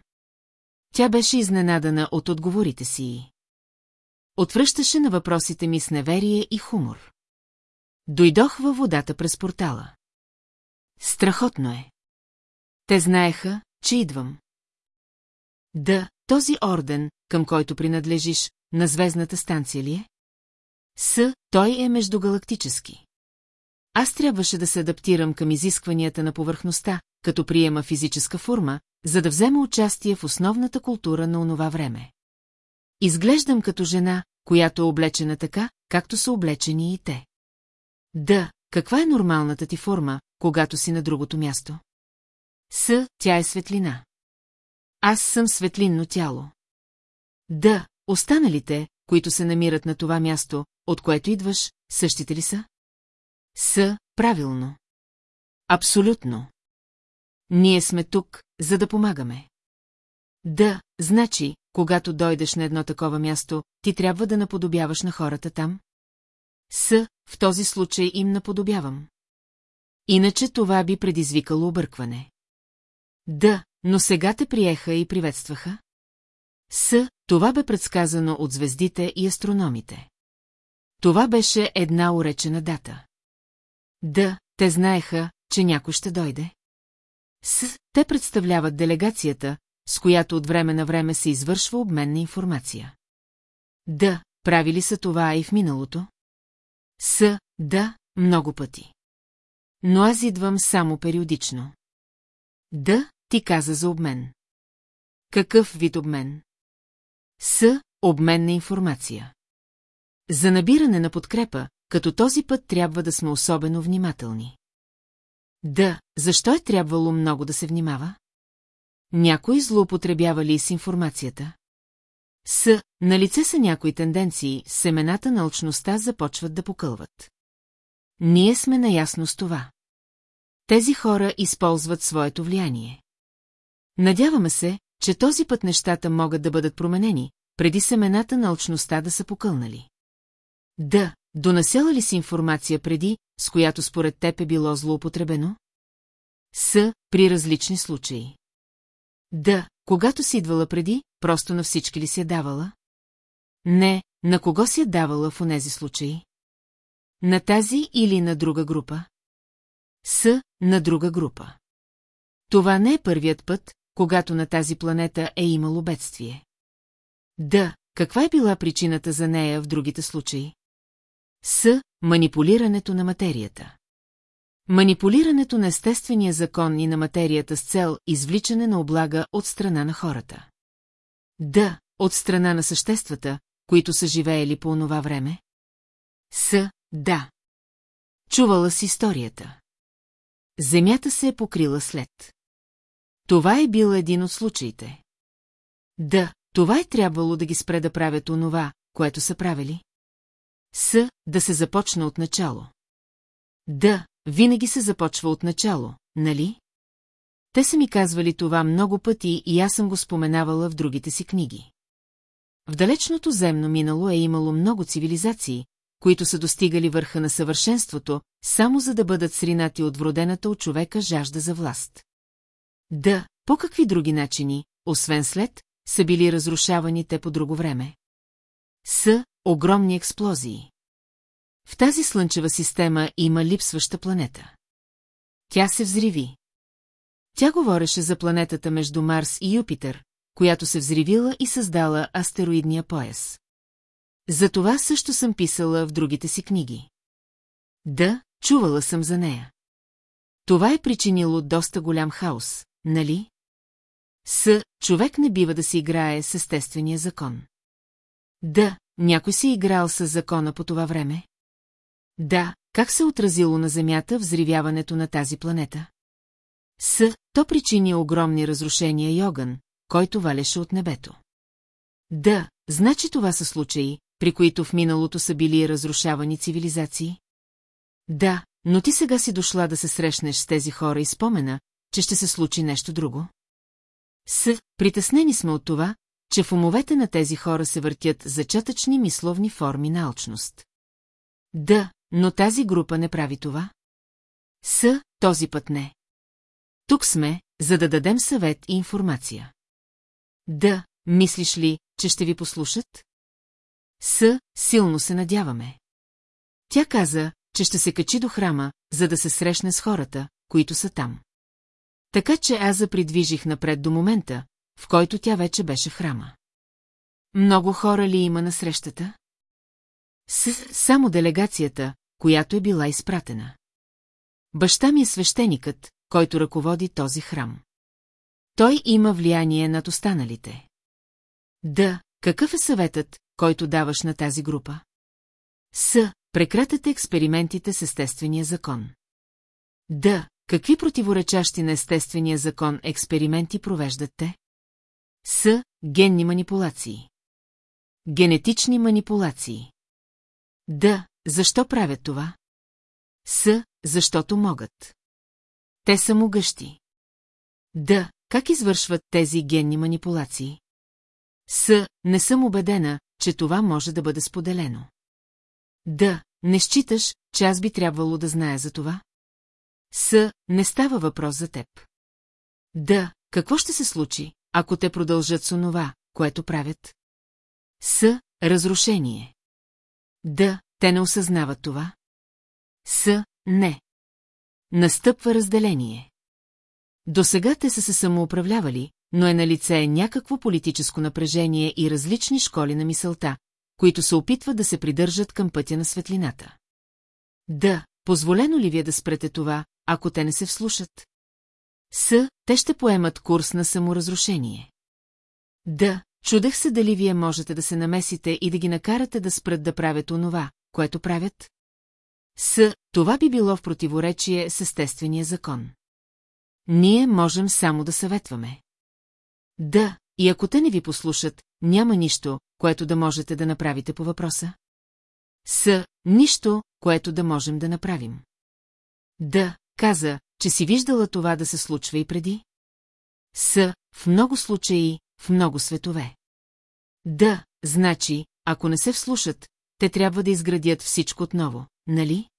Тя беше изненадана от отговорите си. Отвръщаше на въпросите ми с неверие и хумор. Дойдох във водата през портала. Страхотно е. Те знаеха, че идвам. Да, този орден, към който принадлежиш, на звездната станция ли е? С, той е междугалактически. Аз трябваше да се адаптирам към изискванията на повърхността, като приема физическа форма, за да взема участие в основната култура на онова време. Изглеждам като жена, която е облечена така, както са облечени и те. Да, каква е нормалната ти форма, когато си на другото място? С, тя е светлина. Аз съм светлинно тяло. Да, останалите, които се намират на това място, от което идваш, същите ли са? С, правилно. Абсолютно. Ние сме тук, за да помагаме. Да, значи, когато дойдеш на едно такова място, ти трябва да наподобяваш на хората там? С, в този случай им наподобявам. Иначе това би предизвикало объркване. Да, но сега те приеха и приветстваха. С, това бе предсказано от звездите и астрономите. Това беше една уречена дата. Да, те знаеха, че някой ще дойде. С, те представляват делегацията, с която от време на време се извършва обмен на информация. Да, правили са това и в миналото? С, да, много пъти. Но аз идвам само периодично. Да, ти каза за обмен. Какъв вид обмен? С, обмен на информация. За набиране на подкрепа, като този път трябва да сме особено внимателни. Да, защо е трябвало много да се внимава? Някой злоупотребява ли с информацията? С, на лице са някои тенденции, семената на очността започват да покълват. Ние сме наясно с това. Тези хора използват своето влияние. Надяваме се, че този път нещата могат да бъдат променени, преди семената на алчността да са покълнали. Да, донасяла ли си информация преди, с която според теб е било злоупотребено? С, при различни случаи. Да, когато си идвала преди, просто на всички ли си е давала? Не, на кого си е давала в онези случаи? На тази или на друга група? С, на друга група. Това не е първият път, когато на тази планета е имало бедствие. Да, каква е била причината за нея в другите случаи? С. Манипулирането на материята. Манипулирането на естествения закон и на материята с цел извличане на облага от страна на хората. Да, от страна на съществата, които са живеели по онова време. С. Да. Чувала с историята. Земята се е покрила след. Това е бил един от случаите. Да, това е трябвало да ги спре да правят онова, което са правили. С, да се започне от начало. Да, винаги се започва от начало, нали? Те са ми казвали това много пъти и аз съм го споменавала в другите си книги. В далечното земно минало е имало много цивилизации, които са достигали върха на съвършенството, само за да бъдат сринати от вродената от човека жажда за власт. Да, по какви други начини, освен след, са били разрушавани те по друго време? С огромни експлозии. В тази слънчева система има липсваща планета. Тя се взриви. Тя говореше за планетата между Марс и Юпитер, която се взривила и създала астероидния пояс. За това също съм писала в другите си книги. Да, чувала съм за нея. Това е причинило доста голям хаос, нали? С. Човек не бива да си играе с естествения закон. Да, някой си играл с закона по това време? Да, как се отразило на Земята взривяването на тази планета? С. То причини огромни разрушения и огън, който валеше от небето. Да, значи това са случаи, при които в миналото са били разрушавани цивилизации? Да, но ти сега си дошла да се срещнеш с тези хора и спомена, че ще се случи нещо друго. С. Притеснени сме от това, че в умовете на тези хора се въртят зачатъчни мисловни форми на алчност. Да, но тази група не прави това. С. Този път не. Тук сме, за да дадем съвет и информация. Да, мислиш ли, че ще ви послушат? С. Силно се надяваме. Тя каза, че ще се качи до храма, за да се срещне с хората, които са там. Така че аз запридвижих напред до момента, в който тя вече беше в храма. Много хора ли има на срещата? С само делегацията, която е била изпратена. Баща ми е свещеникът, който ръководи този храм. Той има влияние над останалите. Да, какъв е съветът, който даваш на тази група? С. Прекратете експериментите с естествения закон. Да, какви противоречащи на естествения закон експерименти провеждат те? С. Генни манипулации. Генетични манипулации. Да, защо правят това? С. Защото могат. Те са могъщи. Да, как извършват тези генни манипулации? С. Не съм убедена, че това може да бъде споделено. Да, не считаш, че аз би трябвало да зная за това? С. Не става въпрос за теб. Да, какво ще се случи, ако те продължат с онова, което правят? С. Разрушение. Да, те не осъзнават това. С. Не. Настъпва разделение. До сега те са се самоуправлявали, но е на лице някакво политическо напрежение и различни школи на мисълта, които се опитват да се придържат към пътя на светлината. Да, позволено ли ви е да спрете това, ако те не се вслушат? С, те ще поемат курс на саморазрушение. Да, чудех се дали вие можете да се намесите и да ги накарате да спрат да правят онова, което правят. С, това би било в противоречие с естествения закон. Ние можем само да съветваме. Да, и ако те не ви послушат, няма нищо, което да можете да направите по въпроса. С. Нищо, което да можем да направим. Да, каза, че си виждала това да се случва и преди. С. В много случаи, в много светове. Да, значи, ако не се вслушат, те трябва да изградят всичко отново, нали?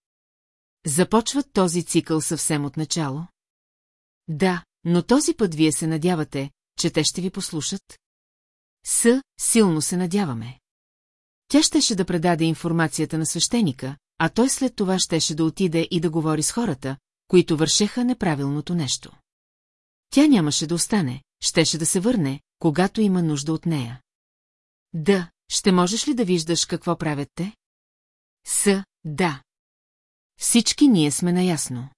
Започват този цикъл съвсем от начало? Да, но този път вие се надявате, че те ще ви послушат? С, силно се надяваме. Тя щеше да предаде информацията на свещеника, а той след това щеше да отиде и да говори с хората, които вършеха неправилното нещо. Тя нямаше да остане, щеше да се върне, когато има нужда от нея. Да, ще можеш ли да виждаш какво правят те? С, да. Всички ние сме наясно.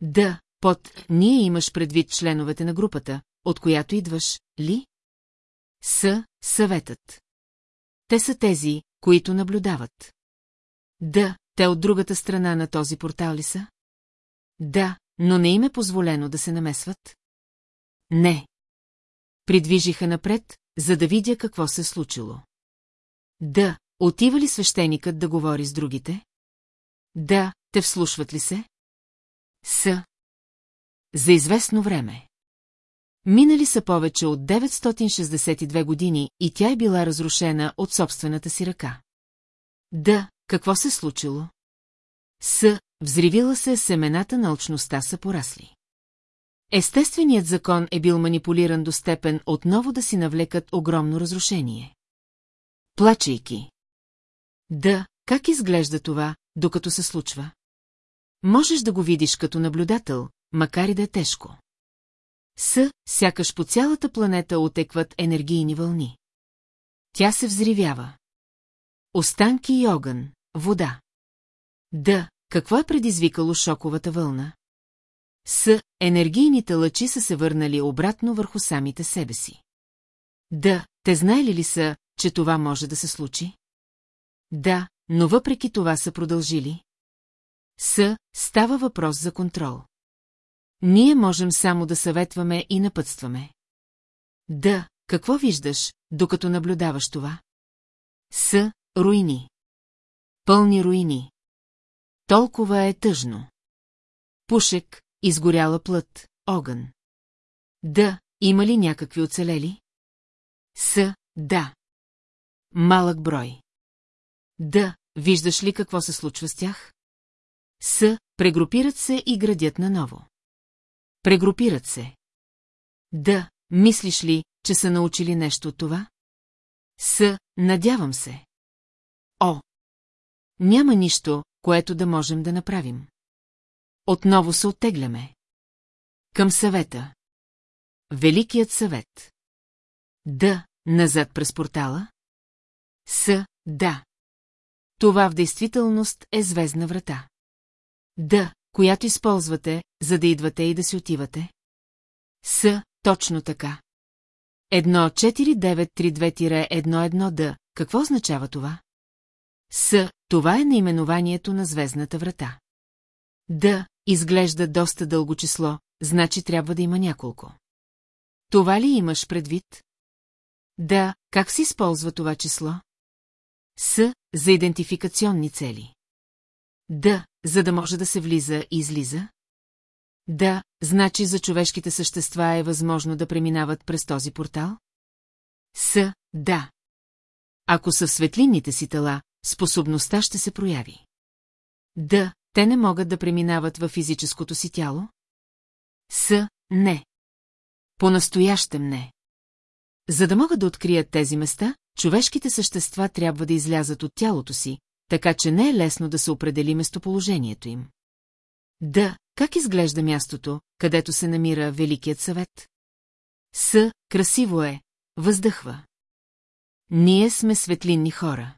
Да, под «ние» имаш предвид членовете на групата, от която идваш, ли? С, съветът. Те са тези, които наблюдават. Да, те от другата страна на този портал ли са? Да, но не им е позволено да се намесват? Не. Придвижиха напред, за да видя какво се случило. Да, отива ли свещеникът да говори с другите? Да, те вслушват ли се? С. За известно време. Минали са повече от 962 години и тя е била разрушена от собствената си ръка. Да, какво се случило? С. Взривила се семената на алчността са порасли. Естественият закон е бил манипулиран до степен отново да си навлекат огромно разрушение. Плачейки. Да, как изглежда това, докато се случва? Можеш да го видиш като наблюдател, макар и да е тежко. С, сякаш по цялата планета отекват енергийни вълни. Тя се взривява. Останки и огън, вода. Да, какво е предизвикало шоковата вълна? С, енергийните лъчи са се върнали обратно върху самите себе си. Да, те знаели ли са, че това може да се случи? Да, но въпреки това са продължили. С, става въпрос за контрол. Ние можем само да съветваме и напътстваме. Да, какво виждаш, докато наблюдаваш това? С, руини. Пълни руини. Толкова е тъжно. Пушек, изгоряла плът, огън. Да, има ли някакви оцелели? С, да. Малък брой. Да, виждаш ли какво се случва с тях? С, прегрупират се и градят наново. Прегрупират се. Да, мислиш ли, че са научили нещо от това? С, надявам се. О! Няма нищо, което да можем да направим. Отново се оттегляме. Към съвета. Великият съвет. Да, назад през портала. С, да. Това в действителност е звездна врата. Да, която използвате, за да идвате и да си отивате. С, точно така. Едно 4932-11 д. Какво означава това? С, това е наименованието на звездната врата. Д, изглежда доста дълго число, значи трябва да има няколко. Това ли имаш предвид? Да, как се използва това число? С, за идентификационни цели. Да, за да може да се влиза и излиза? Да, значи за човешките същества е възможно да преминават през този портал? С, да. Ако са в светлинните си тела, способността ще се прояви. Да, те не могат да преминават във физическото си тяло? С, не. По-настоящем не. За да могат да открият тези места, човешките същества трябва да излязат от тялото си, така че не е лесно да се определи местоположението им. Да, как изглежда мястото, където се намира Великият съвет? С, красиво е, въздъхва. Ние сме светлинни хора.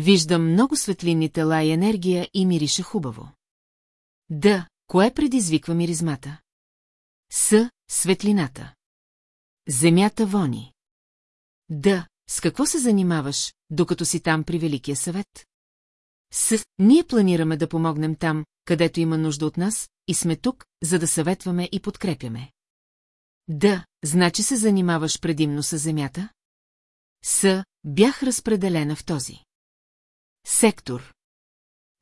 Виждам много светлинни тела и енергия и мирише хубаво. Да, кое предизвиква миризмата? С, светлината. Земята вони. Да, с какво се занимаваш, докато си там при Великия съвет? С, ние планираме да помогнем там, където има нужда от нас, и сме тук, за да съветваме и подкрепяме. Да, значи се занимаваш предимно с земята? С, бях разпределена в този. Сектор.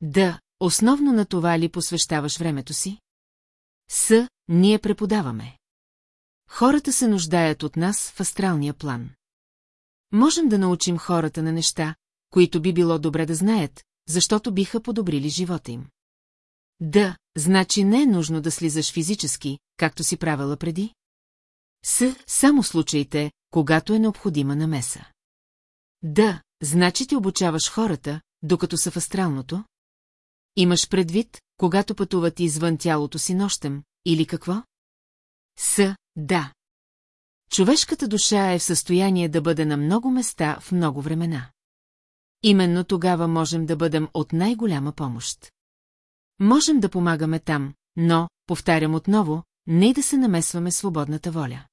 Да, основно на това ли посвещаваш времето си? С, ние преподаваме. Хората се нуждаят от нас в астралния план. Можем да научим хората на неща, които би било добре да знаят, защото биха подобрили живота им. Да, значи не е нужно да слизаш физически, както си правила преди? С, само случаите, когато е необходима намеса. Да, значи ти обучаваш хората, докато са в астралното? Имаш предвид, когато пътуват извън тялото си нощем, или какво? С, да. Човешката душа е в състояние да бъде на много места в много времена. Именно тогава можем да бъдем от най-голяма помощ. Можем да помагаме там, но, повтарям отново, не да се намесваме свободната воля.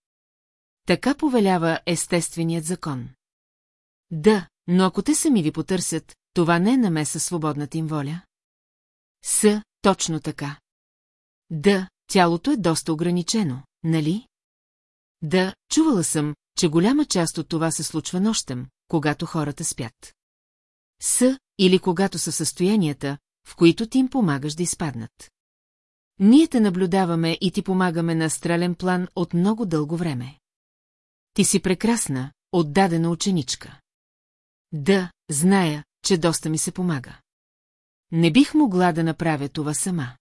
Така повелява естественият закон. Да, но ако те сами ви потърсят, това не е намеса свободната им воля. С, точно така. Да, тялото е доста ограничено, нали? Да, чувала съм, че голяма част от това се случва нощем, когато хората спят. С, или когато са състоянията, в които ти им помагаш да изпаднат. Ние те наблюдаваме и ти помагаме на астрален план от много дълго време. Ти си прекрасна, отдадена ученичка. Да, зная, че доста ми се помага. Не бих могла да направя това сама.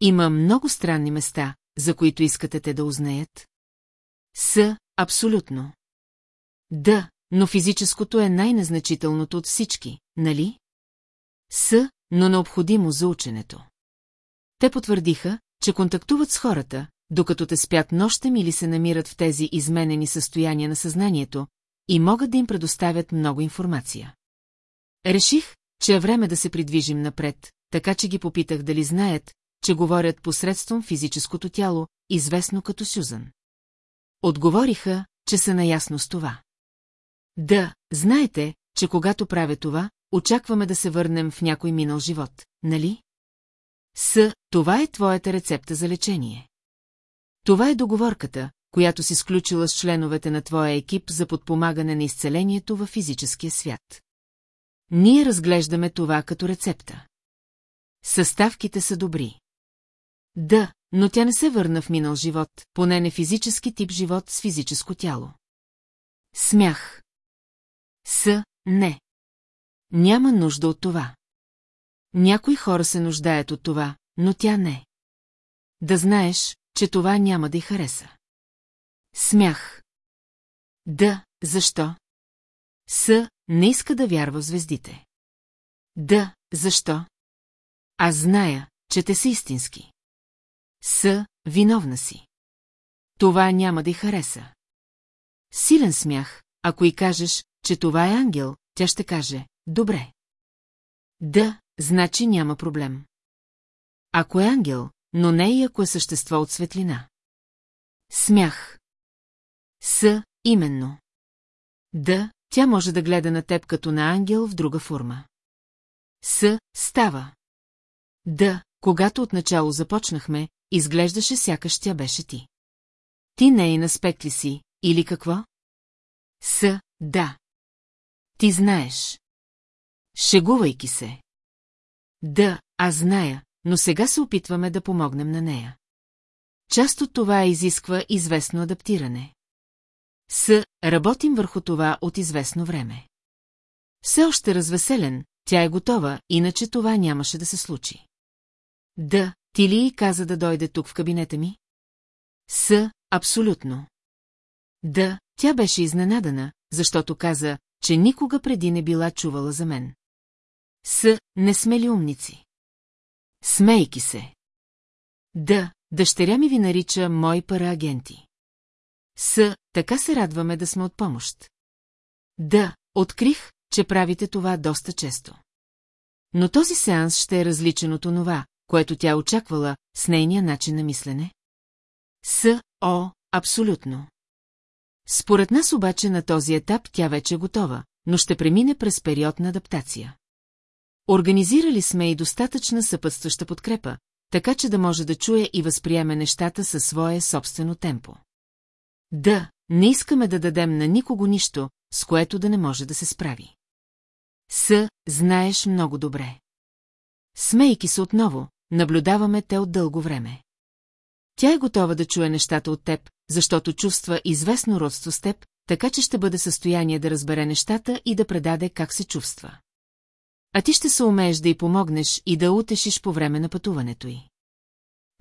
Има много странни места, за които искате те да узнаят. С, абсолютно. Да, но физическото е най-незначителното от всички, нали? С, но необходимо за ученето. Те потвърдиха, че контактуват с хората, докато те спят нощем или се намират в тези изменени състояния на съзнанието, и могат да им предоставят много информация. Реших, че е време да се придвижим напред, така че ги попитах дали знаят, че говорят посредством физическото тяло, известно като Сюзан. Отговориха, че са наясно с това. Да, знаете, че когато правя това, очакваме да се върнем в някой минал живот, нали? С, това е твоята рецепта за лечение. Това е договорката, която си сключила с членовете на твоя екип за подпомагане на изцелението във физическия свят. Ние разглеждаме това като рецепта. Съставките са добри. Да, но тя не се върна в минал живот, поне не физически тип живот с физическо тяло. Смях. С, не. Няма нужда от това. Някои хора се нуждаят от това, но тя не. Да знаеш, че това няма да й хареса. Смях. Да, защо? С, не иска да вярва в звездите. Да, защо? Аз зная, че те са истински. С, виновна си. Това няма да й хареса. Силен смях, ако й кажеш, че това е ангел, тя ще каже, добре. Да, значи няма проблем. Ако е ангел, но не и ако е същество от светлина. Смях. С, именно. Да, тя може да гледа на теб като на ангел в друга форма. С, става. Да, когато отначало започнахме, изглеждаше сякаш тя беше ти. Ти не е на спекли си, или какво? С, да. Ти знаеш. Шегувайки се. Да, аз зная, но сега се опитваме да помогнем на нея. Част от това изисква известно адаптиране. С, работим върху това от известно време. Все още развеселен, тя е готова, иначе това нямаше да се случи. Да, ти ли каза да дойде тук в кабинета ми? С, абсолютно. Да, тя беше изненадана, защото каза, че никога преди не била чувала за мен. С, не сме ли умници? Смейки се. Да, дъщеря ми ви нарича мои параагенти. С, така се радваме да сме от помощ. Да, открих, че правите това доста често. Но този сеанс ще е различен от онова, което тя очаквала с нейния начин на мислене. С, о, абсолютно. Според нас обаче на този етап тя вече е готова, но ще премине през период на адаптация. Организирали сме и достатъчна съпътстваща подкрепа, така че да може да чуе и възприеме нещата със свое собствено темпо. Да, не искаме да дадем на никого нищо, с което да не може да се справи. С, знаеш много добре. Смейки се отново, наблюдаваме те от дълго време. Тя е готова да чуе нещата от теб, защото чувства известно родство с теб, така че ще бъде в състояние да разбере нещата и да предаде как се чувства. А ти ще се умееш да й помогнеш и да утешиш по време на пътуването й.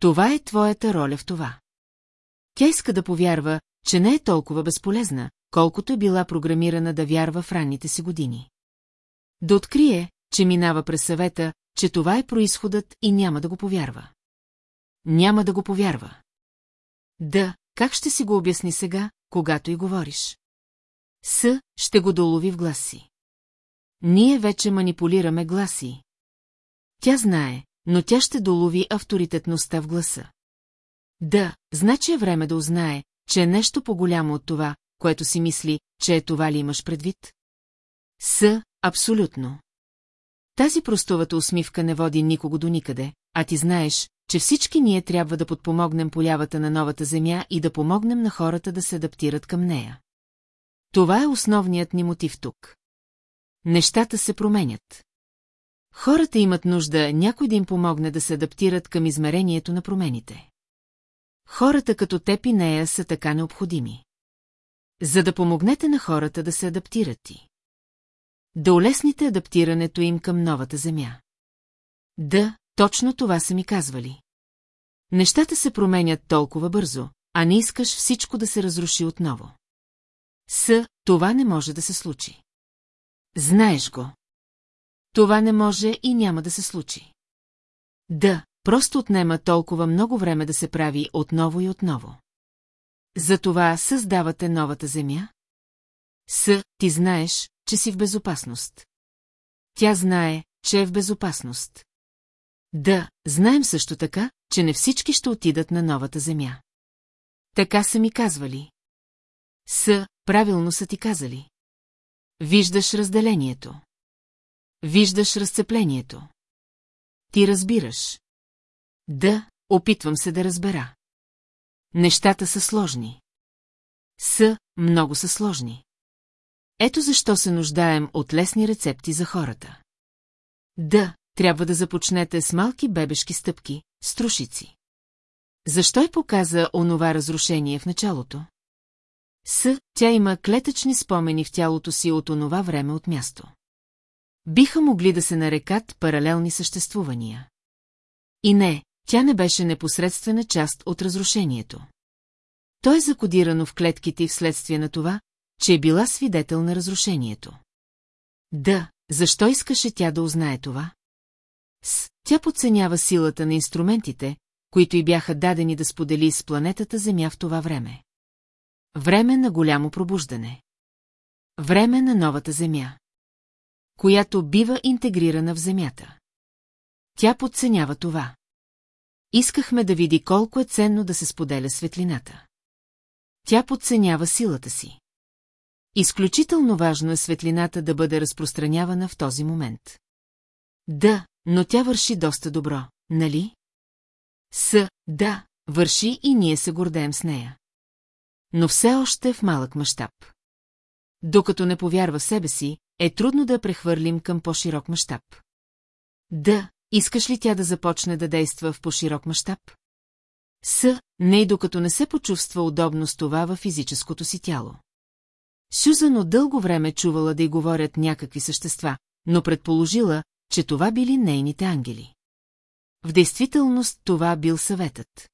Това е твоята роля в това. Тя иска да повярва, че не е толкова безполезна, колкото е била програмирана да вярва в ранните си години. Да открие, че минава през съвета, че това е происходът и няма да го повярва. Няма да го повярва. Да, как ще си го обясни сега, когато и говориш? С ще го долови в гласи. Ние вече манипулираме гласи. Тя знае, но тя ще долови авторитетността в гласа. Да, значи е време да узнае, че е нещо по-голямо от това, което си мисли, че е това ли имаш предвид? С, абсолютно. Тази простовата усмивка не води никого до никъде, а ти знаеш, че всички ние трябва да подпомогнем полявата на новата земя и да помогнем на хората да се адаптират към нея. Това е основният ни мотив тук. Нещата се променят. Хората имат нужда някой да им помогне да се адаптират към измерението на промените. Хората като теб и нея са така необходими. За да помогнете на хората да се адаптират ти. Да улесните адаптирането им към новата земя. Да, точно това са ми казвали. Нещата се променят толкова бързо, а не искаш всичко да се разруши отново. С, това не може да се случи. Знаеш го. Това не може и няма да се случи. Да, просто отнема толкова много време да се прави отново и отново. Затова създавате новата земя? С, ти знаеш, че си в безопасност. Тя знае, че е в безопасност. Да, знаем също така, че не всички ще отидат на новата земя. Така са ми казвали. С, правилно са ти казали. Виждаш разделението. Виждаш разцеплението. Ти разбираш. Да, опитвам се да разбера. Нещата са сложни. С, много са сложни. Ето защо се нуждаем от лесни рецепти за хората. Да, трябва да започнете с малки бебешки стъпки, струшици. Защо й показа онова разрушение в началото? С, тя има клетъчни спомени в тялото си от онова време от място. Биха могли да се нарекат паралелни съществувания. И не, тя не беше непосредствена част от разрушението. Той е закодирано в клетките и вследствие на това, че е била свидетел на разрушението. Да, защо искаше тя да узнае това? С, тя подценява силата на инструментите, които й бяха дадени да сподели с планетата Земя в това време. Време на голямо пробуждане. Време на новата Земя. Която бива интегрирана в Земята. Тя подценява това. Искахме да види колко е ценно да се споделя светлината. Тя подценява силата си. Изключително важно е светлината да бъде разпространявана в този момент. Да, но тя върши доста добро, нали? С, да, върши и ние се гордеем с нея. Но все още е в малък мащаб. Докато не повярва себе си, е трудно да я прехвърлим към по-широк мащаб. Да, искаш ли тя да започне да действа в по-широк мащаб? С, не и докато не се почувства удобно с това във физическото си тяло. Сюзан от дълго време чувала да й говорят някакви същества, но предположила, че това били нейните ангели. В действителност това бил съветът.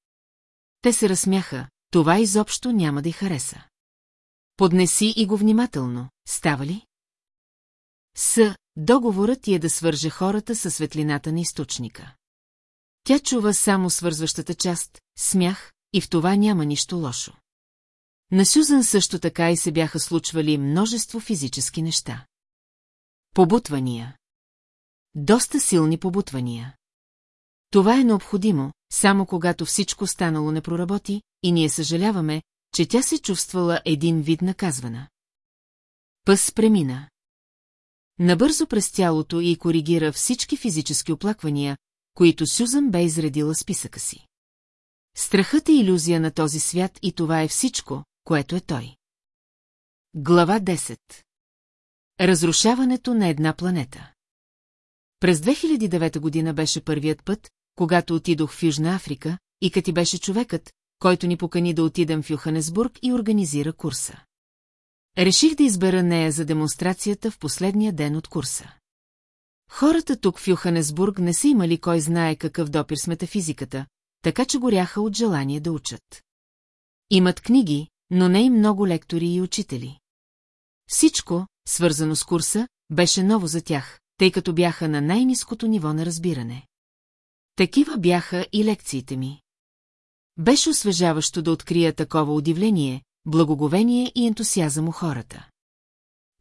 Те се разсмяха, това изобщо няма да й хареса. Поднеси и го внимателно, става ли? С. Договорът ти е да свърже хората със светлината на източника. Тя чува само свързващата част, смях, и в това няма нищо лошо. На Сюзан също така и се бяха случвали множество физически неща. Побутвания. Доста силни побутвания. Това е необходимо, само когато всичко станало не проработи, и ние съжаляваме, че тя се чувствала един вид наказвана. Пъс премина. Набързо през тялото и коригира всички физически оплаквания, които Сюзан бе изредила списъка си. Страхът е иллюзия на този свят и това е всичко, което е той. Глава 10 Разрушаването на една планета През 2009 година беше първият път, когато отидох в Южна Африка, и кати беше човекът, който ни покани да отидем в Йоханесбург и организира курса. Реших да избера нея за демонстрацията в последния ден от курса. Хората тук в Йоханесбург не са имали кой знае какъв допир с метафизиката, така че горяха от желание да учат. Имат книги, но не и много лектори и учители. Всичко, свързано с курса, беше ново за тях, тъй като бяха на най-низкото ниво на разбиране. Такива бяха и лекциите ми. Беше освежаващо да открия такова удивление, благоговение и ентусиазъм у хората.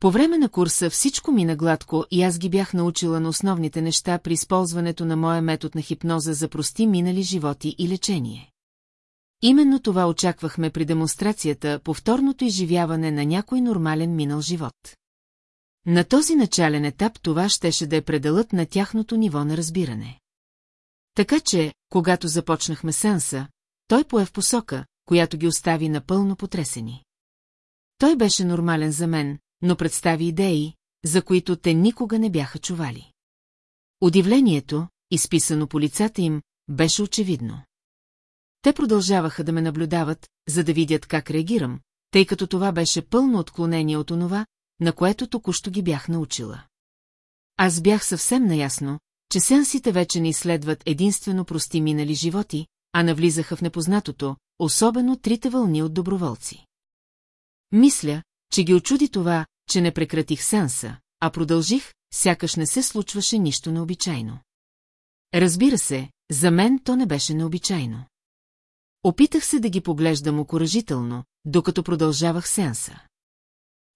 По време на курса всичко мина гладко и аз ги бях научила на основните неща при използването на моя метод на хипноза за прости минали животи и лечение. Именно това очаквахме при демонстрацията, повторното изживяване на някой нормален минал живот. На този начален етап това щеше да е пределът на тяхното ниво на разбиране. Така че, когато започнахме сенса, той пое в посока, която ги остави напълно потресени. Той беше нормален за мен, но представи идеи, за които те никога не бяха чували. Удивлението, изписано по лицата им, беше очевидно. Те продължаваха да ме наблюдават, за да видят как реагирам, тъй като това беше пълно отклонение от онова, на което току-що ги бях научила. Аз бях съвсем наясно, че сенсите вече не изследват единствено прости минали животи, а навлизаха в непознатото, особено трите вълни от доброволци. Мисля, че ги очуди това, че не прекратих сенса, а продължих, сякаш не се случваше нищо необичайно. Разбира се, за мен то не беше необичайно. Опитах се да ги поглеждам окоръжително, докато продължавах сеанса.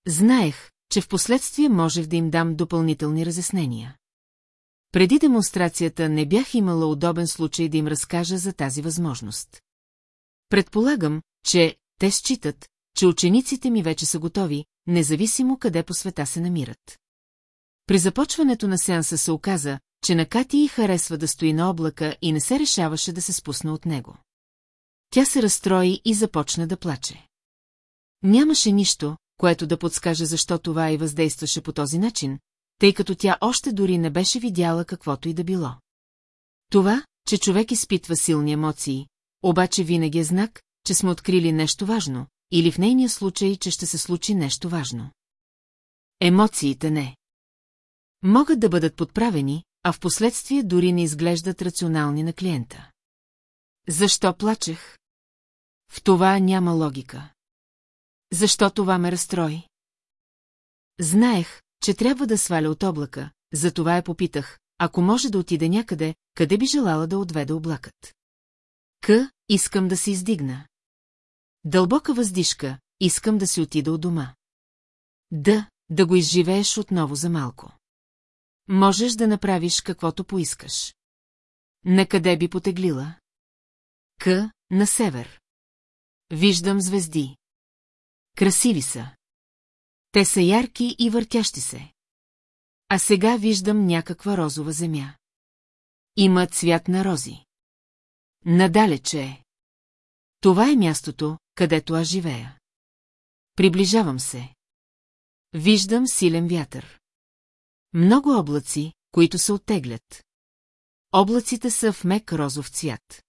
Знаех, че в последствие можех да им дам допълнителни разяснения. Преди демонстрацията не бях имала удобен случай да им разкажа за тази възможност. Предполагам, че те считат, че учениците ми вече са готови, независимо къде по света се намират. При започването на сеанса се оказа, че на Кати й харесва да стои на облака и не се решаваше да се спусне от него. Тя се разстрои и започна да плаче. Нямаше нищо, което да подскаже защо това и въздействаше по този начин, тъй като тя още дори не беше видяла каквото и да било. Това, че човек изпитва силни емоции, обаче винаги е знак, че сме открили нещо важно, или в нейния случай, че ще се случи нещо важно. Емоциите не. Могат да бъдат подправени, а в последствие дори не изглеждат рационални на клиента. Защо плачех? В това няма логика. Защо това ме разстрои? Знаех, че трябва да сваля от облака, затова я попитах, ако може да отида някъде, къде би желала да отведа облакът. К, искам да се издигна. Дълбока въздишка, искам да си отида от дома. Да, да го изживееш отново за малко. Можеш да направиш каквото поискаш. Накъде би потеглила? К, на север. Виждам звезди. Красиви са. Те са ярки и въртящи се. А сега виждам някаква розова земя. Има цвят на рози. Надалече е. Това е мястото, където аз живея. Приближавам се. Виждам силен вятър. Много облаци, които се оттеглят. Облаците са в мек розов цвят.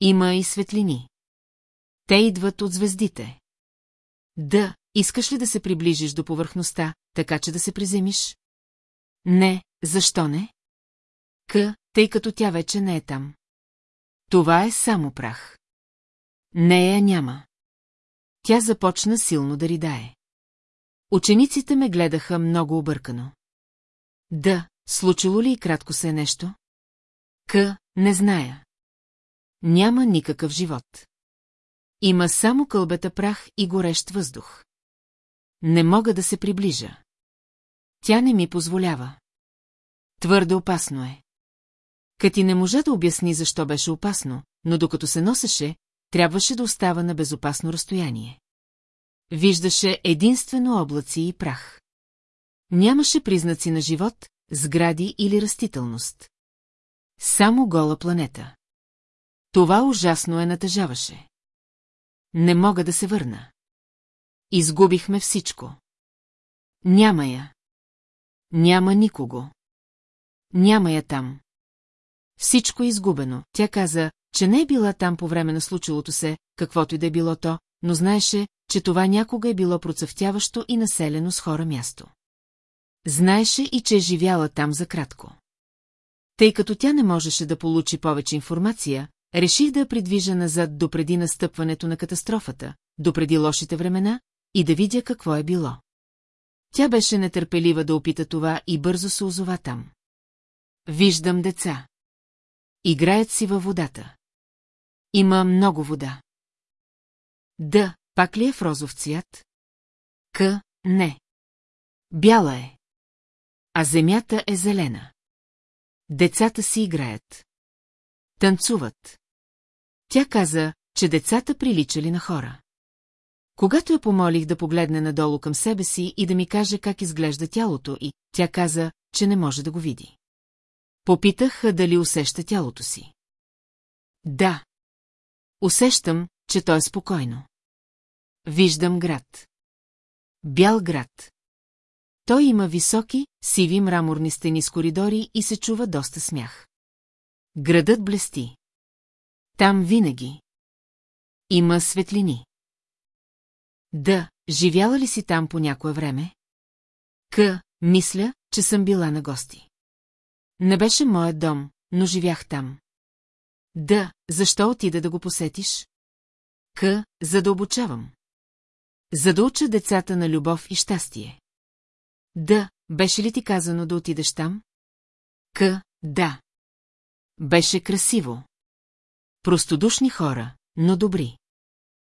Има и светлини. Те идват от звездите. Да, искаш ли да се приближиш до повърхността, така че да се приземиш? Не, защо не? К, тъй като тя вече не е там. Това е само прах. Нея няма. Тя започна силно да ридае. Учениците ме гледаха много объркано. Да, случило ли и кратко се е нещо? К, не зная. Няма никакъв живот. Има само кълбета прах и горещ въздух. Не мога да се приближа. Тя не ми позволява. Твърде опасно е. Кати не можа да обясни защо беше опасно, но докато се носеше, трябваше да остава на безопасно разстояние. Виждаше единствено облаци и прах. Нямаше признаци на живот, сгради или растителност. Само гола планета. Това ужасно е натъжаваше. Не мога да се върна. Изгубихме всичко. Няма я. Няма никого. Няма я там. Всичко е изгубено. Тя каза, че не е била там по време на случилото се, каквото и да е било то, но знаеше, че това някога е било процъфтяващо и населено с хора място. Знаеше и, че е живяла там за кратко. Тъй като тя не можеше да получи повече информация, реших да я придвижа назад до преди настъпването на катастрофата, до преди лошите времена, и да видя какво е било. Тя беше нетърпелива да опита това и бързо се озова там. Виждам деца. Играят си във водата. Има много вода. Да, пак ли е в розов цвят? К, не. Бяла е. А земята е зелена. Децата си играят. Танцуват. Тя каза, че децата приличали на хора. Когато я помолих да погледне надолу към себе си и да ми каже как изглежда тялото и, тя каза, че не може да го види. Попитах дали усеща тялото си. Да. Усещам, че то е спокойно. Виждам град. Бял град. Той има високи, сиви мраморни стени с коридори и се чува доста смях. Градът блести. Там винаги. Има светлини. Да, живяла ли си там по някое време? К, мисля, че съм била на гости. Не беше моят дом, но живях там. Да, защо отида да го посетиш? К, за да обучавам. За да уча децата на любов и щастие. Да, беше ли ти казано да отидеш там? К, да. Беше красиво. Простодушни хора, но добри.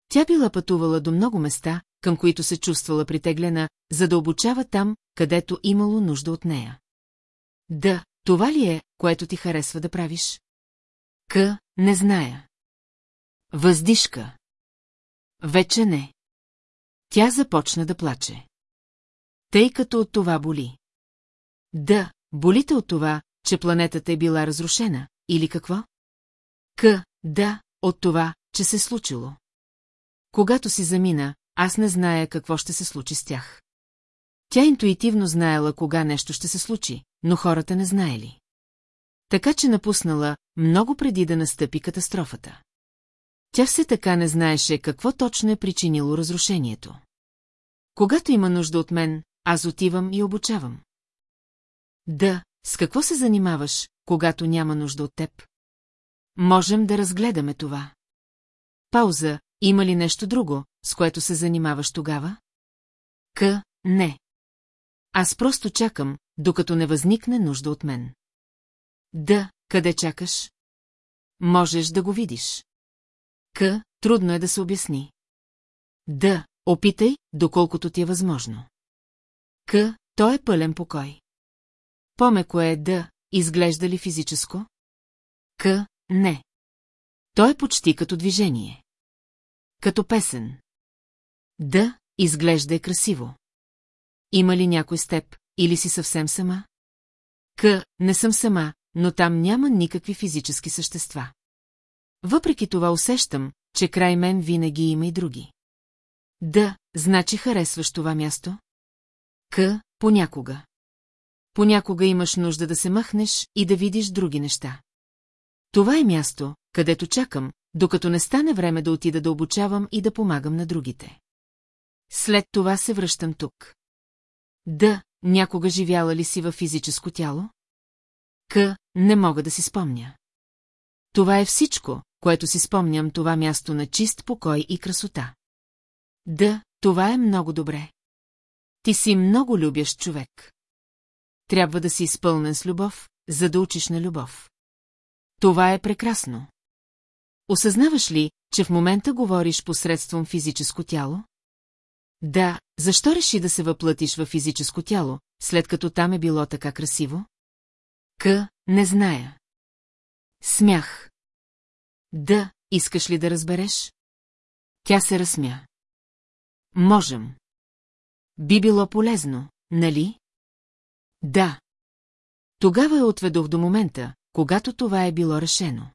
Тя била пътувала до много места, към които се чувствала притеглена, за да обучава там, където имало нужда от нея. Да, това ли е, което ти харесва да правиш? К, не зная. Въздишка. Вече не. Тя започна да плаче. Тъй като от това боли. Да, болите от това, че планетата е била разрушена, или какво? К, да, от това, че се случило. Когато си замина, аз не зная какво ще се случи с тях. Тя интуитивно знаела кога нещо ще се случи, но хората не знаели. Така че напуснала много преди да настъпи катастрофата. Тя все така не знаеше какво точно е причинило разрушението. Когато има нужда от мен, аз отивам и обучавам. Да, с какво се занимаваш, когато няма нужда от теб? Можем да разгледаме това. Пауза, има ли нещо друго, с което се занимаваш тогава? К, не. Аз просто чакам, докато не възникне нужда от мен. Да, къде чакаш? Можеш да го видиш. К, трудно е да се обясни. Да, опитай, доколкото ти е възможно. К, той е пълен покой. Помеко е да, изглежда ли физическо? К, не. Той е почти като движение. Като песен. Да, изглежда е красиво. Има ли някой с теб, или си съвсем сама? К, не съм сама, но там няма никакви физически същества. Въпреки това усещам, че край мен винаги има и други. Да, значи харесваш това място? К, понякога. Понякога имаш нужда да се махнеш и да видиш други неща. Това е място, където чакам, докато не стане време да отида да обучавам и да помагам на другите. След това се връщам тук. Да, някога живяла ли си във физическо тяло? К, не мога да си спомня. Това е всичко, което си спомням това място на чист покой и красота. Да, това е много добре. Ти си много любящ човек. Трябва да си изпълнен с любов, за да учиш на любов. Това е прекрасно. Осъзнаваш ли, че в момента говориш посредством физическо тяло? Да, защо реши да се въплътиш във физическо тяло, след като там е било така красиво? К, не зная. Смях. Да, искаш ли да разбереш? Тя се разсмя. Можем. Би било полезно, нали? Да. Тогава я отведох до момента, когато това е било решено.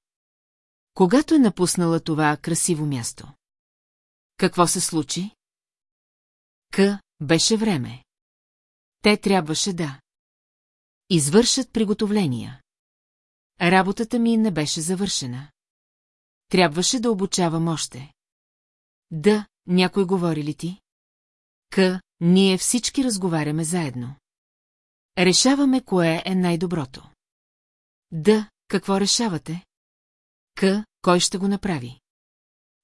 Когато е напуснала това красиво място. Какво се случи? К, беше време. Те трябваше да. Извършат приготовления. Работата ми не беше завършена. Трябваше да обучавам още. Да, някой говори ли ти? К, ние всички разговаряме заедно. Решаваме кое е най-доброто. Да, какво решавате? К, кой ще го направи?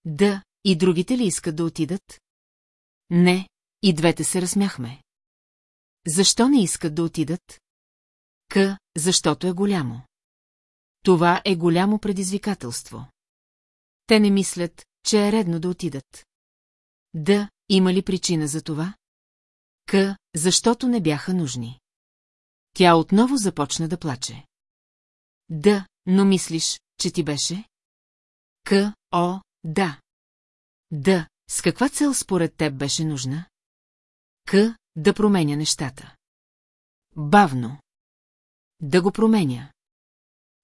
Да, и другите ли искат да отидат? Не, и двете се разсмяхме. Защо не искат да отидат? К, защото е голямо. Това е голямо предизвикателство. Те не мислят, че е редно да отидат. Да, има ли причина за това? К, защото не бяха нужни. Тя отново започна да плаче. Да, но мислиш, че ти беше? К, о, да. Да, с каква цел според теб беше нужна? К, да променя нещата. Бавно. Да го променя.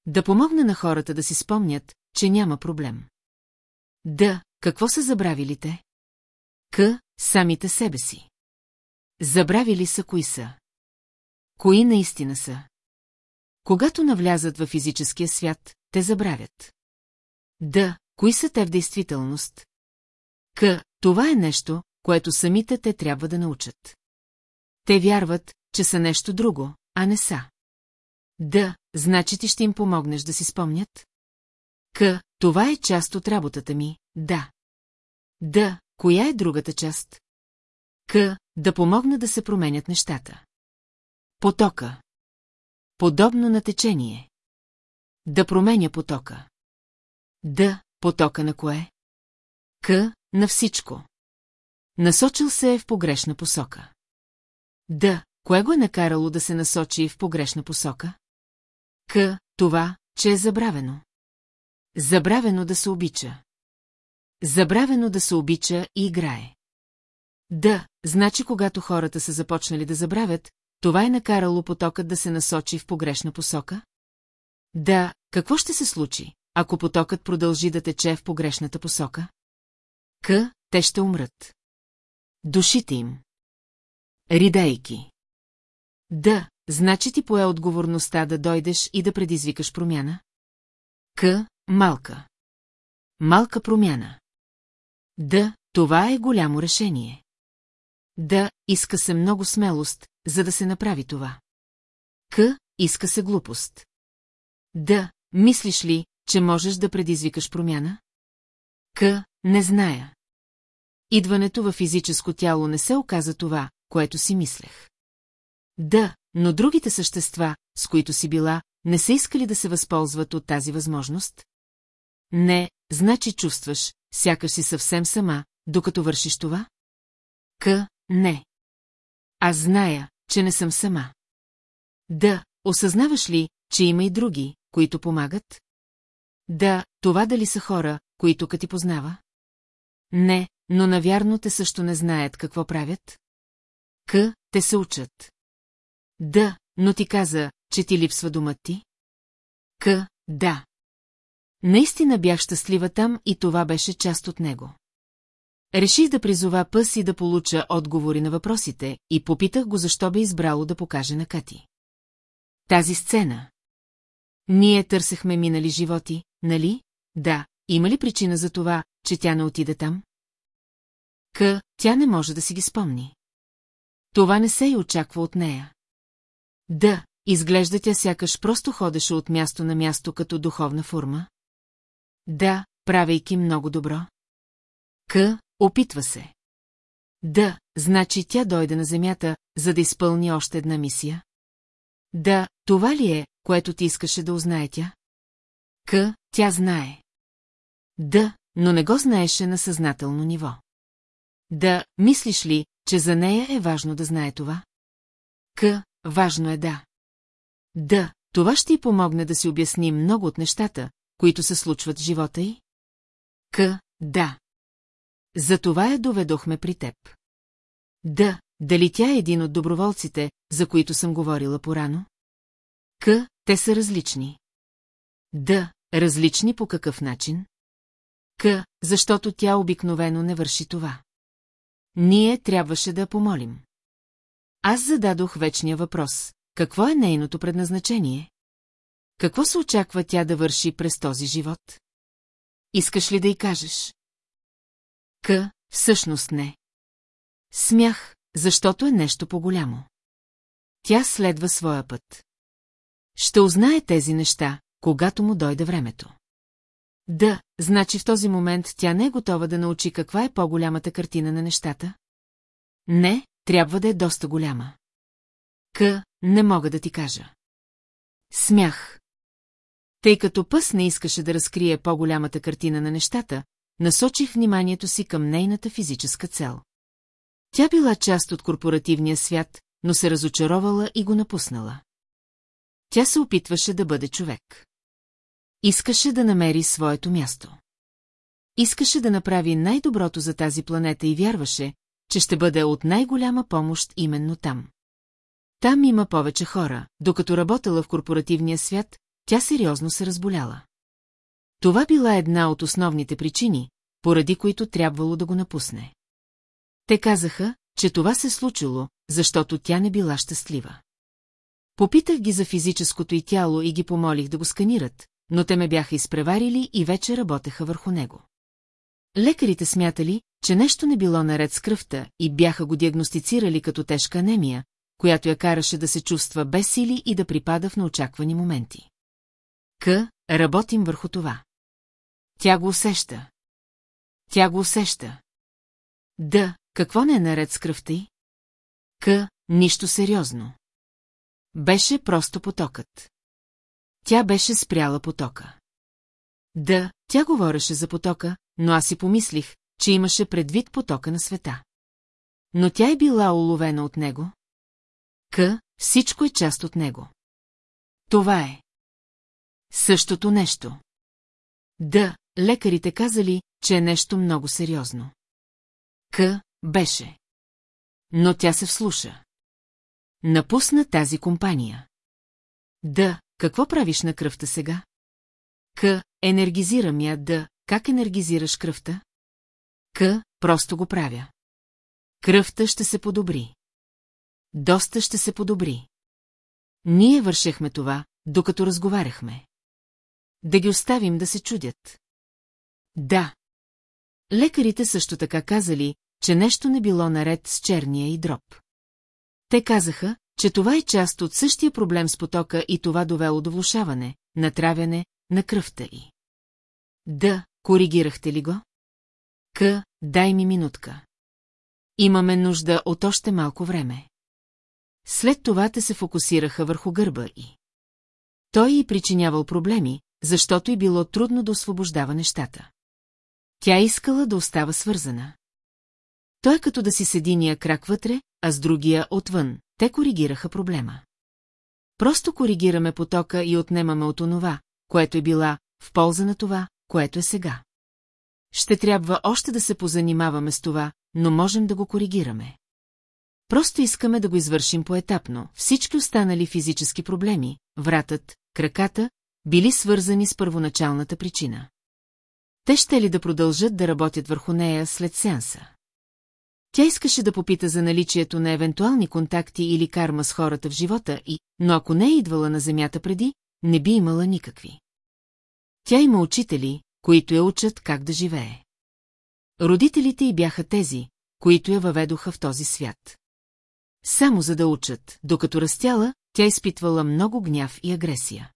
Да помогна на хората да си спомнят, че няма проблем. Да, какво са забравили те? К, самите себе си. Забравили са кои са. Кои наистина са. Когато навлязат във физическия свят, те забравят. Да, кои са те в действителност? К, това е нещо, което самите те трябва да научат. Те вярват, че са нещо друго, а не са. Да, значи ти ще им помогнеш да си спомнят? К, това е част от работата ми, да. Да, коя е другата част? К, да помогна да се променят нещата. Потока. Подобно на течение. Да променя потока. Да, потока на кое? К, на всичко. Насочил се е в погрешна посока. Да, кое го е накарало да се насочи в погрешна посока? К, това, че е забравено. Забравено да се обича. Забравено да се обича и играе. Да, значи когато хората са започнали да забравят, това е накарало потокът да се насочи в погрешна посока? Да, какво ще се случи, ако потокът продължи да тече в погрешната посока? К, те ще умрат. Душите им. Ридейки. Да, значи ти пое отговорността да дойдеш и да предизвикаш промяна? К, малка. Малка промяна. Да, това е голямо решение. Да, иска се много смелост, за да се направи това. К, иска се глупост. Да, мислиш ли, че можеш да предизвикаш промяна? К, не зная. Идването във физическо тяло не се оказа това, което си мислех. Да, но другите същества, с които си била, не са искали да се възползват от тази възможност? Не, значи чувстваш, сякаш си съвсем сама, докато вършиш това? К, не. Аз зная, че не съм сама. Да, осъзнаваш ли, че има и други, които помагат? Да, това дали са хора, които като ти познава? Не, но навярно те също не знаят какво правят. К, те се учат. Да, но ти каза, че ти липсва думът ти? К, да. Наистина бях щастлива там и това беше част от него. Реших да призова пъс и да получа отговори на въпросите и попитах го защо бе избрало да покаже на Кати. Тази сцена. Ние търсехме минали животи, нали? Да, има ли причина за това, че тя не отиде там? К, тя не може да си ги спомни. Това не се и очаква от нея. Да, изглежда тя сякаш просто ходеше от място на място като духовна форма. Да, правейки много добро. К, опитва се. Да, значи тя дойде на земята, за да изпълни още една мисия. Да, това ли е, което ти искаше да узнае тя? К, тя знае. Да, но не го знаеше на съзнателно ниво. Да, мислиш ли, че за нея е важно да знае това? К, важно е да. Да, това ще й помогне да си обясни много от нещата, които се случват в живота й? К, да. За това я доведохме при теб. Да, дали тя е един от доброволците, за които съм говорила порано? К, те са различни. Да, различни по какъв начин? К, защото тя обикновено не върши това. Ние трябваше да я помолим. Аз зададох вечния въпрос. Какво е нейното предназначение? Какво се очаква тя да върши през този живот? Искаш ли да й кажеш? К, Всъщност не. Смях, защото е нещо по-голямо. Тя следва своя път. Ще узнае тези неща, когато му дойде времето. Да, значи в този момент тя не е готова да научи каква е по-голямата картина на нещата? Не, трябва да е доста голяма. К, не мога да ти кажа. Смях. Тъй като пъс не искаше да разкрие по-голямата картина на нещата, насочих вниманието си към нейната физическа цел. Тя била част от корпоративния свят, но се разочаровала и го напуснала. Тя се опитваше да бъде човек. Искаше да намери своето място. Искаше да направи най-доброто за тази планета и вярваше, че ще бъде от най-голяма помощ именно там. Там има повече хора, докато работела в корпоративния свят, тя сериозно се разболяла. Това била една от основните причини, поради които трябвало да го напусне. Те казаха, че това се случило, защото тя не била щастлива. Попитах ги за физическото и тяло и ги помолих да го сканират, но те ме бяха изпреварили и вече работеха върху него. Лекарите смятали, че нещо не било наред с кръвта и бяха го диагностицирали като тежка анемия, която я караше да се чувства без сили и да припада в неочаквани моменти. К, работим върху това. Тя го усеща. Тя го усеща. Да, какво не е наред с кръвта й? К, нищо сериозно. Беше просто потокът. Тя беше спряла потока. Да, тя говореше за потока, но аз си помислих, че имаше предвид потока на света. Но тя е била уловена от него. К, всичко е част от него. Това е. Същото нещо. Да, лекарите казали, че е нещо много сериозно. К, беше. Но тя се вслуша. Напусна тази компания. Да, какво правиш на кръвта сега? К, енергизирам я, да, как енергизираш кръвта? К, просто го правя. Кръвта ще се подобри. Доста ще се подобри. Ние вършехме това, докато разговаряхме. Да ги оставим да се чудят. Да. Лекарите също така казали, че нещо не било наред с черния и дроб. Те казаха, че това е част от същия проблем с потока и това довело до влушаване, натравяне на кръвта й. Да, коригирахте ли го? К, дай ми минутка. Имаме нужда от още малко време. След това те се фокусираха върху гърба и. Той й причинявал проблеми, защото й било трудно да освобождава нещата. Тя искала да остава свързана. Той като да си с единия крак вътре, а с другия отвън. Те коригираха проблема. Просто коригираме потока и отнемаме от онова, което е била, в полза на това, което е сега. Ще трябва още да се позанимаваме с това, но можем да го коригираме. Просто искаме да го извършим поетапно. Всички останали физически проблеми, вратът, краката, били свързани с първоначалната причина. Те ще ли да продължат да работят върху нея след сеанса? Тя искаше да попита за наличието на евентуални контакти или карма с хората в живота и, но ако не е идвала на земята преди, не би имала никакви. Тя има учители, които я учат как да живее. Родителите й бяха тези, които я въведоха в този свят. Само за да учат, докато растяла, тя изпитвала много гняв и агресия.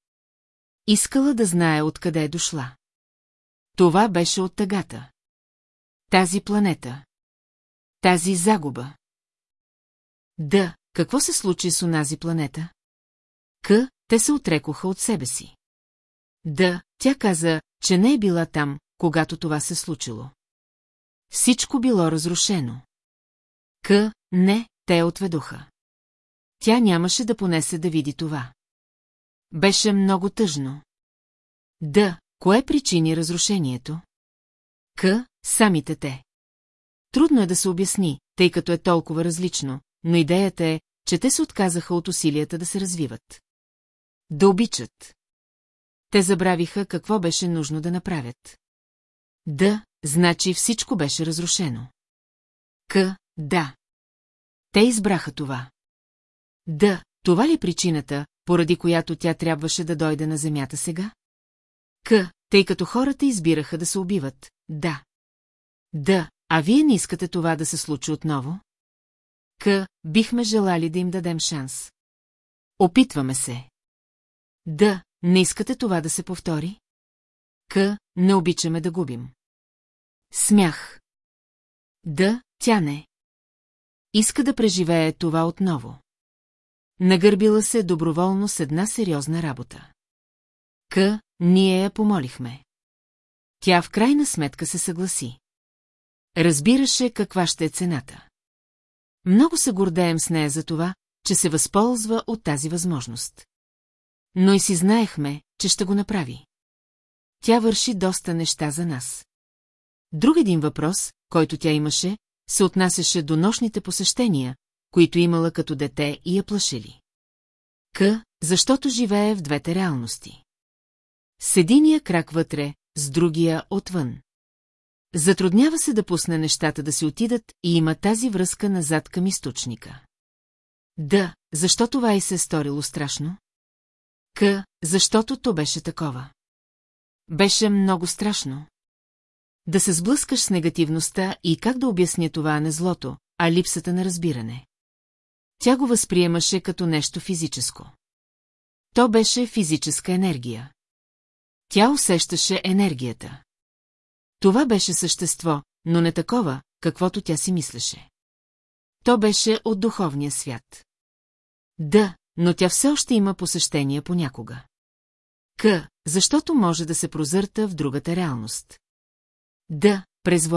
Искала да знае откъде е дошла. Това беше от тъгата. Тази планета. Тази загуба. Да, какво се случи с онази планета? К, те се отрекоха от себе си. Да, тя каза, че не е била там, когато това се случило. Всичко било разрушено. К, не, те отведоха. Тя нямаше да понесе да види това. Беше много тъжно. Да, кое причини разрушението? К, самите те. Трудно е да се обясни, тъй като е толкова различно, но идеята е, че те се отказаха от усилията да се развиват. Да обичат. Те забравиха какво беше нужно да направят. Да, значи всичко беше разрушено. К, да. Те избраха това. Да, това ли е причината, поради която тя трябваше да дойде на земята сега? К, тъй като хората избираха да се убиват, да. Да, а вие не искате това да се случи отново? К, бихме желали да им дадем шанс. Опитваме се. Да, не искате това да се повтори? К, не обичаме да губим. Смях. Да, тя не. Иска да преживее това отново. Нагърбила се доброволно с една сериозна работа. К, ние я помолихме. Тя в крайна сметка се съгласи. Разбираше каква ще е цената. Много се гордеем с нея за това, че се възползва от тази възможност. Но и си знаехме, че ще го направи. Тя върши доста неща за нас. Друг един въпрос, който тя имаше, се отнасяше до нощните посещения, които имала като дете и я плашили. К, защото живее в двете реалности. С единия крак вътре, с другия отвън. Затруднява се да пусне нещата да си отидат и има тази връзка назад към източника. Да, защо това и се е сторило страшно? К, защото то беше такова. Беше много страшно. Да се сблъскаш с негативността и как да обясня това не злото, а липсата на разбиране. Тя го възприемаше като нещо физическо. То беше физическа енергия. Тя усещаше енергията. Това беше същество, но не такова, каквото тя си мислеше. То беше от духовния свят. Да, но тя все още има посещения понякога. К, защото може да се прозърта в другата реалност. Да, през?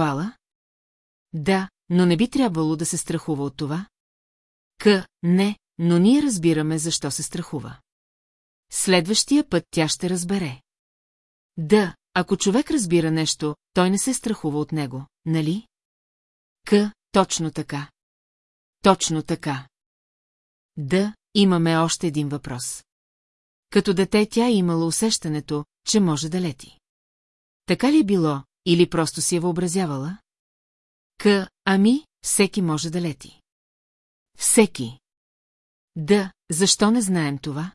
Да, но не би трябвало да се страхува от това? К, не, но ние разбираме защо се страхува. Следващия път тя ще разбере. Да, ако човек разбира нещо, той не се страхува от него, нали? К, точно така. Точно така. Да, имаме още един въпрос. Като дете тя е имала усещането, че може да лети. Така ли е било, или просто си е въобразявала? К, ами, всеки може да лети. Всеки. Да, защо не знаем това?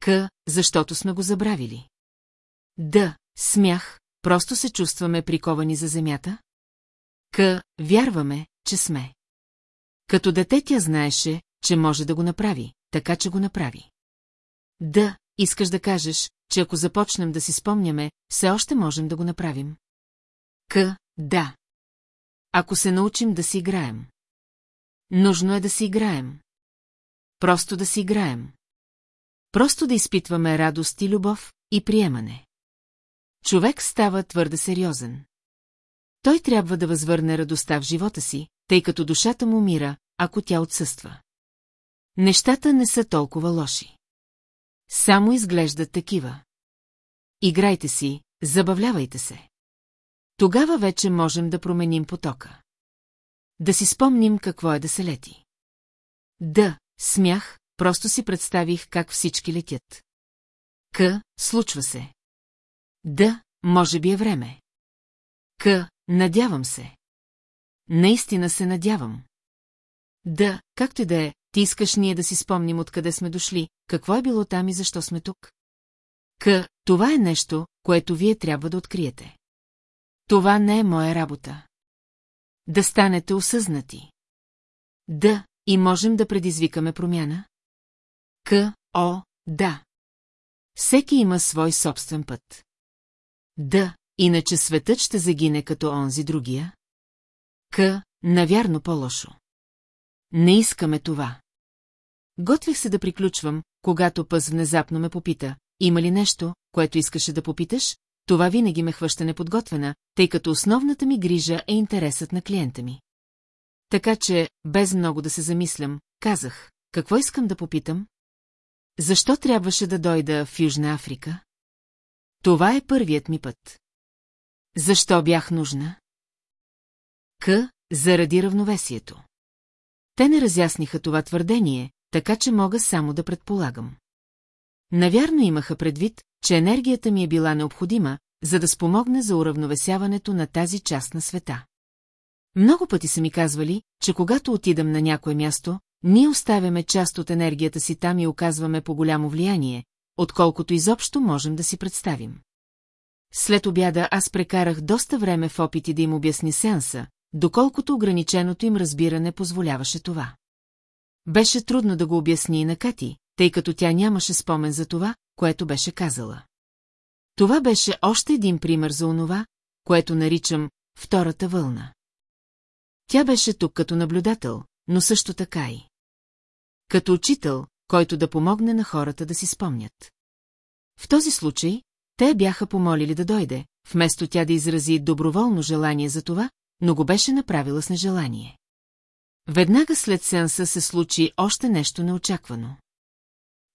К, защото сме го забравили. Да, смях, просто се чувстваме приковани за земята? К, вярваме, че сме. Като дете тя знаеше, че може да го направи, така че го направи. Да, искаш да кажеш, че ако започнем да си спомняме, все още можем да го направим. К, да. Ако се научим да си играем. Нужно е да си играем. Просто да си играем. Просто да изпитваме радост и любов и приемане. Човек става твърде сериозен. Той трябва да възвърне радостта в живота си, тъй като душата му мира, ако тя отсъства. Нещата не са толкова лоши. Само изглеждат такива. Играйте си, забавлявайте се. Тогава вече можем да променим потока. Да си спомним какво е да се лети. Да, смях, просто си представих как всички летят. К, случва се. Да, може би е време. К, надявам се. Наистина се надявам. Да, както и да е, ти искаш ние да си спомним откъде сме дошли, какво е било там и защо сме тук? К, това е нещо, което вие трябва да откриете. Това не е моя работа. Да станете осъзнати. Да, и можем да предизвикаме промяна? К, о, да. Всеки има свой собствен път. Да, иначе светът ще загине като онзи другия. К, навярно по-лошо. Не искаме това. Готвих се да приключвам, когато пъс внезапно ме попита, има ли нещо, което искаше да попиташ? Това винаги ме хваща неподготвена, тъй като основната ми грижа е интересът на клиента ми. Така че, без много да се замислям, казах, какво искам да попитам? Защо трябваше да дойда в Южна Африка? Това е първият ми път. Защо бях нужна? К, заради равновесието. Те не разясниха това твърдение, така че мога само да предполагам. Навярно имаха предвид, че енергията ми е била необходима, за да спомогне за уравновесяването на тази част на света. Много пъти са ми казвали, че когато отидам на някое място, ние оставяме част от енергията си там и оказваме по-голямо влияние, отколкото изобщо можем да си представим. След обяда аз прекарах доста време в опити да им обясни сеанса, доколкото ограниченото им разбиране позволяваше това. Беше трудно да го обясни и на Кати, тъй като тя нямаше спомен за това, което беше казала. Това беше още един пример за онова, което наричам втората вълна. Тя беше тук като наблюдател, но също така и. Като учител, който да помогне на хората да си спомнят. В този случай, те бяха помолили да дойде, вместо тя да изрази доброволно желание за това, но го беше направила с нежелание. Веднага след сеанса се случи още нещо неочаквано.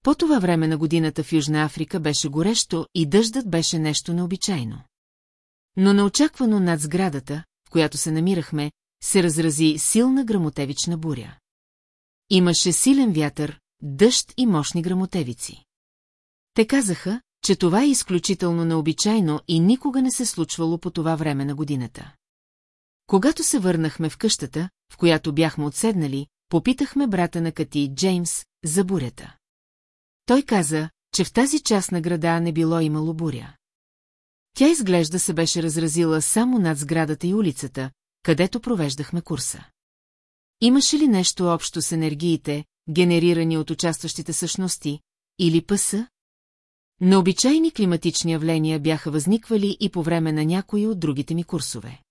По това време на годината в Южна Африка беше горещо и дъждът беше нещо необичайно. Но неочаквано над сградата, в която се намирахме, се разрази силна грамотевична буря. Имаше силен вятър, дъжд и мощни грамотевици. Те казаха, че това е изключително необичайно и никога не се случвало по това време на годината. Когато се върнахме в къщата, в която бяхме отседнали, попитахме брата на Кати Джеймс за бурята. Той каза, че в тази част на града не било имало буря. Тя изглежда се беше разразила само над сградата и улицата, където провеждахме курса. Имаше ли нещо общо с енергиите, генерирани от участващите същности, или пъса? Необичайни климатични явления бяха възниквали и по време на някои от другите ми курсове.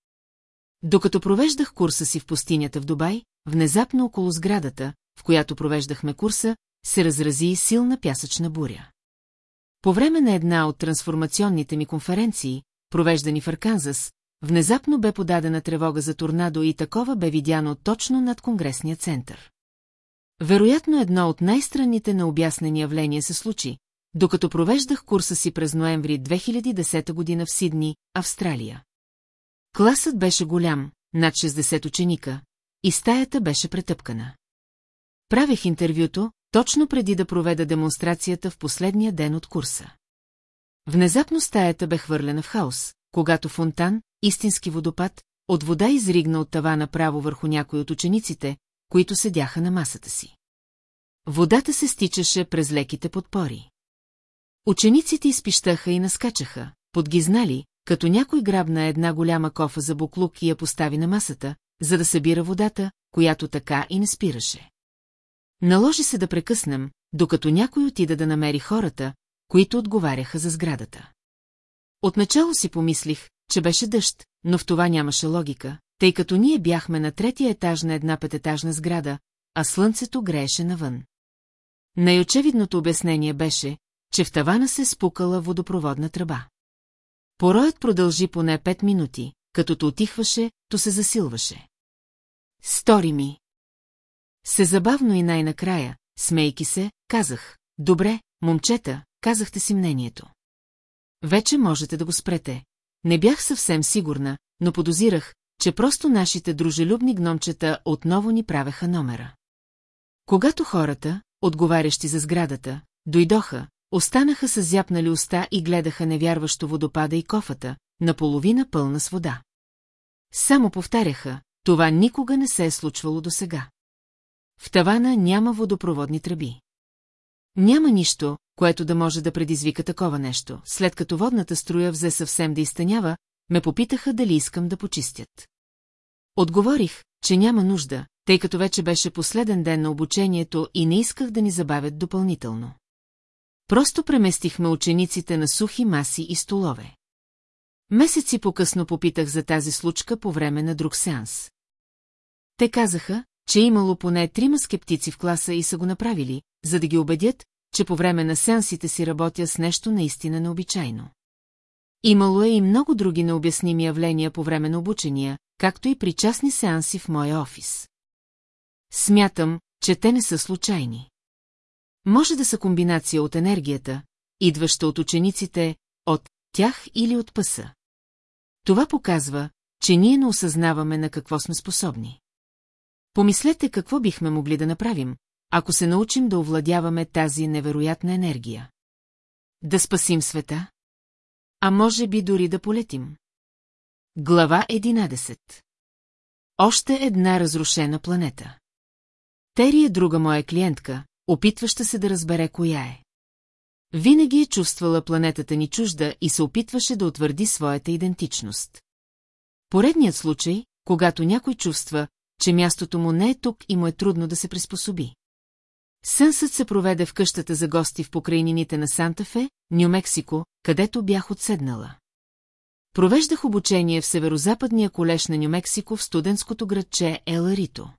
Докато провеждах курса си в пустинята в Дубай, внезапно около сградата, в която провеждахме курса, се разрази силна пясъчна буря. По време на една от трансформационните ми конференции, провеждани в Арканзас, внезапно бе подадена тревога за торнадо и такова бе видяно точно над Конгресния център. Вероятно едно от най-странните необяснени явления се случи, докато провеждах курса си през ноември 2010 година в Сидни, Австралия. Класът беше голям, над 60 ученика, и стаята беше претъпкана. Правех интервюто, точно преди да проведа демонстрацията в последния ден от курса. Внезапно стаята бе хвърлена в хаос, когато фонтан, истински водопад, от вода изригна от това направо върху някой от учениците, които седяха на масата си. Водата се стичаше през леките подпори. Учениците изпищаха и наскачаха, подгизнали, като някой грабна една голяма кофа за буклук и я постави на масата, за да събира водата, която така и не спираше. Наложи се да прекъснем, докато някой отида да намери хората, които отговаряха за сградата. Отначало си помислих, че беше дъжд, но в това нямаше логика, тъй като ние бяхме на третия етаж на една пететажна сграда, а слънцето грееше навън. Най-очевидното обяснение беше, че в тавана се спукала водопроводна тръба. Пороят продължи поне пет минути, като то отихваше, то се засилваше. Стори ми. Се забавно и най-накрая, смейки се, казах, добре, момчета, казахте си мнението. Вече можете да го спрете. Не бях съвсем сигурна, но подозирах, че просто нашите дружелюбни гномчета отново ни правеха номера. Когато хората, отговарящи за сградата, дойдоха, останаха с зяпнали уста и гледаха невярващо водопада и кофата, наполовина пълна с вода. Само повтаряха, това никога не се е случвало досега. В тавана няма водопроводни тръби. Няма нищо, което да може да предизвика такова нещо. След като водната струя взе съвсем да изтънява, ме попитаха дали искам да почистят. Отговорих, че няма нужда, тъй като вече беше последен ден на обучението и не исках да ни забавят допълнително. Просто преместихме учениците на сухи маси и столове. Месеци по-късно попитах за тази случка по време на друг сеанс. Те казаха, че имало поне трима скептици в класа и са го направили, за да ги убедят, че по време на сеансите си работя с нещо наистина необичайно. Имало е и много други необясними явления по време на обучения, както и при частни сеанси в моя офис. Смятам, че те не са случайни. Може да са комбинация от енергията, идваща от учениците, от тях или от пъса. Това показва, че ние не осъзнаваме на какво сме способни. Помислете какво бихме могли да направим, ако се научим да овладяваме тази невероятна енергия. Да спасим света? А може би дори да полетим. Глава 11 Още една разрушена планета. Тери е друга моя клиентка, опитваща се да разбере коя е. Винаги е чувствала планетата ни чужда и се опитваше да утвърди своята идентичност. Поредният случай, когато някой чувства, че мястото му не е тук и му е трудно да се приспособи. Сънсът се проведе в къщата за гости в покрайнините на Санта-Фе, Нью-Мексико, където бях отседнала. Провеждах обучение в северо-западния колеж на Нью-Мексико в студентското градче Еларито.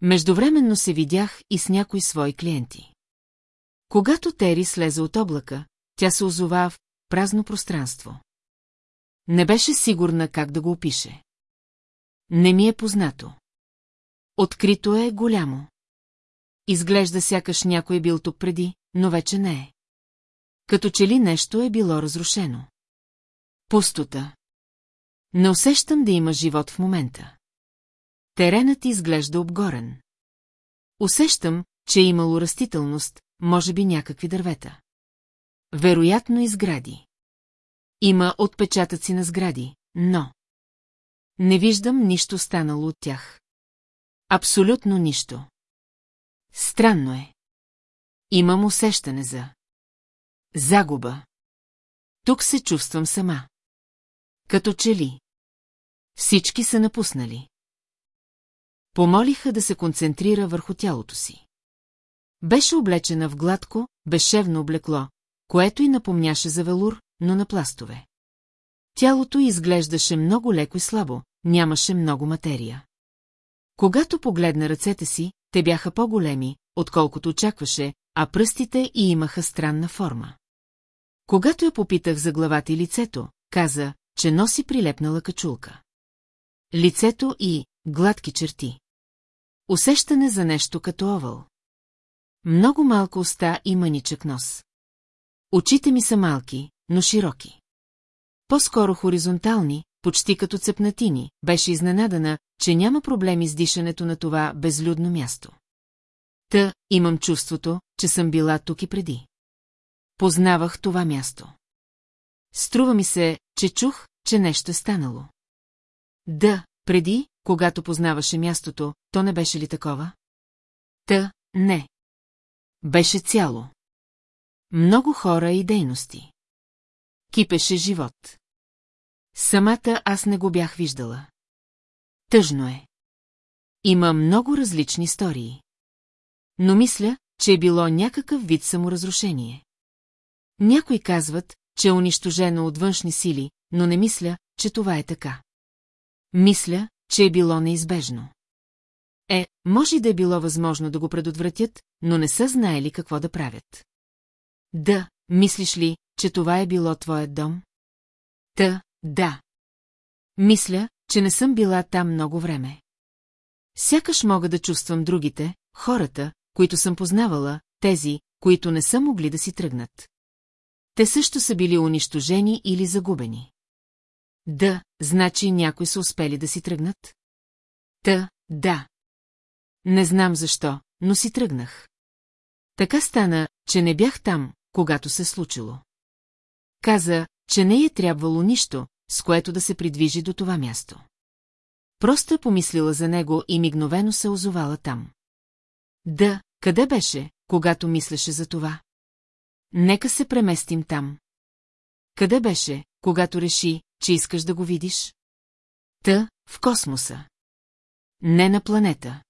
Междувременно се видях и с някои свои клиенти. Когато Тери слезе от облака, тя се озова в празно пространство. Не беше сигурна как да го опише. Не ми е познато. Открито е голямо. Изглежда сякаш някой е бил тук преди, но вече не е. Като че ли нещо е било разрушено. Пустота. Не усещам да има живот в момента. Теренът изглежда обгорен. Усещам, че е имало растителност, може би някакви дървета. Вероятно и сгради. Има отпечатъци на сгради, но... Не виждам нищо станало от тях. Абсолютно нищо. Странно е. Имам усещане за... Загуба. Тук се чувствам сама. Като че ли. Всички са напуснали. Помолиха да се концентрира върху тялото си. Беше облечена в гладко, безшевно облекло, което и напомняше за велур, но на пластове. Тялото изглеждаше много леко и слабо, нямаше много материя. Когато погледна ръцете си, те бяха по-големи, отколкото очакваше, а пръстите и имаха странна форма. Когато я попитах за главата и лицето, каза, че носи прилепнала качулка. Лицето и гладки черти. Усещане за нещо като овал. Много малко уста и маничък нос. Очите ми са малки, но широки. По-скоро хоризонтални, почти като цепнатини, беше изненадана, че няма проблеми с дишането на това безлюдно място. Та, имам чувството, че съм била тук и преди. Познавах това място. Струва ми се, че чух, че нещо е станало. Да, преди, когато познаваше мястото, то не беше ли такова? Та, не. Беше цяло. Много хора и дейности. Кипеше живот. Самата аз не го бях виждала. Тъжно е. Има много различни истории. Но мисля, че е било някакъв вид саморазрушение. Някои казват, че е унищожено от външни сили, но не мисля, че това е така. Мисля, че е било неизбежно. Е, може да е било възможно да го предотвратят, но не са знаели какво да правят. Да, мислиш ли, че това е било твоят дом? Та, да. Мисля, че не съм била там много време. Сякаш мога да чувствам другите, хората, които съм познавала, тези, които не са могли да си тръгнат. Те също са били унищожени или загубени. Да, значи някои са успели да си тръгнат? Та, да. Не знам защо, но си тръгнах. Така стана, че не бях там, когато се случило. Каза, че не е трябвало нищо, с което да се придвижи до това място. Просто е помислила за него и мигновено се озовала там. Да, къде беше, когато мислеше за това? Нека се преместим там. Къде беше, когато реши, че искаш да го видиш? Та, в космоса. Не на планета.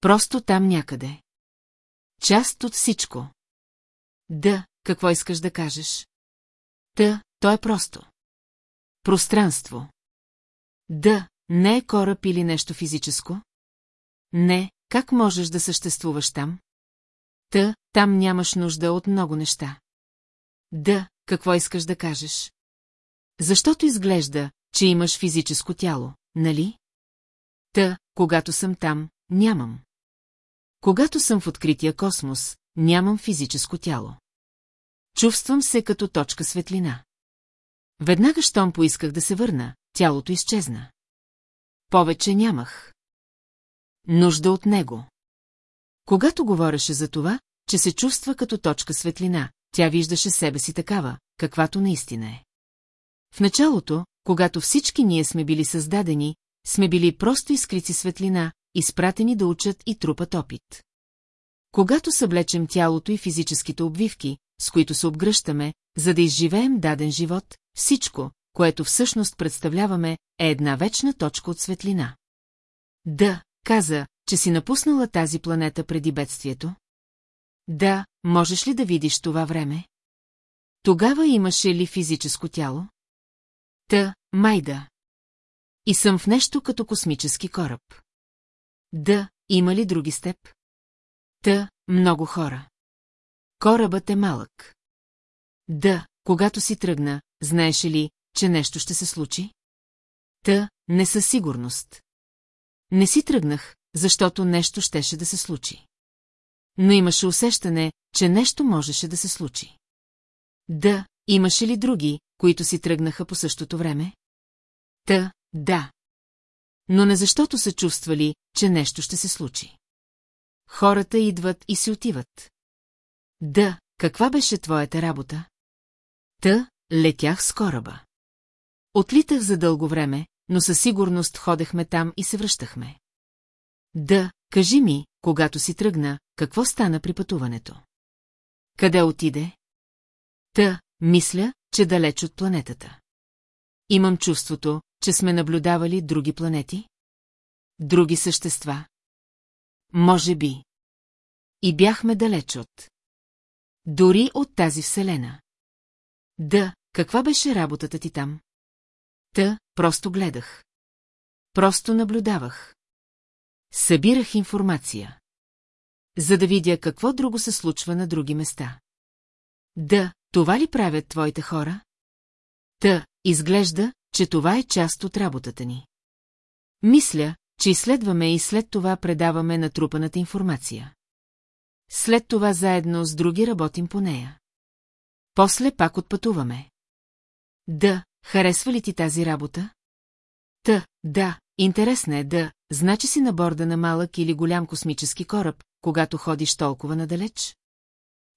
Просто там някъде. Част от всичко. Да, какво искаш да кажеш? Та, то е просто. Пространство. Да, не е кораб или нещо физическо? Не, как можеш да съществуваш там? Та, там нямаш нужда от много неща. Да, какво искаш да кажеш? Защото изглежда, че имаш физическо тяло, нали? Та, когато съм там, нямам. Когато съм в открития космос, нямам физическо тяло. Чувствам се като точка светлина. Веднага, щом поисках да се върна, тялото изчезна. Повече нямах. Нужда от него. Когато говореше за това, че се чувства като точка светлина, тя виждаше себе си такава, каквато наистина е. В началото, когато всички ние сме били създадени, сме били просто изкрици светлина, изпратени да учат и трупат опит. Когато съблечем тялото и физическите обвивки, с които се обгръщаме, за да изживеем даден живот, всичко, което всъщност представляваме, е една вечна точка от светлина. Да, каза, че си напуснала тази планета преди бедствието. Да, можеш ли да видиш това време? Тогава имаше ли физическо тяло? Та, майда. И съм в нещо като космически кораб. Да, има ли други степ? Та, много хора. Корабът е малък. Да, когато си тръгна, знаеше ли, че нещо ще се случи? Та, не със сигурност. Не си тръгнах, защото нещо щеше да се случи. Но имаше усещане, че нещо можеше да се случи. Да, имаше ли други, които си тръгнаха по същото време? Та, да. Но не защото са чувствали, че нещо ще се случи. Хората идват и си отиват. Да, каква беше твоята работа? Та, летях с кораба. Отлитах за дълго време, но със сигурност ходехме там и се връщахме. Да, кажи ми, когато си тръгна, какво стана при пътуването? Къде отиде? Та, мисля, че далеч от планетата. Имам чувството, че сме наблюдавали други планети? Други същества? Може би. И бяхме далеч от. Дори от тази вселена. Да, каква беше работата ти там? Та, просто гледах. Просто наблюдавах. Събирах информация. За да видя какво друго се случва на други места. Да, това ли правят твоите хора? Та, изглежда, че това е част от работата ни. Мисля, че изследваме и след това предаваме натрупаната информация. След това заедно с други работим по нея. После пак отпътуваме. Да, харесва ли ти тази работа? Та, да, интересна е да, значи си на борда на малък или голям космически кораб, когато ходиш толкова надалеч?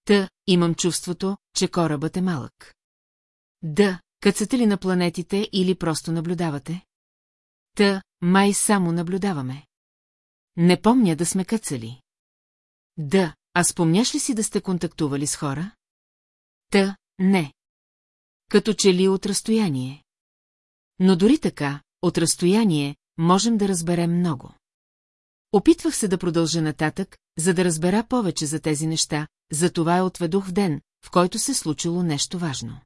Та, имам чувството, че корабът е малък. Да, къцате ли на планетите или просто наблюдавате? Та, май само наблюдаваме. Не помня да сме къцали. Да, а спомняш ли си да сте контактували с хора? Та, не. Като че ли от разстояние. Но дори така, от разстояние, можем да разберем много. Опитвах се да продължа нататък, за да разбера повече за тези неща, затова я отведох в ден, в който се случило нещо важно.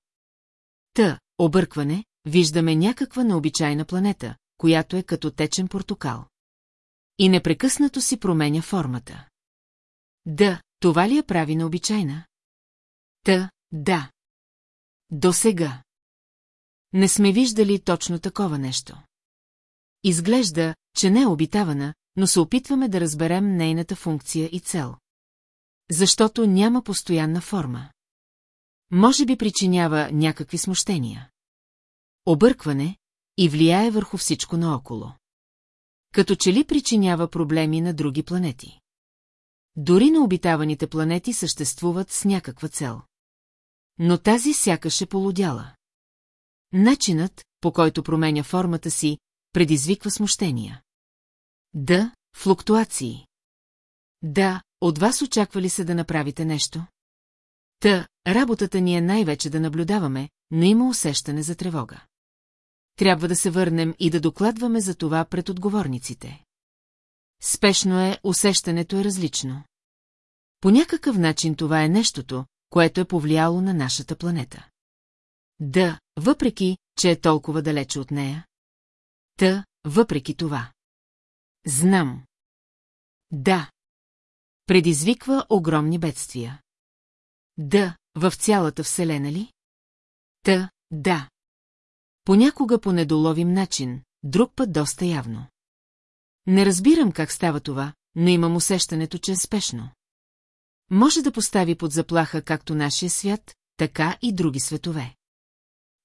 Та, объркване, виждаме някаква необичайна планета, която е като течен портокал. И непрекъснато си променя формата. Да, това ли я прави необичайна? Та, да. До сега. Не сме виждали точно такова нещо. Изглежда, че не е обитавана, но се опитваме да разберем нейната функция и цел. Защото няма постоянна форма. Може би причинява някакви смущения. Объркване и влияе върху всичко наоколо. Като че ли причинява проблеми на други планети. Дори на обитаваните планети съществуват с някаква цел. Но тази сякаш е полудяла. Начинът, по който променя формата си, предизвиква смущения. Да, флуктуации. Да, от вас очаква ли се да направите нещо? Та, работата ни е най-вече да наблюдаваме, но има усещане за тревога. Трябва да се върнем и да докладваме за това пред отговорниците. Спешно е, усещането е различно. По някакъв начин това е нещото, което е повлияло на нашата планета. Да, въпреки, че е толкова далече от нея. Та, въпреки това. Знам. Да. Предизвиква огромни бедствия. Да, в цялата Вселена ли? Та, да. Понякога по недоловим начин, друг път доста явно. Не разбирам как става това, но имам усещането, че е спешно. Може да постави под заплаха както нашия свят, така и други светове.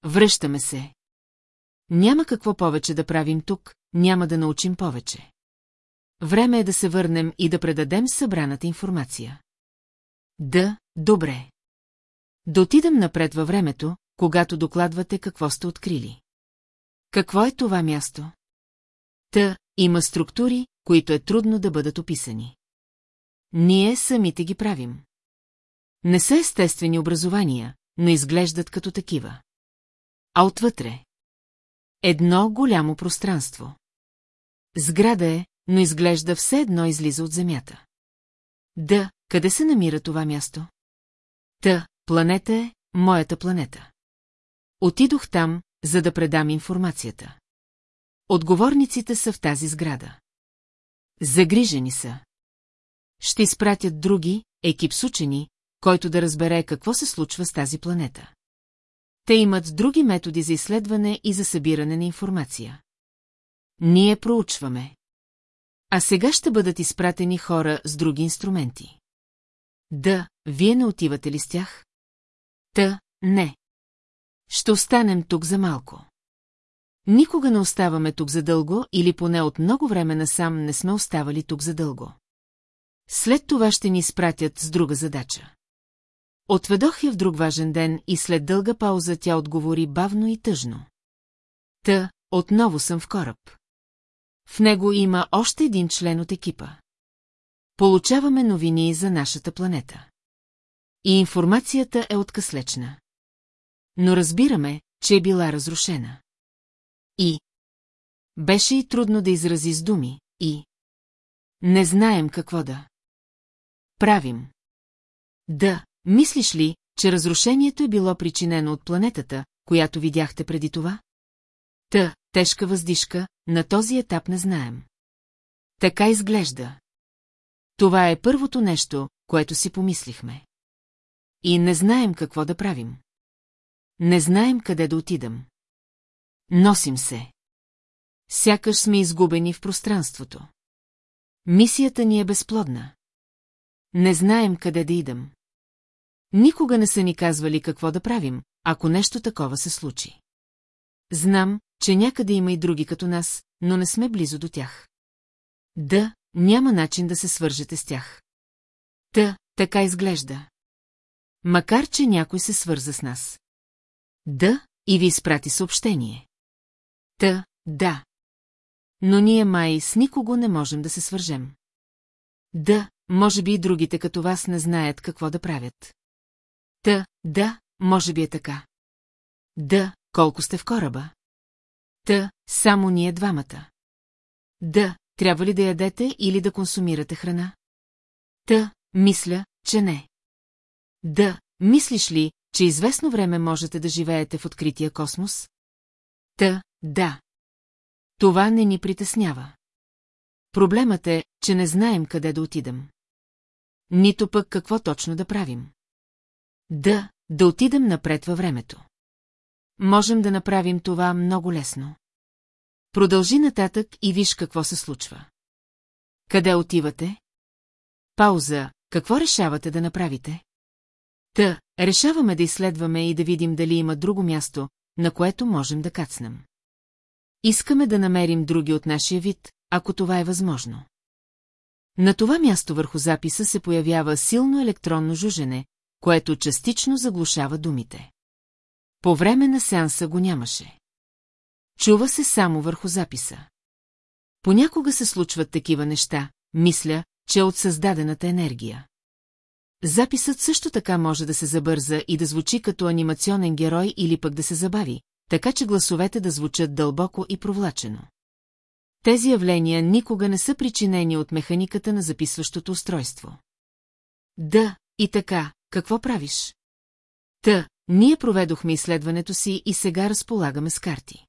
Връщаме се. Няма какво повече да правим тук, няма да научим повече. Време е да се върнем и да предадем събраната информация. Да, добре. Да отидем напред във времето, когато докладвате какво сте открили. Какво е това място? Та, има структури, които е трудно да бъдат описани. Ние самите ги правим. Не са естествени образования, но изглеждат като такива. А отвътре? Едно голямо пространство. Сграда е, но изглежда все едно излиза от Земята. Да, къде се намира това място? Та, планета е, моята планета. Отидох там, за да предам информацията. Отговорниците са в тази сграда. Загрижени са. Ще изпратят други, екип с учени, който да разбере какво се случва с тази планета. Те имат други методи за изследване и за събиране на информация. Ние проучваме. А сега ще бъдат изпратени хора с други инструменти. Да, вие не отивате ли с тях? Та, не. Ще останем тук за малко. Никога не оставаме тук за дълго или поне от много време насам не сме оставали тук за дълго. След това ще ни изпратят с друга задача. Отведох я в друг важен ден и след дълга пауза тя отговори бавно и тъжно. Та, отново съм в кораб. В него има още един член от екипа. Получаваме новини за нашата планета. И информацията е откъслечна. Но разбираме, че е била разрушена. И... Беше и трудно да изрази с думи, и... Не знаем какво да... Правим. Да, мислиш ли, че разрушението е било причинено от планетата, която видяхте преди това? Та, тежка въздишка, на този етап не знаем. Така изглежда. Това е първото нещо, което си помислихме. И не знаем какво да правим. Не знаем къде да отидем. Носим се. Сякаш сме изгубени в пространството. Мисията ни е безплодна. Не знаем къде да идем. Никога не са ни казвали какво да правим, ако нещо такова се случи. Знам, че някъде има и други като нас, но не сме близо до тях. Да, няма начин да се свържете с тях. Та, така изглежда. Макар, че някой се свърза с нас. Да, и ви изпрати съобщение. Та, да. Но ние май с никого не можем да се свържем. Да, може би и другите като вас не знаят какво да правят. Та, да, може би е така. Да, колко сте в кораба? Та, само ние двамата. Да, трябва ли да ядете или да консумирате храна? Та, мисля, че не. Да, мислиш ли, че известно време можете да живеете в открития космос? Та, да. Това не ни притеснява. Проблемът е, че не знаем къде да отидем. Нито пък какво точно да правим. Да, да отидем напред във времето. Можем да направим това много лесно. Продължи нататък и виж какво се случва. Къде отивате? Пауза. Какво решавате да направите? Та, решаваме да изследваме и да видим дали има друго място, на което можем да кацнем. Искаме да намерим други от нашия вид, ако това е възможно. На това място върху записа се появява силно електронно жужене, което частично заглушава думите. По време на сеанса го нямаше. Чува се само върху записа. Понякога се случват такива неща, мисля, че от създадената енергия. Записът също така може да се забърза и да звучи като анимационен герой или пък да се забави, така че гласовете да звучат дълбоко и провлачено. Тези явления никога не са причинени от механиката на записващото устройство. Да, и така, какво правиш? Та, ние проведохме изследването си и сега разполагаме с карти.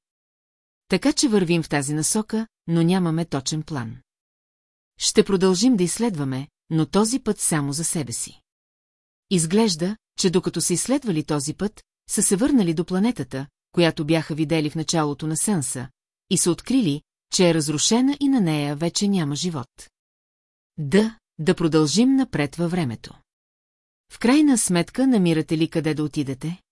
Така че вървим в тази насока, но нямаме точен план. Ще продължим да изследваме, но този път само за себе си. Изглежда, че докато са изследвали този път, са се върнали до планетата, която бяха видели в началото на сенса, и са открили, че е разрушена и на нея вече няма живот. Да, да продължим напред във времето. В крайна сметка намирате ли къде да отидете?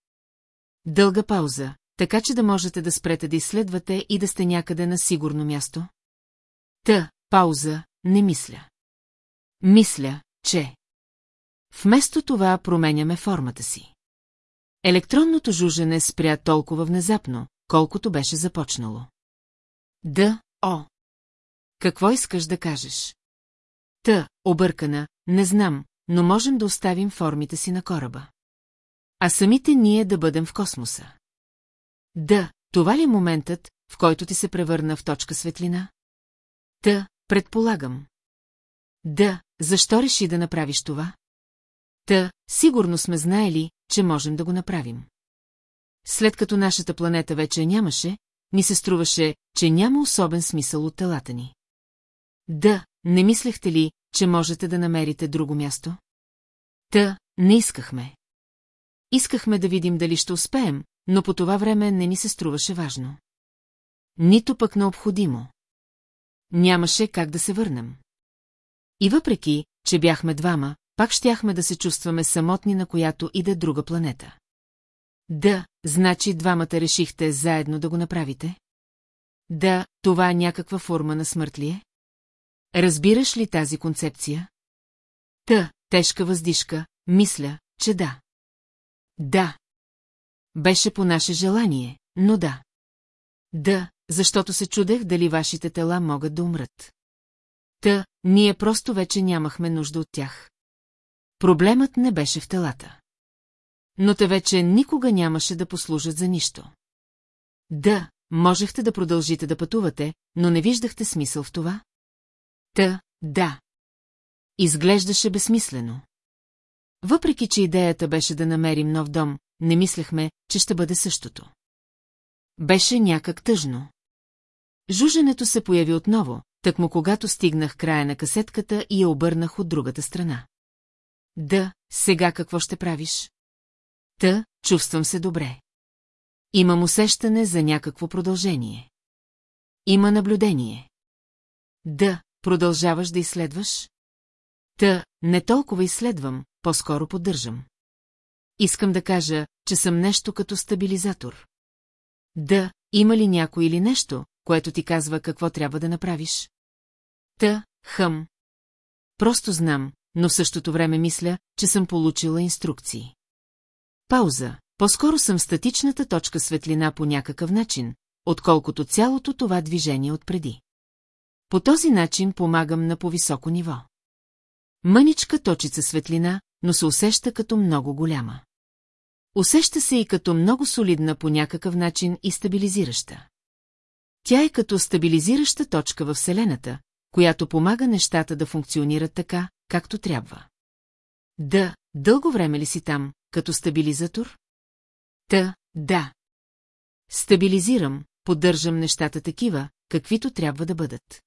Дълга пауза, така че да можете да спрете да изследвате и да сте някъде на сигурно място? Та, пауза, не мисля. Мисля, че... Вместо това променяме формата си. Електронното жужене спря толкова внезапно, колкото беше започнало. Да, о. Какво искаш да кажеш? Та, объркана, не знам, но можем да оставим формите си на кораба. А самите ние да бъдем в космоса. Да, това ли е моментът, в който ти се превърна в точка светлина? Та, предполагам. Да, защо реши да направиш това? Та, сигурно сме знаели, че можем да го направим. След като нашата планета вече нямаше, ни се струваше, че няма особен смисъл от телата ни. Да, не мислехте ли, че можете да намерите друго място? Та, не искахме. Искахме да видим дали ще успеем, но по това време не ни се струваше важно. Нито пък необходимо. Нямаше как да се върнем. И въпреки, че бяхме двама, пак щяхме да се чувстваме самотни на която и да друга планета. Да, значи двамата решихте заедно да го направите? Да, това е някаква форма на смърт ли е? Разбираш ли тази концепция? Та, тежка въздишка, мисля, че да. Да. Беше по наше желание, но да. Да, защото се чудех дали вашите тела могат да умрат. Та, ние просто вече нямахме нужда от тях. Проблемът не беше в телата. Но те вече никога нямаше да послужат за нищо. Да, можехте да продължите да пътувате, но не виждахте смисъл в това? Та, да. Изглеждаше безсмислено. Въпреки, че идеята беше да намерим нов дом, не мислехме, че ще бъде същото. Беше някак тъжно. Жуженето се появи отново, тъкмо когато стигнах края на касетката и я обърнах от другата страна. Да, сега какво ще правиш? Та, чувствам се добре. Имам усещане за някакво продължение. Има наблюдение. Да, продължаваш да изследваш? Та, не толкова изследвам, по-скоро поддържам. Искам да кажа, че съм нещо като стабилизатор. Да, има ли някой или нещо, което ти казва какво трябва да направиш? Та, хъм. Просто знам, но в същото време мисля, че съм получила инструкции. Пауза. По-скоро съм статичната точка светлина по някакъв начин, отколкото цялото това движение отпреди. По този начин помагам на по-високо ниво. Мъничка точица светлина, но се усеща като много голяма. Усеща се и като много солидна по някакъв начин и стабилизираща. Тя е като стабилизираща точка във Вселената, която помага нещата да функционират така, както трябва. Да, дълго време ли си там, като стабилизатор? Та, да. Стабилизирам, поддържам нещата такива, каквито трябва да бъдат.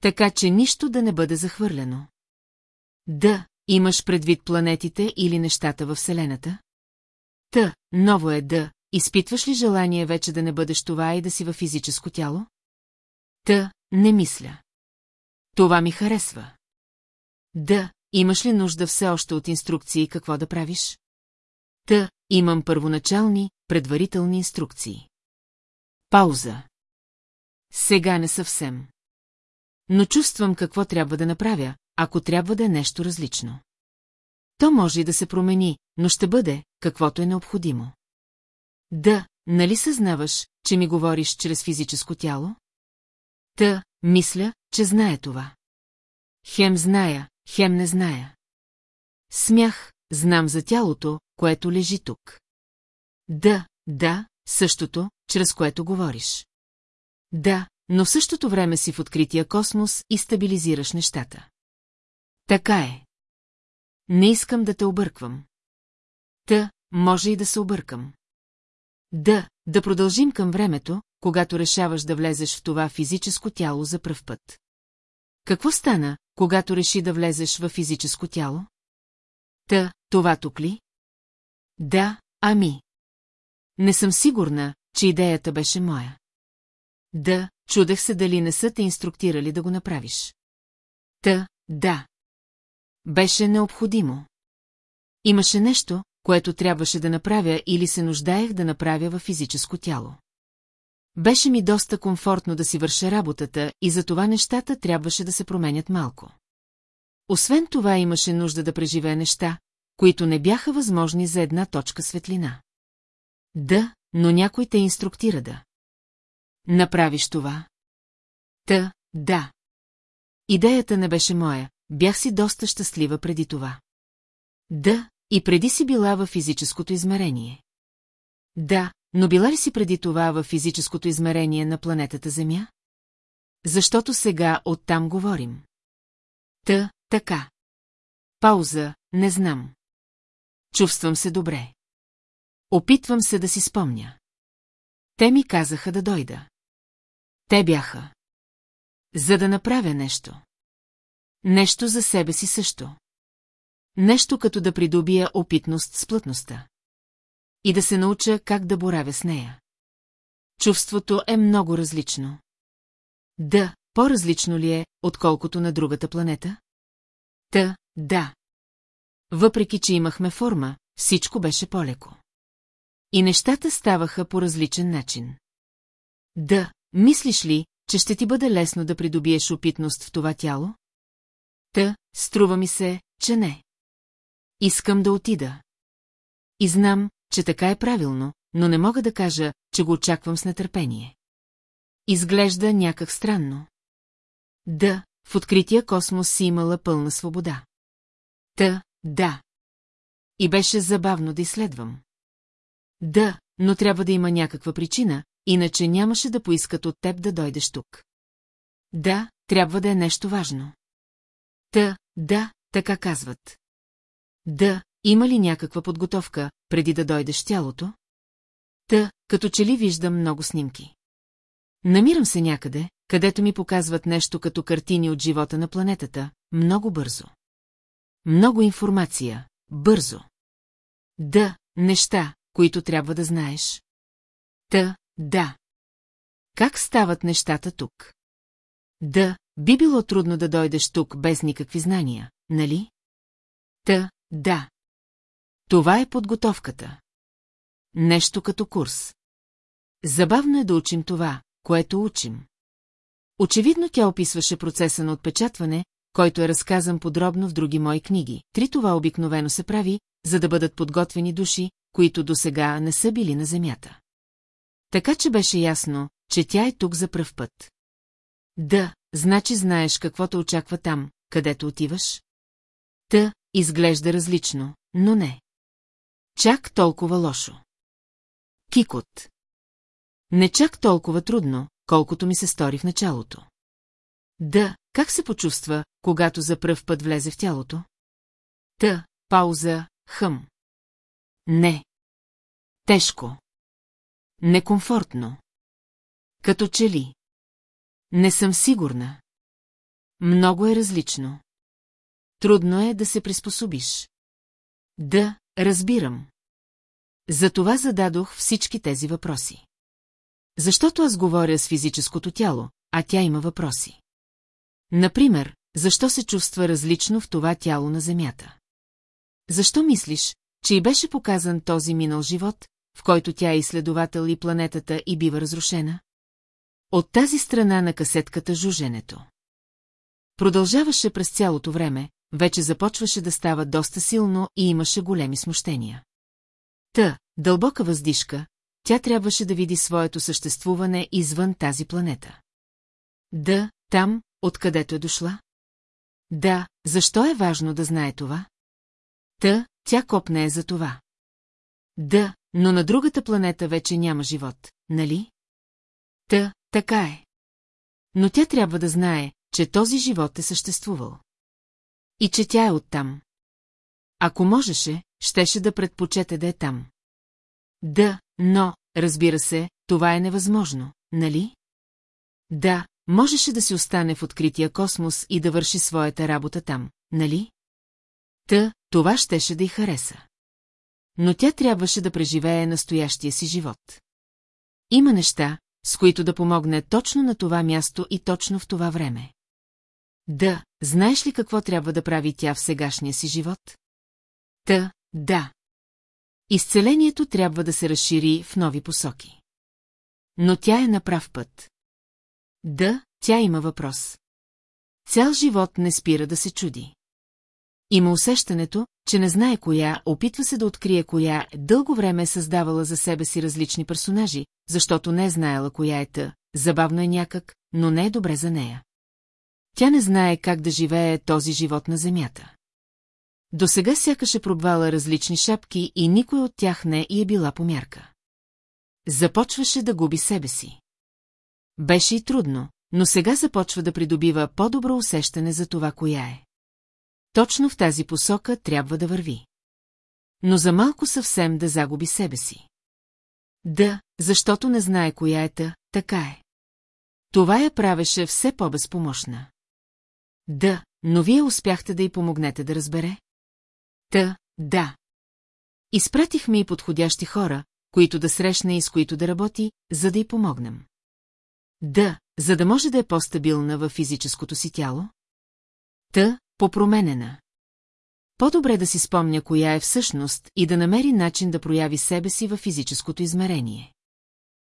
Така че нищо да не бъде захвърлено. Да, имаш предвид планетите или нещата във Вселената? Та, ново е да, изпитваш ли желание вече да не бъдеш това и да си във физическо тяло? Та, не мисля. Това ми харесва. Да, имаш ли нужда все още от инструкции какво да правиш? Та, имам първоначални, предварителни инструкции. Пауза. Сега не съвсем. Но чувствам какво трябва да направя, ако трябва да е нещо различно. То може и да се промени, но ще бъде, каквото е необходимо. Да, нали съзнаваш, че ми говориш чрез физическо тяло? Та, мисля, че знае това. Хем зная, хем не зная. Смях, знам за тялото, което лежи тук. Да, да, същото, чрез което говориш. Да, но в същото време си в открития космос и стабилизираш нещата. Така е. Не искам да те обърквам. Та, може и да се объркам. Да, да продължим към времето, когато решаваш да влезеш в това физическо тяло за пръв път. Какво стана, когато реши да влезеш в физическо тяло? Та, това тук ли? Да, ами. Не съм сигурна, че идеята беше моя. Да, чудех се дали не са те инструктирали да го направиш. Та, да. Беше необходимо. Имаше нещо, което трябваше да направя или се нуждаех да направя във физическо тяло. Беше ми доста комфортно да си върша работата и за това нещата трябваше да се променят малко. Освен това имаше нужда да преживее неща, които не бяха възможни за една точка светлина. Да, но някой те инструктира да. Направиш това? Та, да. Идеята не беше моя, бях си доста щастлива преди това. Да, и преди си била във физическото измерение. Да, но била ли си преди това в физическото измерение на планетата Земя? Защото сега оттам говорим. Та, така. Пауза, не знам. Чувствам се добре. Опитвам се да си спомня. Те ми казаха да дойда. Те бяха. За да направя нещо. Нещо за себе си също. Нещо като да придобия опитност с плътността. И да се науча как да боравя с нея. Чувството е много различно. Да, по-различно ли е, отколкото на другата планета? Та, да. Въпреки, че имахме форма, всичко беше по-леко. И нещата ставаха по различен начин. Да, мислиш ли, че ще ти бъде лесно да придобиеш опитност в това тяло? Та, струва ми се, че не. Искам да отида. И знам, че така е правилно, но не мога да кажа, че го очаквам с нетърпение. Изглежда някак странно. Да, в открития космос си имала пълна свобода. Та, да. И беше забавно да изследвам. Да, но трябва да има някаква причина, иначе нямаше да поискат от теб да дойдеш тук. Да, трябва да е нещо важно. Та, да, така казват. Да, има ли някаква подготовка, преди да дойдеш тялото? Та, като че ли виждам много снимки. Намирам се някъде, където ми показват нещо като картини от живота на планетата, много бързо. Много информация, бързо. Да, неща, които трябва да знаеш. Та, да. Как стават нещата тук? Да, би било трудно да дойдеш тук без никакви знания, нали? Та, да. Това е подготовката. Нещо като курс. Забавно е да учим това, което учим. Очевидно тя описваше процеса на отпечатване, който е разказан подробно в други мои книги. Три това обикновено се прави, за да бъдат подготвени души, които досега не са били на земята. Така че беше ясно, че тя е тук за пръв път. Да, значи знаеш какво те очаква там, където отиваш? Та, изглежда различно, но не. Чак толкова лошо. Кикот. Не чак толкова трудно, колкото ми се стори в началото. Да, как се почувства, когато за пръв път влезе в тялото? Та, пауза, хъм. Не. Тежко. Некомфортно. Като че ли? Не съм сигурна. Много е различно. Трудно е да се приспособиш. Да, разбирам. Затова зададох всички тези въпроси. Защото аз говоря с физическото тяло, а тя има въпроси. Например, защо се чувства различно в това тяло на Земята? Защо мислиш, че и беше показан този минал живот, в който тя е изследовател и планетата и бива разрушена? От тази страна на касетката жуженето. Продължаваше през цялото време, вече започваше да става доста силно и имаше големи смущения. Та, дълбока въздишка, тя трябваше да види своето съществуване извън тази планета. Да, там, откъдето е дошла? Да, защо е важно да знае това? Та, тя копне е за това. Да, но на другата планета вече няма живот, нали? Та, така е. Но тя трябва да знае, че този живот е съществувал. И че тя е оттам. Ако можеше, щеше да предпочете да е там. Да, но, разбира се, това е невъзможно, нали? Да, можеше да си остане в открития космос и да върши своята работа там, нали? Та, това щеше да й хареса. Но тя трябваше да преживее настоящия си живот. Има неща, с които да помогне точно на това място и точно в това време. Да, знаеш ли какво трябва да прави тя в сегашния си живот? Та, да. Изцелението трябва да се разшири в нови посоки. Но тя е на прав път. Да, тя има въпрос. Цял живот не спира да се чуди. Има усещането, че не знае коя, опитва се да открие коя, дълго време е създавала за себе си различни персонажи, защото не е знаела коя е та, забавно е някак, но не е добре за нея. Тя не знае как да живее този живот на земята. До сега сякаше пробвала различни шапки и никой от тях не и е била помярка. започваше да губи себе си. Беше и трудно, но сега започва да придобива по-добро усещане за това, коя е. Точно в тази посока трябва да върви. Но за малко съвсем да загуби себе си. Да, защото не знае коя е та, така е. Това я правеше все по-безпомощна. Да, но вие успяхте да й помогнете да разбере? Та, да. Изпратихме и подходящи хора, които да срещне и с които да работи, за да й помогнем. Да, за да може да е по-стабилна във физическото си тяло? Та, попроменена. По-добре да си спомня коя е всъщност и да намери начин да прояви себе си във физическото измерение.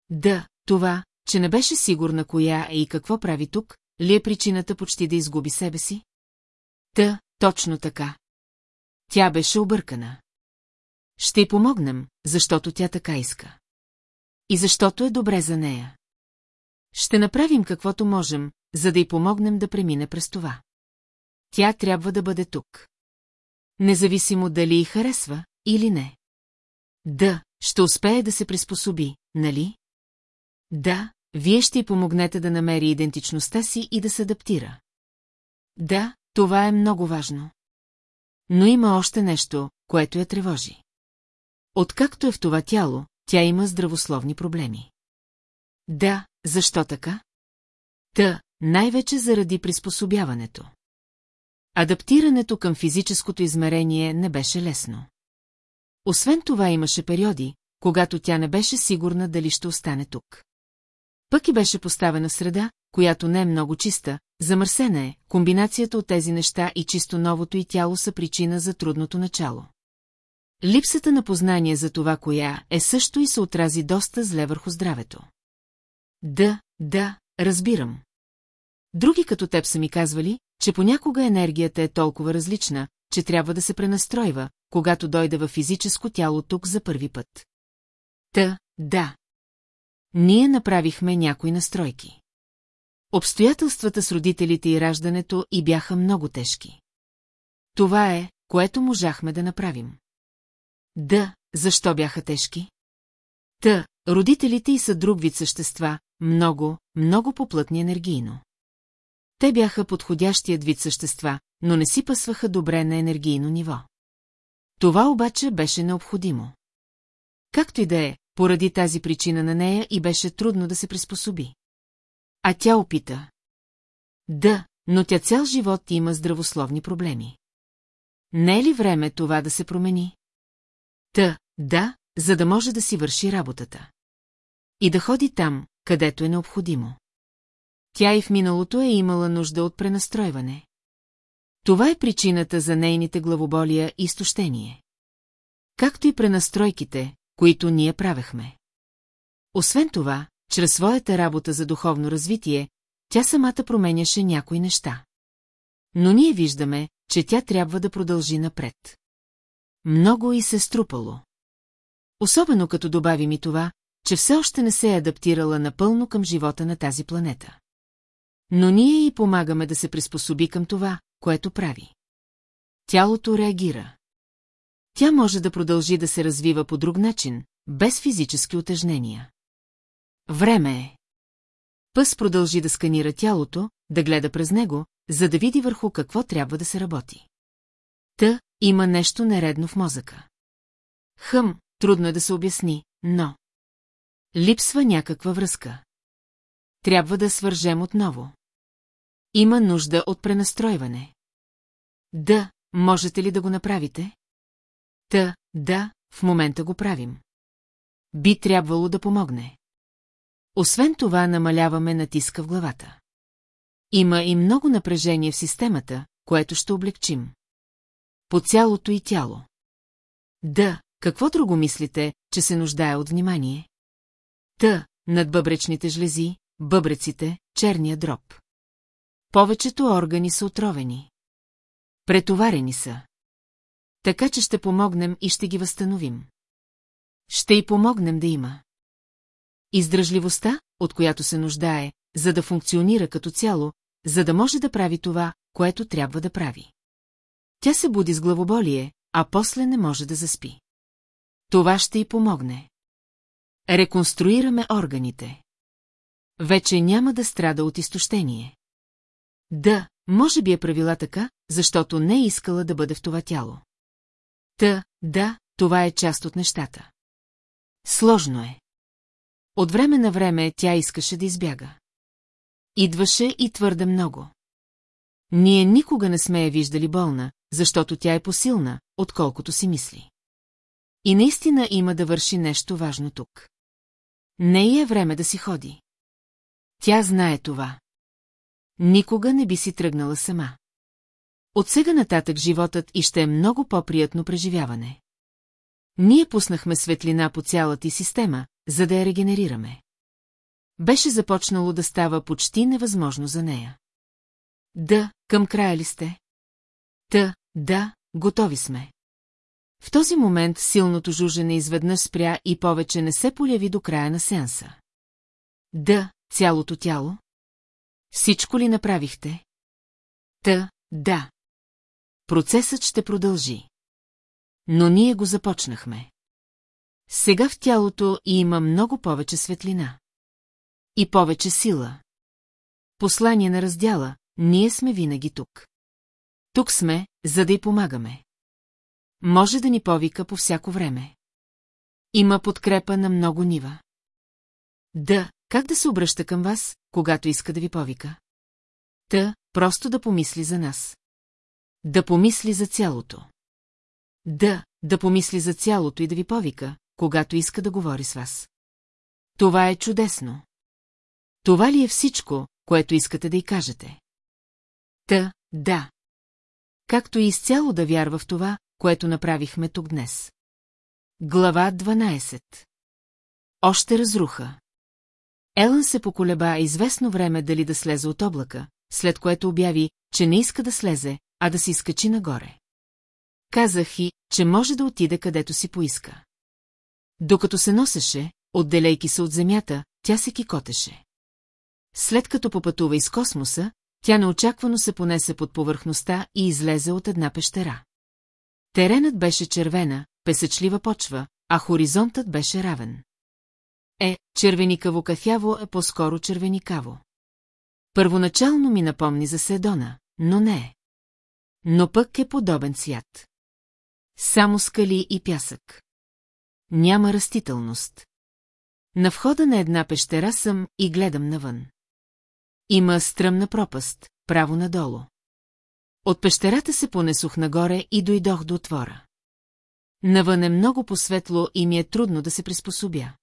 Да, това, че не беше сигурна коя е и какво прави тук, ли е причината почти да изгуби себе си? Та, точно така. Тя беше объркана. Ще й помогнем, защото тя така иска. И защото е добре за нея. Ще направим каквото можем, за да й помогнем да премине през това. Тя трябва да бъде тук. Независимо дали й харесва или не. Да, ще успее да се приспособи, нали? Да, вие ще й помогнете да намери идентичността си и да се адаптира. Да, това е много важно. Но има още нещо, което я тревожи. Откакто е в това тяло, тя има здравословни проблеми. Да, защо така? Та, най-вече заради приспособяването. Адаптирането към физическото измерение не беше лесно. Освен това имаше периоди, когато тя не беше сигурна дали ще остане тук. Пък и беше поставена среда, която не е много чиста, замърсена е, комбинацията от тези неща и чисто новото и тяло са причина за трудното начало. Липсата на познание за това коя е също и се отрази доста зле върху здравето. Да, да, разбирам. Други като теб са ми казвали, че понякога енергията е толкова различна, че трябва да се пренастройва, когато дойде във физическо тяло тук за първи път. Та, да. Ние направихме някои настройки. Обстоятелствата с родителите и раждането и бяха много тежки. Това е, което можахме да направим. Да, защо бяха тежки? Та, родителите и са друг вид същества, много, много поплътни енергийно. Те бяха подходящият вид същества, но не си пасваха добре на енергийно ниво. Това обаче беше необходимо. Както и да е, поради тази причина на нея и беше трудно да се приспособи. А тя опита. Да, но тя цял живот има здравословни проблеми. Не е ли време това да се промени? Та, да, за да може да си върши работата. И да ходи там, където е необходимо. Тя и в миналото е имала нужда от пренастройване. Това е причината за нейните главоболия и изтощение. Както и пренастройките, които ние правехме. Освен това, чрез своята работа за духовно развитие, тя самата променяше някои неща. Но ние виждаме, че тя трябва да продължи напред. Много и се струпало. Особено като добавим и това, че все още не се е адаптирала напълно към живота на тази планета. Но ние й помагаме да се приспособи към това, което прави. Тялото реагира. Тя може да продължи да се развива по друг начин, без физически отежнения. Време е. Пъс продължи да сканира тялото, да гледа през него, за да види върху какво трябва да се работи. Та, има нещо нередно в мозъка. Хъм, трудно е да се обясни, но... Липсва някаква връзка. Трябва да свържем отново. Има нужда от пренастройване. Да, можете ли да го направите? Та, да, в момента го правим. Би трябвало да помогне. Освен това намаляваме натиска в главата. Има и много напрежение в системата, което ще облегчим. По цялото и тяло. Да, какво друго мислите, че се нуждае от внимание? Та, над бъбречните жлези, бъбреците, черния дроб. Повечето органи са отровени. Претоварени са. Така че ще помогнем и ще ги възстановим. Ще й помогнем да има. Издръжливостта, от която се нуждае, за да функционира като цяло, за да може да прави това, което трябва да прави. Тя се буди с главоболие, а после не може да заспи. Това ще й помогне. Реконструираме органите. Вече няма да страда от изтощение. Да, може би е правила така, защото не е искала да бъде в това тяло. Та, да, това е част от нещата. Сложно е. От време на време тя искаше да избяга. Идваше и твърде много. Ние никога не сме я виждали болна, защото тя е посилна, отколкото си мисли. И наистина има да върши нещо важно тук. Не е време да си ходи. Тя знае това. Никога не би си тръгнала сама. От сега нататък животът и ще е много по-приятно преживяване. Ние пуснахме светлина по цялата система, за да я регенерираме. Беше започнало да става почти невъзможно за нея. Да, към края ли сте? Та, да, готови сме. В този момент силното жужене изведнъж спря и повече не се поляви до края на сеанса. Да, цялото тяло? Всичко ли направихте? Та, да. Процесът ще продължи. Но ние го започнахме. Сега в тялото има много повече светлина. И повече сила. Послание на раздяла, ние сме винаги тук. Тук сме, за да й помагаме. Може да ни повика по всяко време. Има подкрепа на много нива. Да, как да се обръща към вас, когато иска да ви повика? Та, просто да помисли за нас. Да помисли за цялото. Да, да помисли за цялото и да ви повика, когато иска да говори с вас. Това е чудесно. Това ли е всичко, което искате да й кажете? Та, да. Както и изцяло да вярва в това, което направихме тук днес. Глава 12 Още разруха. Елън се поколеба известно време дали да слезе от облака, след което обяви, че не иска да слезе, а да си скачи нагоре. Казах и, че може да отиде където си поиска. Докато се носеше, отделейки се от земята, тя се кикотеше. След като попътува из космоса, тя неочаквано се понесе под повърхността и излезе от една пещера. Теренът беше червена, песъчлива почва, а хоризонтът беше равен. Е, червеникаво кафяво е по-скоро червеникаво. Първоначално ми напомни за Седона, но не е. Но пък е подобен цвят. Само скали и пясък. Няма растителност. На входа на една пещера съм и гледам навън. Има стръмна пропаст, право надолу. От пещерата се понесох нагоре и дойдох до отвора. Навън е много посветло и ми е трудно да се приспособя.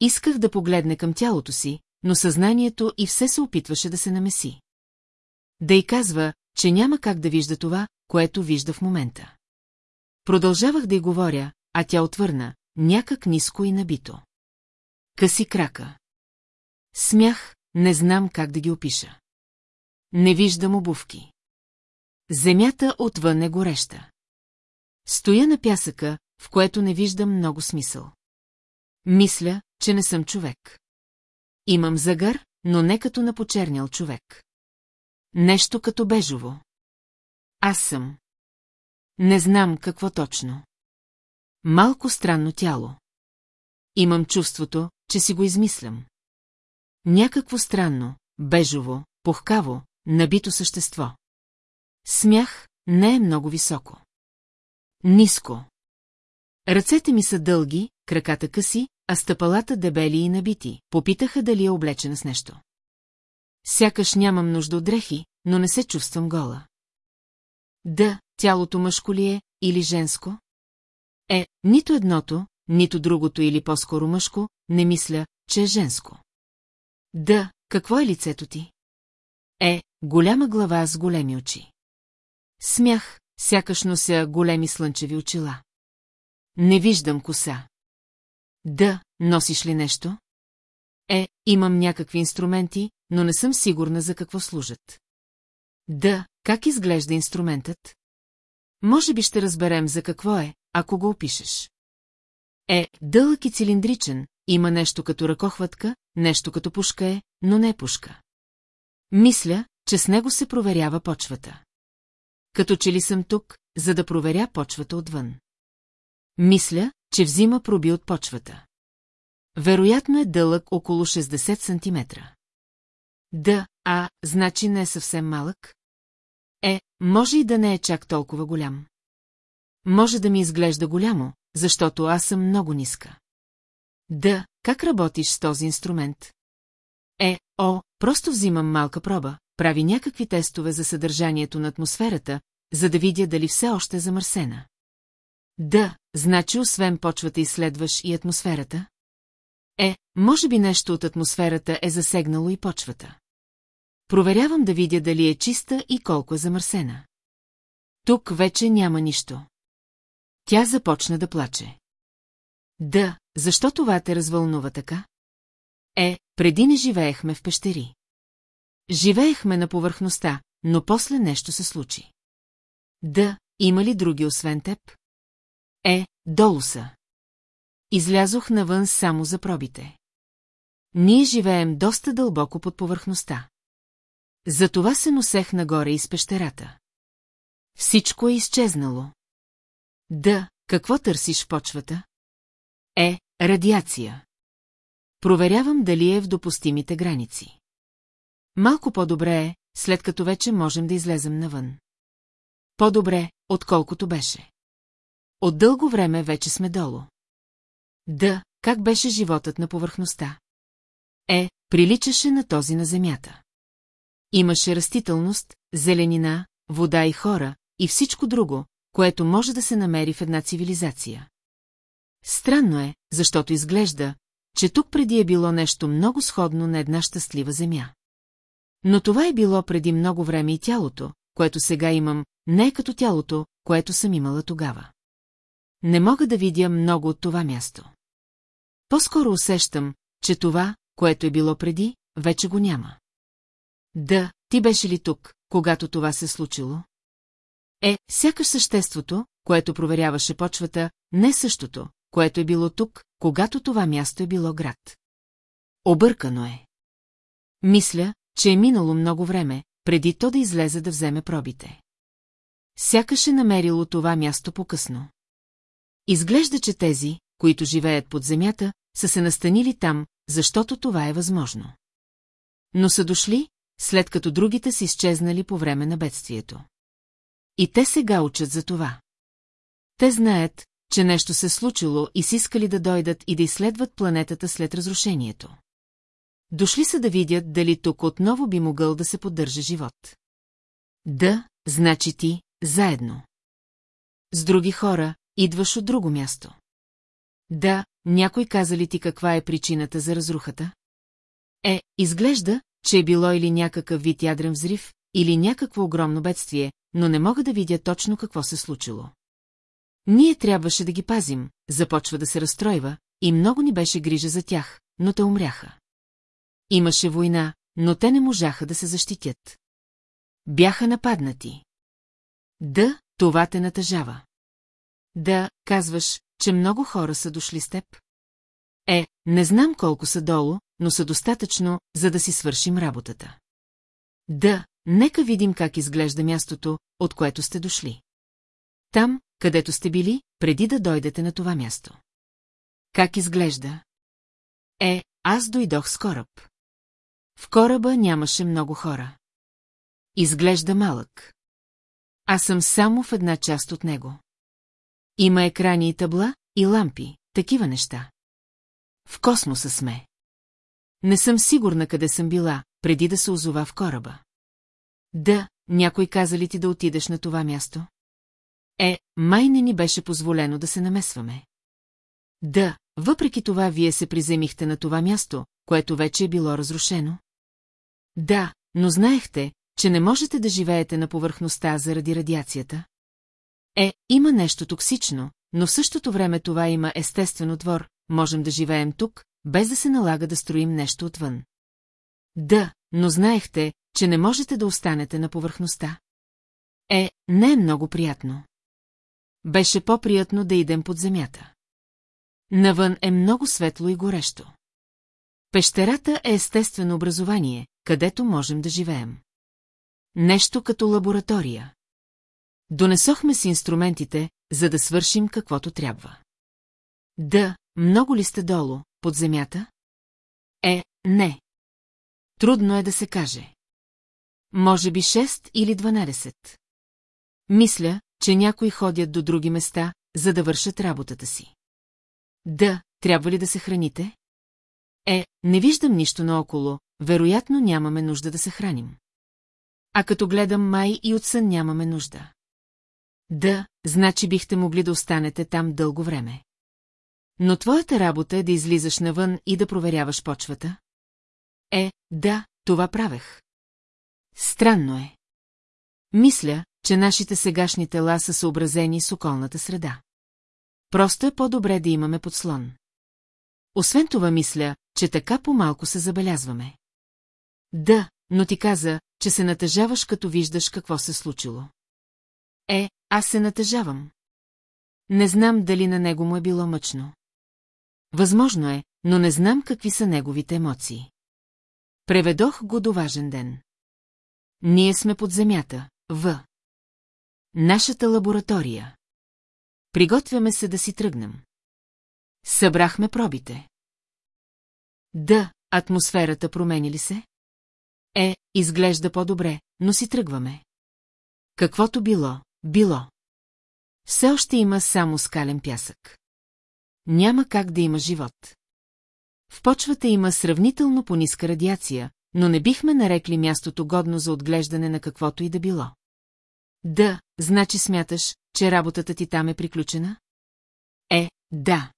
Исках да погледне към тялото си, но съзнанието и все се опитваше да се намеси. Да й казва, че няма как да вижда това, което вижда в момента. Продължавах да й говоря, а тя отвърна, някак ниско и набито. Къси крака. Смях, не знам как да ги опиша. Не виждам обувки. Земята отвън е гореща. Стоя на пясъка, в което не виждам много смисъл. Мисля, че не съм човек. Имам загър, но не като на почернял човек. Нещо като бежово. Аз съм. Не знам какво точно. Малко странно тяло. Имам чувството, че си го измислям. Някакво странно, бежово, пухкаво, набито същество. Смях не е много високо. Ниско. Ръцете ми са дълги, краката къси, а стъпалата дебели и набити, попитаха дали е облечена с нещо. Сякаш нямам нужда от дрехи, но не се чувствам гола. Да, тялото мъжко ли е или женско? Е, нито едното, нито другото или по-скоро мъжко, не мисля, че е женско. Да, какво е лицето ти? Е, голяма глава с големи очи. Смях, сякаш нося големи слънчеви очила. Не виждам коса. Да, носиш ли нещо? Е, имам някакви инструменти, но не съм сигурна за какво служат. Да, как изглежда инструментът? Може би ще разберем за какво е, ако го опишеш. Е, дълъг и цилиндричен, има нещо като ръкохватка, нещо като пушка е, но не е пушка. Мисля, че с него се проверява почвата. Като че ли съм тук, за да проверя почвата отвън. Мисля, че взима проби от почвата. Вероятно е дълъг около 60 см. Да, а, значи не е съвсем малък? Е, може и да не е чак толкова голям. Може да ми изглежда голямо, защото аз съм много ниска. Да, как работиш с този инструмент? Е, о, просто взимам малка проба, прави някакви тестове за съдържанието на атмосферата, за да видя дали все още е замърсена. Да, значи освен почвата изследваш и атмосферата? Е, може би нещо от атмосферата е засегнало и почвата. Проверявам да видя дали е чиста и колко е замърсена. Тук вече няма нищо. Тя започна да плаче. Да, защо това те развълнува така? Е, преди не живеехме в пещери. Живеехме на повърхността, но после нещо се случи. Да, има ли други освен теб? Е, долу са. Излязох навън само за пробите. Ние живеем доста дълбоко под повърхността. Затова се носех нагоре из пещерата. Всичко е изчезнало. Да, какво търсиш в почвата? Е, радиация. Проверявам дали е в допустимите граници. Малко по-добре е, след като вече можем да излезем навън. По-добре, отколкото беше. От дълго време вече сме долу. Да, как беше животът на повърхността? Е, приличаше на този на земята. Имаше растителност, зеленина, вода и хора, и всичко друго, което може да се намери в една цивилизация. Странно е, защото изглежда, че тук преди е било нещо много сходно на една щастлива земя. Но това е било преди много време и тялото, което сега имам, не е като тялото, което съм имала тогава. Не мога да видя много от това място. По-скоро усещам, че това, което е било преди, вече го няма. Да, ти беше ли тук, когато това се случило? Е, сякаш съществото, което проверяваше почвата, не същото, което е било тук, когато това място е било град. Объркано е. Мисля, че е минало много време, преди то да излезе да вземе пробите. Сякаш е намерило това място по-късно. Изглежда, че тези, които живеят под земята, са се настанили там, защото това е възможно. Но са дошли, след като другите са изчезнали по време на бедствието. И те сега учат за това. Те знаят, че нещо се случило и си искали да дойдат и да изследват планетата след разрушението. Дошли са да видят дали тук отново би могъл да се поддържа живот. Да, значи ти, заедно. С други хора, идваш от друго място. Да, някой каза ли ти каква е причината за разрухата? Е, изглежда, че е било или някакъв вид ядрен взрив, или някакво огромно бедствие, но не мога да видя точно какво се случило. Ние трябваше да ги пазим, започва да се разстройва, и много ни беше грижа за тях, но те умряха. Имаше война, но те не можаха да се защитят. Бяха нападнати. Да, това те натъжава. Да, казваш, че много хора са дошли с теб? Е, не знам колко са долу, но са достатъчно, за да си свършим работата. Да, нека видим как изглежда мястото, от което сте дошли. Там, където сте били, преди да дойдете на това място. Как изглежда? Е, аз дойдох с кораб. В кораба нямаше много хора. Изглежда малък. Аз съм само в една част от него. Има екрани и табла, и лампи, такива неща. В космоса сме. Не съм сигурна къде съм била, преди да се озова в кораба. Да, някой каза ли ти да отидеш на това място? Е, май не ни беше позволено да се намесваме. Да, въпреки това вие се приземихте на това място, което вече е било разрушено. Да, но знаехте, че не можете да живеете на повърхността заради радиацията. Е, има нещо токсично, но в същото време това има естествен отвор, можем да живеем тук, без да се налага да строим нещо отвън. Да, но знаехте, че не можете да останете на повърхността. Е, не е много приятно. Беше по-приятно да идем под земята. Навън е много светло и горещо. Пещерата е естествено образование, където можем да живеем. Нещо като лаборатория. Донесохме си инструментите, за да свършим каквото трябва. Да, много ли сте долу, под земята? Е, не. Трудно е да се каже. Може би 6 или 12. Мисля, че някои ходят до други места, за да вършат работата си. Да, трябва ли да се храните? Е, не виждам нищо наоколо, вероятно нямаме нужда да се храним. А като гледам май и от сън нямаме нужда. Да, значи бихте могли да останете там дълго време. Но твоята работа е да излизаш навън и да проверяваш почвата? Е, да, това правех. Странно е. Мисля, че нашите сегашни тела са съобразени с околната среда. Просто е по-добре да имаме подслон. Освен това мисля, че така по-малко се забелязваме. Да, но ти каза, че се натъжаваш, като виждаш какво се случило. Е, аз се натъжавам. Не знам дали на него му е било мъчно. Възможно е, но не знам какви са неговите емоции. Преведох го до важен ден. Ние сме под земята, в. Нашата лаборатория. Приготвяме се да си тръгнем. Събрахме пробите. Да, атмосферата промени ли се? Е, изглежда по-добре, но си тръгваме. Каквото било, било. Все още има само скален пясък. Няма как да има живот. В почвата има сравнително по-ниска радиация, но не бихме нарекли мястото годно за отглеждане на каквото и да било. Да, значи смяташ, че работата ти там е приключена? Е, да.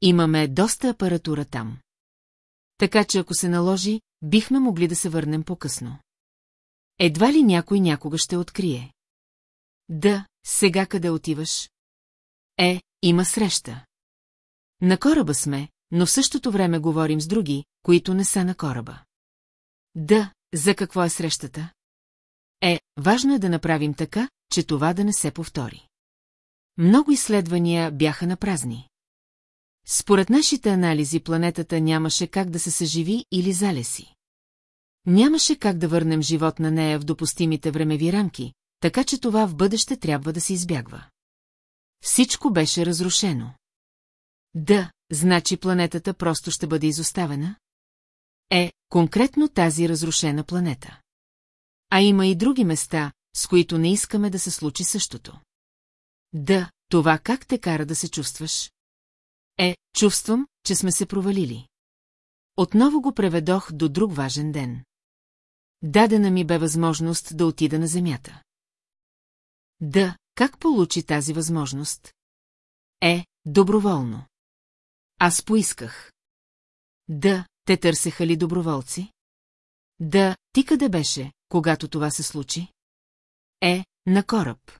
Имаме доста апаратура там. Така че ако се наложи, бихме могли да се върнем по-късно. Едва ли някой някога ще открие? Да, сега къде отиваш? Е, има среща. На кораба сме, но в същото време говорим с други, които не са на кораба. Да, за какво е срещата? Е, важно е да направим така, че това да не се повтори. Много изследвания бяха на празни. Според нашите анализи планетата нямаше как да се съживи или залеси. Нямаше как да върнем живот на нея в допустимите времеви рамки, така че това в бъдеще трябва да се избягва. Всичко беше разрушено. Да, значи планетата просто ще бъде изоставена? Е, конкретно тази разрушена планета. А има и други места, с които не искаме да се случи същото. Да, това как те кара да се чувстваш? Е, чувствам, че сме се провалили. Отново го преведох до друг важен ден. Дадена ми бе възможност да отида на земята. Да, как получи тази възможност? Е, доброволно. Аз поисках. Да, те търсеха ли доброволци? Да, ти къде беше, когато това се случи? Е, на кораб.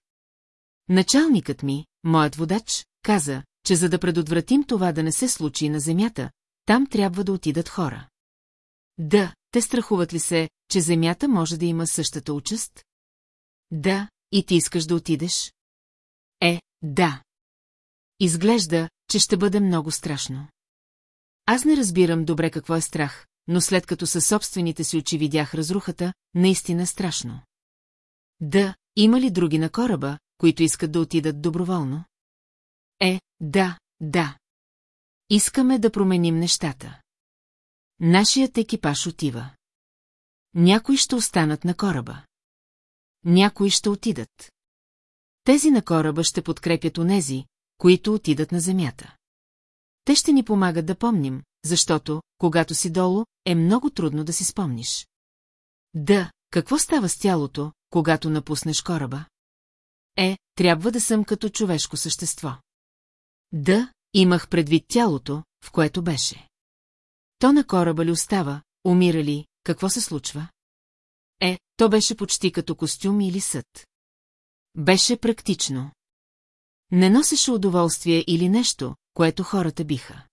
Началникът ми, моят водач, каза, че за да предотвратим това да не се случи на земята, там трябва да отидат хора. Да, те страхуват ли се, че земята може да има същата участ? Да, и ти искаш да отидеш? Е, да. Изглежда, че ще бъде много страшно. Аз не разбирам добре какво е страх, но след като със собствените си очи видях разрухата, наистина страшно. Да, има ли други на кораба, които искат да отидат доброволно? Е, да, да. Искаме да променим нещата. Нашият екипаж отива. Някои ще останат на кораба. Някои ще отидат. Тези на кораба ще подкрепят онези, които отидат на земята. Те ще ни помагат да помним, защото, когато си долу, е много трудно да си спомниш. Да, какво става с тялото, когато напуснеш кораба? Е, трябва да съм като човешко същество. Да, имах предвид тялото, в което беше. То на кораба ли остава, умира ли, какво се случва? Е, то беше почти като костюм или съд. Беше практично. Не носеше удоволствие или нещо, което хората биха.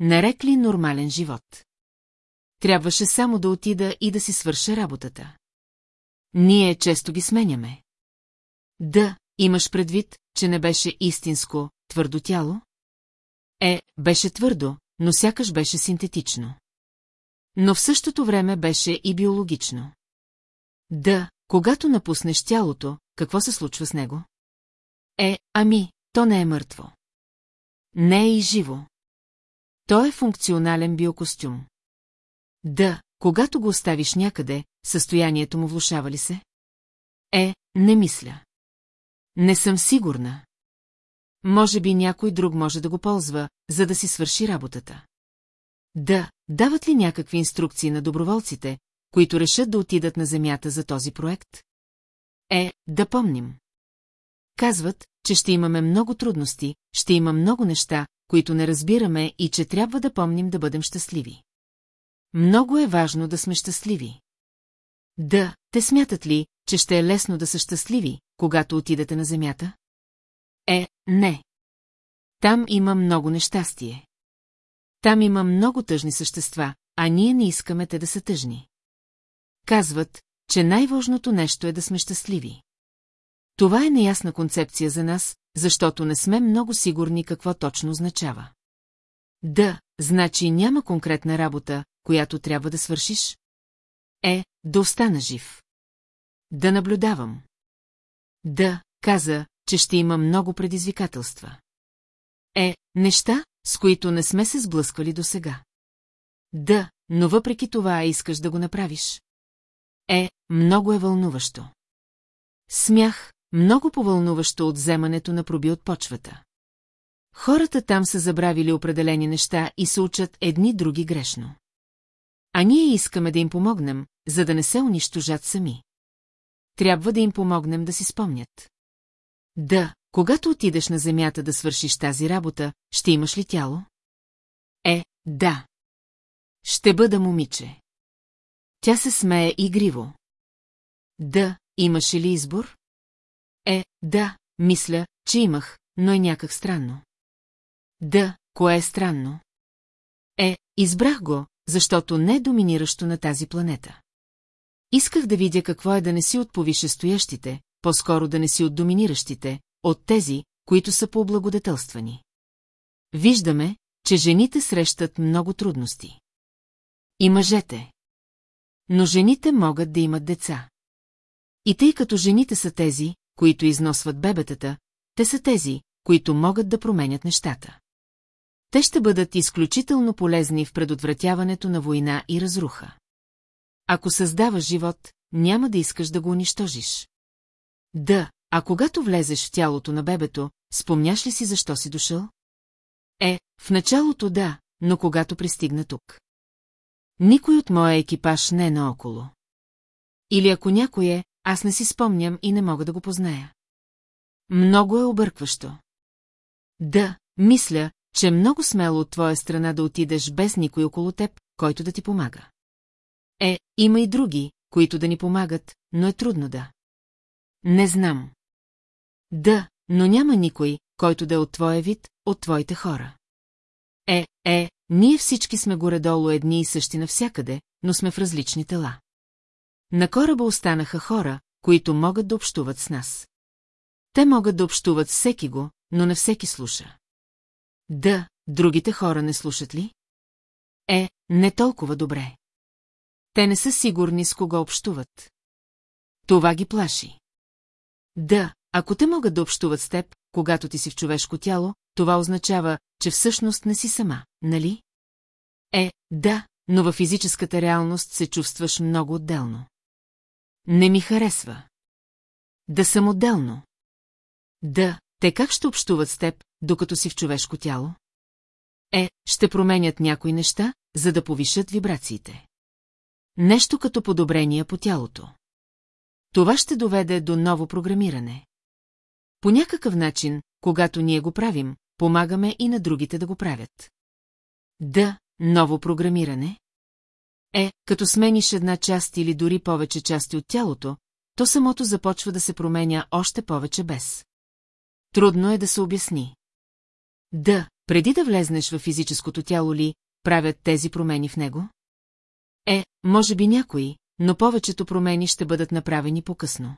Нарекли нормален живот. Трябваше само да отида и да си свърша работата. Ние често ги сменяме. Да, имаш предвид, че не беше истинско, твърдо тяло? Е, беше твърдо, но сякаш беше синтетично. Но в същото време беше и биологично. Да, когато напуснеш тялото, какво се случва с него? Е, ами, то не е мъртво. Не е и живо. Той е функционален биокостюм. Да, когато го оставиш някъде, състоянието му влушава ли се? Е, не мисля. Не съм сигурна. Може би някой друг може да го ползва, за да си свърши работата. Да, дават ли някакви инструкции на доброволците, които решат да отидат на земята за този проект? Е, да помним. Казват, че ще имаме много трудности, ще има много неща, които не разбираме и че трябва да помним да бъдем щастливи. Много е важно да сме щастливи. Да, те смятат ли, че ще е лесно да са щастливи, когато отидете на земята? Е, не. Там има много нещастие. Там има много тъжни същества, а ние не искаме те да са тъжни. Казват, че най-важното нещо е да сме щастливи. Това е неясна концепция за нас, защото не сме много сигурни какво точно означава. Да, значи няма конкретна работа, която трябва да свършиш? Е, да остана жив. Да наблюдавам. Да, каза, че ще има много предизвикателства. Е, неща, с които не сме се сблъсквали досега. Да, но въпреки това искаш да го направиш. Е, много е вълнуващо. Смях, много повълнуващо от вземането на проби от почвата. Хората там са забравили определени неща и се учат едни други грешно. А ние искаме да им помогнем, за да не се унищожат сами. Трябва да им помогнем да си спомнят. Да, когато отидеш на земята да свършиш тази работа, ще имаш ли тяло? Е, да. Ще бъда момиче. Тя се смее игриво. Да, имаше ли избор? Е, да, мисля, че имах, но е някак странно. Да, кое е странно? Е, избрах го, защото не е доминиращо на тази планета. Исках да видя какво е да не си от повишестоящите, по-скоро да не си от доминиращите, от тези, които са по-облагодетелствани. Виждаме, че жените срещат много трудности. И мъжете. Но жените могат да имат деца. И тъй като жените са тези, които износват бебетата, те са тези, които могат да променят нещата. Те ще бъдат изключително полезни в предотвратяването на война и разруха. Ако създаваш живот, няма да искаш да го унищожиш. Да, а когато влезеш в тялото на бебето, спомняш ли си защо си дошъл? Е, в началото да, но когато пристигна тук. Никой от моя екипаж не е наоколо. Или ако някой е, аз не си спомням и не мога да го позная. Много е объркващо. Да, мисля, че е много смело от твоя страна да отидеш без никой около теб, който да ти помага. Е, има и други, които да ни помагат, но е трудно да. Не знам. Да, но няма никой, който да е от твоя вид, от твоите хора. Е, е, ние всички сме горе-долу едни и същи навсякъде, но сме в различни тела. На кораба останаха хора, които могат да общуват с нас. Те могат да общуват всеки го, но не всеки слуша. Да, другите хора не слушат ли? Е, не толкова добре. Те не са сигурни с кого общуват. Това ги плаши. Да, ако те могат да общуват с теб, когато ти си в човешко тяло, това означава, че всъщност не си сама, нали? Е, да, но във физическата реалност се чувстваш много отделно. Не ми харесва. Да съм отделно. Да, те как ще общуват с теб, докато си в човешко тяло? Е, ще променят някои неща, за да повишат вибрациите. Нещо като подобрение по тялото. Това ще доведе до ново програмиране. По някакъв начин, когато ние го правим, помагаме и на другите да го правят. Да, ново програмиране. Е, като смениш една част или дори повече части от тялото, то самото започва да се променя още повече без. Трудно е да се обясни. Да, преди да влезнеш в физическото тяло ли, правят тези промени в него? Е, може би някои, но повечето промени ще бъдат направени по-късно.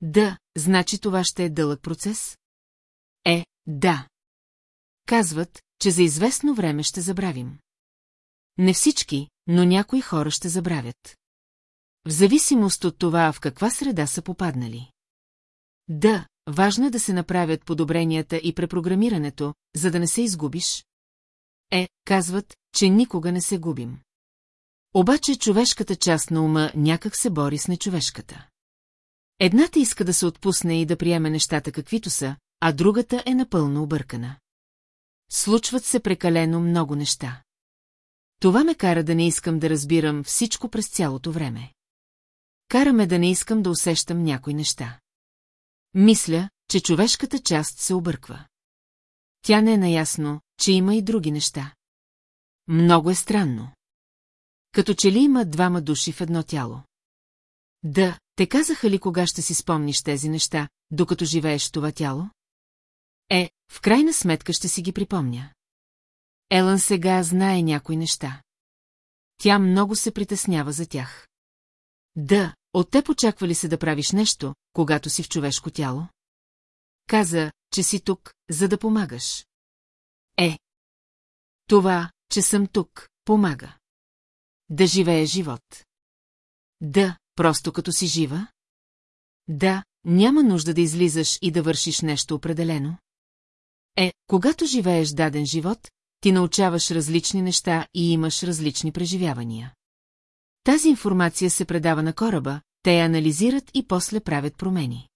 Да, значи това ще е дълъг процес? Е, да. Казват, че за известно време ще забравим. Не всички, но някои хора ще забравят. В зависимост от това в каква среда са попаднали. Да, важно е да се направят подобренията и препрограмирането, за да не се изгубиш. Е, казват, че никога не се губим. Обаче човешката част на ума някак се бори с нечовешката. Едната иска да се отпусне и да приеме нещата каквито са, а другата е напълно объркана. Случват се прекалено много неща. Това ме кара да не искам да разбирам всичко през цялото време. Караме да не искам да усещам някои неща. Мисля, че човешката част се обърква. Тя не е наясно, че има и други неща. Много е странно. Като че ли има двама души в едно тяло. Да, те казаха ли кога ще си спомниш тези неща, докато живееш това тяло? Е, в крайна сметка ще си ги припомня. Елън сега знае някои неща. Тя много се притеснява за тях. Да, от те очаква ли се да правиш нещо, когато си в човешко тяло? Каза, че си тук, за да помагаш. Е. Това, че съм тук, помага. Да живее живот. Да, просто като си жива? Да, няма нужда да излизаш и да вършиш нещо определено. Е, когато живееш даден живот, ти научаваш различни неща и имаш различни преживявания. Тази информация се предава на кораба, те я анализират и после правят промени.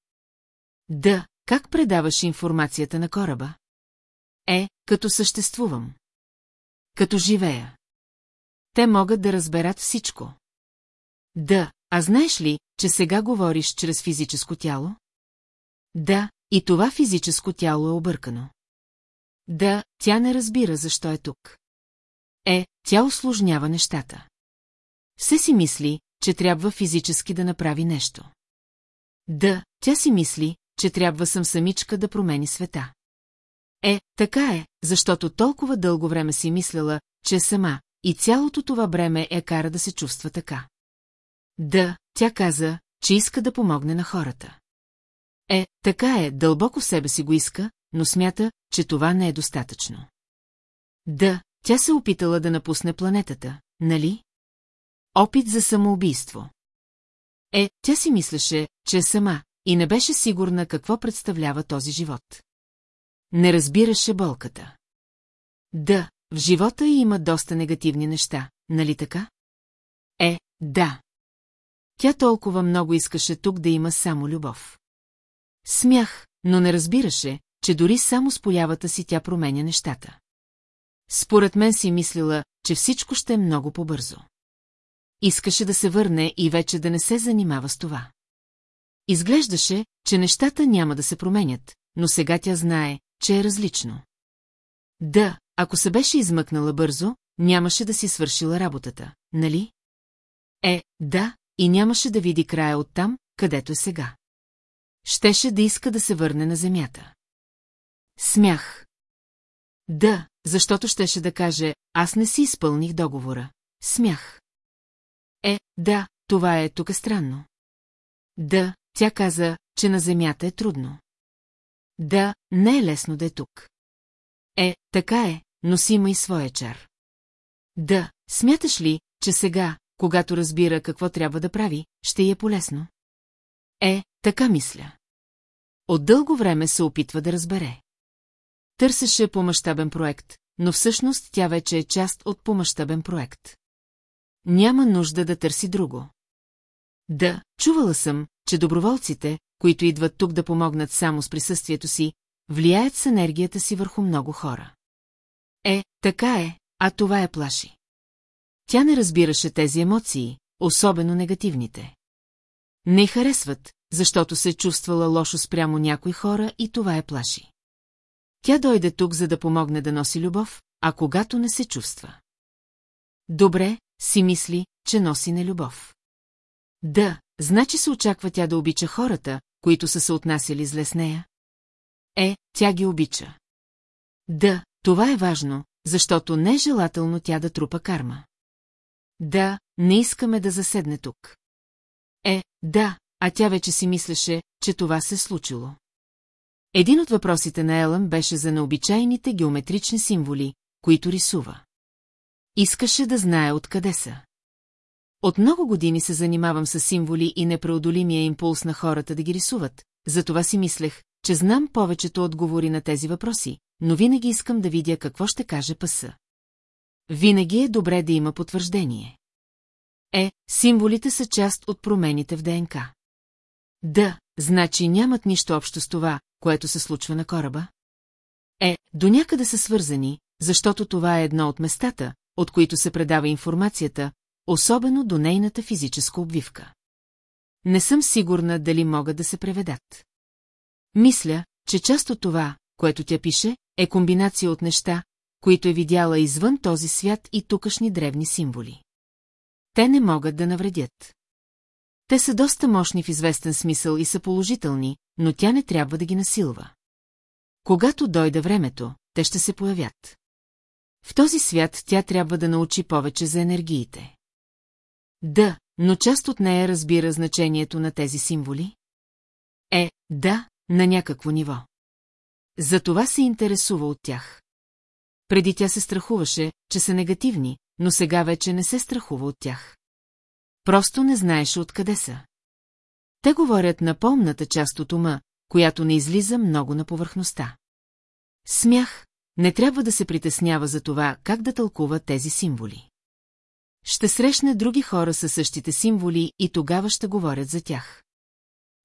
Да, как предаваш информацията на кораба? Е, като съществувам. Като живея. Те могат да разберат всичко. Да, а знаеш ли, че сега говориш чрез физическо тяло? Да, и това физическо тяло е объркано. Да, тя не разбира защо е тук. Е, тя осложнява нещата. Все си мисли, че трябва физически да направи нещо. Да, тя си мисли, че трябва съм самичка да промени света. Е, така е, защото толкова дълго време си мисляла, че е сама, и цялото това бреме е кара да се чувства така. Да, тя каза, че иска да помогне на хората. Е, така е, дълбоко в себе си го иска, но смята, че това не е достатъчно. Да, тя се опитала да напусне планетата, нали? Опит за самоубийство. Е, тя си мислеше, че е сама, и не беше сигурна какво представлява този живот. Не разбираше болката. Да, в живота й има доста негативни неща, нали така? Е, да. Тя толкова много искаше тук да има само любов. Смях, но не разбираше, че дори само с появата си тя променя нещата. Според мен си мислила, че всичко ще е много по-бързо. Искаше да се върне и вече да не се занимава с това. Изглеждаше, че нещата няма да се променят, но сега тя знае, че е различно. Да, ако се беше измъкнала бързо, нямаше да си свършила работата, нали? Е, да, и нямаше да види края от там, където е сега. Щеше да иска да се върне на земята. Смях. Да, защото щеше да каже, аз не си изпълних договора. Смях. Е, да, това е тук странно. Да, тя каза, че на земята е трудно. Да, не е лесно да е тук. Е, така е, но си има и своя чар. Да, смяташ ли, че сега, когато разбира какво трябва да прави, ще й е полезно? Е, така мисля. От дълго време се опитва да разбере. Търсеше по-мащабен проект, но всъщност тя вече е част от по-мащабен проект. Няма нужда да търси друго. Да, чувала съм, че доброволците, които идват тук да помогнат само с присъствието си, влияят с енергията си върху много хора. Е, така е, а това е плаши. Тя не разбираше тези емоции, особено негативните. Не харесват, защото се чувствала лошо спрямо някои хора и това е плаши. Тя дойде тук, за да помогне да носи любов, а когато не се чувства. Добре, си мисли, че носи нелюбов. Да, значи се очаква тя да обича хората, които са се отнасяли зле с нея? Е, тя ги обича. Да, това е важно, защото не е желателно тя да трупа карма. Да, не искаме да заседне тук. Е, да, а тя вече си мислеше, че това се случило. Един от въпросите на Елън беше за необичайните геометрични символи, които рисува. Искаше да знае откъде са. От много години се занимавам с символи и непреодолимия импулс на хората да ги рисуват, затова си мислех, че знам повечето отговори на тези въпроси, но винаги искам да видя какво ще каже пъса. винаги е добре да има потвърждение. Е, символите са част от промените в ДНК. Да, значи нямат нищо общо с това, което се случва на кораба? Е, до някъде са свързани, защото това е едно от местата, от които се предава информацията, особено до нейната физическа обвивка. Не съм сигурна дали могат да се преведат. Мисля, че част от това, което тя пише, е комбинация от неща, които е видяла извън този свят и тукашни древни символи. Те не могат да навредят. Те са доста мощни в известен смисъл и са положителни, но тя не трябва да ги насилва. Когато дойде времето, те ще се появят. В този свят тя трябва да научи повече за енергиите. Да, но част от нея разбира значението на тези символи? Е, да, на някакво ниво. Затова се интересува от тях. Преди тя се страхуваше, че са негативни, но сега вече не се страхува от тях. Просто не знаеше откъде са. Те говорят на помната част от ума, която не излиза много на повърхността. Смях, не трябва да се притеснява за това, как да тълкува тези символи. Ще срещне други хора със същите символи и тогава ще говорят за тях.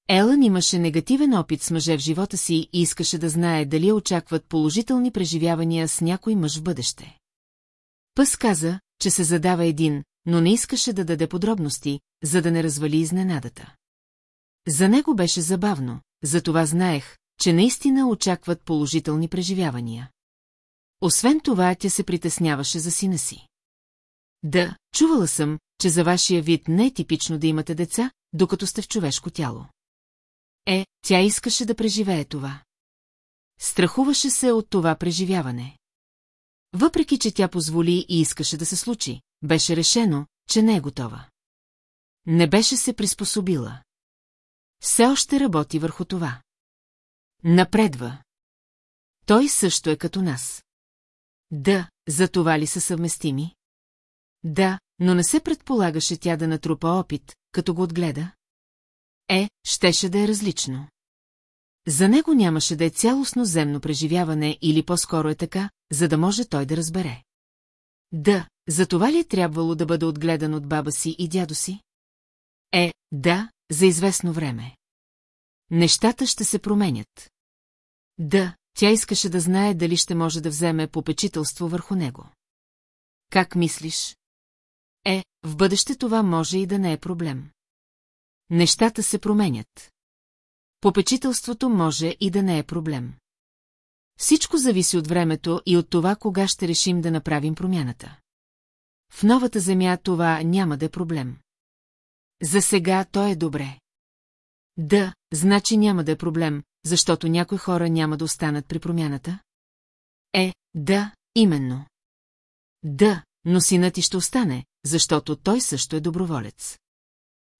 Елън имаше негативен опит с мъже в живота си и искаше да знае дали очакват положителни преживявания с някой мъж в бъдеще. Пъс каза, че се задава един, но не искаше да даде подробности, за да не развали изненадата. За него беше забавно, затова знаех, че наистина очакват положителни преживявания. Освен това, тя се притесняваше за сина си. Да, чувала съм, че за вашия вид не е типично да имате деца, докато сте в човешко тяло. Е, тя искаше да преживее това. Страхуваше се от това преживяване. Въпреки, че тя позволи и искаше да се случи, беше решено, че не е готова. Не беше се приспособила. Все още работи върху това. Напредва. Той също е като нас. Да, за това ли са съвместими? Да, но не се предполагаше тя да натрупа опит, като го отгледа. Е, щеше да е различно. За него нямаше да е цялостно земно преживяване или по-скоро е така, за да може той да разбере. Да, за това ли е трябвало да бъде отгледан от баба си и дядо си? Е, да, за известно време. Нещата ще се променят. Да, тя искаше да знае дали ще може да вземе попечителство върху него. Как мислиш? Е, в бъдеще това може и да не е проблем. Нещата се променят. Попечителството може и да не е проблем. Всичко зависи от времето и от това, кога ще решим да направим промяната. В новата земя това няма да е проблем. За сега то е добре. Да, значи няма да е проблем, защото някои хора няма да останат при промяната? Е, да, именно. Да, но синът ти ще остане, защото той също е доброволец.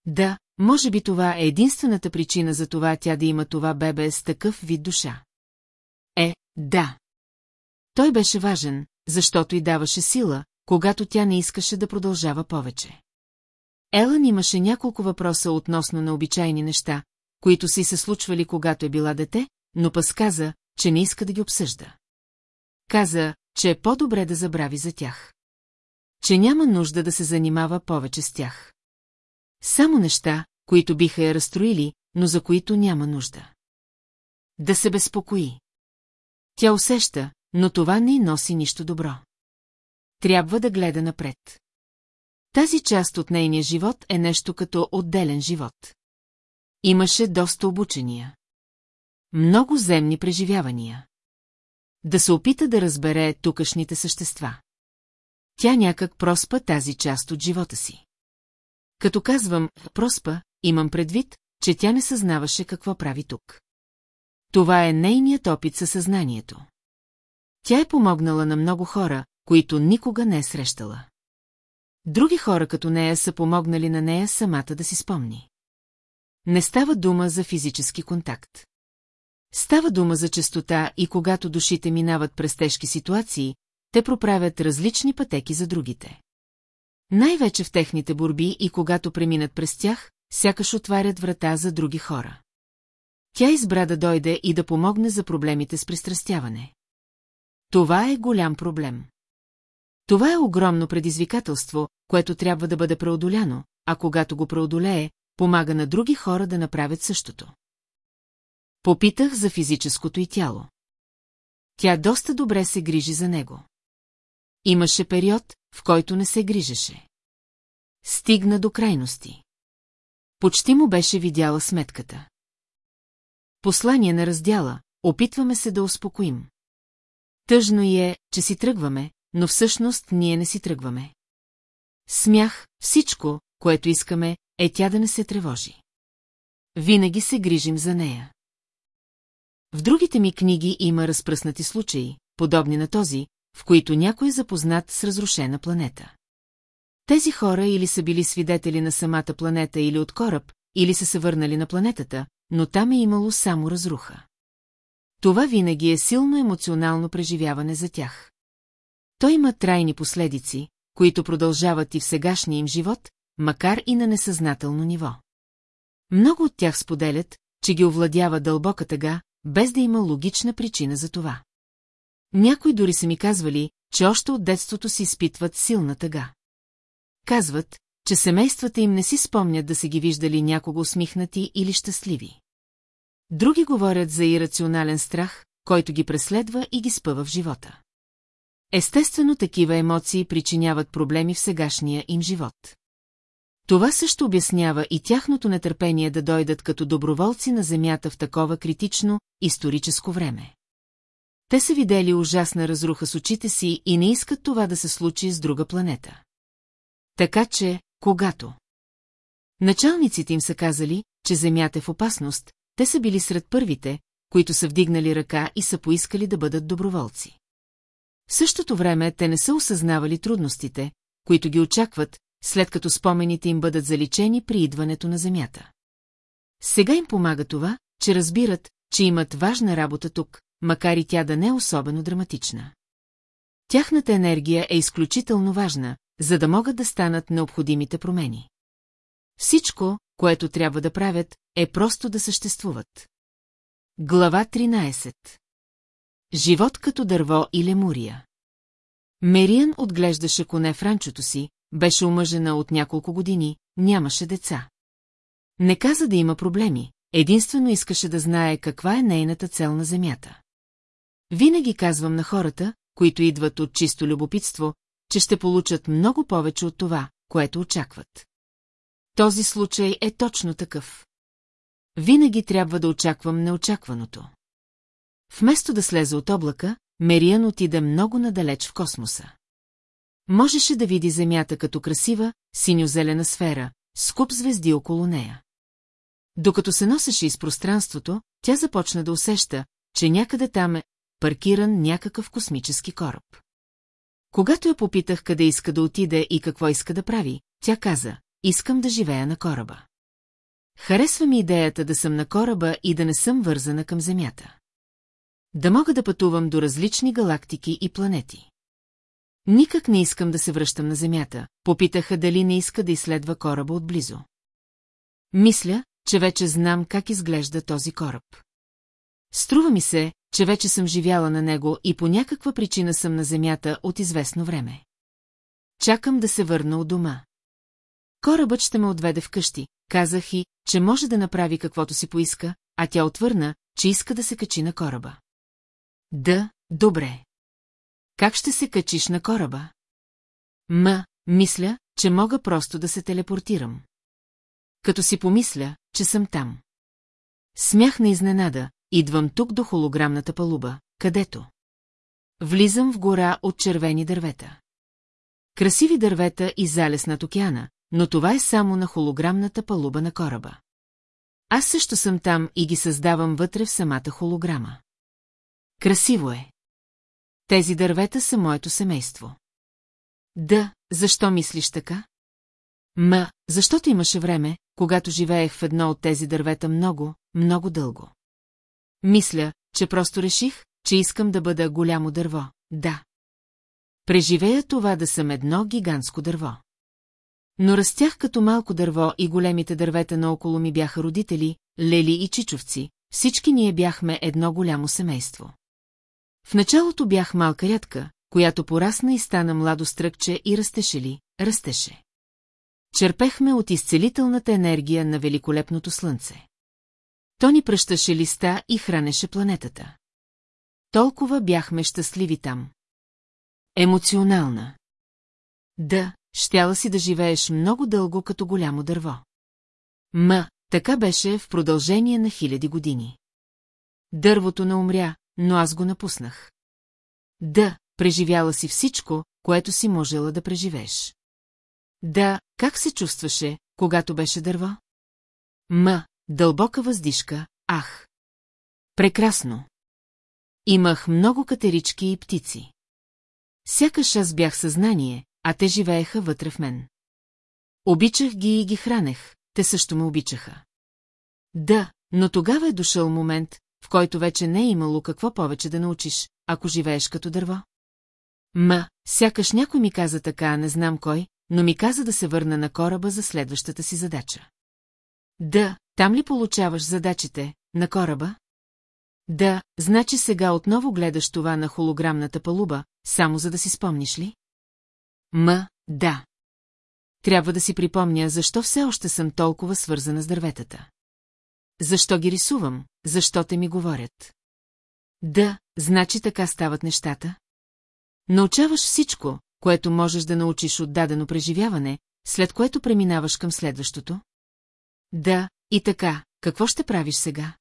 Да, може би това е единствената причина за това тя да има това бебе с такъв вид душа. Е, да. Той беше важен, защото й даваше сила, когато тя не искаше да продължава повече. Елън имаше няколко въпроса относно на обичайни неща, които си се случвали когато е била дете, но пъс каза, че не иска да ги обсъжда. Каза, че е по-добре да забрави за тях. Че няма нужда да се занимава повече с тях. Само неща, които биха я разстроили, но за които няма нужда. Да се безпокои. Тя усеща, но това не носи нищо добро. Трябва да гледа напред. Тази част от нейния живот е нещо като отделен живот. Имаше доста обучения. Много земни преживявания. Да се опита да разбере тукашните същества. Тя някак проспа тази част от живота си. Като казвам «проспа», имам предвид, че тя не съзнаваше какво прави тук. Това е нейният опит със съзнанието. Тя е помогнала на много хора, които никога не е срещала. Други хора като нея са помогнали на нея самата да си спомни. Не става дума за физически контакт. Става дума за честота и когато душите минават през тежки ситуации, те проправят различни пътеки за другите. Най-вече в техните борби и когато преминат през тях, сякаш отварят врата за други хора. Тя избра да дойде и да помогне за проблемите с пристрастяване. Това е голям проблем. Това е огромно предизвикателство, което трябва да бъде преодоляно, а когато го преодолее, помага на други хора да направят същото. Попитах за физическото й тяло. Тя доста добре се грижи за него. Имаше период, в който не се грижеше. Стигна до крайности. Почти му беше видяла сметката. Послание на раздяла, опитваме се да успокоим. Тъжно и е, че си тръгваме, но всъщност ние не си тръгваме. Смях, всичко, което искаме, е тя да не се тревожи. Винаги се грижим за нея. В другите ми книги има разпръснати случаи, подобни на този, в които някой е запознат с разрушена планета. Тези хора или са били свидетели на самата планета или от кораб, или са се върнали на планетата, но там е имало само разруха. Това винаги е силно емоционално преживяване за тях. Той има трайни последици, които продължават и в сегашния им живот, макар и на несъзнателно ниво. Много от тях споделят, че ги овладява дълбока тъга, без да има логична причина за това. Някои дори са ми казвали, че още от детството си изпитват силна тъга. Казват, че семействата им не си спомнят да са ги виждали някого усмихнати или щастливи. Други говорят за ирационален страх, който ги преследва и ги спъва в живота. Естествено, такива емоции причиняват проблеми в сегашния им живот. Това също обяснява и тяхното нетърпение да дойдат като доброволци на Земята в такова критично, историческо време. Те са видели ужасна разруха с очите си и не искат това да се случи с друга планета. Така че, когато началниците им са казали, че Земята е в опасност, те са били сред първите, които са вдигнали ръка и са поискали да бъдат доброволци. В същото време те не са осъзнавали трудностите, които ги очакват, след като спомените им бъдат заличени при идването на Земята. Сега им помага това, че разбират, че имат важна работа тук, макар и тя да не е особено драматична. Тяхната енергия е изключително важна, за да могат да станат необходимите промени. Всичко, което трябва да правят, е просто да съществуват. Глава 13 Живот като дърво и лемурия Мериан отглеждаше коне в ранчото си, беше омъжена от няколко години, нямаше деца. Не каза да има проблеми, единствено искаше да знае каква е нейната цел на земята. Винаги казвам на хората, които идват от чисто любопитство, че ще получат много повече от това, което очакват. Този случай е точно такъв. Винаги трябва да очаквам неочакваното. Вместо да слезе от облака, Мериан отиде много надалеч в космоса. Можеше да види Земята като красива, синьо-зелена сфера, с куп звезди около нея. Докато се носеше из пространството, тя започна да усеща, че някъде там е паркиран някакъв космически кораб. Когато я попитах къде иска да отиде и какво иска да прави, тя каза, искам да живея на кораба. Харесва ми идеята да съм на кораба и да не съм вързана към Земята. Да мога да пътувам до различни галактики и планети. Никак не искам да се връщам на Земята, попитаха дали не иска да изследва кораба отблизо. Мисля, че вече знам как изглежда този кораб. Струва ми се, че вече съм живяла на него и по някаква причина съм на Земята от известно време. Чакам да се върна от дома. Корабът ще ме отведе вкъщи, казах и, че може да направи каквото си поиска, а тя отвърна, че иска да се качи на кораба. Да, добре. Как ще се качиш на кораба? Ма, мисля, че мога просто да се телепортирам. Като си помисля, че съм там. Смях на изненада, идвам тук до холограмната палуба, където. Влизам в гора от червени дървета. Красиви дървета и залез над океана, но това е само на холограмната палуба на кораба. Аз също съм там и ги създавам вътре в самата холограма. Красиво е. Тези дървета са моето семейство. Да, защо мислиш така? Ма, защото имаше време, когато живеех в едно от тези дървета много, много дълго. Мисля, че просто реших, че искам да бъда голямо дърво, да. Преживея това да съм едно гигантско дърво. Но растях като малко дърво и големите дървета наоколо ми бяха родители, лели и чичовци, всички ние бяхме едно голямо семейство. В началото бях малка рядка, която порасна и стана младо стръкче и растеше ли, растеше. Черпехме от изцелителната енергия на великолепното слънце. То ни пръщаше листа и хранеше планетата. Толкова бяхме щастливи там. Емоционална. Да, щяла си да живееш много дълго като голямо дърво. Ма, така беше в продължение на хиляди години. Дървото не умря, но аз го напуснах. Да, преживяла си всичко, което си можела да преживееш. Да, как се чувстваше, когато беше дърво? Ма, дълбока въздишка, ах. Прекрасно. Имах много катерички и птици. Сякаш аз бях съзнание, а те живееха вътре в мен. Обичах ги и ги хранех, те също ме обичаха. Да, но тогава е дошъл момент, в който вече не е имало какво повече да научиш, ако живееш като дърво. Ма, сякаш някой ми каза така, не знам кой, но ми каза да се върна на кораба за следващата си задача. Да, там ли получаваш задачите, на кораба? Да, значи сега отново гледаш това на холограмната палуба, само за да си спомниш ли? Ма, да. Трябва да си припомня, защо все още съм толкова свързана с дърветата. Защо ги рисувам, защо те ми говорят? Да, значи така стават нещата. Научаваш всичко, което можеш да научиш от дадено преживяване, след което преминаваш към следващото? Да, и така, какво ще правиш сега?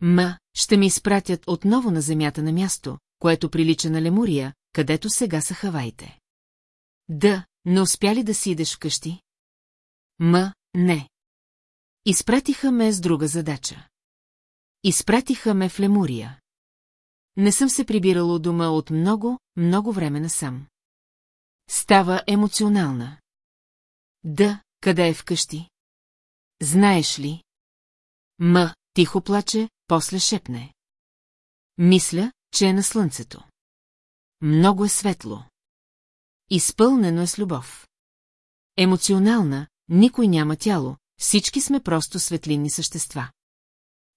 Ма, ще ми изпратят отново на земята на място, което прилича на Лемурия, където сега са Хаваите. Да, не успя ли да си идеш вкъщи? Ма, не. Изпратиха ме с друга задача. Изпратиха ме в Лемурия. Не съм се прибирала от дома от много, много време насам. Става емоционална. Да, къде е вкъщи? Знаеш ли? Ма, тихо плаче, после шепне. Мисля, че е на слънцето. Много е светло. Изпълнено е с любов. Емоционална, никой няма тяло, всички сме просто светлинни същества.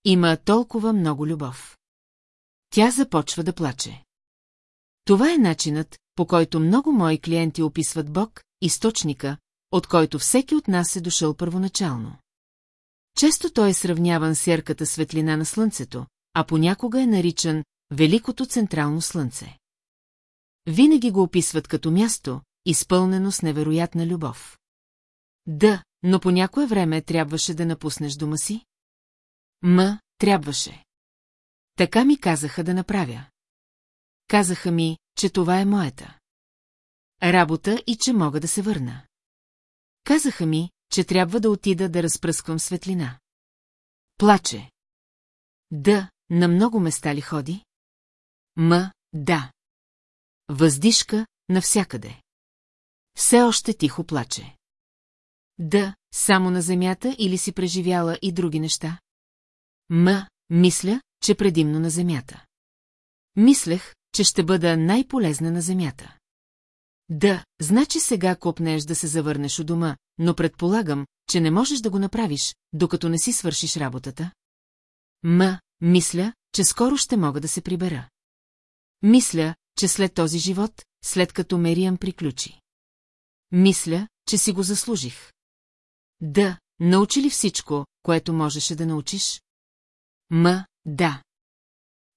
Има толкова много любов. Тя започва да плаче. Това е начинът, по който много мои клиенти описват Бог, източника, от който всеки от нас е дошъл първоначално. Често той е сравняван с ярката светлина на Слънцето, а понякога е наричан Великото Централно Слънце. Винаги го описват като място, изпълнено с невероятна любов. Да, но по някое време трябваше да напуснеш дома си? Ма, трябваше. Така ми казаха да направя. Казаха ми, че това е моята. Работа и че мога да се върна. Казаха ми, че трябва да отида да разпръсквам светлина. Плаче. Да, на много места ли ходи? Ма, да. Въздишка навсякъде. Все още тихо плаче. Да, само на земята или си преживяла и други неща? Ма, мисля, че предимно на земята. Мислех, че ще бъда най-полезна на земята. Да, значи сега копнеш да се завърнеш у дома, но предполагам, че не можеш да го направиш, докато не си свършиш работата. Ма, мисля, че скоро ще мога да се прибера. Мисля, че след този живот, след като Мериям приключи. Мисля, че си го заслужих. Да, научи ли всичко, което можеше да научиш? Ма, да.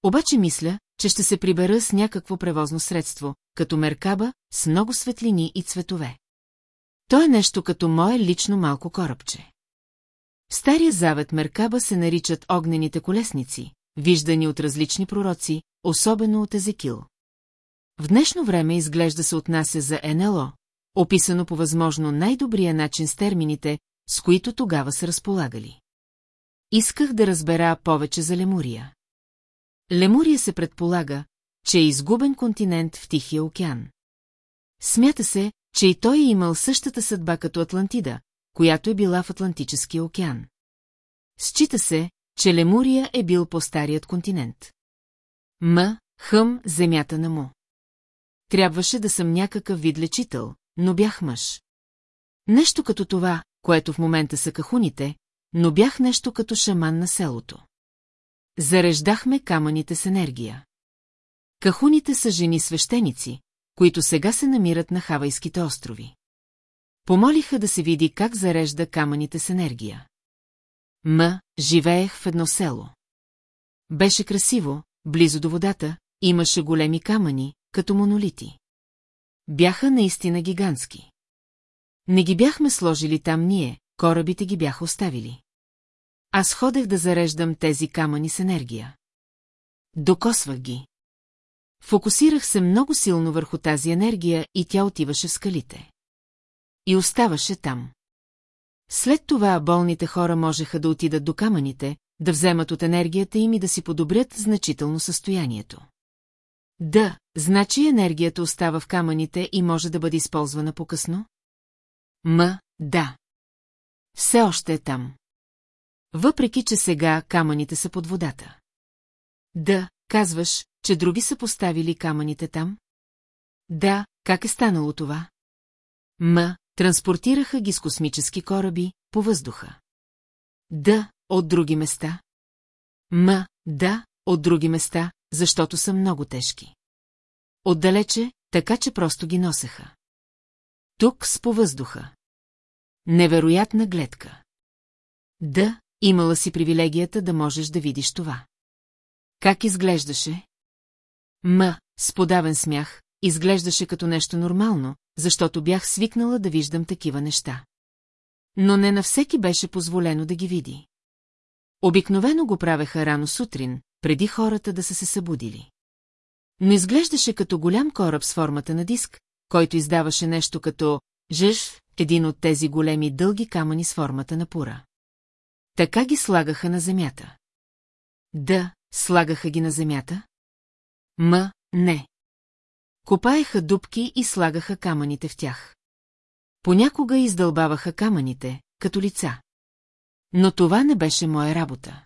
Обаче мисля, че ще се прибера с някакво превозно средство, като меркаба, с много светлини и цветове. То е нещо като мое лично малко корабче. В Стария завет Меркаба се наричат огнените колесници, виждани от различни пророци, особено от Езекил. В днешно време изглежда се отнася за НЛО, описано по възможно най-добрия начин с термините, с които тогава са разполагали. Исках да разбера повече за Лемурия. Лемурия се предполага, че е изгубен континент в Тихия океан. Смята се, че и той е имал същата съдба като Атлантида, която е била в Атлантическия океан. Счита се, че Лемурия е бил по-старият континент. М, хъм, земята на му. Трябваше да съм някакъв вид лечител, но бях мъж. Нещо като това, което в момента са кахуните, но бях нещо като шаман на селото. Зареждахме камъните с енергия. Кахуните са жени свещеници, които сега се намират на Хавайските острови. Помолиха да се види как зарежда камъните с енергия. М, живеех в едно село. Беше красиво, близо до водата, имаше големи камъни, като монолити. Бяха наистина гигантски. Не ги бяхме сложили там ние, корабите ги бяха оставили. Аз ходех да зареждам тези камъни с енергия. Докосвах ги. Фокусирах се много силно върху тази енергия и тя отиваше в скалите. И оставаше там. След това болните хора можеха да отидат до камъните, да вземат от енергията им и да си подобрят значително състоянието. Да, значи енергията остава в камъните и може да бъде използвана по-късно? М, да. Все още е там. Въпреки, че сега камъните са под водата. Да, казваш, че други са поставили камъните там? Да, как е станало това? М, транспортираха ги с космически кораби по въздуха. Да, от други места. М, да, от други места, защото са много тежки. Отдалече, така че просто ги носеха. Тук с по въздуха. Невероятна гледка. Да, имала си привилегията да можеш да видиш това. Как изглеждаше? М, с подавен смях, изглеждаше като нещо нормално, защото бях свикнала да виждам такива неща. Но не на всеки беше позволено да ги види. Обикновено го правеха рано сутрин, преди хората да са се събудили. Но изглеждаше като голям кораб с формата на диск, който издаваше нещо като жъж, един от тези големи дълги камъни с формата на пура. Така ги слагаха на земята. Да, слагаха ги на земята? М, не. Копаеха дубки и слагаха камъните в тях. Понякога издълбаваха камъните, като лица. Но това не беше моя работа.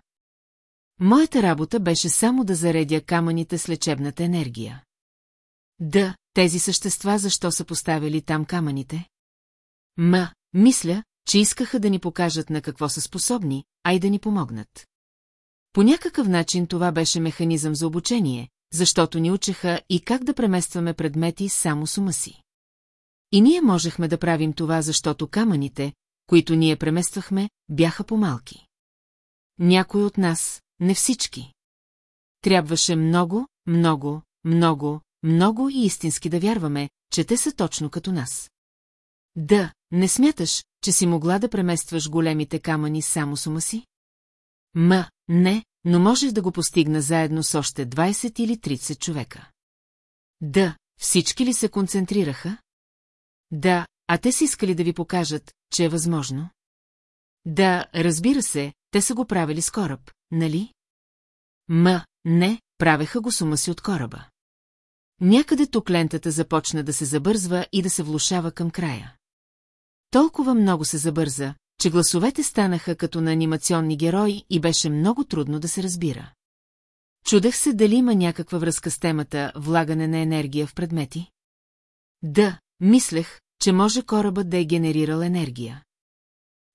Моята работа беше само да заредя камъните с лечебната енергия. Да, тези същества защо са поставили там камъните? Ма, мисля, че искаха да ни покажат на какво са способни, а и да ни помогнат. По някакъв начин това беше механизъм за обучение, защото ни учеха и как да преместваме предмети само с ума си. И ние можехме да правим това, защото камъните, които ние премествахме, бяха по-малки. Някой от нас, не всички. Трябваше много, много, много, много и истински да вярваме, че те са точно като нас. Да, не смяташ, че си могла да преместваш големите камъни само с ума си? Ма, не, но можех да го постигна заедно с още 20 или 30 човека. Да, всички ли се концентрираха? Да, а те си искали да ви покажат, че е възможно? Да, разбира се, те са го правили с кораб, нали? Ма, не, правеха го с ума си от кораба. Някъде тук лентата започна да се забързва и да се влушава към края. Толкова много се забърза, че гласовете станаха като на анимационни герои и беше много трудно да се разбира. Чудех се дали има някаква връзка с темата влагане на енергия в предмети. Да, мислех, че може корабът да е генерирал енергия.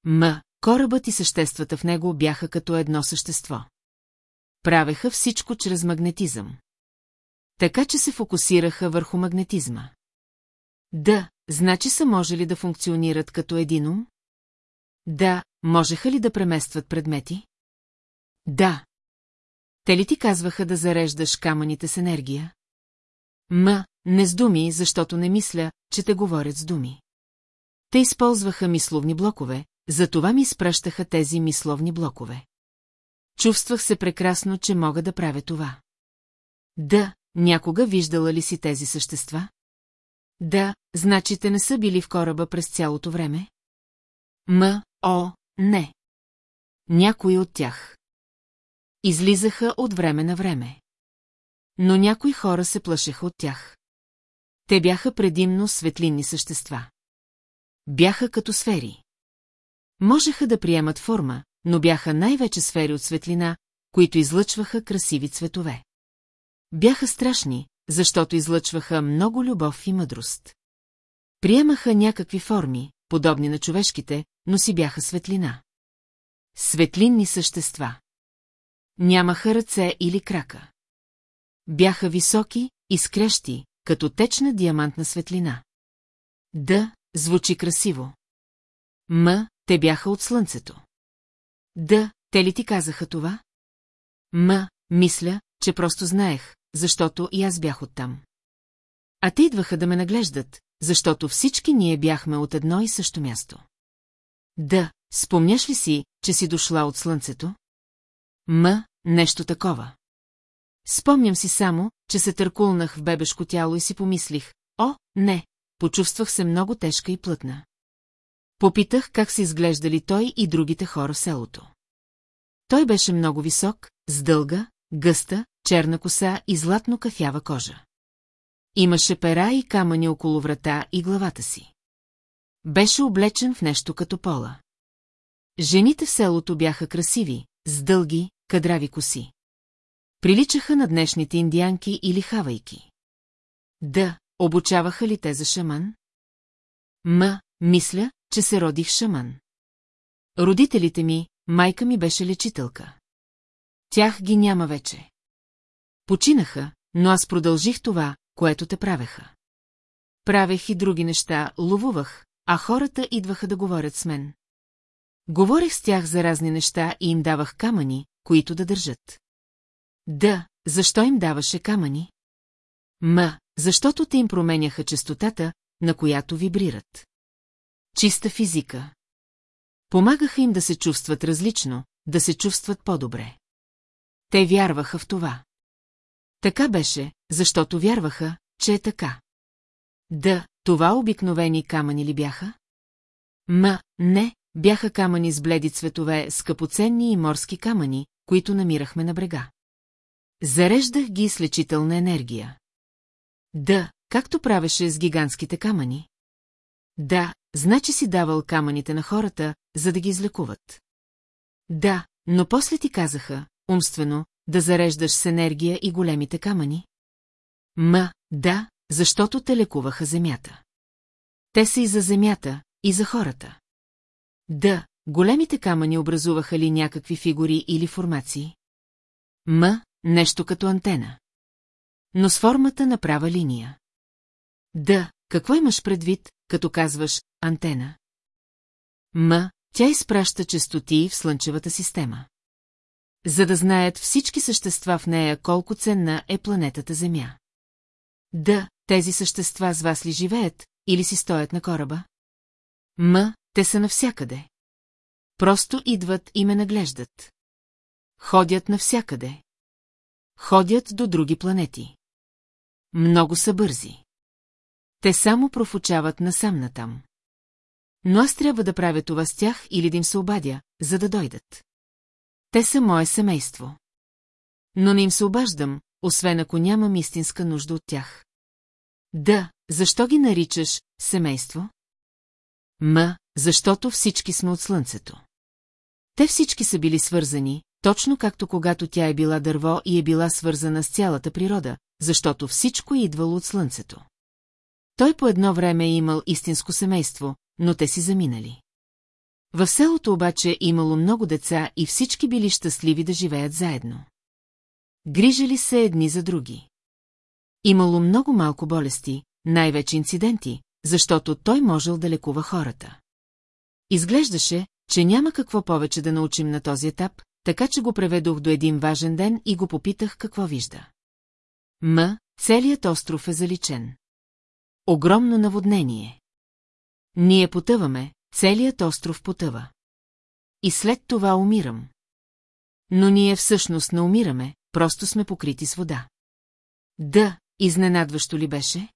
М, корабът и съществата в него бяха като едно същество. Правеха всичко чрез магнетизъм. Така че се фокусираха върху магнетизма. Да, значи са можели да функционират като един ум? Да, можеха ли да преместват предмети? Да. Те ли ти казваха да зареждаш камъните с енергия? М, не с думи, защото не мисля, че те говорят с думи. Те използваха мисловни блокове, затова ми изпращаха тези мисловни блокове. Чувствах се прекрасно, че мога да правя това. Да, някога виждала ли си тези същества? Да, значи те не са били в кораба през цялото време? М, О, не. Някои от тях. Излизаха от време на време. Но някои хора се плашеха от тях. Те бяха предимно светлинни същества. Бяха като сфери. Можеха да приемат форма, но бяха най-вече сфери от светлина, които излъчваха красиви цветове. Бяха страшни, защото излъчваха много любов и мъдрост. Приемаха някакви форми, подобни на човешките, но си бяха светлина. Светлинни същества. Нямаха ръце или крака. Бяха високи, изкрещи, като течна диамантна светлина. Да, звучи красиво. М, те бяха от слънцето. Да, те ли ти казаха това? М, мисля, че просто знаех, защото и аз бях оттам. А те идваха да ме наглеждат, защото всички ние бяхме от едно и също място. Да, спомняш ли си, че си дошла от слънцето? М, нещо такова. Спомням си само, че се търкулнах в бебешко тяло и си помислих, о, не, почувствах се много тежка и плътна. Попитах как се изглеждали той и другите хора в селото. Той беше много висок, с дълга, гъста, черна коса и златно кафява кожа. Имаше пера и камъни около врата и главата си. Беше облечен в нещо като пола. Жените в селото бяха красиви, с дълги, кадрави коси. Приличаха на днешните индианки или хавайки. Да, обучаваха ли те за шаман? Ма, мисля, че се родих шаман. Родителите ми, майка ми беше лечителка. Тях ги няма вече. Починаха, но аз продължих това, което те правеха. Правех и други неща, ловувах, а хората идваха да говорят с мен. Говорех с тях за разни неща и им давах камъни, които да държат. Да, защо им даваше камъни? Ма, защото те им променяха частотата, на която вибрират. Чиста физика. Помагаха им да се чувстват различно, да се чувстват по-добре. Те вярваха в това. Така беше, защото вярваха, че е така. Да, това обикновени камъни ли бяха? Ма, не, бяха камъни с бледи цветове, скъпоценни и морски камъни, които намирахме на брега. Зареждах ги с лечителна енергия. Да, както правеше с гигантските камъни. Да, значи си давал камъните на хората, за да ги излекуват. Да, но после ти казаха, умствено, да зареждаш с енергия и големите камъни? Ма, да, защото те лекуваха земята. Те са и за земята, и за хората. Да, големите камъни образуваха ли някакви фигури или формации? М, нещо като антена. Но с формата на права линия. Да, какво имаш предвид, като казваш антена? М, тя изпраща частоти в Слънчевата система. За да знаят всички същества в нея колко ценна е планетата Земя. Да, тези същества с вас ли живеят, или си стоят на кораба? М, те са навсякъде. Просто идват и ме наглеждат. Ходят навсякъде. Ходят до други планети. Много са бързи. Те само профучават насам натам. Но аз трябва да правя това с тях или да им се обадя, за да дойдат. Те са мое семейство. Но не им се обаждам, освен ако нямам истинска нужда от тях. Да, защо ги наричаш семейство? Ма, защото всички сме от слънцето. Те всички са били свързани, точно както когато тя е била дърво и е била свързана с цялата природа, защото всичко е идвало от слънцето. Той по едно време е имал истинско семейство, но те си заминали. В селото обаче имало много деца и всички били щастливи да живеят заедно. Грижали се едни за други. Имало много малко болести, най-вече инциденти, защото той можел да лекува хората. Изглеждаше, че няма какво повече да научим на този етап, така че го преведох до един важен ден и го попитах какво вижда. М, целият остров е заличен. Огромно наводнение. Ние потъваме, целият остров потъва. И след това умирам. Но ние всъщност не умираме, просто сме покрити с вода. Да, изненадващо ли беше?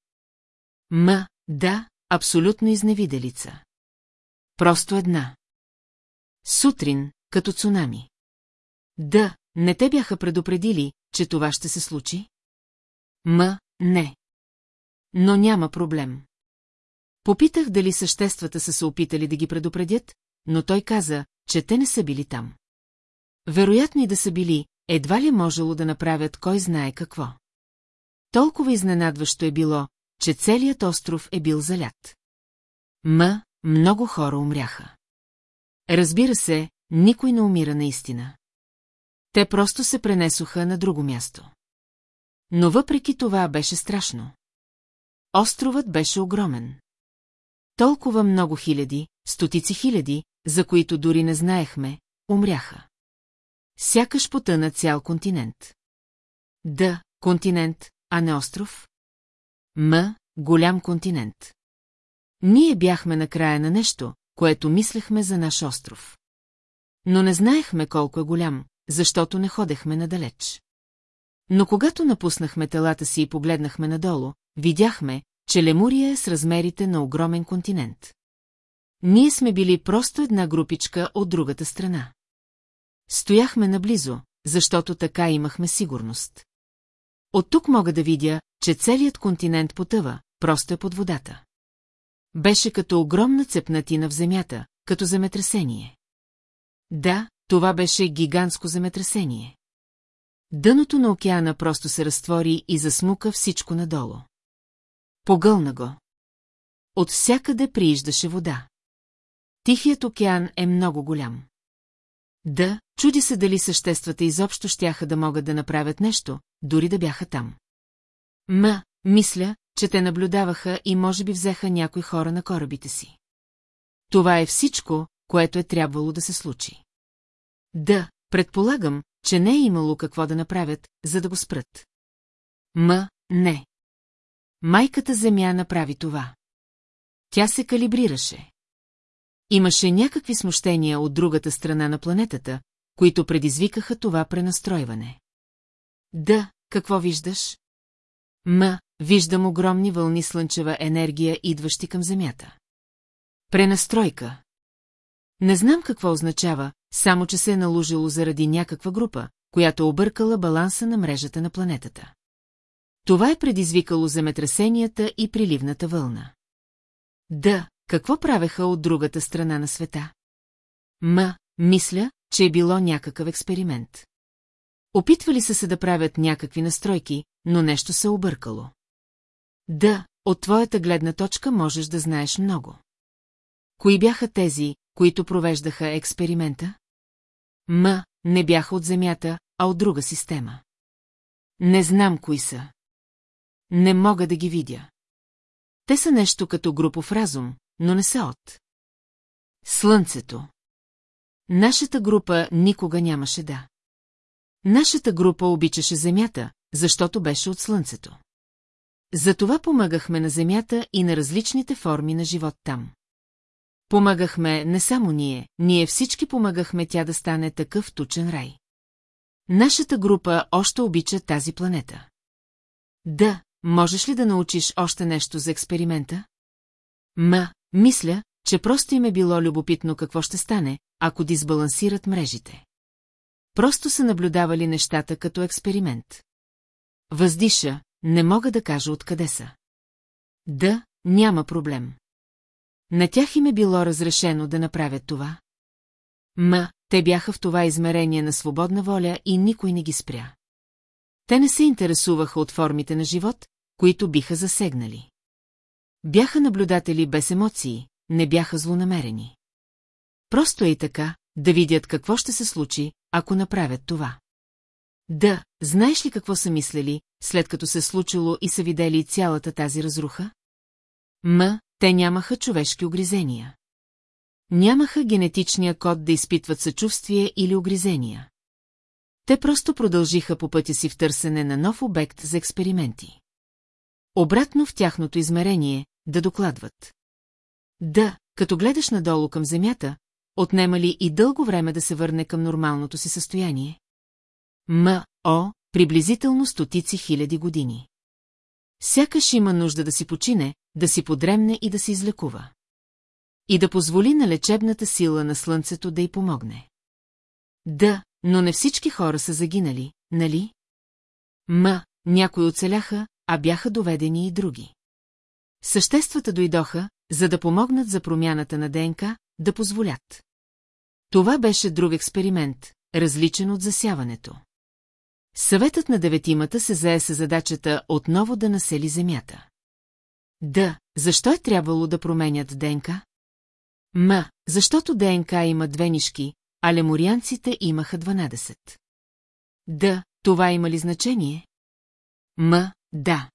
М, да, абсолютно изневиделица. Просто една. Сутрин, като цунами. Да, не те бяха предупредили, че това ще се случи? М, не. Но няма проблем. Попитах дали съществата са се опитали да ги предупредят, но той каза, че те не са били там. Вероятно и да са били, едва ли можело да направят кой знае какво. Толкова изненадващо е било, че целият остров е бил залят. М, много хора умряха. Разбира се, никой не умира наистина. Те просто се пренесоха на друго място. Но въпреки това беше страшно. Островът беше огромен. Толкова много хиляди, стотици хиляди, за които дори не знаехме, умряха. Сякаш потъна цял континент. Да, континент, а не остров? М, голям континент. Ние бяхме на края на нещо, което мислехме за наш остров. Но не знаехме колко е голям, защото не ходехме надалеч. Но когато напуснахме телата си и погледнахме надолу, видяхме, че Лемурия е с размерите на огромен континент. Ние сме били просто една групичка от другата страна. Стояхме наблизо, защото така имахме сигурност. От тук мога да видя, че целият континент потъва, просто е под водата. Беше като огромна цепнатина в земята, като земетресение. Да, това беше гигантско земетресение. Дъното на океана просто се разтвори и засмука всичко надолу. Погълна го. От всякъде прииждаше вода. Тихият океан е много голям. Да, чуди се дали съществата изобщо щяха да могат да направят нещо, дори да бяха там. Ма, мисля, че те наблюдаваха и може би взеха някои хора на корабите си. Това е всичко, което е трябвало да се случи. Да, предполагам, че не е имало какво да направят, за да го спрат. М, не. Майката Земя направи това. Тя се калибрираше. Имаше някакви смущения от другата страна на планетата, които предизвикаха това пренастройване. Да, какво виждаш? М, виждам огромни вълни слънчева енергия, идващи към Земята. Пренастройка. Не знам какво означава, само че се е наложило заради някаква група, която объркала баланса на мрежата на планетата. Това е предизвикало земетресенията и приливната вълна. Да, какво правеха от другата страна на света? Ма, мисля, че е било някакъв експеримент. Опитвали са се да правят някакви настройки, но нещо се объркало. Да, от твоята гледна точка можеш да знаеш много. Кои бяха тези, които провеждаха експеримента? М, не бяха от Земята, а от друга система. Не знам кои са. Не мога да ги видя. Те са нещо като групов разум, но не са от. Слънцето. Нашата група никога нямаше да. Нашата група обичаше Земята, защото беше от Слънцето. Затова помагахме на Земята и на различните форми на живот там. Помагахме не само ние, ние всички помагахме тя да стане такъв тучен рай. Нашата група още обича тази планета. Да, можеш ли да научиш още нещо за експеримента? Ма, мисля, че просто им е било любопитно какво ще стане, ако дисбалансират мрежите. Просто са наблюдавали нещата като експеримент. Въздиша, не мога да кажа откъде са. Да, няма проблем. На тях им е било разрешено да направят това. Ма, те бяха в това измерение на свободна воля и никой не ги спря. Те не се интересуваха от формите на живот, които биха засегнали. Бяха наблюдатели без емоции, не бяха злонамерени. Просто е и така, да видят какво ще се случи, ако направят това. Да, знаеш ли какво са мислели, след като се случило и са видели цялата тази разруха? М, те нямаха човешки огризения. Нямаха генетичния код да изпитват съчувствие или огризения. Те просто продължиха по пътя си в търсене на нов обект за експерименти. Обратно в тяхното измерение, да докладват. Да, като гледаш надолу към земята, отнема ли и дълго време да се върне към нормалното си състояние? М, О, приблизително стотици хиляди години. Сякаш има нужда да си почине, да си подремне и да се излекува. И да позволи на лечебната сила на слънцето да й помогне. Да, но не всички хора са загинали, нали? Ма, някои оцеляха, а бяха доведени и други. Съществата дойдоха, за да помогнат за промяната на ДНК, да позволят. Това беше друг експеримент, различен от засяването. Съветът на деветимата се зае с задачата отново да насели Земята. Да, защо е трябвало да променят ДНК? Ма, защото ДНК има две нишки, а леморианците имаха 12. Да, това има ли значение? Ма, да.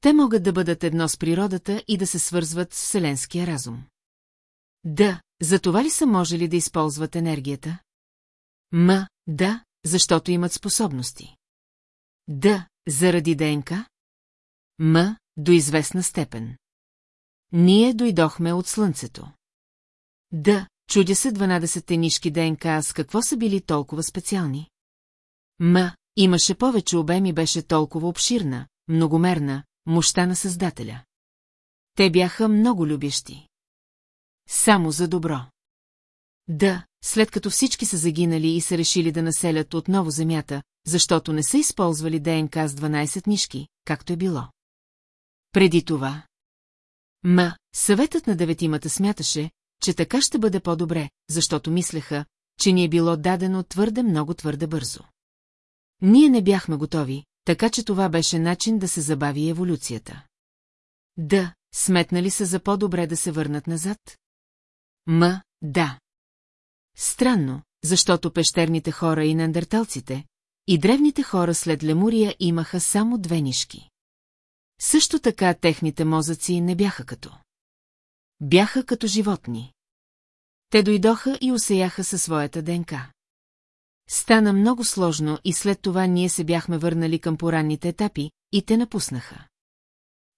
Те могат да бъдат едно с природата и да се свързват с вселенския разум. Да, за това ли са можели да използват енергията? М, да, защото имат способности. Да, заради ДНК? М, до известна степен. Ние дойдохме от Слънцето. Да, чудя се 12 нишки ДНК, с какво са били толкова специални? М, имаше повече обем и беше толкова обширна, многомерна, мощта на Създателя. Те бяха много любящи. Само за добро. Да, след като всички са загинали и са решили да населят отново земята, защото не са използвали ДНК с 12 нишки, както е било. Преди това. Ма, съветът на деветимата смяташе, че така ще бъде по-добре, защото мислеха, че ни е било дадено твърде много твърде бързо. Ние не бяхме готови, така че това беше начин да се забави еволюцията. Да, сметнали са за по-добре да се върнат назад? Ма, да. Странно, защото пещерните хора и неандерталците, и древните хора след Лемурия имаха само две нишки. Също така техните мозъци не бяха като. Бяха като животни. Те дойдоха и усеяха със своята ДНК. Стана много сложно и след това ние се бяхме върнали към поранните етапи и те напуснаха.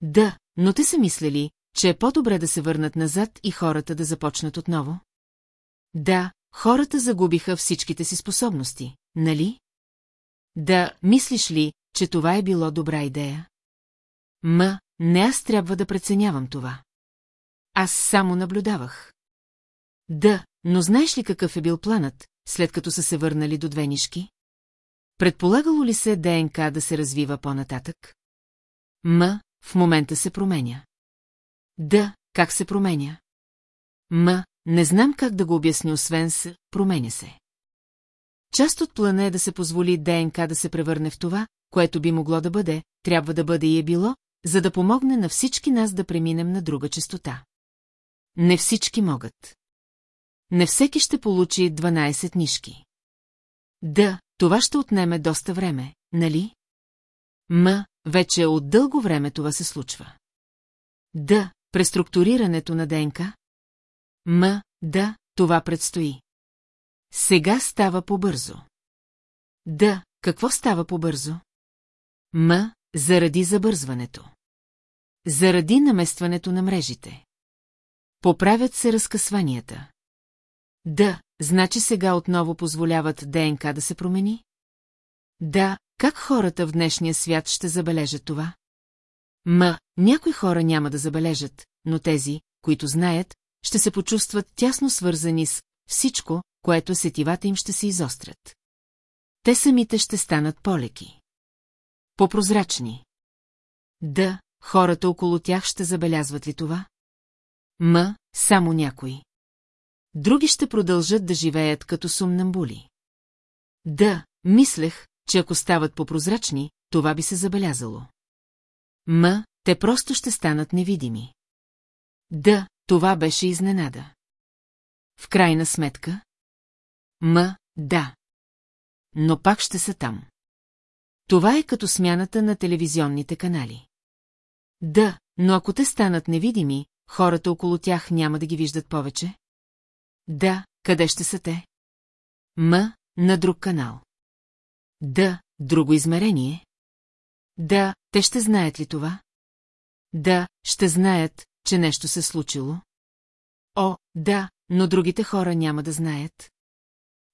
Да, но те са мислели, че е по-добре да се върнат назад и хората да започнат отново? Да, хората загубиха всичките си способности, нали? Да, мислиш ли, че това е било добра идея? Ма, не аз трябва да преценявам това. Аз само наблюдавах. Да, но знаеш ли какъв е бил планът, след като са се върнали до две нишки? Предполагало ли се ДНК да се развива по-нататък? М, в момента се променя. Да, как се променя? М, не знам как да го обясня, освен с променя се. Част от плана е да се позволи ДНК да се превърне в това, което би могло да бъде, трябва да бъде и е било, за да помогне на всички нас да преминем на друга частота. Не всички могат. Не всеки ще получи 12 нишки. Да, това ще отнеме доста време, нали? М, вече от дълго време това се случва. Да, преструктурирането на ДНК? М, да, това предстои. Сега става по-бързо. Да, какво става по-бързо? М, заради забързването. Заради наместването на мрежите. Поправят се разкъсванията. Да, значи сега отново позволяват ДНК да се промени? Да, как хората в днешния свят ще забележат това? Ма, някои хора няма да забележат, но тези, които знаят, ще се почувстват тясно свързани с всичко, което сетивата им ще се изострят. Те самите ще станат полеки. По-прозрачни. Да, хората около тях ще забелязват ли това? Ма, само някои. Други ще продължат да живеят като сумнамбули. Да, мислех, че ако стават по-прозрачни, това би се забелязало. Ма, те просто ще станат невидими. Да, това беше изненада. В крайна сметка? Ма, да. Но пак ще са там. Това е като смяната на телевизионните канали. Да, но ако те станат невидими, хората около тях няма да ги виждат повече? Да, къде ще са те? М, на друг канал. Да, друго измерение. Да, те ще знаят ли това? Да, ще знаят, че нещо се случило. О, да, но другите хора няма да знаят.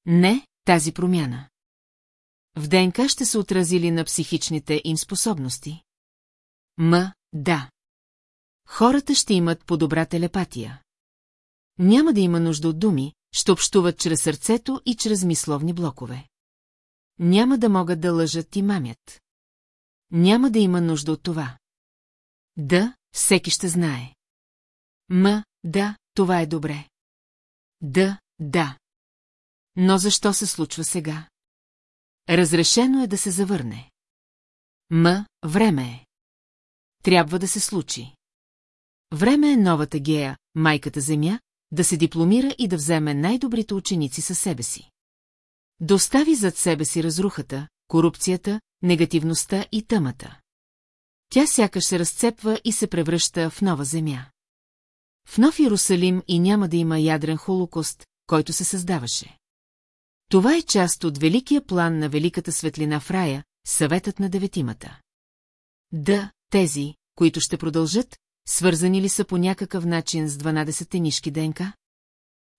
Не, тази промяна. В ДНК ще се отразили на психичните им способности. М, да. Хората ще имат по-добра телепатия. Няма да има нужда от думи, ще общуват чрез сърцето и чрез мисловни блокове. Няма да могат да лъжат и мамят. Няма да има нужда от това. Да, всеки ще знае. М, да, това е добре. Да, да. Но защо се случва сега? Разрешено е да се завърне. М, време е. Трябва да се случи. Време е новата гея, майката земя, да се дипломира и да вземе най-добрите ученици със себе си. Да остави зад себе си разрухата, корупцията, негативността и тъмата. Тя сякаш се разцепва и се превръща в нова земя. В нов Иерусалим и няма да има ядрен холокост, който се създаваше. Това е част от великия план на великата светлина в рая, съветът на деветимата. Да, тези, които ще продължат, свързани ли са по някакъв начин с 12-те нишки ДНК?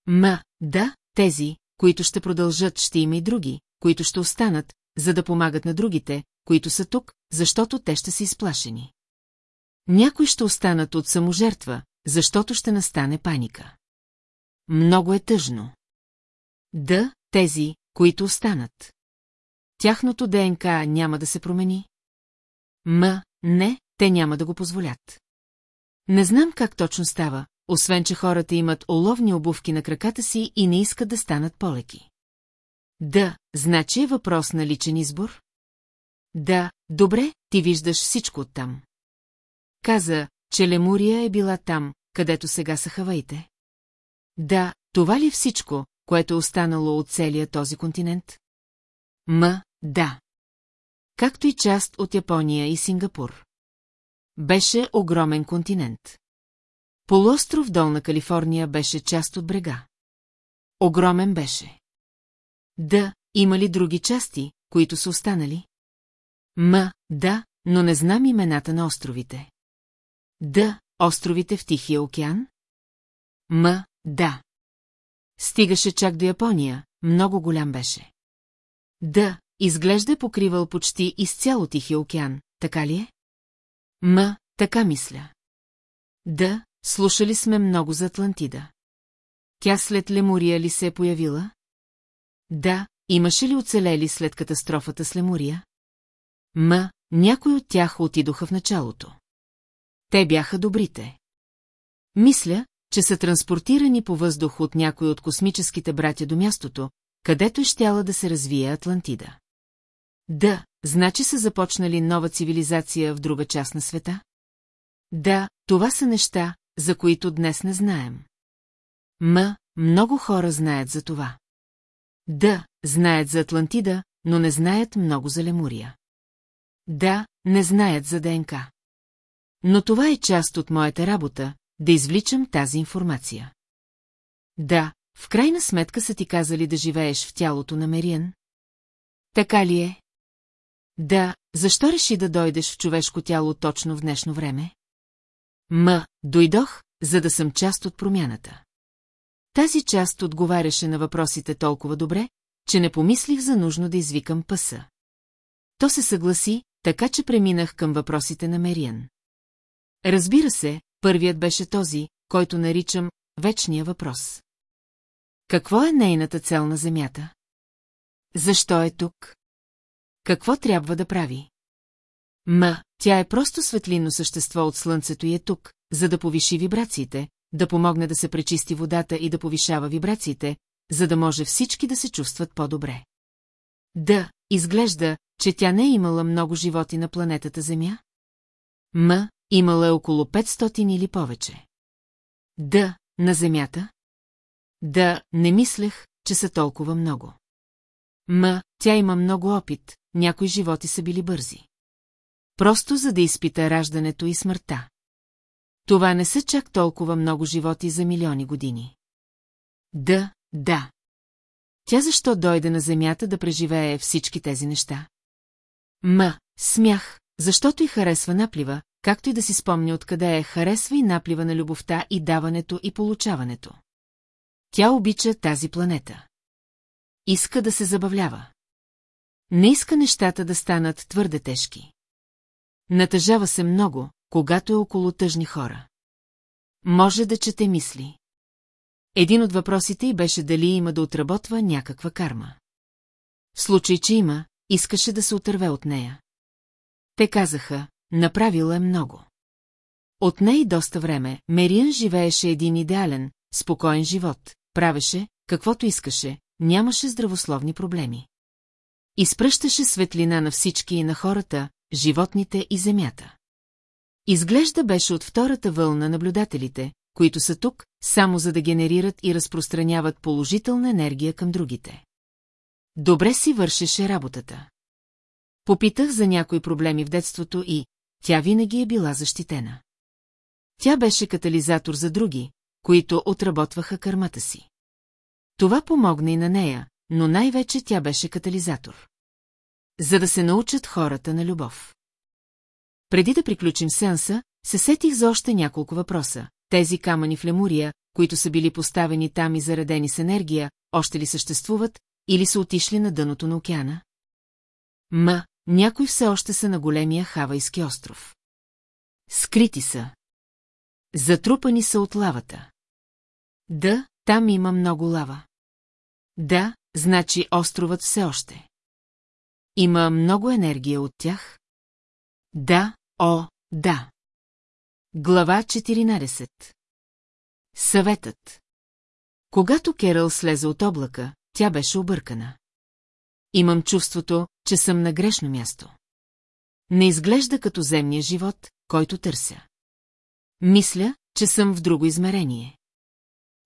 Ма, да, тези, които ще продължат, ще има и други, които ще останат, за да помагат на другите, които са тук, защото те ще са изплашени. Някои ще останат от саможертва, защото ще настане паника. Много е тъжно. Да, тези, които останат. Тяхното ДНК няма да се промени. М, не, те няма да го позволят. Не знам как точно става, освен че хората имат оловни обувки на краката си и не искат да станат полеки. Да, значи е въпрос на личен избор? Да, добре, ти виждаш всичко оттам. Каза, че Лемурия е била там, където сега са Хаваите. Да, това ли е всичко, което е останало от целия този континент? М, да. Както и част от Япония и Сингапур. Беше огромен континент. Полуостров Долна Калифорния беше част от брега. Огромен беше. Да, има ли други части, които са останали? Ма, да, но не знам имената на островите. Да, островите в Тихия океан? Ма, да. Стигаше чак до Япония, много голям беше. Да, изглежда покривал почти изцяло Тихия океан, така ли е? Ма, така мисля. Да, слушали сме много за Атлантида. Тя след Лемурия ли се е появила? Да, имаше ли оцелели след катастрофата с Лемурия? Ма, някои от тях отидоха в началото. Те бяха добрите. Мисля, че са транспортирани по въздух от някой от космическите братя до мястото, където е щяла да се развие Атлантида. Да, значи са започнали нова цивилизация в друга част на света? Да, това са неща, за които днес не знаем. М, много хора знаят за това. Да, знаят за Атлантида, но не знаят много за Лемурия. Да, не знаят за ДНК. Но това е част от моята работа, да извличам тази информация. Да, в крайна сметка са ти казали да живееш в тялото на Мериен? Така ли е? Да, защо реши да дойдеш в човешко тяло точно в днешно време? М, дойдох, за да съм част от промяната. Тази част отговаряше на въпросите толкова добре, че не помислих за нужно да извикам пъса. То се съгласи, така че преминах към въпросите на Мериан. Разбира се, първият беше този, който наричам вечния въпрос. Какво е нейната цел на Земята? Защо е тук? Какво трябва да прави? Ма, тя е просто светлинно същество от Слънцето и е тук, за да повиши вибрациите, да помогне да се пречисти водата и да повишава вибрациите, за да може всички да се чувстват по-добре. Да, изглежда, че тя не е имала много животи на планетата Земя? М, имала е около 500 или повече. Да, на Земята? Да, не мислех, че са толкова много. М, тя има много опит, някои животи са били бързи. Просто за да изпита раждането и смъртта. Това не са чак толкова много животи за милиони години. Да, да. Тя защо дойде на Земята да преживее всички тези неща? Ма, смях, защото й харесва наплива, както и да си спомня откъде е харесва и наплива на любовта и даването и получаването. Тя обича тази планета. Иска да се забавлява. Не иска нещата да станат твърде тежки. Натъжава се много, когато е около тъжни хора. Може да чете мисли. Един от въпросите й беше дали има да отработва някаква карма. В случай, че има, искаше да се отърве от нея. Те казаха, направила е много. От нея доста време Мериан живееше един идеален, спокоен живот, правеше, каквото искаше, нямаше здравословни проблеми. Изпръщаше светлина на всички и на хората, животните и земята. Изглежда беше от втората вълна наблюдателите, които са тук, само за да генерират и разпространяват положителна енергия към другите. Добре си вършеше работата. Попитах за някои проблеми в детството и, тя винаги е била защитена. Тя беше катализатор за други, които отработваха кърмата си. Това помогна и на нея, но най-вече тя беше катализатор. За да се научат хората на любов. Преди да приключим сеанса, се сетих за още няколко въпроса. Тези камъни в Лемурия, които са били поставени там и заредени с енергия, още ли съществуват, или са отишли на дъното на океана? М, някои все още са на големия Хавайски остров. Скрити са. Затрупани са от лавата. Да, там има много лава. Да, значи островът все още. Има много енергия от тях? Да, о, да. Глава 14 Съветът Когато Керъл слезе от облака, тя беше объркана. Имам чувството, че съм на грешно място. Не изглежда като земния живот, който търся. Мисля, че съм в друго измерение.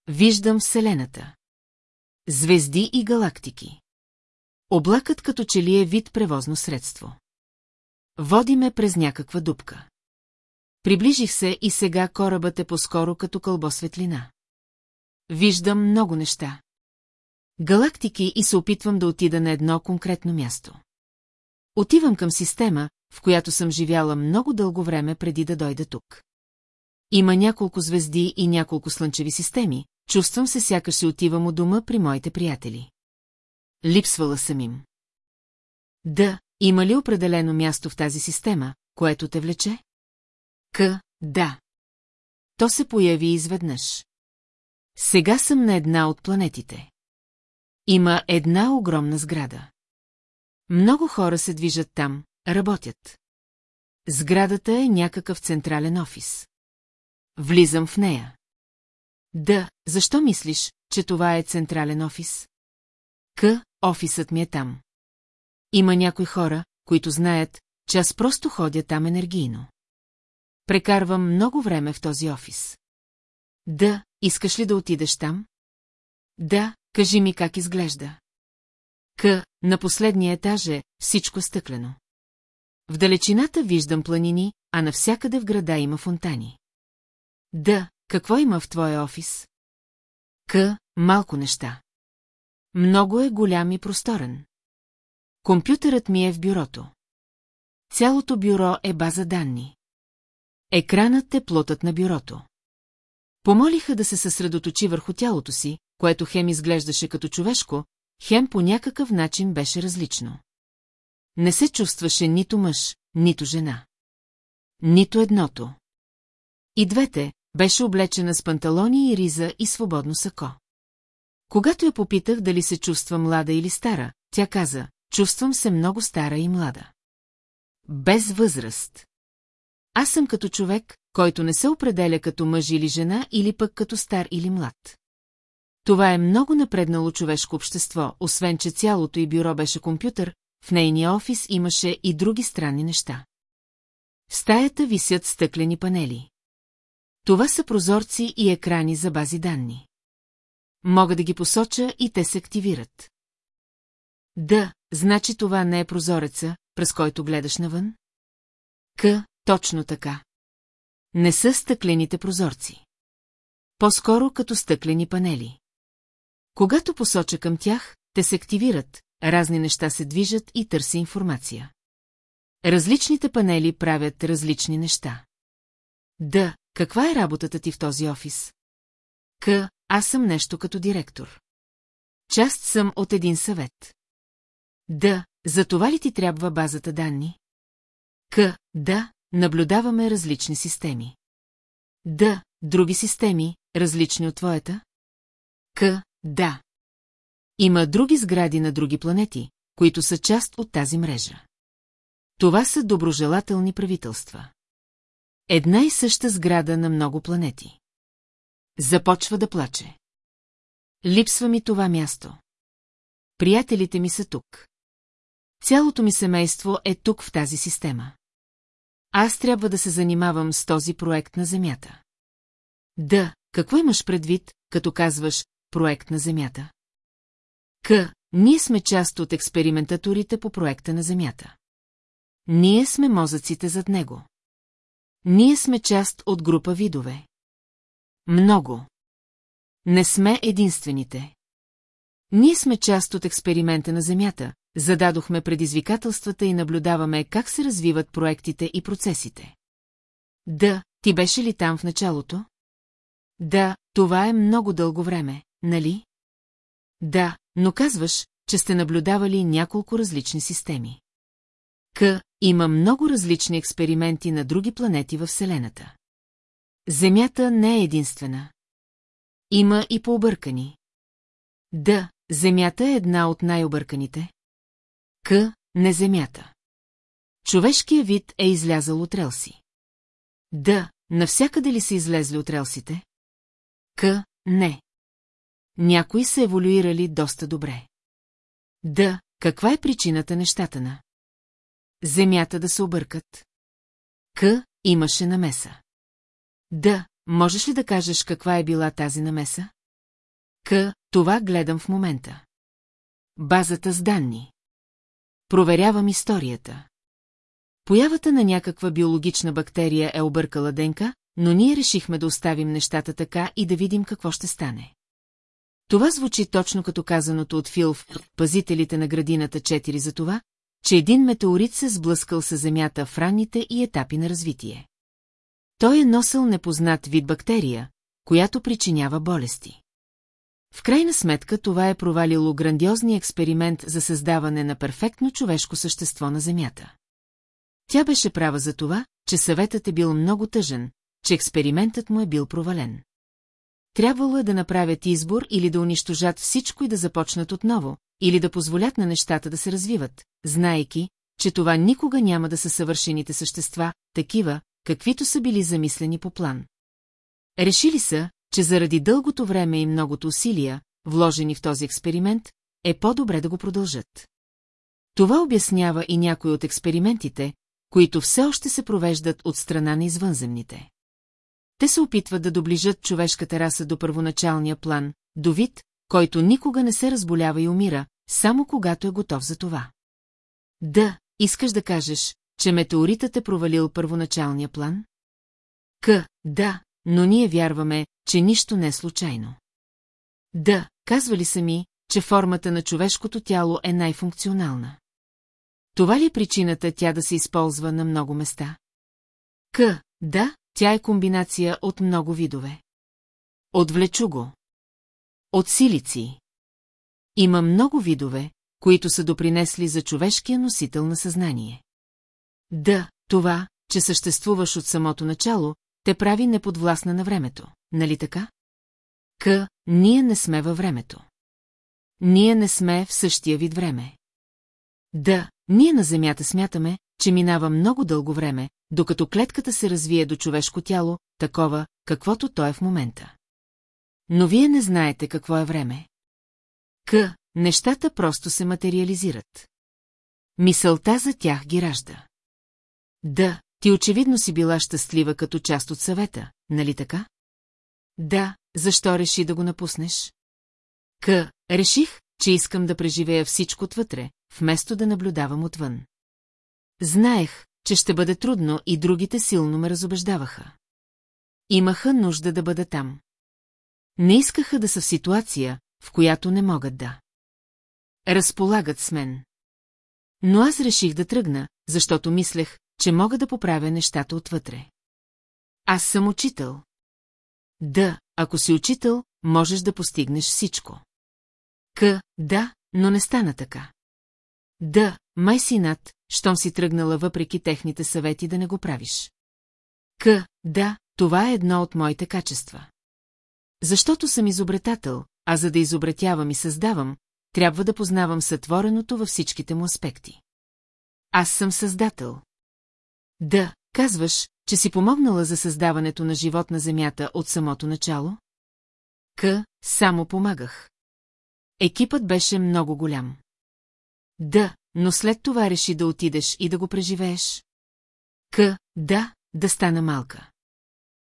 Виждам Вселената. Звезди и галактики. Облакът като че ли е вид превозно средство. Води ме през някаква дупка. Приближих се и сега корабът е по-скоро като кълбо светлина. Виждам много неща. Галактики и се опитвам да отида на едно конкретно място. Отивам към система, в която съм живяла много дълго време преди да дойда тук. Има няколко звезди и няколко слънчеви системи, чувствам се сякаш се отивам от дома при моите приятели. Липсвала съм им. Да, има ли определено място в тази система, което те влече? К, да. То се появи изведнъж. Сега съм на една от планетите. Има една огромна сграда. Много хора се движат там, работят. Сградата е някакъв централен офис. Влизам в нея. Да, защо мислиш, че това е централен офис? К, офисът ми е там. Има някои хора, които знаят, че аз просто ходя там енергийно. Прекарвам много време в този офис. Да, искаш ли да отидеш там? Да, кажи ми как изглежда. К, на последния етаж е всичко стъклено. В далечината виждам планини, а навсякъде в града има фонтани. Да, какво има в твоя офис? К, малко неща. Много е голям и просторен. Компютърът ми е в бюрото. Цялото бюро е база данни. Екранът е плотът на бюрото. Помолиха да се съсредоточи върху тялото си, което хем изглеждаше като човешко, хем по някакъв начин беше различно. Не се чувстваше нито мъж, нито жена. Нито едното. И двете, беше облечена с панталони и риза и свободно сако. Когато я попитах дали се чувства млада или стара, тя каза, чувствам се много стара и млада. Без възраст. Аз съм като човек, който не се определя като мъж или жена или пък като стар или млад. Това е много напреднало човешко общество, освен че цялото и бюро беше компютър, в нейния офис имаше и други странни неща. В стаята висят стъклени панели. Това са прозорци и екрани за бази данни. Мога да ги посоча и те се активират. Да, значи това не е прозореца, през който гледаш навън? К, точно така. Не са стъклените прозорци. По-скоро като стъклени панели. Когато посоча към тях, те се активират, разни неща се движат и търси информация. Различните панели правят различни неща. Да, каква е работата ти в този офис? К, аз съм нещо като директор. Част съм от един съвет. Да, за това ли ти трябва базата данни? К, да, наблюдаваме различни системи. Да, други системи, различни от твоята? К, да. Има други сгради на други планети, които са част от тази мрежа. Това са доброжелателни правителства. Една и съща сграда на много планети. Започва да плаче. Липсва ми това място. Приятелите ми са тук. Цялото ми семейство е тук в тази система. Аз трябва да се занимавам с този проект на Земята. Да, какво имаш предвид, като казваш проект на Земята? К, ние сме част от експериментаторите по проекта на Земята. Ние сме мозъците зад него. Ние сме част от група видове. Много. Не сме единствените. Ние сме част от експеримента на Земята, зададохме предизвикателствата и наблюдаваме как се развиват проектите и процесите. Да, ти беше ли там в началото? Да, това е много дълго време, нали? Да, но казваш, че сте наблюдавали няколко различни системи. К. Има много различни експерименти на други планети във Вселената. Земята не е единствена. Има и пообъркани. Да, Земята е една от най-обърканите. К. Не Земята. Човешкият вид е излязъл от релси. Да, навсякъде ли са излезли от релсите? К. Не. Някои са еволюирали доста добре. Да, каква е причината нещата на? Земята да се объркат. К. Имаше намеса. Да, можеш ли да кажеш каква е била тази намеса? К. Това гледам в момента. Базата с данни. Проверявам историята. Появата на някаква биологична бактерия е объркала ДНК, но ние решихме да оставим нещата така и да видим какво ще стане. Това звучи точно като казаното от Фил в «Пазителите на градината 4» за това, че един метеорит се сблъскал с Земята в ранните и етапи на развитие. Той е носил непознат вид бактерия, която причинява болести. В крайна сметка това е провалило грандиозния експеримент за създаване на перфектно човешко същество на Земята. Тя беше права за това, че съветът е бил много тъжен, че експериментът му е бил провален. Трябвало е да направят избор или да унищожат всичко и да започнат отново, или да позволят на нещата да се развиват, знаейки, че това никога няма да са съвършените същества, такива, каквито са били замислени по план. Решили са, че заради дългото време и многото усилия, вложени в този експеримент, е по-добре да го продължат. Това обяснява и някои от експериментите, които все още се провеждат от страна на извънземните. Те се опитват да доближат човешката раса до първоначалния план, до вид, който никога не се разболява и умира, само когато е готов за това. Да, искаш да кажеш, че метеоритът е провалил първоначалния план? К, да, но ние вярваме, че нищо не е случайно. Да, казвали са ми, че формата на човешкото тяло е най-функционална. Това ли е причината тя да се използва на много места? К, да, тя е комбинация от много видове. Отвлечу го. От силици. Има много видове, които са допринесли за човешкия носител на съзнание. Да, това, че съществуваш от самото начало, те прави неподвластна на времето, нали така? К, ние не сме във времето. Ние не сме в същия вид време. Да, ние на Земята смятаме, че минава много дълго време, докато клетката се развие до човешко тяло, такова, каквото то е в момента. Но вие не знаете какво е време. К, нещата просто се материализират. Мисълта за тях ги ражда. Да, ти очевидно си била щастлива като част от съвета, нали така? Да, защо реши да го напуснеш? К, реших, че искам да преживея всичко отвътре, вместо да наблюдавам отвън. Знаех, че ще бъде трудно и другите силно ме разобеждаваха. Имаха нужда да бъда там. Не искаха да са в ситуация, в която не могат да. Разполагат с мен. Но аз реших да тръгна, защото мислех, че мога да поправя нещата отвътре. Аз съм учител. Да, ако си учител, можеш да постигнеш всичко. К, да, но не стана така. Да, май си над, щом си тръгнала въпреки техните съвети да не го правиш. К, да, това е едно от моите качества. Защото съм изобретател, а за да изобретявам и създавам, трябва да познавам сътвореното във всичките му аспекти. Аз съм създател. Да, казваш, че си помогнала за създаването на живот на Земята от самото начало? К, само помагах. Екипът беше много голям. Да, но след това реши да отидеш и да го преживееш. К, да, да стана малка.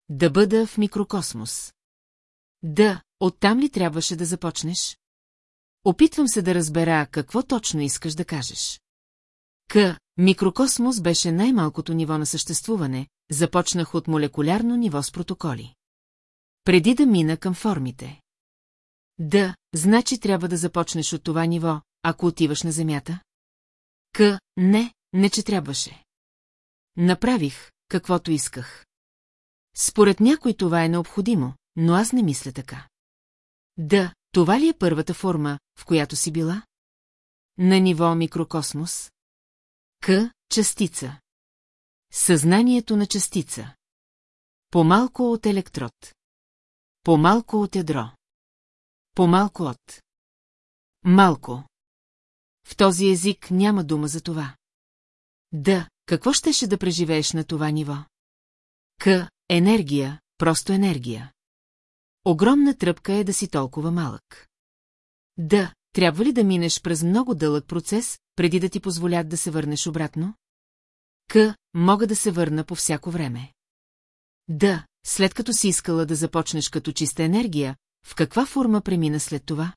Да бъда в микрокосмос. Да, оттам ли трябваше да започнеш? Опитвам се да разбера какво точно искаш да кажеш. К. Микрокосмос беше най-малкото ниво на съществуване, започнах от молекулярно ниво с протоколи. Преди да мина към формите. Да, значи трябва да започнеш от това ниво, ако отиваш на Земята? К, не, не че трябваше. Направих, каквото исках. Според някой това е необходимо, но аз не мисля така. Да, това ли е първата форма, в която си била? На ниво микрокосмос? К, частица. Съзнанието на частица. По-малко от електрод. По-малко от ядро. По-малко от. Малко. В този език няма дума за това. Да, какво щеше да преживееш на това ниво? К. Енергия, просто енергия. Огромна тръпка е да си толкова малък. Да, трябва ли да минеш през много дълъг процес, преди да ти позволят да се върнеш обратно? К. Мога да се върна по всяко време. Да, след като си искала да започнеш като чиста енергия, в каква форма премина след това?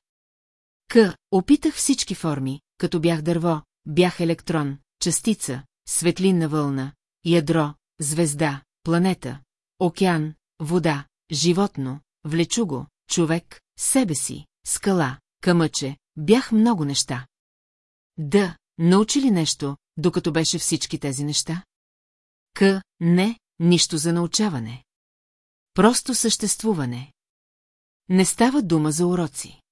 К. Опитах всички форми, като бях дърво, бях електрон, частица, светлинна вълна, ядро, звезда, планета, океан, вода, животно, влечуго, човек, себе си, скала, камъче, бях много неща. Да, научи ли нещо, докато беше всички тези неща? К, не, нищо за научаване. Просто съществуване. Не става дума за уроци.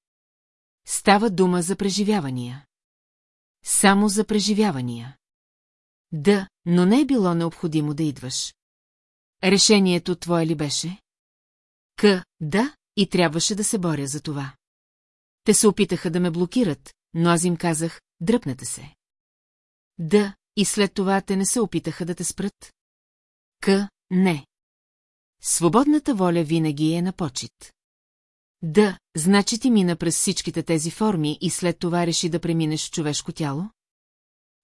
Става дума за преживявания. Само за преживявания. Да, но не е било необходимо да идваш. Решението твое ли беше? К, да, и трябваше да се боря за това. Те се опитаха да ме блокират, но аз им казах, дръпнете се. Да, и след това те не се опитаха да те спрат? К, не. Свободната воля винаги е на почет. Да, значи ти мина през всичките тези форми и след това реши да преминеш в човешко тяло?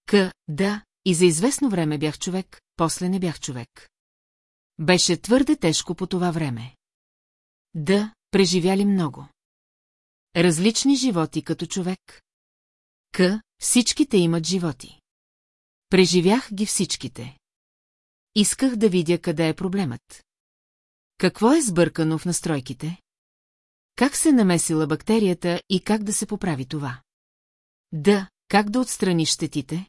К, да, и за известно време бях човек, после не бях човек. Беше твърде тежко по това време. Да, преживяли много. Различни животи като човек. К, всичките имат животи. Преживях ги всичките. Исках да видя къде е проблемът. Какво е сбъркано в настройките? Как се намесила бактерията и как да се поправи това? Да, как да отстраниш щетите?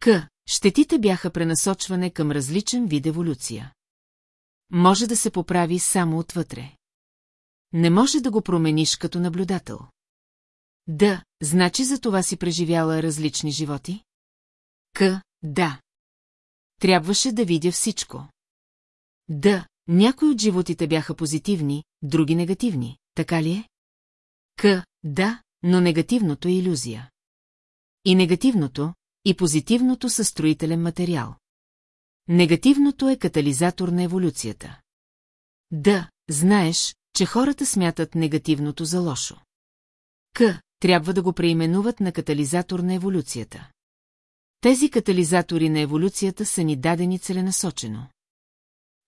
К. Щетите бяха пренасочване към различен вид еволюция. Може да се поправи само отвътре. Не може да го промениш като наблюдател. Да, значи за това си преживяла различни животи? К. Да. Трябваше да видя всичко. Да, някои от животите бяха позитивни, други негативни, така ли е? К. Да, но негативното е иллюзия. И негативното, и позитивното са строителен материал. Негативното е катализатор на еволюцията. Да, знаеш, че хората смятат негативното за лошо. К. Трябва да го преименуват на катализатор на еволюцията. Тези катализатори на еволюцията са ни дадени целенасочено.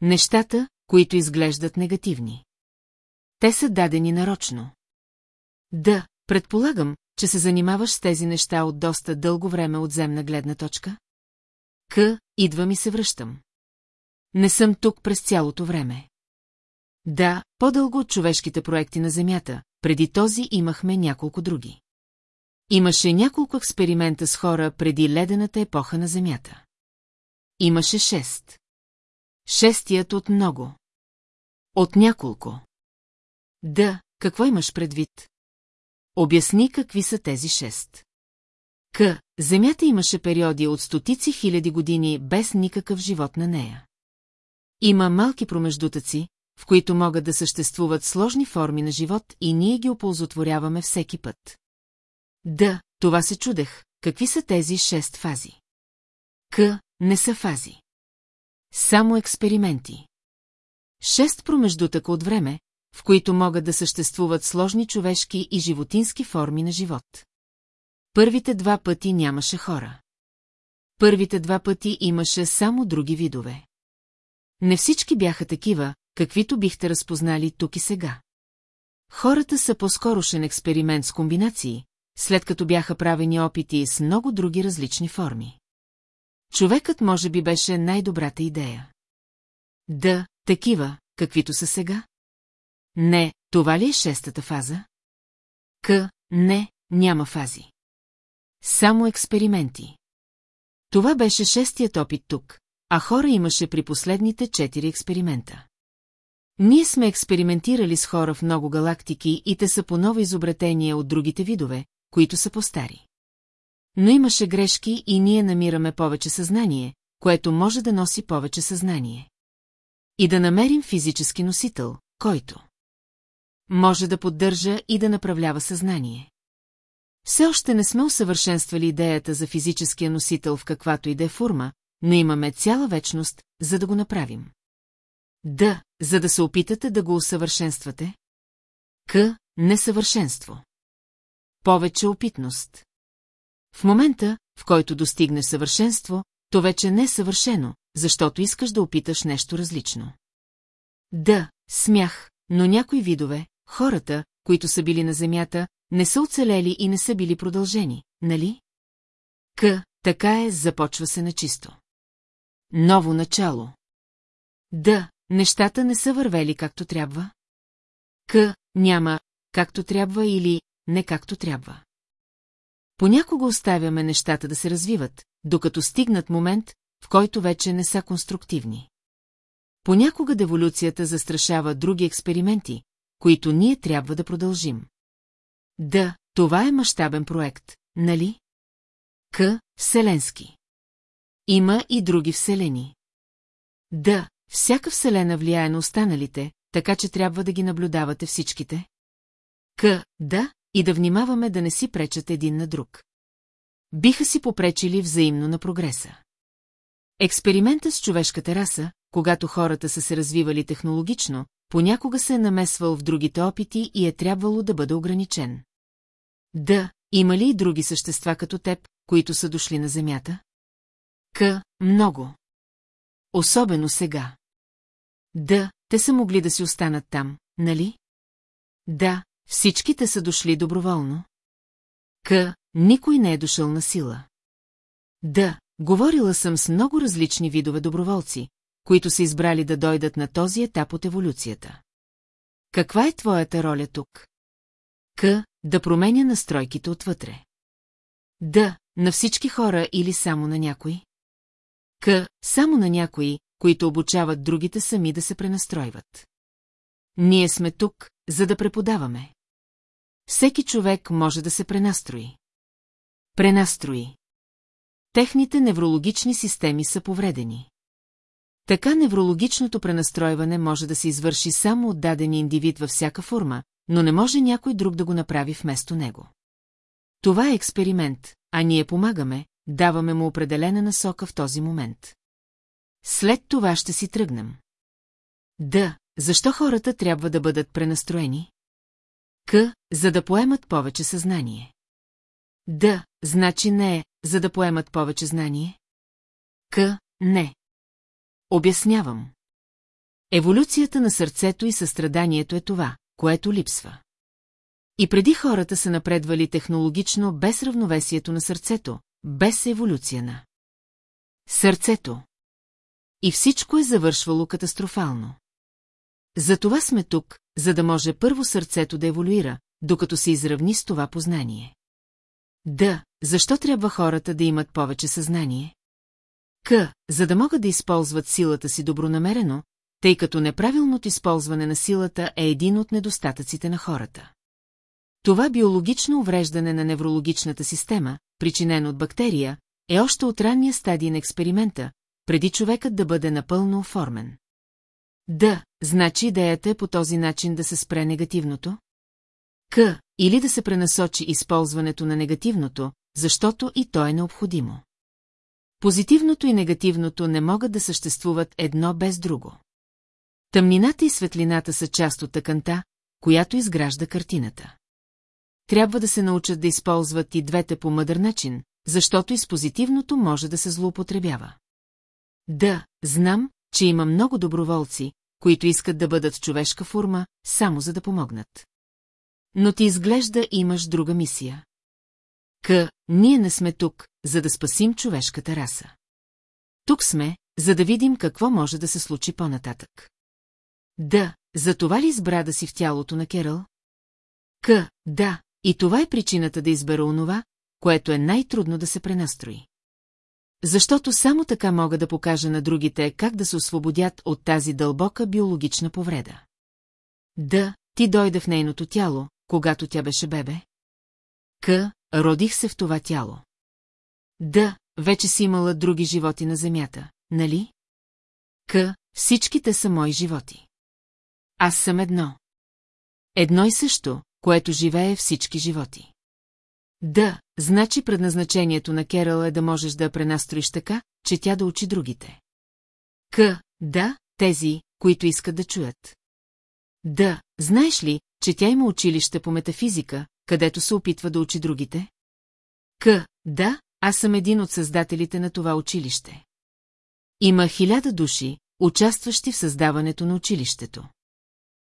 Нещата, които изглеждат негативни. Те са дадени нарочно. Да, предполагам, че се занимаваш с тези неща от доста дълго време от земна гледна точка? К, идвам и се връщам. Не съм тук през цялото време. Да, по-дълго от човешките проекти на Земята, преди този имахме няколко други. Имаше няколко експеримента с хора преди ледената епоха на Земята. Имаше шест. Шестият от много. От няколко. Да, какво имаш предвид? Обясни какви са тези шест. К. Земята имаше периоди от стотици хиляди години без никакъв живот на нея. Има малки промеждутъци, в които могат да съществуват сложни форми на живот и ние ги оползотворяваме всеки път. Да, това се чудех. Какви са тези шест фази? К. Не са фази. Само експерименти. Шест промеждутъка от време, в които могат да съществуват сложни човешки и животински форми на живот. Първите два пъти нямаше хора. Първите два пъти имаше само други видове. Не всички бяха такива, каквито бихте разпознали тук и сега. Хората са по-скорошен експеримент с комбинации, след като бяха правени опити с много други различни форми. Човекът може би беше най-добрата идея. Да, такива, каквито са сега? Не, това ли е шестата фаза? К, не, няма фази. Само експерименти. Това беше шестият опит тук, а хора имаше при последните четири експеримента. Ние сме експериментирали с хора в много галактики и те са по ново изобретения от другите видове, които са по-стари. Но имаше грешки и ние намираме повече съзнание, което може да носи повече съзнание. И да намерим физически носител, който може да поддържа и да направлява съзнание. Все още не сме усъвършенствали идеята за физическия носител в каквато и да е форма, но имаме цяла вечност, за да го направим. Да, за да се опитате да го усъвършенствате. К. Несъвършенство. Повече опитност. В момента, в който достигнеш съвършенство, то вече не е съвършено, защото искаш да опиташ нещо различно. Да, смях, но някои видове, хората, които са били на Земята, не са оцелели и не са били продължени, нали? К, така е, започва се на чисто. Ново начало. Да, нещата не са вървели както трябва. К, няма, както трябва или не както трябва. Понякога оставяме нещата да се развиват, докато стигнат момент, в който вече не са конструктивни. Понякога деволюцията застрашава други експерименти, които ние трябва да продължим. Да, това е мащабен проект, нали? К. Вселенски. Има и други вселени. Да, всяка вселена влияе на останалите, така че трябва да ги наблюдавате всичките. К. Да, и да внимаваме да не си пречат един на друг. Биха си попречили взаимно на прогреса. Експеримента с човешката раса, когато хората са се развивали технологично, понякога се е намесвал в другите опити и е трябвало да бъде ограничен. Да, има ли и други същества като теб, които са дошли на Земята? К. Много. Особено сега. Да, те са могли да си останат там, нали? Да, всичките са дошли доброволно. К. Никой не е дошъл на сила. Да, говорила съм с много различни видове доброволци, които са избрали да дойдат на този етап от еволюцията. Каква е твоята роля тук? К. Да променя настройките отвътре. Да, на всички хора или само на някои? К. Само на някои, които обучават другите сами да се пренастройват. Ние сме тук, за да преподаваме. Всеки човек може да се пренастрои. Пренастрои. Техните неврологични системи са повредени. Така неврологичното пренастройване може да се извърши само от даден индивид във всяка форма, но не може някой друг да го направи вместо него. Това е експеримент, а ние помагаме, даваме му определена насока в този момент. След това ще си тръгнем. Да, защо хората трябва да бъдат пренастроени? К, за да поемат повече съзнание. Да, значи не е, за да поемат повече знание. К, не. Обяснявам. Еволюцията на сърцето и състраданието е това, което липсва. И преди хората са напредвали технологично без равновесието на сърцето, без еволюция на сърцето. И всичко е завършвало катастрофално. Затова сме тук, за да може първо сърцето да еволюира, докато се изравни с това познание. Да, защо трябва хората да имат повече съзнание? К, за да могат да използват силата си добронамерено, тъй като неправилното използване на силата е един от недостатъците на хората. Това биологично увреждане на неврологичната система, причинено от бактерия, е още от ранния стадий на експеримента, преди човекът да бъде напълно оформен. Да, значи идеята е по този начин да се спре негативното? К, или да се пренасочи използването на негативното, защото и то е необходимо. Позитивното и негативното не могат да съществуват едно без друго. Тъмнината и светлината са част от тъканта, която изгражда картината. Трябва да се научат да използват и двете по мъдър начин, защото и с позитивното може да се злоупотребява. Да, знам, че има много доброволци, които искат да бъдат човешка форма, само за да помогнат. Но ти изглежда имаш друга мисия. К, ние не сме тук, за да спасим човешката раса. Тук сме, за да видим какво може да се случи по-нататък. Да, за това ли избра да си в тялото на Керъл? К, да, и това е причината да избера онова, което е най-трудно да се пренастрои. Защото само така мога да покажа на другите как да се освободят от тази дълбока биологична повреда. Да, ти дойде в нейното тяло, когато тя беше бебе. К, родих се в това тяло. Да, вече си имала други животи на земята, нали? К, всичките са мои животи. Аз съм едно. Едно и също, което живее всички животи. Да, значи предназначението на Керал е да можеш да я пренастроиш така, че тя да учи другите. К, да, тези, които искат да чуят. Да, знаеш ли, че тя има училище по метафизика, където се опитва да учи другите? К, да, аз съм един от създателите на това училище. Има хиляда души, участващи в създаването на училището.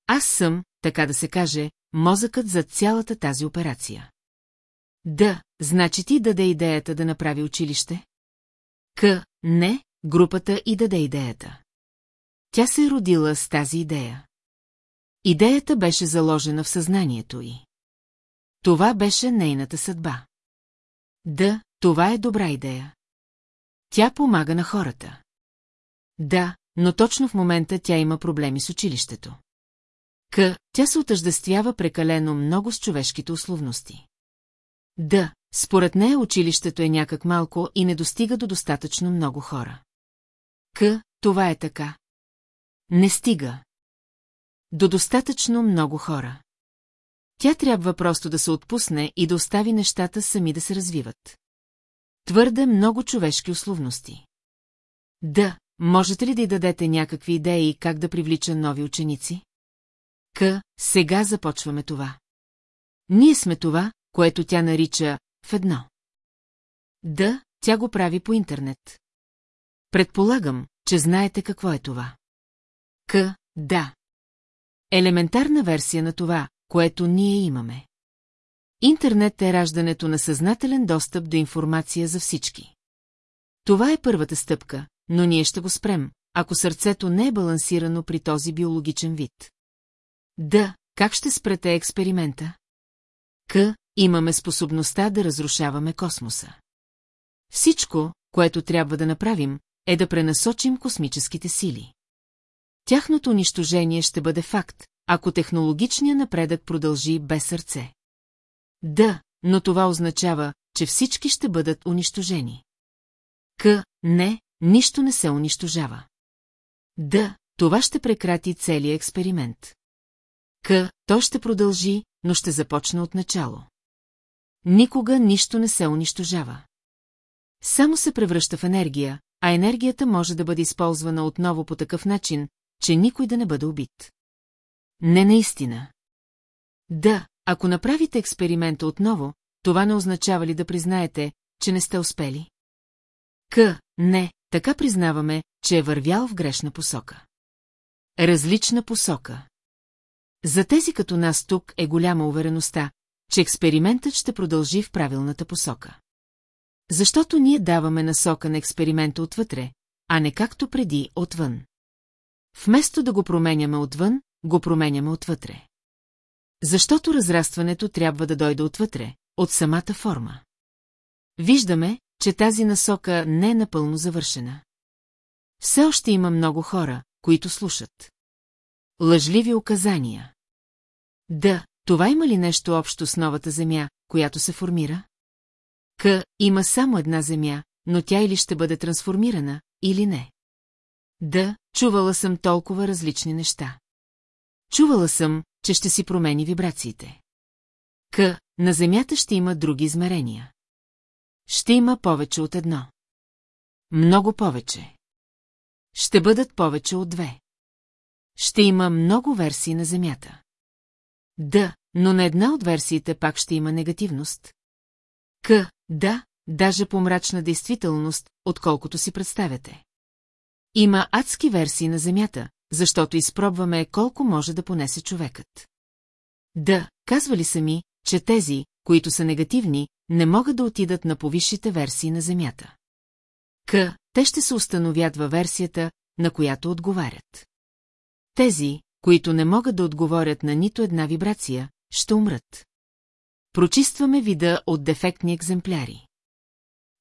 Аз съм, така да се каже, мозъкът за цялата тази операция. Да, значи ти даде идеята да направи училище? К, не, групата и даде идеята. Тя се е родила с тази идея. Идеята беше заложена в съзнанието й. Това беше нейната съдба. Да, това е добра идея. Тя помага на хората. Да, но точно в момента тя има проблеми с училището. К, тя се отъждествява прекалено много с човешките условности. Да, според нея училището е някак малко и не достига до достатъчно много хора. К, това е така. Не стига. До достатъчно много хора. Тя трябва просто да се отпусне и да остави нещата сами да се развиват. Твърде много човешки условности. Да, можете ли да й дадете някакви идеи как да привлича нови ученици? К, сега започваме това. Ние сме това, което тя нарича в едно. Да, тя го прави по интернет. Предполагам, че знаете какво е това. К, да. Елементарна версия на това, което ние имаме. Интернет е раждането на съзнателен достъп до информация за всички. Това е първата стъпка, но ние ще го спрем, ако сърцето не е балансирано при този биологичен вид. Да, как ще спрете експеримента? К, имаме способността да разрушаваме космоса. Всичко, което трябва да направим, е да пренасочим космическите сили. Тяхното унищожение ще бъде факт, ако технологичният напредък продължи без сърце. Да, но това означава, че всички ще бъдат унищожени. К, не, нищо не се унищожава. Да, това ще прекрати целият експеримент. К, то ще продължи, но ще започне от начало. Никога нищо не се унищожава. Само се превръща в енергия, а енергията може да бъде използвана отново по такъв начин, че никой да не бъде убит. Не наистина. Да, ако направите експеримента отново, това не означава ли да признаете, че не сте успели? К, не, така признаваме, че е вървял в грешна посока. Различна посока. За тези като нас тук е голяма увереността, че експериментът ще продължи в правилната посока. Защото ние даваме насока на експеримента отвътре, а не както преди отвън. Вместо да го променяме отвън, го променяме отвътре. Защото разрастването трябва да дойде отвътре, от самата форма. Виждаме, че тази насока не е напълно завършена. Все още има много хора, които слушат. Лъжливи указания. Да, това има ли нещо общо с новата земя, която се формира? К, има само една земя, но тя или ще бъде трансформирана, или не. Да, чувала съм толкова различни неща. Чувала съм, че ще си промени вибрациите. К, на Земята ще има други измерения. Ще има повече от едно. Много повече. Ще бъдат повече от две. Ще има много версии на Земята. Да, но на една от версиите пак ще има негативност. К, да, даже по-мрачна действителност, отколкото си представяте. Има адски версии на Земята, защото изпробваме колко може да понесе човекът. Да, казвали са ми, че тези, които са негативни, не могат да отидат на повисшите версии на Земята. К, те ще се установят във версията, на която отговарят. Тези, които не могат да отговорят на нито една вибрация, ще умрат. Прочистваме вида от дефектни екземпляри.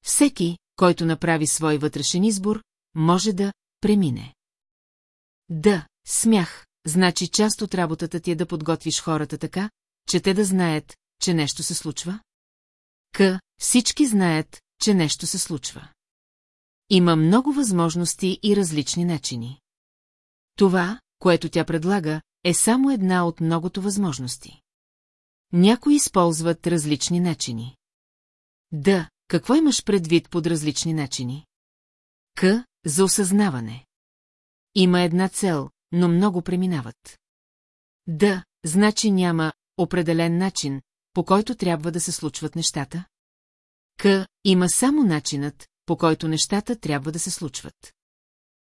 Всеки, който направи свой вътрешен избор, може да премине. Да, смях, значи част от работата ти е да подготвиш хората така, че те да знаят, че нещо се случва? К, всички знаят, че нещо се случва. Има много възможности и различни начини. Това, което тя предлага, е само една от многото възможности. Някои използват различни начини. Да, какво имаш предвид под различни начини? К, за осъзнаване. Има една цел, но много преминават. Да, значи няма определен начин, по който трябва да се случват нещата? К, има само начинът, по който нещата трябва да се случват.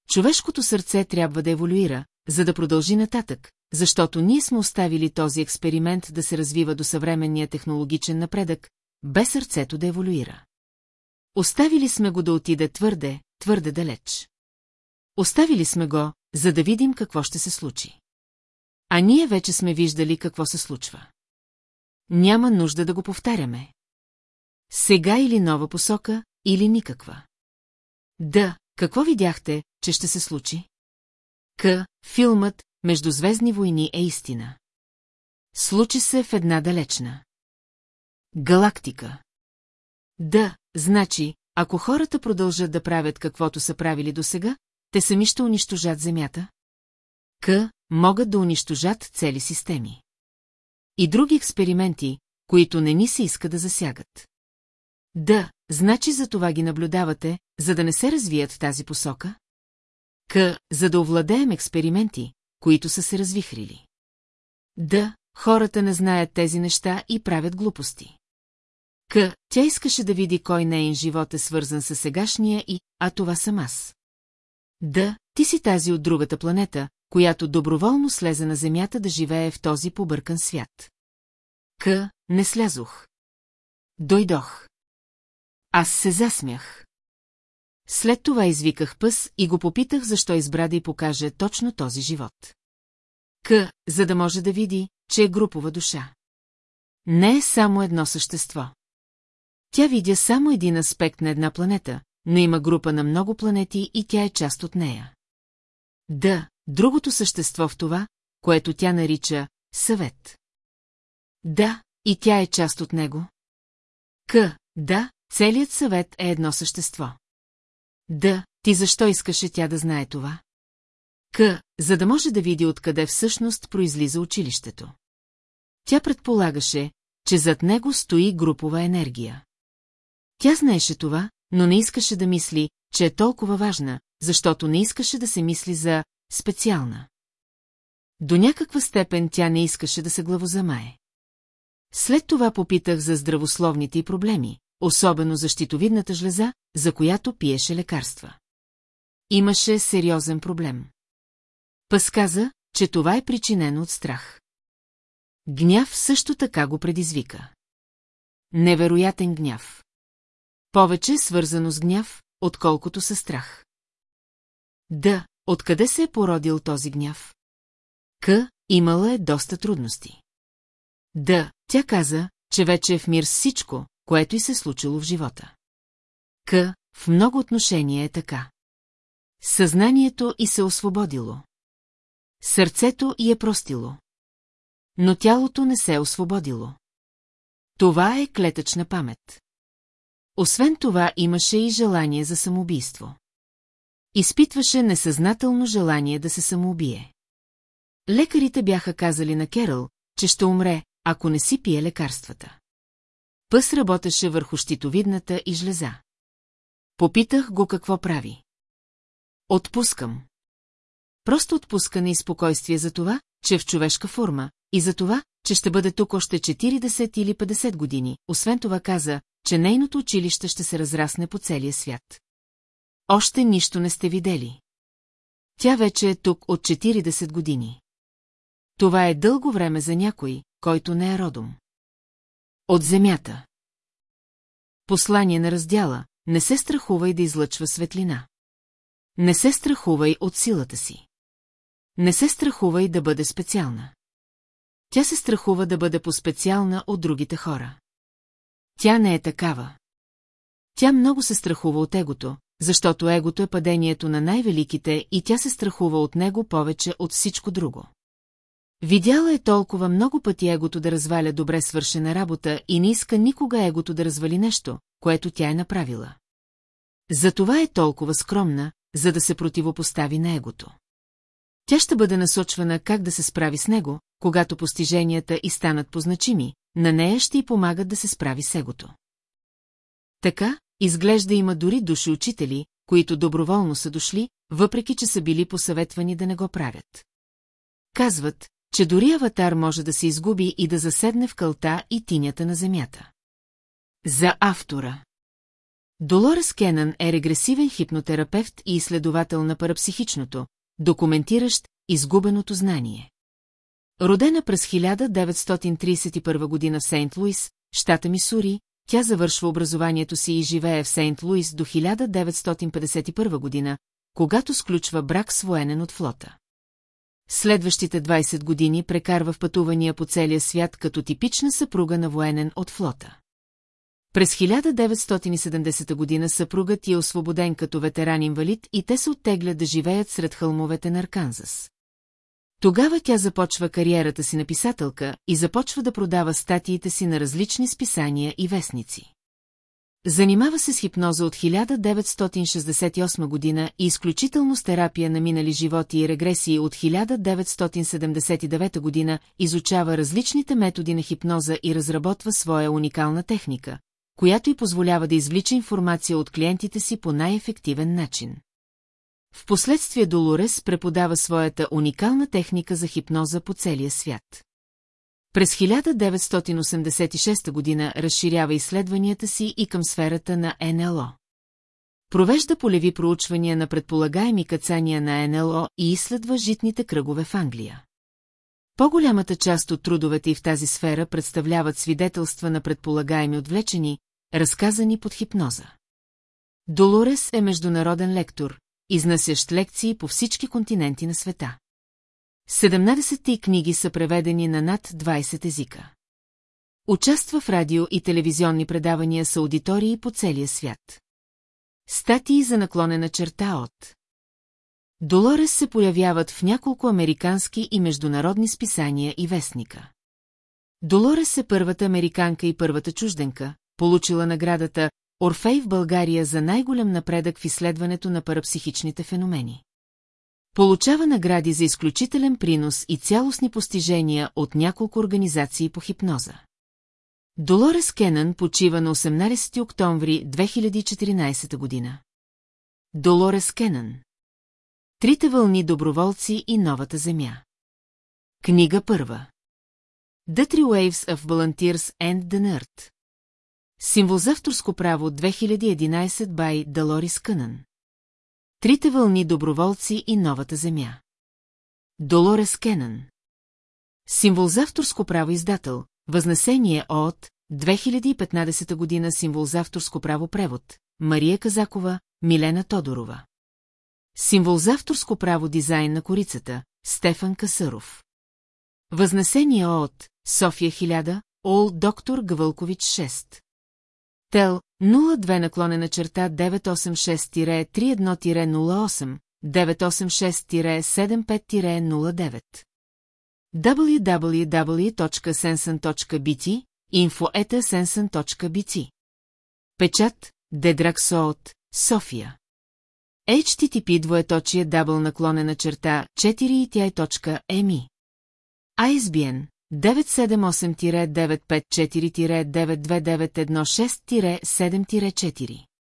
Човешкото сърце трябва да еволюира, за да продължи нататък, защото ние сме оставили този експеримент да се развива до съвременния технологичен напредък, без сърцето да еволюира. Оставили сме го да отиде твърде, твърде далеч. Оставили сме го, за да видим какво ще се случи. А ние вече сме виждали какво се случва. Няма нужда да го повтаряме. Сега или нова посока, или никаква. Да, какво видяхте, че ще се случи? К. Филмът Междузвездни войни е истина. Случи се в една далечна. Галактика. Да, значи, ако хората продължат да правят каквото са правили досега, те сами ще унищожат Земята? К. Могат да унищожат цели системи. И други експерименти, които не ни се иска да засягат. Да, значи за това ги наблюдавате, за да не се развият в тази посока? К, за да овладеем експерименти, които са се развихрили. Да, хората не знаят тези неща и правят глупости. К, тя искаше да види кой нейн живот е свързан с сегашния и, а това съм аз. Да, ти си тази от другата планета, която доброволно слезе на Земята да живее в този побъркан свят. К, не слязох. Дойдох. Аз се засмях. След това извиках пъс и го попитах защо избра да й покаже точно този живот. К, за да може да види, че е групова душа. Не е само едно същество. Тя видя само един аспект на една планета, но има група на много планети и тя е част от нея. Да, другото същество в това, което тя нарича съвет. Да, и тя е част от него. К, да, целият съвет е едно същество. Да, ти защо искаше тя да знае това? К, за да може да види откъде всъщност произлиза училището. Тя предполагаше, че зад него стои групова енергия. Тя знаеше това, но не искаше да мисли, че е толкова важна, защото не искаше да се мисли за специална. До някаква степен тя не искаше да се главозамае. След това попитах за здравословните и проблеми, особено за щитовидната жлеза, за която пиеше лекарства. Имаше сериозен проблем. Пъс каза, че това е причинено от страх. Гняв също така го предизвика. Невероятен гняв. Повече е свързано с гняв, отколкото със страх. Да, откъде се е породил този гняв? К, имала е доста трудности. Да, тя каза, че вече е в мир с всичко, което й се случило в живота. К, в много отношения е така. Съзнанието й се освободило. Сърцето й е простило. Но тялото не се е освободило. Това е клетъчна памет. Освен това имаше и желание за самоубийство. Изпитваше несъзнателно желание да се самоубие. Лекарите бяха казали на Керъл, че ще умре, ако не си пие лекарствата. Пъс работеше върху щитовидната и жлеза. Попитах го какво прави. Отпускам. Просто отпускане и спокойствие за това, че е в човешка форма, и за това, че ще бъде тук още 40 или 50 години. Освен това каза, че нейното училище ще се разрасне по целия свят. Още нищо не сте видели. Тя вече е тук от 40 години. Това е дълго време за някой, който не е родом. От земята. Послание на раздяла, не се страхувай да излъчва светлина. Не се страхувай от силата си. Не се страхувай да бъде специална. Тя се страхува да бъде по-специална от другите хора. Тя не е такава. Тя много се страхува от егото, защото егото е падението на най-великите и тя се страхува от него повече от всичко друго. Видяла е толкова много пъти егото да разваля добре свършена работа и не иска никога егото да развали нещо, което тя е направила. Затова е толкова скромна, за да се противопостави на егото. Тя ще бъде насочвана как да се справи с него, когато постиженията и станат позначими, на нея ще й помагат да се справи с егото. Така, изглежда има дори души учители, които доброволно са дошли, въпреки че са били посъветвани да не го правят. Казват, че дори аватар може да се изгуби и да заседне в кълта и тинята на земята. За автора Долорес Кенън е регресивен хипнотерапевт и изследовател на парапсихичното, документиращ изгубеното знание. Родена през 1931 година в Сейнт Луис, щата Мисури, тя завършва образованието си и живее в Сейнт Луис до 1951 година, когато сключва брак с военен от флота. Следващите 20 години прекарва в пътувания по целия свят като типична съпруга на военен от флота. През 1970 година съпругът е освободен като ветеран-инвалид и те се оттеглят да живеят сред хълмовете на Арканзас. Тогава тя започва кариерата си на писателка и започва да продава статиите си на различни списания и вестници. Занимава се с хипноза от 1968 година и изключително с терапия на минали животи и регресии от 1979 година, изучава различните методи на хипноза и разработва своя уникална техника, която й позволява да извлича информация от клиентите си по най-ефективен начин. Впоследствие Долорес преподава своята уникална техника за хипноза по целия свят. През 1986 година разширява изследванията си и към сферата на НЛО. Провежда полеви проучвания на предполагаеми кацания на НЛО и изследва житните кръгове в Англия. По-голямата част от трудовете и в тази сфера представляват свидетелства на предполагаеми отвлечени, разказани под хипноза. Долорес е международен лектор, изнасящ лекции по всички континенти на света. 17 книги са преведени на над 20 езика. Участва в радио и телевизионни предавания с аудитории по целия свят. Статии за наклонена черта от Долорес се появяват в няколко американски и международни списания и вестника. Долорес е първата американка и първата чужденка, получила наградата Орфей в България за най-голям напредък в изследването на парапсихичните феномени. Получава награди за изключителен принос и цялостни постижения от няколко организации по хипноза. Долорес Кенън почива на 18 октомври 2014 година. Долорес Кенън Трите вълни доброволци и новата земя. Книга първа. The Three Waves of Volunteers and the Nerd. Символ за авторско право 2011 бай Далорис Кънън. Трите вълни доброволци и новата земя. Долорес Кенън. Символ за авторско право издател. Възнесение от 2015 година символ за авторско право превод. Мария Казакова, Милена Тодорова. Символ за авторско право дизайн на корицата. Стефан Касаров. Възнесение от София 1000, Ол Доктор Гавълкович 6. Тел 02 наклонена черта 986-31-08, 986-75-09. www.sensen.bt, info.sensen.bt. Печат Дедраксоот, София. HTTP двоеточие дабл наклонена черта 4 ISBN 978-954-92916-7-4